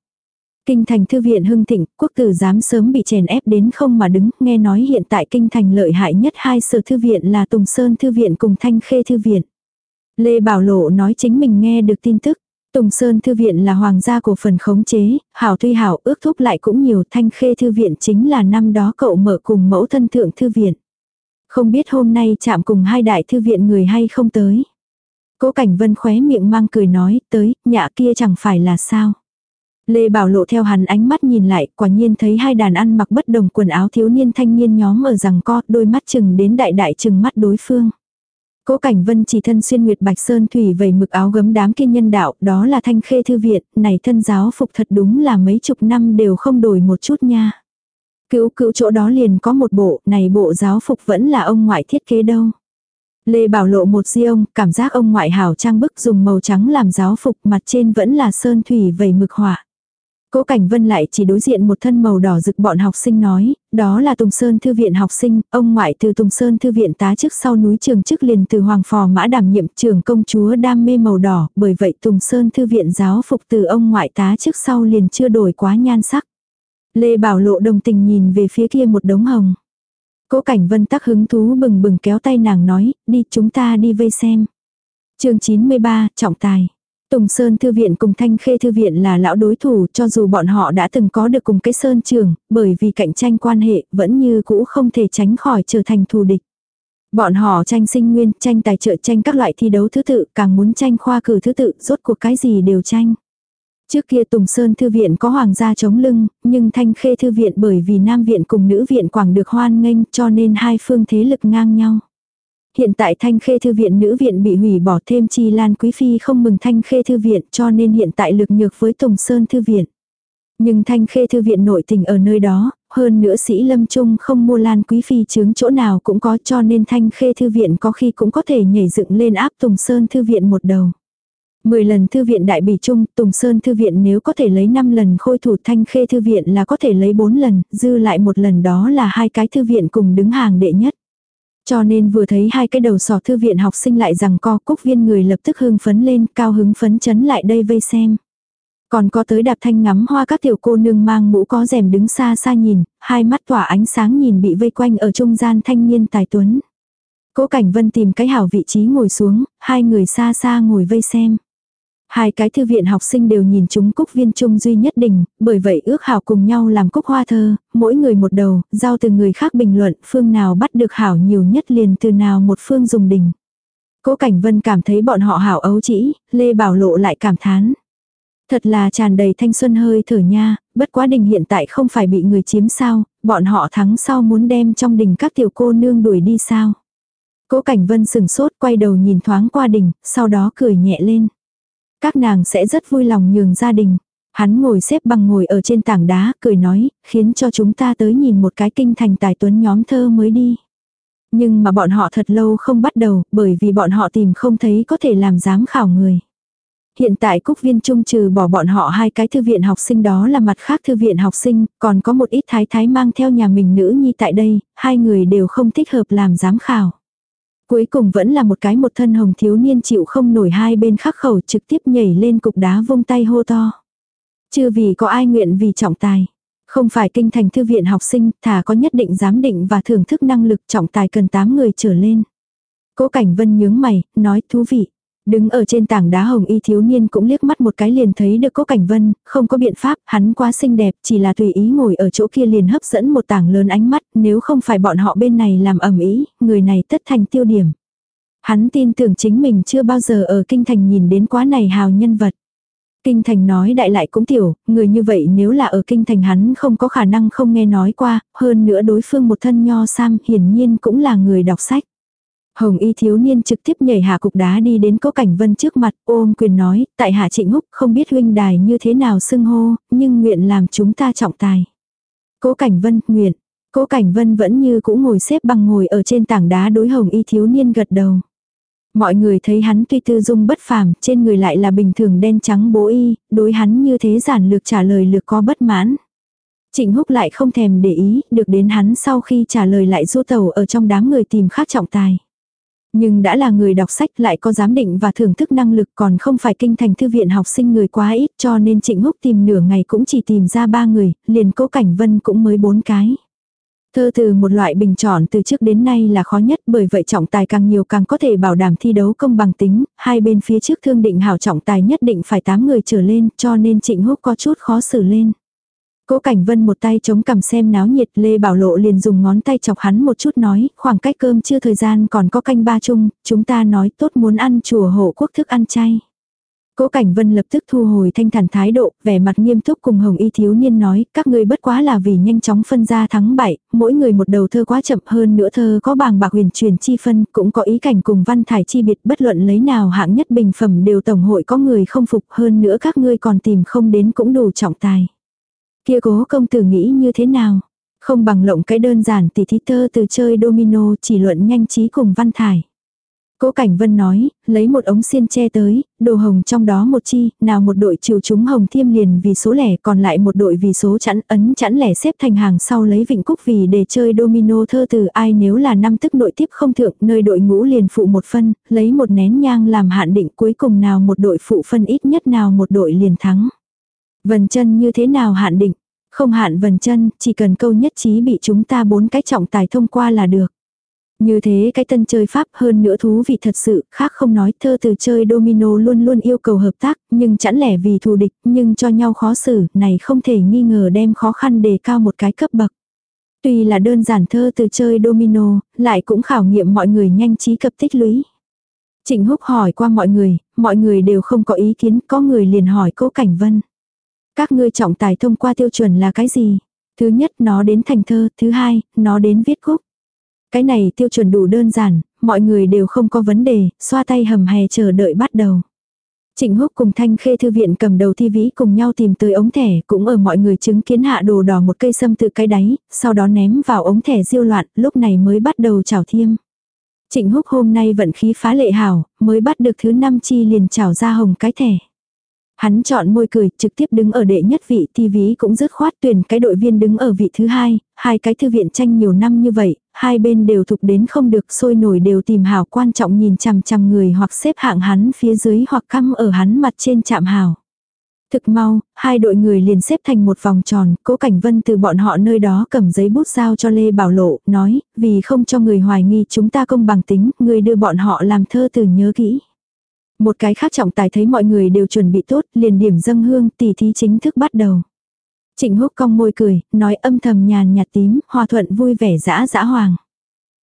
Kinh thành thư viện hưng thịnh, quốc tử giám sớm bị chèn ép đến không mà đứng, nghe nói hiện tại kinh thành lợi hại nhất hai sở thư viện là Tùng Sơn Thư viện cùng Thanh Khê Thư viện. Lê Bảo Lộ nói chính mình nghe được tin tức. Tùng Sơn Thư viện là hoàng gia của phần khống chế, hảo tuy hảo ước thúc lại cũng nhiều Thanh Khê Thư viện chính là năm đó cậu mở cùng mẫu thân thượng thư viện. Không biết hôm nay chạm cùng hai đại thư viện người hay không tới. Cố Cảnh Vân khóe miệng mang cười nói, tới, nhà kia chẳng phải là sao. Lê Bảo Lộ theo hắn ánh mắt nhìn lại, quả nhiên thấy hai đàn ăn mặc bất đồng quần áo thiếu niên thanh niên nhóm ở rằng co, đôi mắt chừng đến đại đại chừng mắt đối phương. Cố Cảnh Vân chỉ thân xuyên nguyệt bạch sơn thủy vầy mực áo gấm đám kiên nhân đạo, đó là thanh khê thư viện, này thân giáo phục thật đúng là mấy chục năm đều không đổi một chút nha. Cữu cữu chỗ đó liền có một bộ, này bộ giáo phục vẫn là ông ngoại thiết kế đâu. Lê Bảo Lộ một di ông, cảm giác ông ngoại hảo trang bức dùng màu trắng làm giáo phục mặt trên vẫn là sơn thủy vầy mực họa. Cố Cảnh Vân lại chỉ đối diện một thân màu đỏ rực bọn học sinh nói, đó là Tùng Sơn Thư viện học sinh, ông ngoại từ Tùng Sơn Thư viện tá chức sau núi trường chức liền từ Hoàng Phò Mã đảm nhiệm trường công chúa đam mê màu đỏ, bởi vậy Tùng Sơn Thư viện giáo phục từ ông ngoại tá chức sau liền chưa đổi quá nhan sắc. Lê Bảo Lộ đồng tình nhìn về phía kia một đống hồng. Cố Cảnh Vân tắc hứng thú bừng bừng kéo tay nàng nói, đi chúng ta đi vây xem. chương 93, trọng tài. Tùng Sơn Thư viện cùng Thanh Khê Thư viện là lão đối thủ cho dù bọn họ đã từng có được cùng cái Sơn trường, bởi vì cạnh tranh quan hệ vẫn như cũ không thể tránh khỏi trở thành thù địch. Bọn họ tranh sinh nguyên, tranh tài trợ, tranh các loại thi đấu thứ tự, càng muốn tranh khoa cử thứ tự, rốt cuộc cái gì đều tranh. Trước kia Tùng Sơn Thư viện có hoàng gia chống lưng, nhưng Thanh Khê Thư viện bởi vì Nam viện cùng Nữ viện quảng được hoan nghênh cho nên hai phương thế lực ngang nhau hiện tại thanh khê thư viện nữ viện bị hủy bỏ thêm chi lan quý phi không mừng thanh khê thư viện cho nên hiện tại lực nhược với Tùng Sơn thư viện. Nhưng thanh khê thư viện nội tình ở nơi đó, hơn nữa sĩ lâm trung không mua lan quý phi chướng chỗ nào cũng có cho nên thanh khê thư viện có khi cũng có thể nhảy dựng lên áp Tùng Sơn thư viện một đầu. 10 lần thư viện đại bỉ trung Tùng Sơn thư viện nếu có thể lấy năm lần khôi thủ thanh khê thư viện là có thể lấy bốn lần, dư lại một lần đó là hai cái thư viện cùng đứng hàng đệ nhất. Cho nên vừa thấy hai cái đầu sò thư viện học sinh lại rằng co cúc viên người lập tức hưng phấn lên, cao hứng phấn chấn lại đây vây xem. Còn có tới đạp thanh ngắm hoa các tiểu cô nương mang mũ có rèm đứng xa xa nhìn, hai mắt tỏa ánh sáng nhìn bị vây quanh ở trung gian thanh niên tài tuấn. Cố Cảnh Vân tìm cái hảo vị trí ngồi xuống, hai người xa xa ngồi vây xem. Hai cái thư viện học sinh đều nhìn chúng cúc viên trung duy nhất đỉnh, bởi vậy ước hảo cùng nhau làm cúc hoa thơ, mỗi người một đầu, giao từ người khác bình luận phương nào bắt được hảo nhiều nhất liền từ nào một phương dùng đỉnh. Cố Cảnh Vân cảm thấy bọn họ hảo ấu chỉ, Lê Bảo Lộ lại cảm thán. Thật là tràn đầy thanh xuân hơi thở nha, bất quá đình hiện tại không phải bị người chiếm sao, bọn họ thắng sau muốn đem trong đình các tiểu cô nương đuổi đi sao. Cố Cảnh Vân sừng sốt quay đầu nhìn thoáng qua đình, sau đó cười nhẹ lên. Các nàng sẽ rất vui lòng nhường gia đình. Hắn ngồi xếp bằng ngồi ở trên tảng đá, cười nói, khiến cho chúng ta tới nhìn một cái kinh thành tài tuấn nhóm thơ mới đi. Nhưng mà bọn họ thật lâu không bắt đầu, bởi vì bọn họ tìm không thấy có thể làm giám khảo người. Hiện tại Cúc Viên Trung trừ bỏ bọn họ hai cái thư viện học sinh đó là mặt khác thư viện học sinh, còn có một ít thái thái mang theo nhà mình nữ nhi tại đây, hai người đều không thích hợp làm giám khảo. Cuối cùng vẫn là một cái một thân hồng thiếu niên chịu không nổi hai bên khắc khẩu trực tiếp nhảy lên cục đá vung tay hô to. Chưa vì có ai nguyện vì trọng tài. Không phải kinh thành thư viện học sinh, thà có nhất định giám định và thưởng thức năng lực trọng tài cần 8 người trở lên. Cố Cảnh Vân nhướng mày, nói thú vị. Đứng ở trên tảng đá hồng y thiếu niên cũng liếc mắt một cái liền thấy được cố cảnh vân, không có biện pháp, hắn quá xinh đẹp, chỉ là tùy ý ngồi ở chỗ kia liền hấp dẫn một tảng lớn ánh mắt, nếu không phải bọn họ bên này làm ẩm ý, người này tất thành tiêu điểm. Hắn tin tưởng chính mình chưa bao giờ ở kinh thành nhìn đến quá này hào nhân vật. Kinh thành nói đại lại cũng tiểu, người như vậy nếu là ở kinh thành hắn không có khả năng không nghe nói qua, hơn nữa đối phương một thân nho sam hiển nhiên cũng là người đọc sách. Hồng y thiếu niên trực tiếp nhảy hạ cục đá đi đến cố cảnh vân trước mặt ôm quyền nói, tại hạ trịnh húc không biết huynh đài như thế nào xưng hô, nhưng nguyện làm chúng ta trọng tài. Cố cảnh vân, nguyện. Cố cảnh vân vẫn như cũ ngồi xếp bằng ngồi ở trên tảng đá đối hồng y thiếu niên gật đầu. Mọi người thấy hắn tuy tư dung bất phàm, trên người lại là bình thường đen trắng bố y, đối hắn như thế giản lược trả lời lược có bất mãn. Trịnh Húc lại không thèm để ý, được đến hắn sau khi trả lời lại du tàu ở trong đám người tìm khác trọng tài. Nhưng đã là người đọc sách lại có giám định và thưởng thức năng lực còn không phải kinh thành thư viện học sinh người quá ít cho nên Trịnh Húc tìm nửa ngày cũng chỉ tìm ra ba người, liền cố cảnh vân cũng mới bốn cái. Thơ từ một loại bình chọn từ trước đến nay là khó nhất bởi vậy trọng tài càng nhiều càng có thể bảo đảm thi đấu công bằng tính, hai bên phía trước thương định hảo trọng tài nhất định phải 8 người trở lên cho nên Trịnh Húc có chút khó xử lên. Cố Cảnh Vân một tay chống cằm xem náo nhiệt, Lê Bảo Lộ liền dùng ngón tay chọc hắn một chút nói, khoảng cách cơm chưa thời gian còn có canh ba chung, chúng ta nói tốt muốn ăn chùa hộ quốc thức ăn chay. Cố Cảnh Vân lập tức thu hồi thanh thản thái độ, vẻ mặt nghiêm túc cùng Hồng Y thiếu niên nói, các ngươi bất quá là vì nhanh chóng phân ra thắng bại, mỗi người một đầu thơ quá chậm hơn nữa thơ có bàng bạc huyền truyền chi phân, cũng có ý cảnh cùng văn thải chi biệt bất luận lấy nào hạng nhất bình phẩm đều tổng hội có người không phục hơn nữa các ngươi còn tìm không đến cũng đủ trọng tài. Kia cố công tử nghĩ như thế nào? Không bằng lộng cái đơn giản tỷ thí tơ từ chơi domino chỉ luận nhanh trí cùng văn thải. Cố Cảnh Vân nói, lấy một ống xiên che tới, đồ hồng trong đó một chi, nào một đội chiều chúng hồng thiêm liền vì số lẻ còn lại một đội vì số chẵn ấn chẵn lẻ xếp thành hàng sau lấy vịnh cúc vì để chơi domino thơ từ ai nếu là năm tức nội tiếp không thượng nơi đội ngũ liền phụ một phân, lấy một nén nhang làm hạn định cuối cùng nào một đội phụ phân ít nhất nào một đội liền thắng. Vần chân như thế nào hạn định? Không hạn vần chân, chỉ cần câu nhất trí bị chúng ta bốn cái trọng tài thông qua là được. Như thế cái tân chơi pháp hơn nữa thú vị thật sự, khác không nói thơ từ chơi domino luôn luôn yêu cầu hợp tác, nhưng chẳng lẽ vì thù địch, nhưng cho nhau khó xử, này không thể nghi ngờ đem khó khăn đề cao một cái cấp bậc. Tuy là đơn giản thơ từ chơi domino, lại cũng khảo nghiệm mọi người nhanh trí cập tích lũy. Trịnh Húc hỏi qua mọi người, mọi người đều không có ý kiến, có người liền hỏi Cố Cảnh Vân. Các ngươi trọng tài thông qua tiêu chuẩn là cái gì? Thứ nhất nó đến thành thơ, thứ hai, nó đến viết khúc. Cái này tiêu chuẩn đủ đơn giản, mọi người đều không có vấn đề, xoa tay hầm hè chờ đợi bắt đầu. Trịnh Húc cùng Thanh Khê Thư Viện cầm đầu thi vĩ cùng nhau tìm tới ống thẻ, cũng ở mọi người chứng kiến hạ đồ đỏ một cây sâm từ cái đáy, sau đó ném vào ống thẻ diêu loạn, lúc này mới bắt đầu chảo thiêm. Trịnh Húc hôm nay vận khí phá lệ hảo, mới bắt được thứ năm chi liền chảo ra hồng cái thẻ. Hắn chọn môi cười, trực tiếp đứng ở đệ nhất vị, thi ví cũng dứt khoát tuyển cái đội viên đứng ở vị thứ hai, hai cái thư viện tranh nhiều năm như vậy, hai bên đều thục đến không được sôi nổi đều tìm hảo quan trọng nhìn chằm chằm người hoặc xếp hạng hắn phía dưới hoặc căm ở hắn mặt trên chạm hảo. Thực mau, hai đội người liền xếp thành một vòng tròn, cố cảnh vân từ bọn họ nơi đó cầm giấy bút giao cho Lê Bảo Lộ, nói, vì không cho người hoài nghi chúng ta công bằng tính, người đưa bọn họ làm thơ từ nhớ kỹ. Một cái khác trọng tài thấy mọi người đều chuẩn bị tốt, liền điểm dâng hương, tỷ thí chính thức bắt đầu. Trịnh húc cong môi cười, nói âm thầm nhàn nhạt tím, hòa thuận vui vẻ dã dã hoàng.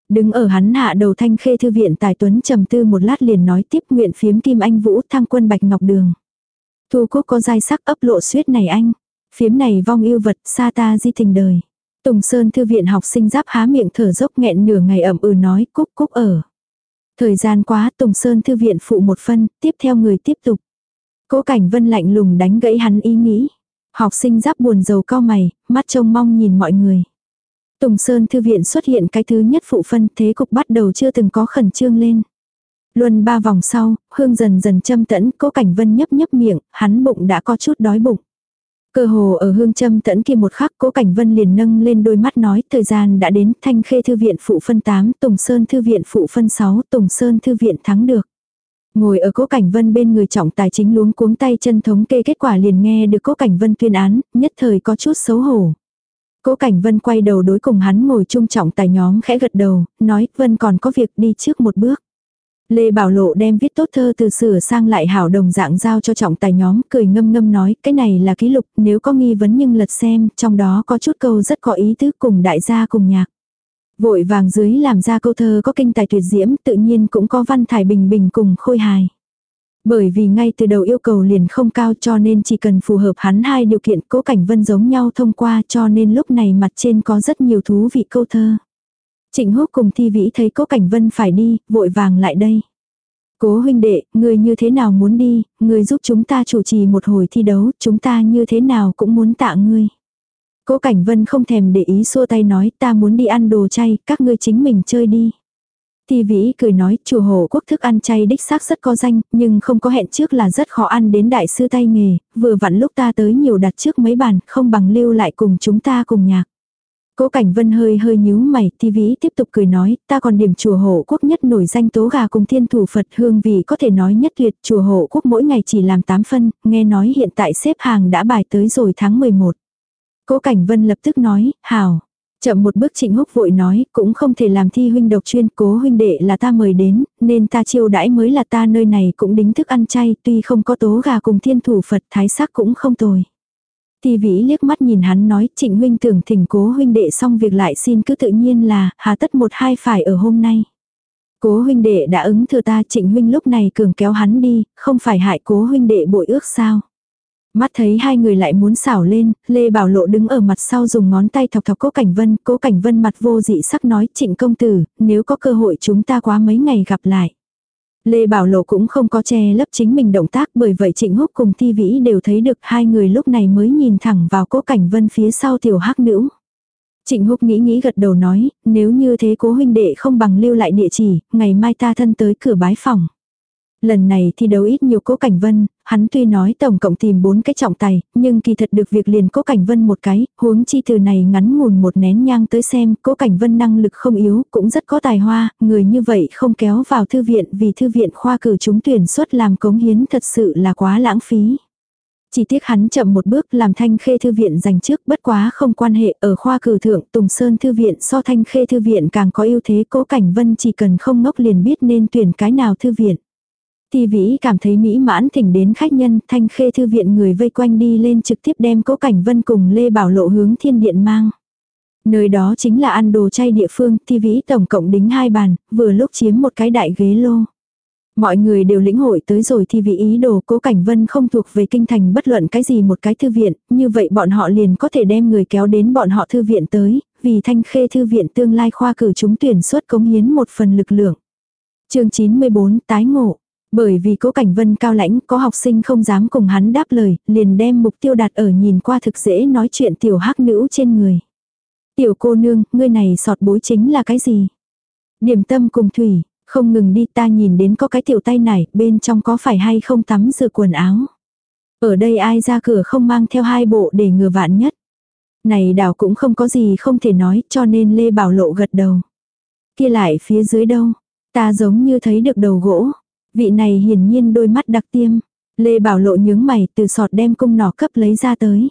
Đứng ở hắn hạ đầu thanh khê thư viện tài tuấn trầm tư một lát liền nói tiếp nguyện phiếm kim anh vũ thăng quân bạch ngọc đường. Thu quốc có dai sắc ấp lộ suyết này anh. Phiếm này vong yêu vật xa ta di tình đời. Tùng Sơn thư viện học sinh giáp há miệng thở dốc nghẹn nửa ngày ẩm ừ nói cúc cúc ở. Thời gian quá Tùng Sơn thư viện phụ một phân, tiếp theo người tiếp tục. Cố cảnh vân lạnh lùng đánh gãy hắn ý nghĩ. Học sinh giáp buồn dầu cao mày, mắt trông mong nhìn mọi người. Tùng Sơn thư viện xuất hiện cái thứ nhất phụ phân thế cục bắt đầu chưa từng có khẩn trương lên. Luân ba vòng sau, hương dần dần châm tẫn, cố cảnh vân nhấp nhấp miệng, hắn bụng đã có chút đói bụng. Cơ hồ ở hương châm tẫn kia một khắc cố cảnh vân liền nâng lên đôi mắt nói thời gian đã đến thanh khê thư viện phụ phân 8, Tùng Sơn thư viện phụ phân 6, Tùng Sơn thư viện thắng được. Ngồi ở cố cảnh vân bên người trọng tài chính luống cuống tay chân thống kê kết quả liền nghe được cố cảnh vân tuyên án, nhất thời có chút xấu hổ. Cố cảnh vân quay đầu đối cùng hắn ngồi chung trọng tài nhóm khẽ gật đầu, nói vân còn có việc đi trước một bước. Lê Bảo Lộ đem viết tốt thơ từ sửa sang lại hảo đồng dạng giao cho trọng tài nhóm, cười ngâm ngâm nói, cái này là ký lục, nếu có nghi vấn nhưng lật xem, trong đó có chút câu rất có ý tứ cùng đại gia cùng nhạc. Vội vàng dưới làm ra câu thơ có kinh tài tuyệt diễm, tự nhiên cũng có văn thải bình bình cùng khôi hài. Bởi vì ngay từ đầu yêu cầu liền không cao cho nên chỉ cần phù hợp hắn hai điều kiện cố cảnh vân giống nhau thông qua cho nên lúc này mặt trên có rất nhiều thú vị câu thơ. Trịnh Húc cùng Thi Vĩ thấy Cố Cảnh Vân phải đi, vội vàng lại đây. Cố huynh đệ, người như thế nào muốn đi, người giúp chúng ta chủ trì một hồi thi đấu, chúng ta như thế nào cũng muốn tạ ngươi. Cố Cảnh Vân không thèm để ý xua tay nói ta muốn đi ăn đồ chay, các ngươi chính mình chơi đi. Thi Vĩ cười nói, chùa hồ quốc thức ăn chay đích xác rất có danh, nhưng không có hẹn trước là rất khó ăn đến đại sư tay nghề, vừa vặn lúc ta tới nhiều đặt trước mấy bàn, không bằng lưu lại cùng chúng ta cùng nhạc. Cố Cảnh Vân hơi hơi nhíu mày, Ti Vĩ tiếp tục cười nói, ta còn điểm chùa hộ quốc nhất nổi danh tố gà cùng thiên thủ Phật hương vị có thể nói nhất tuyệt, chùa hộ quốc mỗi ngày chỉ làm 8 phân, nghe nói hiện tại xếp hàng đã bài tới rồi tháng 11. Cố Cảnh Vân lập tức nói, hào Chậm một bước trịnh húc vội nói, cũng không thể làm thi huynh độc chuyên, cố huynh đệ là ta mời đến, nên ta chiêu đãi mới là ta nơi này cũng đính thức ăn chay, tuy không có tố gà cùng thiên thủ Phật thái sắc cũng không tồi. Ti vĩ liếc mắt nhìn hắn nói trịnh huynh tưởng thỉnh cố huynh đệ xong việc lại xin cứ tự nhiên là hà tất một hai phải ở hôm nay. Cố huynh đệ đã ứng thừa ta trịnh huynh lúc này cường kéo hắn đi, không phải hại cố huynh đệ bội ước sao. Mắt thấy hai người lại muốn xảo lên, Lê Bảo Lộ đứng ở mặt sau dùng ngón tay thọc thọc Cố Cảnh Vân, Cố Cảnh Vân mặt vô dị sắc nói trịnh công tử, nếu có cơ hội chúng ta quá mấy ngày gặp lại. Lê Bảo Lộ cũng không có che lấp chính mình động tác bởi vậy Trịnh Húc cùng Thi Vĩ đều thấy được hai người lúc này mới nhìn thẳng vào cố cảnh vân phía sau tiểu hắc nữ. Trịnh Húc nghĩ nghĩ gật đầu nói, nếu như thế cố huynh đệ không bằng lưu lại địa chỉ, ngày mai ta thân tới cửa bái phòng. Lần này thi đấu ít nhiều cố cảnh vân, hắn tuy nói tổng cộng tìm bốn cái trọng tài, nhưng kỳ thật được việc liền cố cảnh vân một cái, huống chi từ này ngắn ngủn một nén nhang tới xem, cố cảnh vân năng lực không yếu, cũng rất có tài hoa, người như vậy không kéo vào thư viện vì thư viện khoa cử chúng tuyển suất làm cống hiến thật sự là quá lãng phí. Chỉ tiếc hắn chậm một bước làm thanh khê thư viện giành trước bất quá không quan hệ ở khoa cử thượng Tùng Sơn thư viện so thanh khê thư viện càng có ưu thế cố cảnh vân chỉ cần không ngốc liền biết nên tuyển cái nào thư viện. Ti Vĩ cảm thấy mỹ mãn thỉnh đến khách nhân, thanh khê thư viện người vây quanh đi lên trực tiếp đem cố cảnh vân cùng Lê Bảo Lộ hướng thiên điện mang. Nơi đó chính là ăn đồ chay địa phương, Ti Vĩ tổng cộng đính hai bàn, vừa lúc chiếm một cái đại ghế lô. Mọi người đều lĩnh hội tới rồi thi vị ý đồ cố cảnh vân không thuộc về kinh thành bất luận cái gì một cái thư viện, như vậy bọn họ liền có thể đem người kéo đến bọn họ thư viện tới, vì thanh khê thư viện tương lai khoa cử chúng tuyển xuất cống hiến một phần lực lượng. chương 94 tái ngộ bởi vì cố cảnh vân cao lãnh có học sinh không dám cùng hắn đáp lời, liền đem mục tiêu đặt ở nhìn qua thực dễ nói chuyện tiểu hắc nữ trên người. Tiểu cô nương, ngươi này sọt bối chính là cái gì? Điểm tâm cùng thủy, Không ngừng đi ta nhìn đến có cái tiểu tay này, bên trong có phải hay không tắm rửa quần áo. Ở đây ai ra cửa không mang theo hai bộ để ngừa vạn nhất. Này đảo cũng không có gì không thể nói cho nên Lê Bảo Lộ gật đầu. Kia lại phía dưới đâu, ta giống như thấy được đầu gỗ. Vị này hiển nhiên đôi mắt đặc tiêm. Lê Bảo Lộ nhướng mày từ sọt đem cung nỏ cấp lấy ra tới.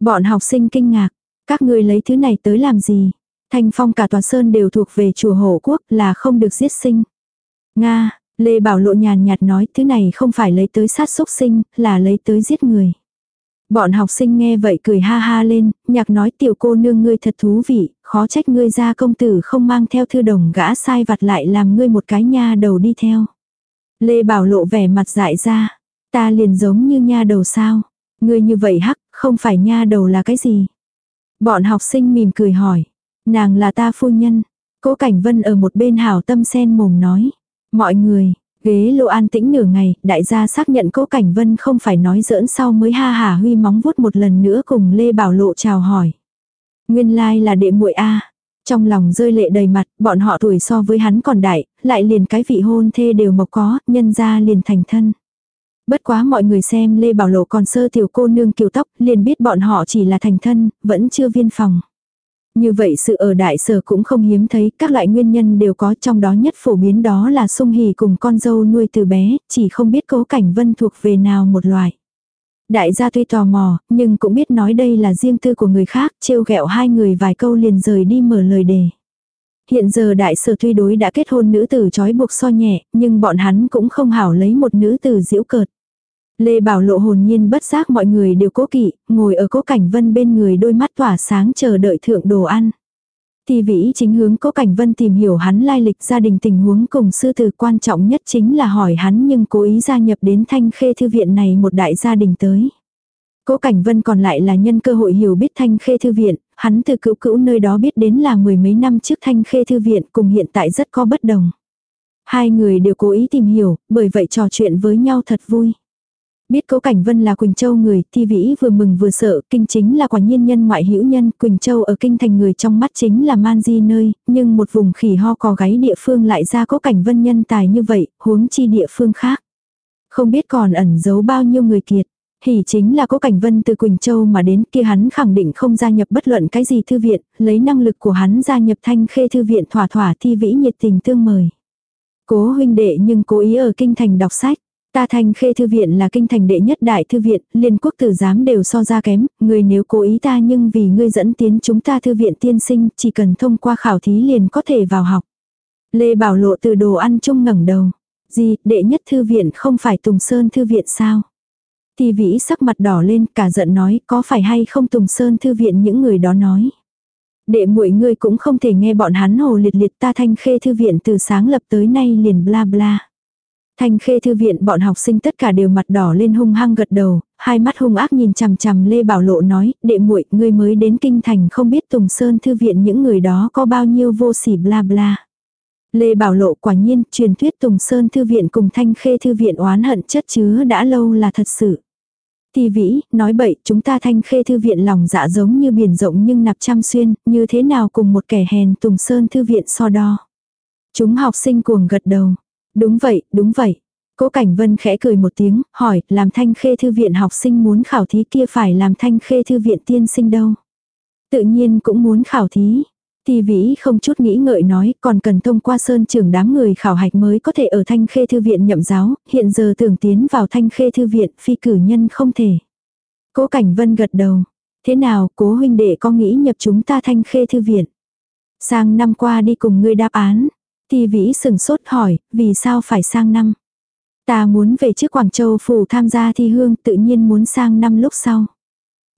Bọn học sinh kinh ngạc, các người lấy thứ này tới làm gì? Thanh phong cả tòa sơn đều thuộc về chùa hộ quốc là không được giết sinh. Nga, Lê Bảo Lộ nhàn nhạt nói thứ này không phải lấy tới sát xúc sinh, là lấy tới giết người. Bọn học sinh nghe vậy cười ha ha lên, nhạc nói tiểu cô nương ngươi thật thú vị, khó trách ngươi ra công tử không mang theo thư đồng gã sai vặt lại làm ngươi một cái nha đầu đi theo. Lê Bảo Lộ vẻ mặt dại ra, ta liền giống như nha đầu sao, ngươi như vậy hắc, không phải nha đầu là cái gì. Bọn học sinh mỉm cười hỏi, nàng là ta phu nhân, cố cảnh vân ở một bên hảo tâm sen mồm nói, mọi người, Ghế lô an tĩnh nửa ngày, đại gia xác nhận cố Cảnh Vân không phải nói giỡn sau mới ha hà huy móng vuốt một lần nữa cùng Lê Bảo Lộ chào hỏi. Nguyên lai like là đệ muội A. Trong lòng rơi lệ đầy mặt, bọn họ tuổi so với hắn còn đại, lại liền cái vị hôn thê đều mộc có, nhân ra liền thành thân. Bất quá mọi người xem Lê Bảo Lộ còn sơ tiểu cô nương kiều tóc, liền biết bọn họ chỉ là thành thân, vẫn chưa viên phòng. Như vậy sự ở đại sở cũng không hiếm thấy, các loại nguyên nhân đều có trong đó nhất phổ biến đó là sung hỉ cùng con dâu nuôi từ bé, chỉ không biết cố cảnh vân thuộc về nào một loại. Đại gia tuy tò mò, nhưng cũng biết nói đây là riêng tư của người khác, trêu ghẹo hai người vài câu liền rời đi mở lời đề. Hiện giờ đại sở tuy đối đã kết hôn nữ tử trói buộc so nhẹ, nhưng bọn hắn cũng không hảo lấy một nữ tử diễu cợt. Lê Bảo lộ hồn nhiên bất giác mọi người đều cố kỵ, ngồi ở cố cảnh vân bên người đôi mắt tỏa sáng chờ đợi thượng đồ ăn. Thì vĩ chính hướng cố cảnh vân tìm hiểu hắn lai lịch gia đình tình huống cùng sư tử quan trọng nhất chính là hỏi hắn nhưng cố ý gia nhập đến thanh khê thư viện này một đại gia đình tới. Cố Cảnh Vân còn lại là nhân cơ hội hiểu biết Thanh Khê Thư Viện, hắn từ cữu cữu nơi đó biết đến là mười mấy năm trước Thanh Khê Thư Viện cùng hiện tại rất có bất đồng. Hai người đều cố ý tìm hiểu, bởi vậy trò chuyện với nhau thật vui. Biết Cố Cảnh Vân là Quỳnh Châu người, Thi Vĩ vừa mừng vừa sợ, kinh chính là quả nhiên nhân ngoại hữu nhân, Quỳnh Châu ở kinh thành người trong mắt chính là man di nơi, nhưng một vùng khỉ ho cò gáy địa phương lại ra Cố Cảnh Vân nhân tài như vậy, huống chi địa phương khác. Không biết còn ẩn giấu bao nhiêu người kiệt. Hỉ chính là Cố Cảnh Vân từ Quỳnh Châu mà đến kia hắn khẳng định không gia nhập bất luận cái gì thư viện, lấy năng lực của hắn gia nhập thanh khê thư viện thỏa thỏa thi vĩ nhiệt tình tương mời. Cố huynh đệ nhưng cố ý ở kinh thành đọc sách. Ta thanh khê thư viện là kinh thành đệ nhất đại thư viện, liên quốc tử giám đều so ra kém, người nếu cố ý ta nhưng vì ngươi dẫn tiến chúng ta thư viện tiên sinh, chỉ cần thông qua khảo thí liền có thể vào học. Lê Bảo Lộ từ đồ ăn chung ngẩng đầu. Gì, đệ nhất thư viện không phải Tùng Sơn thư viện sao? Thì vĩ sắc mặt đỏ lên cả giận nói có phải hay không Tùng Sơn thư viện những người đó nói. Đệ muội ngươi cũng không thể nghe bọn hắn hồ liệt liệt ta thanh khê thư viện từ sáng lập tới nay liền bla bla. Thanh khê thư viện bọn học sinh tất cả đều mặt đỏ lên hung hăng gật đầu, hai mắt hung ác nhìn chằm chằm Lê Bảo Lộ nói, đệ muội ngươi mới đến kinh thành không biết Tùng Sơn thư viện những người đó có bao nhiêu vô sỉ bla bla. Lê Bảo Lộ quả nhiên, truyền thuyết Tùng Sơn thư viện cùng Thanh khê thư viện oán hận chất chứa đã lâu là thật sự. Thì vĩ, nói bậy, chúng ta thanh khê thư viện lòng dạ giống như biển rộng nhưng nạp trăm xuyên, như thế nào cùng một kẻ hèn Tùng Sơn thư viện so đo. Chúng học sinh cuồng gật đầu. Đúng vậy, đúng vậy. Cố Cảnh Vân khẽ cười một tiếng, hỏi, làm thanh khê thư viện học sinh muốn khảo thí kia phải làm thanh khê thư viện tiên sinh đâu. Tự nhiên cũng muốn khảo thí. Thì vĩ không chút nghĩ ngợi nói, còn cần thông qua sơn trưởng đám người khảo hạch mới có thể ở thanh khê thư viện nhậm giáo, hiện giờ tưởng tiến vào thanh khê thư viện, phi cử nhân không thể. Cố Cảnh Vân gật đầu. Thế nào, cố huynh đệ có nghĩ nhập chúng ta thanh khê thư viện? Sang năm qua đi cùng ngươi đáp án. Thi vĩ sừng sốt hỏi, vì sao phải sang năm? Ta muốn về trước Quảng Châu phủ tham gia thi hương tự nhiên muốn sang năm lúc sau.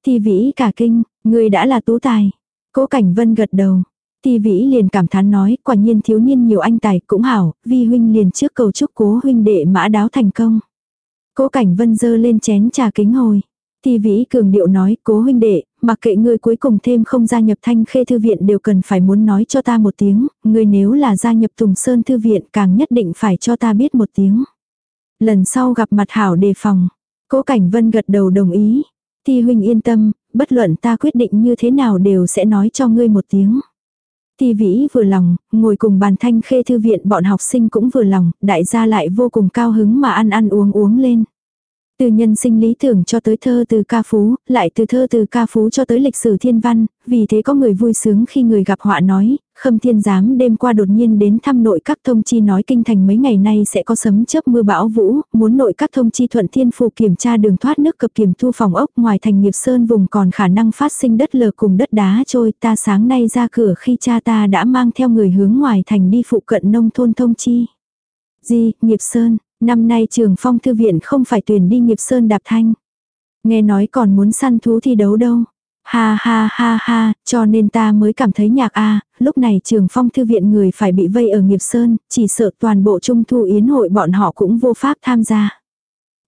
Thi vĩ cả kinh, người đã là tú tài. Cố Cảnh Vân gật đầu. Thi vĩ liền cảm thán nói, quả nhiên thiếu niên nhiều anh tài cũng hảo, vi huynh liền trước cầu chúc cố huynh đệ mã đáo thành công. Cố Cảnh Vân dơ lên chén trà kính hồi. Thi vĩ cường điệu nói, cố huynh đệ, mặc kệ ngươi cuối cùng thêm không gia nhập thanh khê thư viện đều cần phải muốn nói cho ta một tiếng, ngươi nếu là gia nhập Tùng Sơn thư viện càng nhất định phải cho ta biết một tiếng. Lần sau gặp mặt hảo đề phòng. Cố Cảnh Vân gật đầu đồng ý. Thi huynh yên tâm, bất luận ta quyết định như thế nào đều sẽ nói cho ngươi một tiếng. Ti vĩ vừa lòng, ngồi cùng bàn thanh khê thư viện bọn học sinh cũng vừa lòng, đại gia lại vô cùng cao hứng mà ăn ăn uống uống lên. Từ nhân sinh lý tưởng cho tới thơ từ ca phú, lại từ thơ từ ca phú cho tới lịch sử thiên văn, vì thế có người vui sướng khi người gặp họa nói, khâm thiên giám đêm qua đột nhiên đến thăm nội các thông chi nói kinh thành mấy ngày nay sẽ có sấm chớp mưa bão vũ, muốn nội các thông chi thuận thiên phù kiểm tra đường thoát nước cập kiểm thu phòng ốc ngoài thành nghiệp sơn vùng còn khả năng phát sinh đất lở cùng đất đá trôi ta sáng nay ra cửa khi cha ta đã mang theo người hướng ngoài thành đi phụ cận nông thôn thông chi. Di, nghiệp sơn, Năm nay trường phong thư viện không phải tuyển đi nghiệp sơn đạp thanh. Nghe nói còn muốn săn thú thi đấu đâu. Ha ha ha ha, cho nên ta mới cảm thấy nhạc a lúc này trường phong thư viện người phải bị vây ở nghiệp sơn, chỉ sợ toàn bộ trung thu yến hội bọn họ cũng vô pháp tham gia.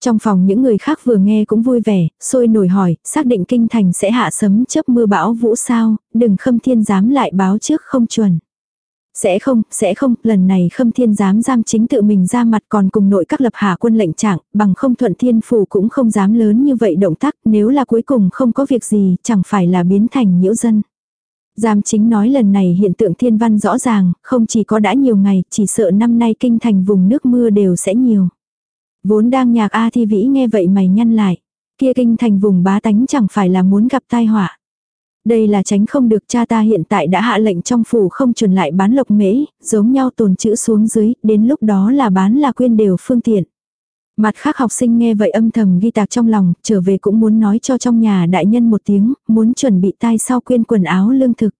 Trong phòng những người khác vừa nghe cũng vui vẻ, sôi nổi hỏi, xác định kinh thành sẽ hạ sấm chớp mưa bão vũ sao, đừng khâm thiên dám lại báo trước không chuẩn. Sẽ không, sẽ không, lần này khâm thiên dám giam chính tự mình ra mặt còn cùng nội các lập hạ quân lệnh trạng, bằng không thuận thiên phủ cũng không dám lớn như vậy động tác, nếu là cuối cùng không có việc gì, chẳng phải là biến thành nhiễu dân. Giam chính nói lần này hiện tượng thiên văn rõ ràng, không chỉ có đã nhiều ngày, chỉ sợ năm nay kinh thành vùng nước mưa đều sẽ nhiều. Vốn đang nhạc A thi vĩ nghe vậy mày nhăn lại. Kia kinh thành vùng bá tánh chẳng phải là muốn gặp tai họa. Đây là tránh không được cha ta hiện tại đã hạ lệnh trong phủ không chuẩn lại bán lộc mễ, giống nhau tồn chữ xuống dưới, đến lúc đó là bán là quyên đều phương tiện. Mặt khác học sinh nghe vậy âm thầm ghi tạc trong lòng, trở về cũng muốn nói cho trong nhà đại nhân một tiếng, muốn chuẩn bị tai sau quyên quần áo lương thực.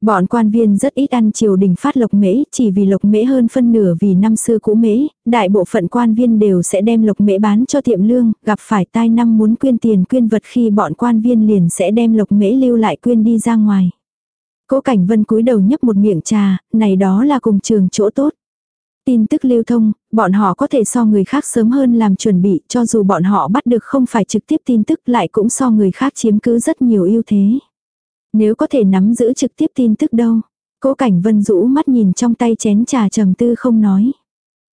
Bọn quan viên rất ít ăn triều đình phát lộc mễ, chỉ vì lộc mễ hơn phân nửa vì năm xưa cũ mễ, đại bộ phận quan viên đều sẽ đem lộc mễ bán cho tiệm lương, gặp phải tai năm muốn quyên tiền quyên vật khi bọn quan viên liền sẽ đem lộc mễ lưu lại quyên đi ra ngoài. Cố Cảnh Vân cúi đầu nhấp một miệng trà, này đó là cùng trường chỗ tốt. Tin tức lưu thông, bọn họ có thể so người khác sớm hơn làm chuẩn bị cho dù bọn họ bắt được không phải trực tiếp tin tức lại cũng so người khác chiếm cứ rất nhiều ưu thế. Nếu có thể nắm giữ trực tiếp tin tức đâu. Cố Cảnh Vân rũ mắt nhìn trong tay chén trà trầm tư không nói.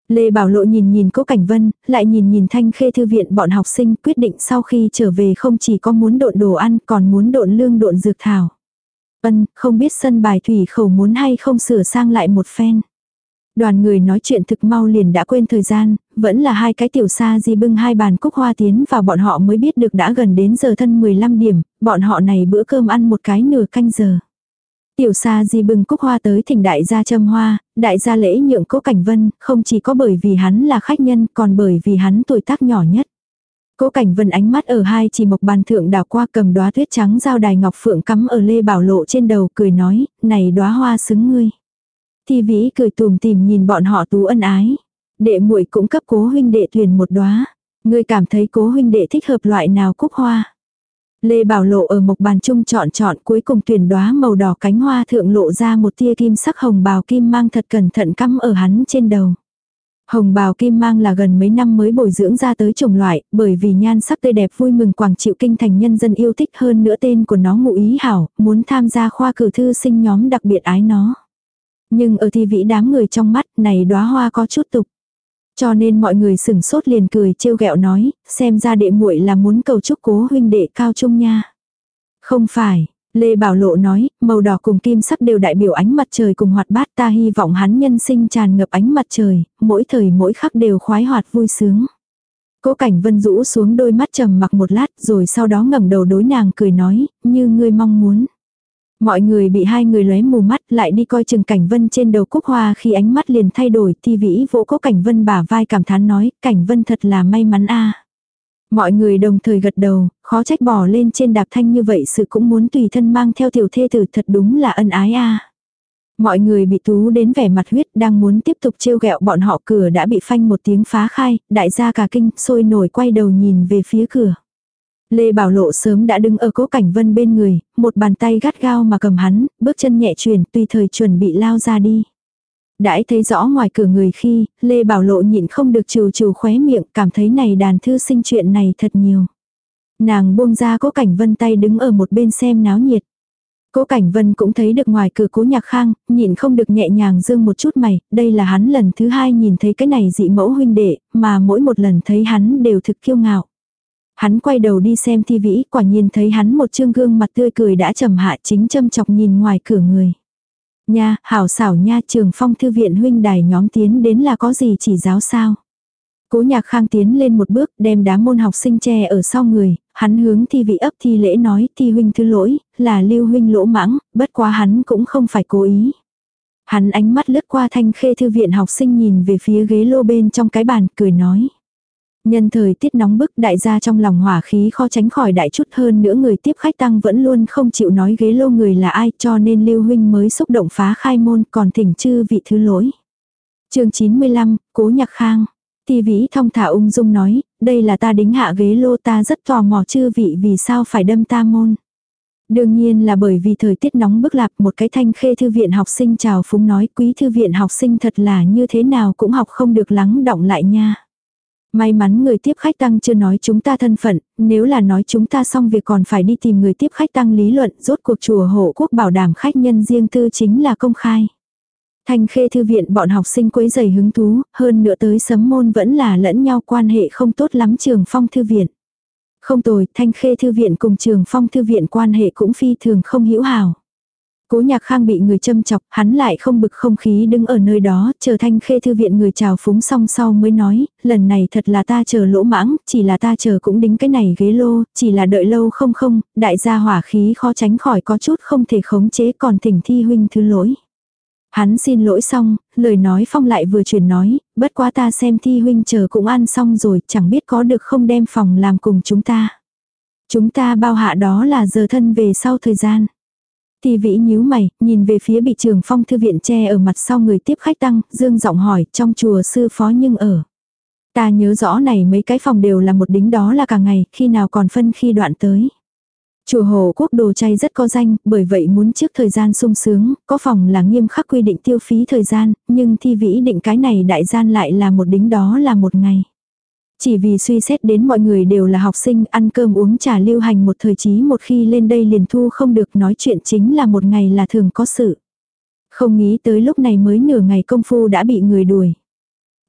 Lê Bảo Lộ nhìn nhìn Cố Cảnh Vân, lại nhìn nhìn Thanh Khê Thư viện bọn học sinh quyết định sau khi trở về không chỉ có muốn độn đồ ăn còn muốn độn lương độn dược thảo. Ân, không biết sân bài thủy khẩu muốn hay không sửa sang lại một phen. Đoàn người nói chuyện thực mau liền đã quên thời gian, vẫn là hai cái tiểu xa di bưng hai bàn cúc hoa tiến vào bọn họ mới biết được đã gần đến giờ thân 15 điểm, bọn họ này bữa cơm ăn một cái nửa canh giờ. Tiểu xa di bưng cúc hoa tới thỉnh đại gia châm hoa, đại gia lễ nhượng cố cảnh vân, không chỉ có bởi vì hắn là khách nhân còn bởi vì hắn tuổi tác nhỏ nhất. Cố cảnh vân ánh mắt ở hai chỉ mộc bàn thượng đào qua cầm đóa tuyết trắng giao đài ngọc phượng cắm ở lê bảo lộ trên đầu cười nói, này đóa hoa xứng ngươi. Thi vĩ cười tùm tìm nhìn bọn họ tú ân ái. Đệ muội cũng cấp cố huynh đệ thuyền một đóa. Ngươi cảm thấy cố huynh đệ thích hợp loại nào cúc hoa. Lê Bảo Lộ ở một bàn chung chọn chọn cuối cùng tuyển đóa màu đỏ cánh hoa thượng lộ ra một tia kim sắc hồng bào kim mang thật cẩn thận cắm ở hắn trên đầu. Hồng bào kim mang là gần mấy năm mới bồi dưỡng ra tới chủng loại, bởi vì nhan sắc tươi đẹp vui mừng quảng chịu kinh thành nhân dân yêu thích hơn nữa tên của nó ngụ ý hảo, muốn tham gia khoa cử thư sinh nhóm đặc biệt ái nó. Nhưng ở thi vĩ đám người trong mắt này đóa hoa có chút tục. Cho nên mọi người sừng sốt liền cười trêu ghẹo nói, xem ra đệ muội là muốn cầu chúc cố huynh đệ cao trung nha. Không phải, Lê Bảo Lộ nói, màu đỏ cùng kim sắc đều đại biểu ánh mặt trời cùng hoạt bát ta hy vọng hắn nhân sinh tràn ngập ánh mặt trời, mỗi thời mỗi khắc đều khoái hoạt vui sướng. Cố cảnh vân rũ xuống đôi mắt trầm mặc một lát rồi sau đó ngẩng đầu đối nàng cười nói, như ngươi mong muốn. Mọi người bị hai người lóe mù mắt lại đi coi chừng cảnh vân trên đầu cúc hoa khi ánh mắt liền thay đổi thì vĩ vỗ cố cảnh vân bả vai cảm thán nói cảnh vân thật là may mắn a Mọi người đồng thời gật đầu, khó trách bỏ lên trên đạp thanh như vậy sự cũng muốn tùy thân mang theo tiểu thê tử thật đúng là ân ái a Mọi người bị tú đến vẻ mặt huyết đang muốn tiếp tục trêu ghẹo bọn họ cửa đã bị phanh một tiếng phá khai, đại gia cả kinh sôi nổi quay đầu nhìn về phía cửa. Lê Bảo Lộ sớm đã đứng ở cố cảnh vân bên người, một bàn tay gắt gao mà cầm hắn, bước chân nhẹ chuyển tùy thời chuẩn bị lao ra đi. Đãi thấy rõ ngoài cửa người khi, Lê Bảo Lộ nhịn không được trừ trừ khóe miệng, cảm thấy này đàn thư sinh chuyện này thật nhiều. Nàng buông ra cố cảnh vân tay đứng ở một bên xem náo nhiệt. Cố Cảnh Vân cũng thấy được ngoài cửa cố nhạc khang, nhịn không được nhẹ nhàng dương một chút mày, đây là hắn lần thứ hai nhìn thấy cái này dị mẫu huynh đệ, mà mỗi một lần thấy hắn đều thực kiêu ngạo. Hắn quay đầu đi xem thi vĩ, quả nhiên thấy hắn một trương gương mặt tươi cười đã trầm hạ chính châm chọc nhìn ngoài cửa người. Nha, hảo xảo nha trường phong thư viện huynh đài nhóm tiến đến là có gì chỉ giáo sao. Cố nhạc khang tiến lên một bước đem đám môn học sinh che ở sau người, hắn hướng thi vị ấp thi lễ nói thi huynh thứ lỗi, là lưu huynh lỗ mãng, bất quá hắn cũng không phải cố ý. Hắn ánh mắt lướt qua thanh khê thư viện học sinh nhìn về phía ghế lô bên trong cái bàn, cười nói. Nhân thời tiết nóng bức đại gia trong lòng hỏa khí khó tránh khỏi đại chút hơn nữa người tiếp khách tăng vẫn luôn không chịu nói ghế lô người là ai cho nên lưu huynh mới xúc động phá khai môn còn thỉnh chư vị thứ lỗi. chương 95, Cố Nhạc Khang. Ti vĩ thông thả ung dung nói, đây là ta đính hạ ghế lô ta rất tò mò chư vị vì sao phải đâm ta môn. Đương nhiên là bởi vì thời tiết nóng bức lạp một cái thanh khê thư viện học sinh chào phúng nói quý thư viện học sinh thật là như thế nào cũng học không được lắng động lại nha. May mắn người tiếp khách tăng chưa nói chúng ta thân phận, nếu là nói chúng ta xong việc còn phải đi tìm người tiếp khách tăng lý luận, rốt cuộc chùa hộ quốc bảo đảm khách nhân riêng tư chính là công khai. Thanh khê thư viện bọn học sinh quấy giày hứng thú, hơn nữa tới sấm môn vẫn là lẫn nhau quan hệ không tốt lắm trường phong thư viện. Không tồi, thanh khê thư viện cùng trường phong thư viện quan hệ cũng phi thường không hữu hảo. Cố nhạc khang bị người châm chọc, hắn lại không bực không khí đứng ở nơi đó, chờ thanh khê thư viện người chào phúng xong sau mới nói, lần này thật là ta chờ lỗ mãng, chỉ là ta chờ cũng đính cái này ghế lô, chỉ là đợi lâu không không, đại gia hỏa khí khó tránh khỏi có chút không thể khống chế còn thỉnh thi huynh thứ lỗi. Hắn xin lỗi xong, lời nói phong lại vừa chuyển nói, bất quá ta xem thi huynh chờ cũng ăn xong rồi, chẳng biết có được không đem phòng làm cùng chúng ta. Chúng ta bao hạ đó là giờ thân về sau thời gian. Thi vĩ nhíu mày, nhìn về phía bị trường phong thư viện che ở mặt sau người tiếp khách tăng, dương giọng hỏi, trong chùa sư phó nhưng ở. Ta nhớ rõ này mấy cái phòng đều là một đính đó là cả ngày, khi nào còn phân khi đoạn tới. Chùa Hồ Quốc đồ chay rất có danh, bởi vậy muốn trước thời gian sung sướng, có phòng là nghiêm khắc quy định tiêu phí thời gian, nhưng thi vĩ định cái này đại gian lại là một đính đó là một ngày. Chỉ vì suy xét đến mọi người đều là học sinh ăn cơm uống trà lưu hành một thời chí một khi lên đây liền thu không được nói chuyện chính là một ngày là thường có sự. Không nghĩ tới lúc này mới nửa ngày công phu đã bị người đuổi.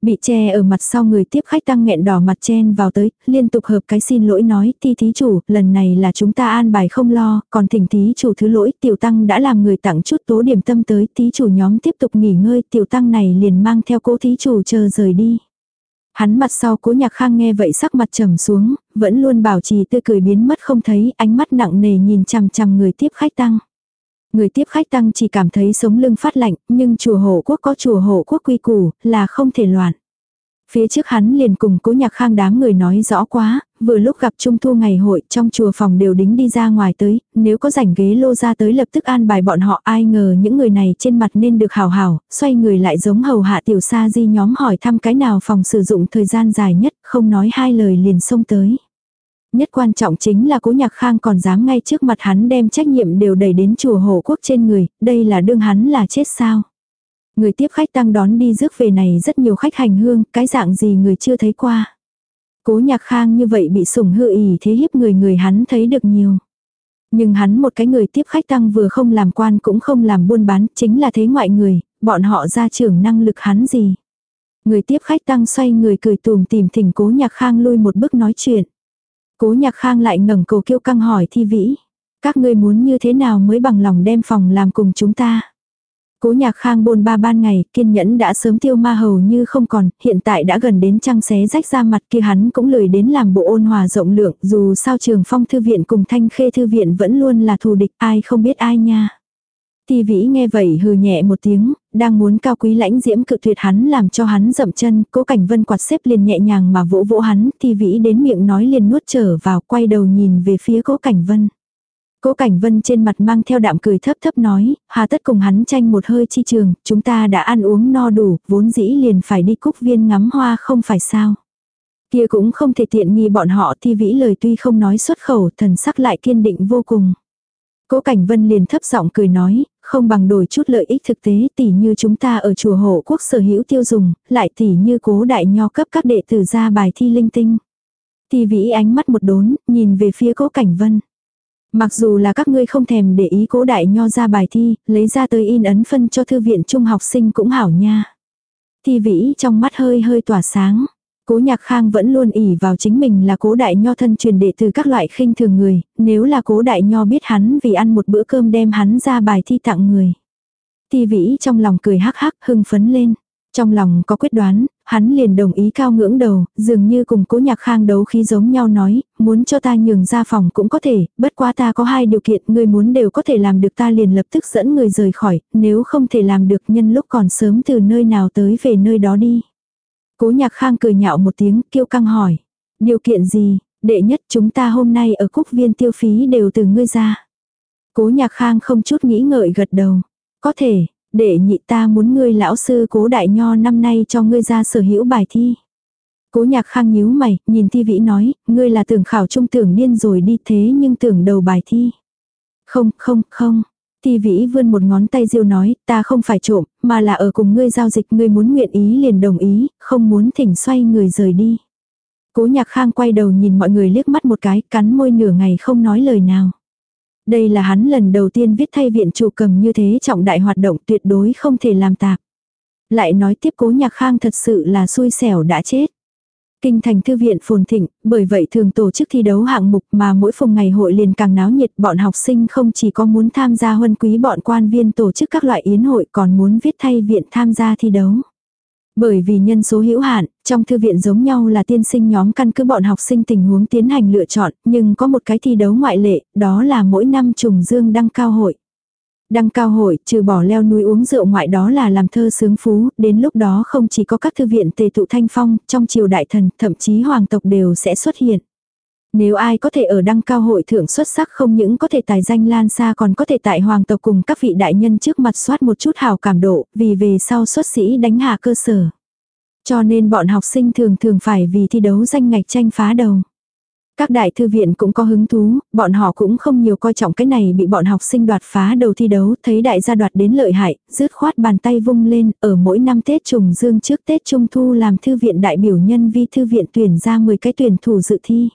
Bị che ở mặt sau người tiếp khách tăng nghẹn đỏ mặt chen vào tới, liên tục hợp cái xin lỗi nói, ti thí chủ, lần này là chúng ta an bài không lo, còn thỉnh thí chủ thứ lỗi, tiểu tăng đã làm người tặng chút tố điểm tâm tới, thí chủ nhóm tiếp tục nghỉ ngơi, tiểu tăng này liền mang theo cố thí chủ chờ rời đi. Hắn mặt sau cố nhạc khang nghe vậy sắc mặt trầm xuống, vẫn luôn bảo trì tươi cười biến mất không thấy, ánh mắt nặng nề nhìn chằm chằm người tiếp khách tăng. Người tiếp khách tăng chỉ cảm thấy sống lưng phát lạnh, nhưng chùa hộ quốc có chùa hộ quốc quy củ, là không thể loạn. Phía trước hắn liền cùng cố nhạc khang đám người nói rõ quá, vừa lúc gặp trung thu ngày hội trong chùa phòng đều đính đi ra ngoài tới, nếu có rảnh ghế lô ra tới lập tức an bài bọn họ ai ngờ những người này trên mặt nên được hào hào, xoay người lại giống hầu hạ tiểu sa di nhóm hỏi thăm cái nào phòng sử dụng thời gian dài nhất, không nói hai lời liền xông tới. Nhất quan trọng chính là cố nhạc khang còn dám ngay trước mặt hắn đem trách nhiệm đều đẩy đến chùa hộ quốc trên người, đây là đương hắn là chết sao. Người tiếp khách tăng đón đi rước về này rất nhiều khách hành hương, cái dạng gì người chưa thấy qua. Cố nhạc khang như vậy bị sủng hư ỉ thế hiếp người người hắn thấy được nhiều. Nhưng hắn một cái người tiếp khách tăng vừa không làm quan cũng không làm buôn bán, chính là thế ngoại người, bọn họ ra trưởng năng lực hắn gì. Người tiếp khách tăng xoay người cười tùm tìm thỉnh cố nhạc khang lui một bước nói chuyện. Cố nhạc khang lại ngẩng cầu kêu căng hỏi thi vĩ. Các ngươi muốn như thế nào mới bằng lòng đem phòng làm cùng chúng ta. Cố nhạc khang bôn ba ban ngày, kiên nhẫn đã sớm tiêu ma hầu như không còn, hiện tại đã gần đến trăng xé rách ra mặt kia hắn cũng lười đến làm bộ ôn hòa rộng lượng, dù sao trường phong thư viện cùng thanh khê thư viện vẫn luôn là thù địch, ai không biết ai nha. Ti vĩ nghe vậy hừ nhẹ một tiếng, đang muốn cao quý lãnh diễm cự tuyệt hắn làm cho hắn dậm chân, cố cảnh vân quạt xếp liền nhẹ nhàng mà vỗ vỗ hắn, ti vĩ đến miệng nói liền nuốt trở vào, quay đầu nhìn về phía cố cảnh vân. Cố Cảnh Vân trên mặt mang theo đạm cười thấp thấp nói, hà tất cùng hắn tranh một hơi chi trường, chúng ta đã ăn uống no đủ, vốn dĩ liền phải đi cúc viên ngắm hoa không phải sao. Kia cũng không thể tiện nghi bọn họ thi vĩ lời tuy không nói xuất khẩu, thần sắc lại kiên định vô cùng. Cố Cảnh Vân liền thấp giọng cười nói, không bằng đổi chút lợi ích thực tế tỉ như chúng ta ở chùa hộ quốc sở hữu tiêu dùng, lại tỉ như cố đại nho cấp các đệ tử ra bài thi linh tinh. Thi vĩ ánh mắt một đốn, nhìn về phía cố Cảnh Vân. Mặc dù là các ngươi không thèm để ý cố đại nho ra bài thi, lấy ra tới in ấn phân cho thư viện trung học sinh cũng hảo nha. Thi vĩ trong mắt hơi hơi tỏa sáng. Cố nhạc khang vẫn luôn ỉ vào chính mình là cố đại nho thân truyền đệ từ các loại khinh thường người, nếu là cố đại nho biết hắn vì ăn một bữa cơm đem hắn ra bài thi tặng người. Ti vĩ trong lòng cười hắc hắc hưng phấn lên. Trong lòng có quyết đoán, hắn liền đồng ý cao ngưỡng đầu, dường như cùng cố nhạc khang đấu khí giống nhau nói, muốn cho ta nhường ra phòng cũng có thể, bất quá ta có hai điều kiện, người muốn đều có thể làm được ta liền lập tức dẫn người rời khỏi, nếu không thể làm được nhân lúc còn sớm từ nơi nào tới về nơi đó đi. Cố nhạc khang cười nhạo một tiếng, kêu căng hỏi. Điều kiện gì, đệ nhất chúng ta hôm nay ở cúc viên tiêu phí đều từ ngươi ra. Cố nhạc khang không chút nghĩ ngợi gật đầu. Có thể, đệ nhị ta muốn ngươi lão sư cố đại nho năm nay cho ngươi ra sở hữu bài thi. Cố nhạc khang nhíu mày, nhìn thi vĩ nói, ngươi là tưởng khảo trung tưởng điên rồi đi thế nhưng tưởng đầu bài thi. Không, không, không. Thi vĩ vươn một ngón tay diêu nói, ta không phải trộm, mà là ở cùng ngươi giao dịch, ngươi muốn nguyện ý liền đồng ý, không muốn thỉnh xoay người rời đi. Cố nhạc khang quay đầu nhìn mọi người liếc mắt một cái, cắn môi nửa ngày không nói lời nào. Đây là hắn lần đầu tiên viết thay viện chủ cầm như thế trọng đại hoạt động tuyệt đối không thể làm tạp. Lại nói tiếp cố nhạc khang thật sự là xui xẻo đã chết. Kinh thành thư viện phồn thịnh, bởi vậy thường tổ chức thi đấu hạng mục mà mỗi phòng ngày hội liền càng náo nhiệt bọn học sinh không chỉ có muốn tham gia huân quý bọn quan viên tổ chức các loại yến hội còn muốn viết thay viện tham gia thi đấu. Bởi vì nhân số hữu hạn, trong thư viện giống nhau là tiên sinh nhóm căn cứ bọn học sinh tình huống tiến hành lựa chọn, nhưng có một cái thi đấu ngoại lệ, đó là mỗi năm trùng dương đăng cao hội. Đăng cao hội, trừ bỏ leo núi uống rượu ngoại đó là làm thơ sướng phú, đến lúc đó không chỉ có các thư viện tề tụ thanh phong, trong triều đại thần, thậm chí hoàng tộc đều sẽ xuất hiện. Nếu ai có thể ở đăng cao hội thượng xuất sắc không những có thể tài danh lan xa còn có thể tại hoàng tộc cùng các vị đại nhân trước mặt soát một chút hào cảm độ, vì về sau xuất sĩ đánh hạ cơ sở. Cho nên bọn học sinh thường thường phải vì thi đấu danh ngạch tranh phá đầu. Các đại thư viện cũng có hứng thú, bọn họ cũng không nhiều coi trọng cái này bị bọn học sinh đoạt phá đầu thi đấu, thấy đại gia đoạt đến lợi hại, rứt khoát bàn tay vung lên, ở mỗi năm Tết trùng dương trước Tết Trung Thu làm thư viện đại biểu nhân vi thư viện tuyển ra 10 cái tuyển thủ dự thi.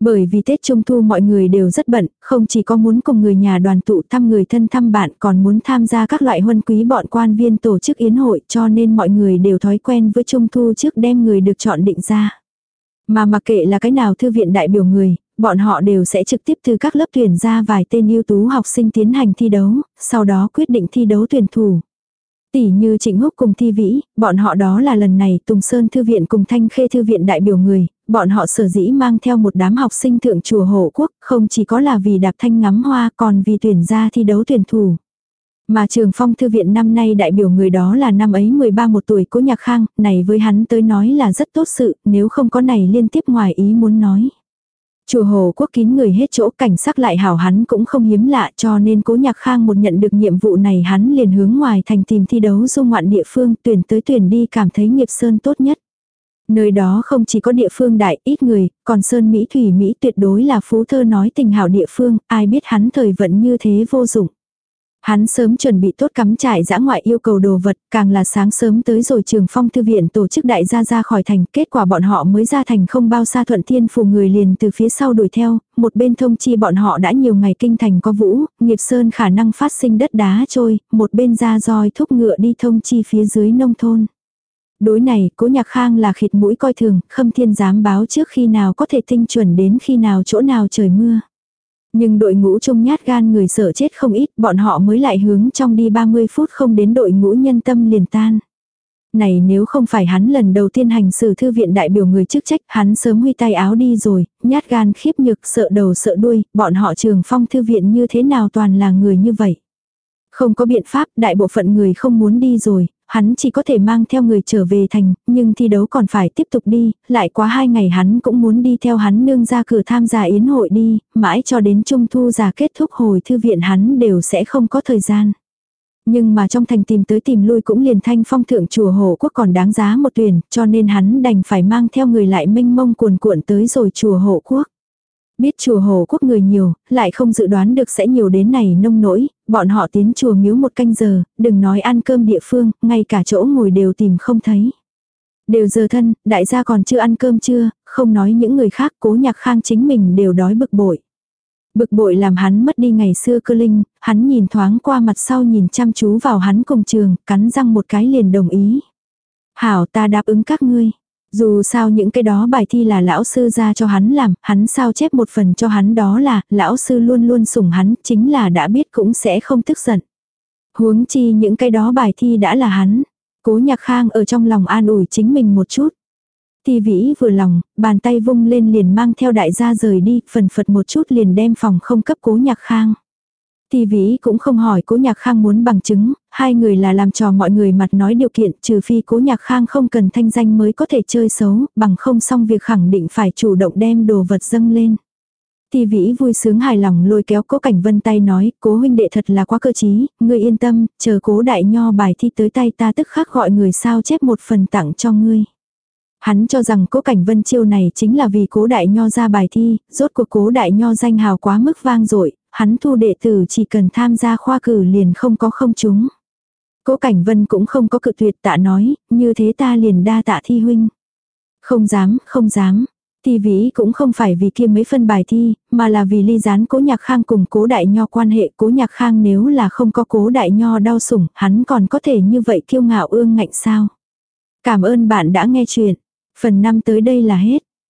Bởi vì Tết Trung Thu mọi người đều rất bận, không chỉ có muốn cùng người nhà đoàn tụ thăm người thân thăm bạn còn muốn tham gia các loại huân quý bọn quan viên tổ chức yến hội cho nên mọi người đều thói quen với Trung Thu trước đem người được chọn định ra. Mà mặc kệ là cái nào thư viện đại biểu người, bọn họ đều sẽ trực tiếp từ các lớp tuyển ra vài tên ưu tú học sinh tiến hành thi đấu, sau đó quyết định thi đấu tuyển thủ. Tỷ như Trịnh Húc cùng Thi Vĩ, bọn họ đó là lần này Tùng Sơn Thư viện cùng Thanh Khê Thư viện đại biểu người, bọn họ sở dĩ mang theo một đám học sinh thượng chùa hộ quốc, không chỉ có là vì đạp thanh ngắm hoa còn vì tuyển ra thi đấu tuyển thủ. Mà trường phong thư viện năm nay đại biểu người đó là năm ấy 13 một tuổi cố nhạc khang, này với hắn tới nói là rất tốt sự, nếu không có này liên tiếp ngoài ý muốn nói. Chùa hồ quốc kín người hết chỗ cảnh sắc lại hảo hắn cũng không hiếm lạ cho nên cố nhạc khang một nhận được nhiệm vụ này hắn liền hướng ngoài thành tìm thi đấu dung ngoạn địa phương tuyển tới tuyển đi cảm thấy nghiệp sơn tốt nhất. Nơi đó không chỉ có địa phương đại ít người, còn sơn Mỹ thủy Mỹ tuyệt đối là phú thơ nói tình hảo địa phương, ai biết hắn thời vận như thế vô dụng. Hắn sớm chuẩn bị tốt cắm trại dã ngoại yêu cầu đồ vật, càng là sáng sớm tới rồi trường phong thư viện tổ chức đại gia ra khỏi thành, kết quả bọn họ mới ra thành không bao xa thuận thiên phù người liền từ phía sau đuổi theo, một bên thông chi bọn họ đã nhiều ngày kinh thành có vũ, nghiệp sơn khả năng phát sinh đất đá trôi, một bên ra roi thúc ngựa đi thông chi phía dưới nông thôn. Đối này, cố nhạc khang là khịt mũi coi thường, khâm thiên dám báo trước khi nào có thể tinh chuẩn đến khi nào chỗ nào trời mưa. Nhưng đội ngũ trông nhát gan người sợ chết không ít, bọn họ mới lại hướng trong đi 30 phút không đến đội ngũ nhân tâm liền tan. Này nếu không phải hắn lần đầu tiên hành xử thư viện đại biểu người chức trách, hắn sớm huy tay áo đi rồi, nhát gan khiếp nhược sợ đầu sợ đuôi, bọn họ trường phong thư viện như thế nào toàn là người như vậy. Không có biện pháp, đại bộ phận người không muốn đi rồi, hắn chỉ có thể mang theo người trở về thành, nhưng thi đấu còn phải tiếp tục đi, lại quá hai ngày hắn cũng muốn đi theo hắn nương ra cửa tham gia yến hội đi, mãi cho đến trung thu già kết thúc hồi thư viện hắn đều sẽ không có thời gian. Nhưng mà trong thành tìm tới tìm lui cũng liền thanh phong thượng chùa hồ quốc còn đáng giá một tuyển, cho nên hắn đành phải mang theo người lại mênh mông cuồn cuộn tới rồi chùa hộ quốc. Biết chùa hồ quốc người nhiều, lại không dự đoán được sẽ nhiều đến này nông nỗi, bọn họ tiến chùa miếu một canh giờ, đừng nói ăn cơm địa phương, ngay cả chỗ ngồi đều tìm không thấy. Đều giờ thân, đại gia còn chưa ăn cơm chưa, không nói những người khác cố nhạc khang chính mình đều đói bực bội. Bực bội làm hắn mất đi ngày xưa cơ linh, hắn nhìn thoáng qua mặt sau nhìn chăm chú vào hắn cùng trường, cắn răng một cái liền đồng ý. Hảo ta đáp ứng các ngươi. Dù sao những cái đó bài thi là lão sư ra cho hắn làm, hắn sao chép một phần cho hắn đó là, lão sư luôn luôn sủng hắn, chính là đã biết cũng sẽ không tức giận. Huống chi những cái đó bài thi đã là hắn. Cố nhạc khang ở trong lòng an ủi chính mình một chút. Ti vĩ vừa lòng, bàn tay vung lên liền mang theo đại gia rời đi, phần phật một chút liền đem phòng không cấp cố nhạc khang. Ti vĩ cũng không hỏi cố nhạc khang muốn bằng chứng, hai người là làm trò mọi người mặt nói điều kiện trừ phi cố nhạc khang không cần thanh danh mới có thể chơi xấu, bằng không xong việc khẳng định phải chủ động đem đồ vật dâng lên. Ti vĩ vui sướng hài lòng lôi kéo cố cảnh vân tay nói, cố huynh đệ thật là quá cơ trí, ngươi yên tâm, chờ cố đại nho bài thi tới tay ta tức khắc gọi người sao chép một phần tặng cho ngươi. Hắn cho rằng cố cảnh vân chiêu này chính là vì cố đại nho ra bài thi, rốt cuộc cố đại nho danh hào quá mức vang dội hắn thu đệ tử chỉ cần tham gia khoa cử liền không có không chúng. Cố cảnh vân cũng không có cự tuyệt tạ nói, như thế ta liền đa tạ thi huynh. Không dám, không dám. Thi vĩ cũng không phải vì kia mấy phân bài thi, mà là vì ly gián cố nhạc khang cùng cố đại nho quan hệ cố nhạc khang nếu là không có cố đại nho đau sủng, hắn còn có thể như vậy kiêu ngạo ương ngạnh sao. Cảm ơn bạn đã nghe chuyện. Phần 5 tới đây là hết.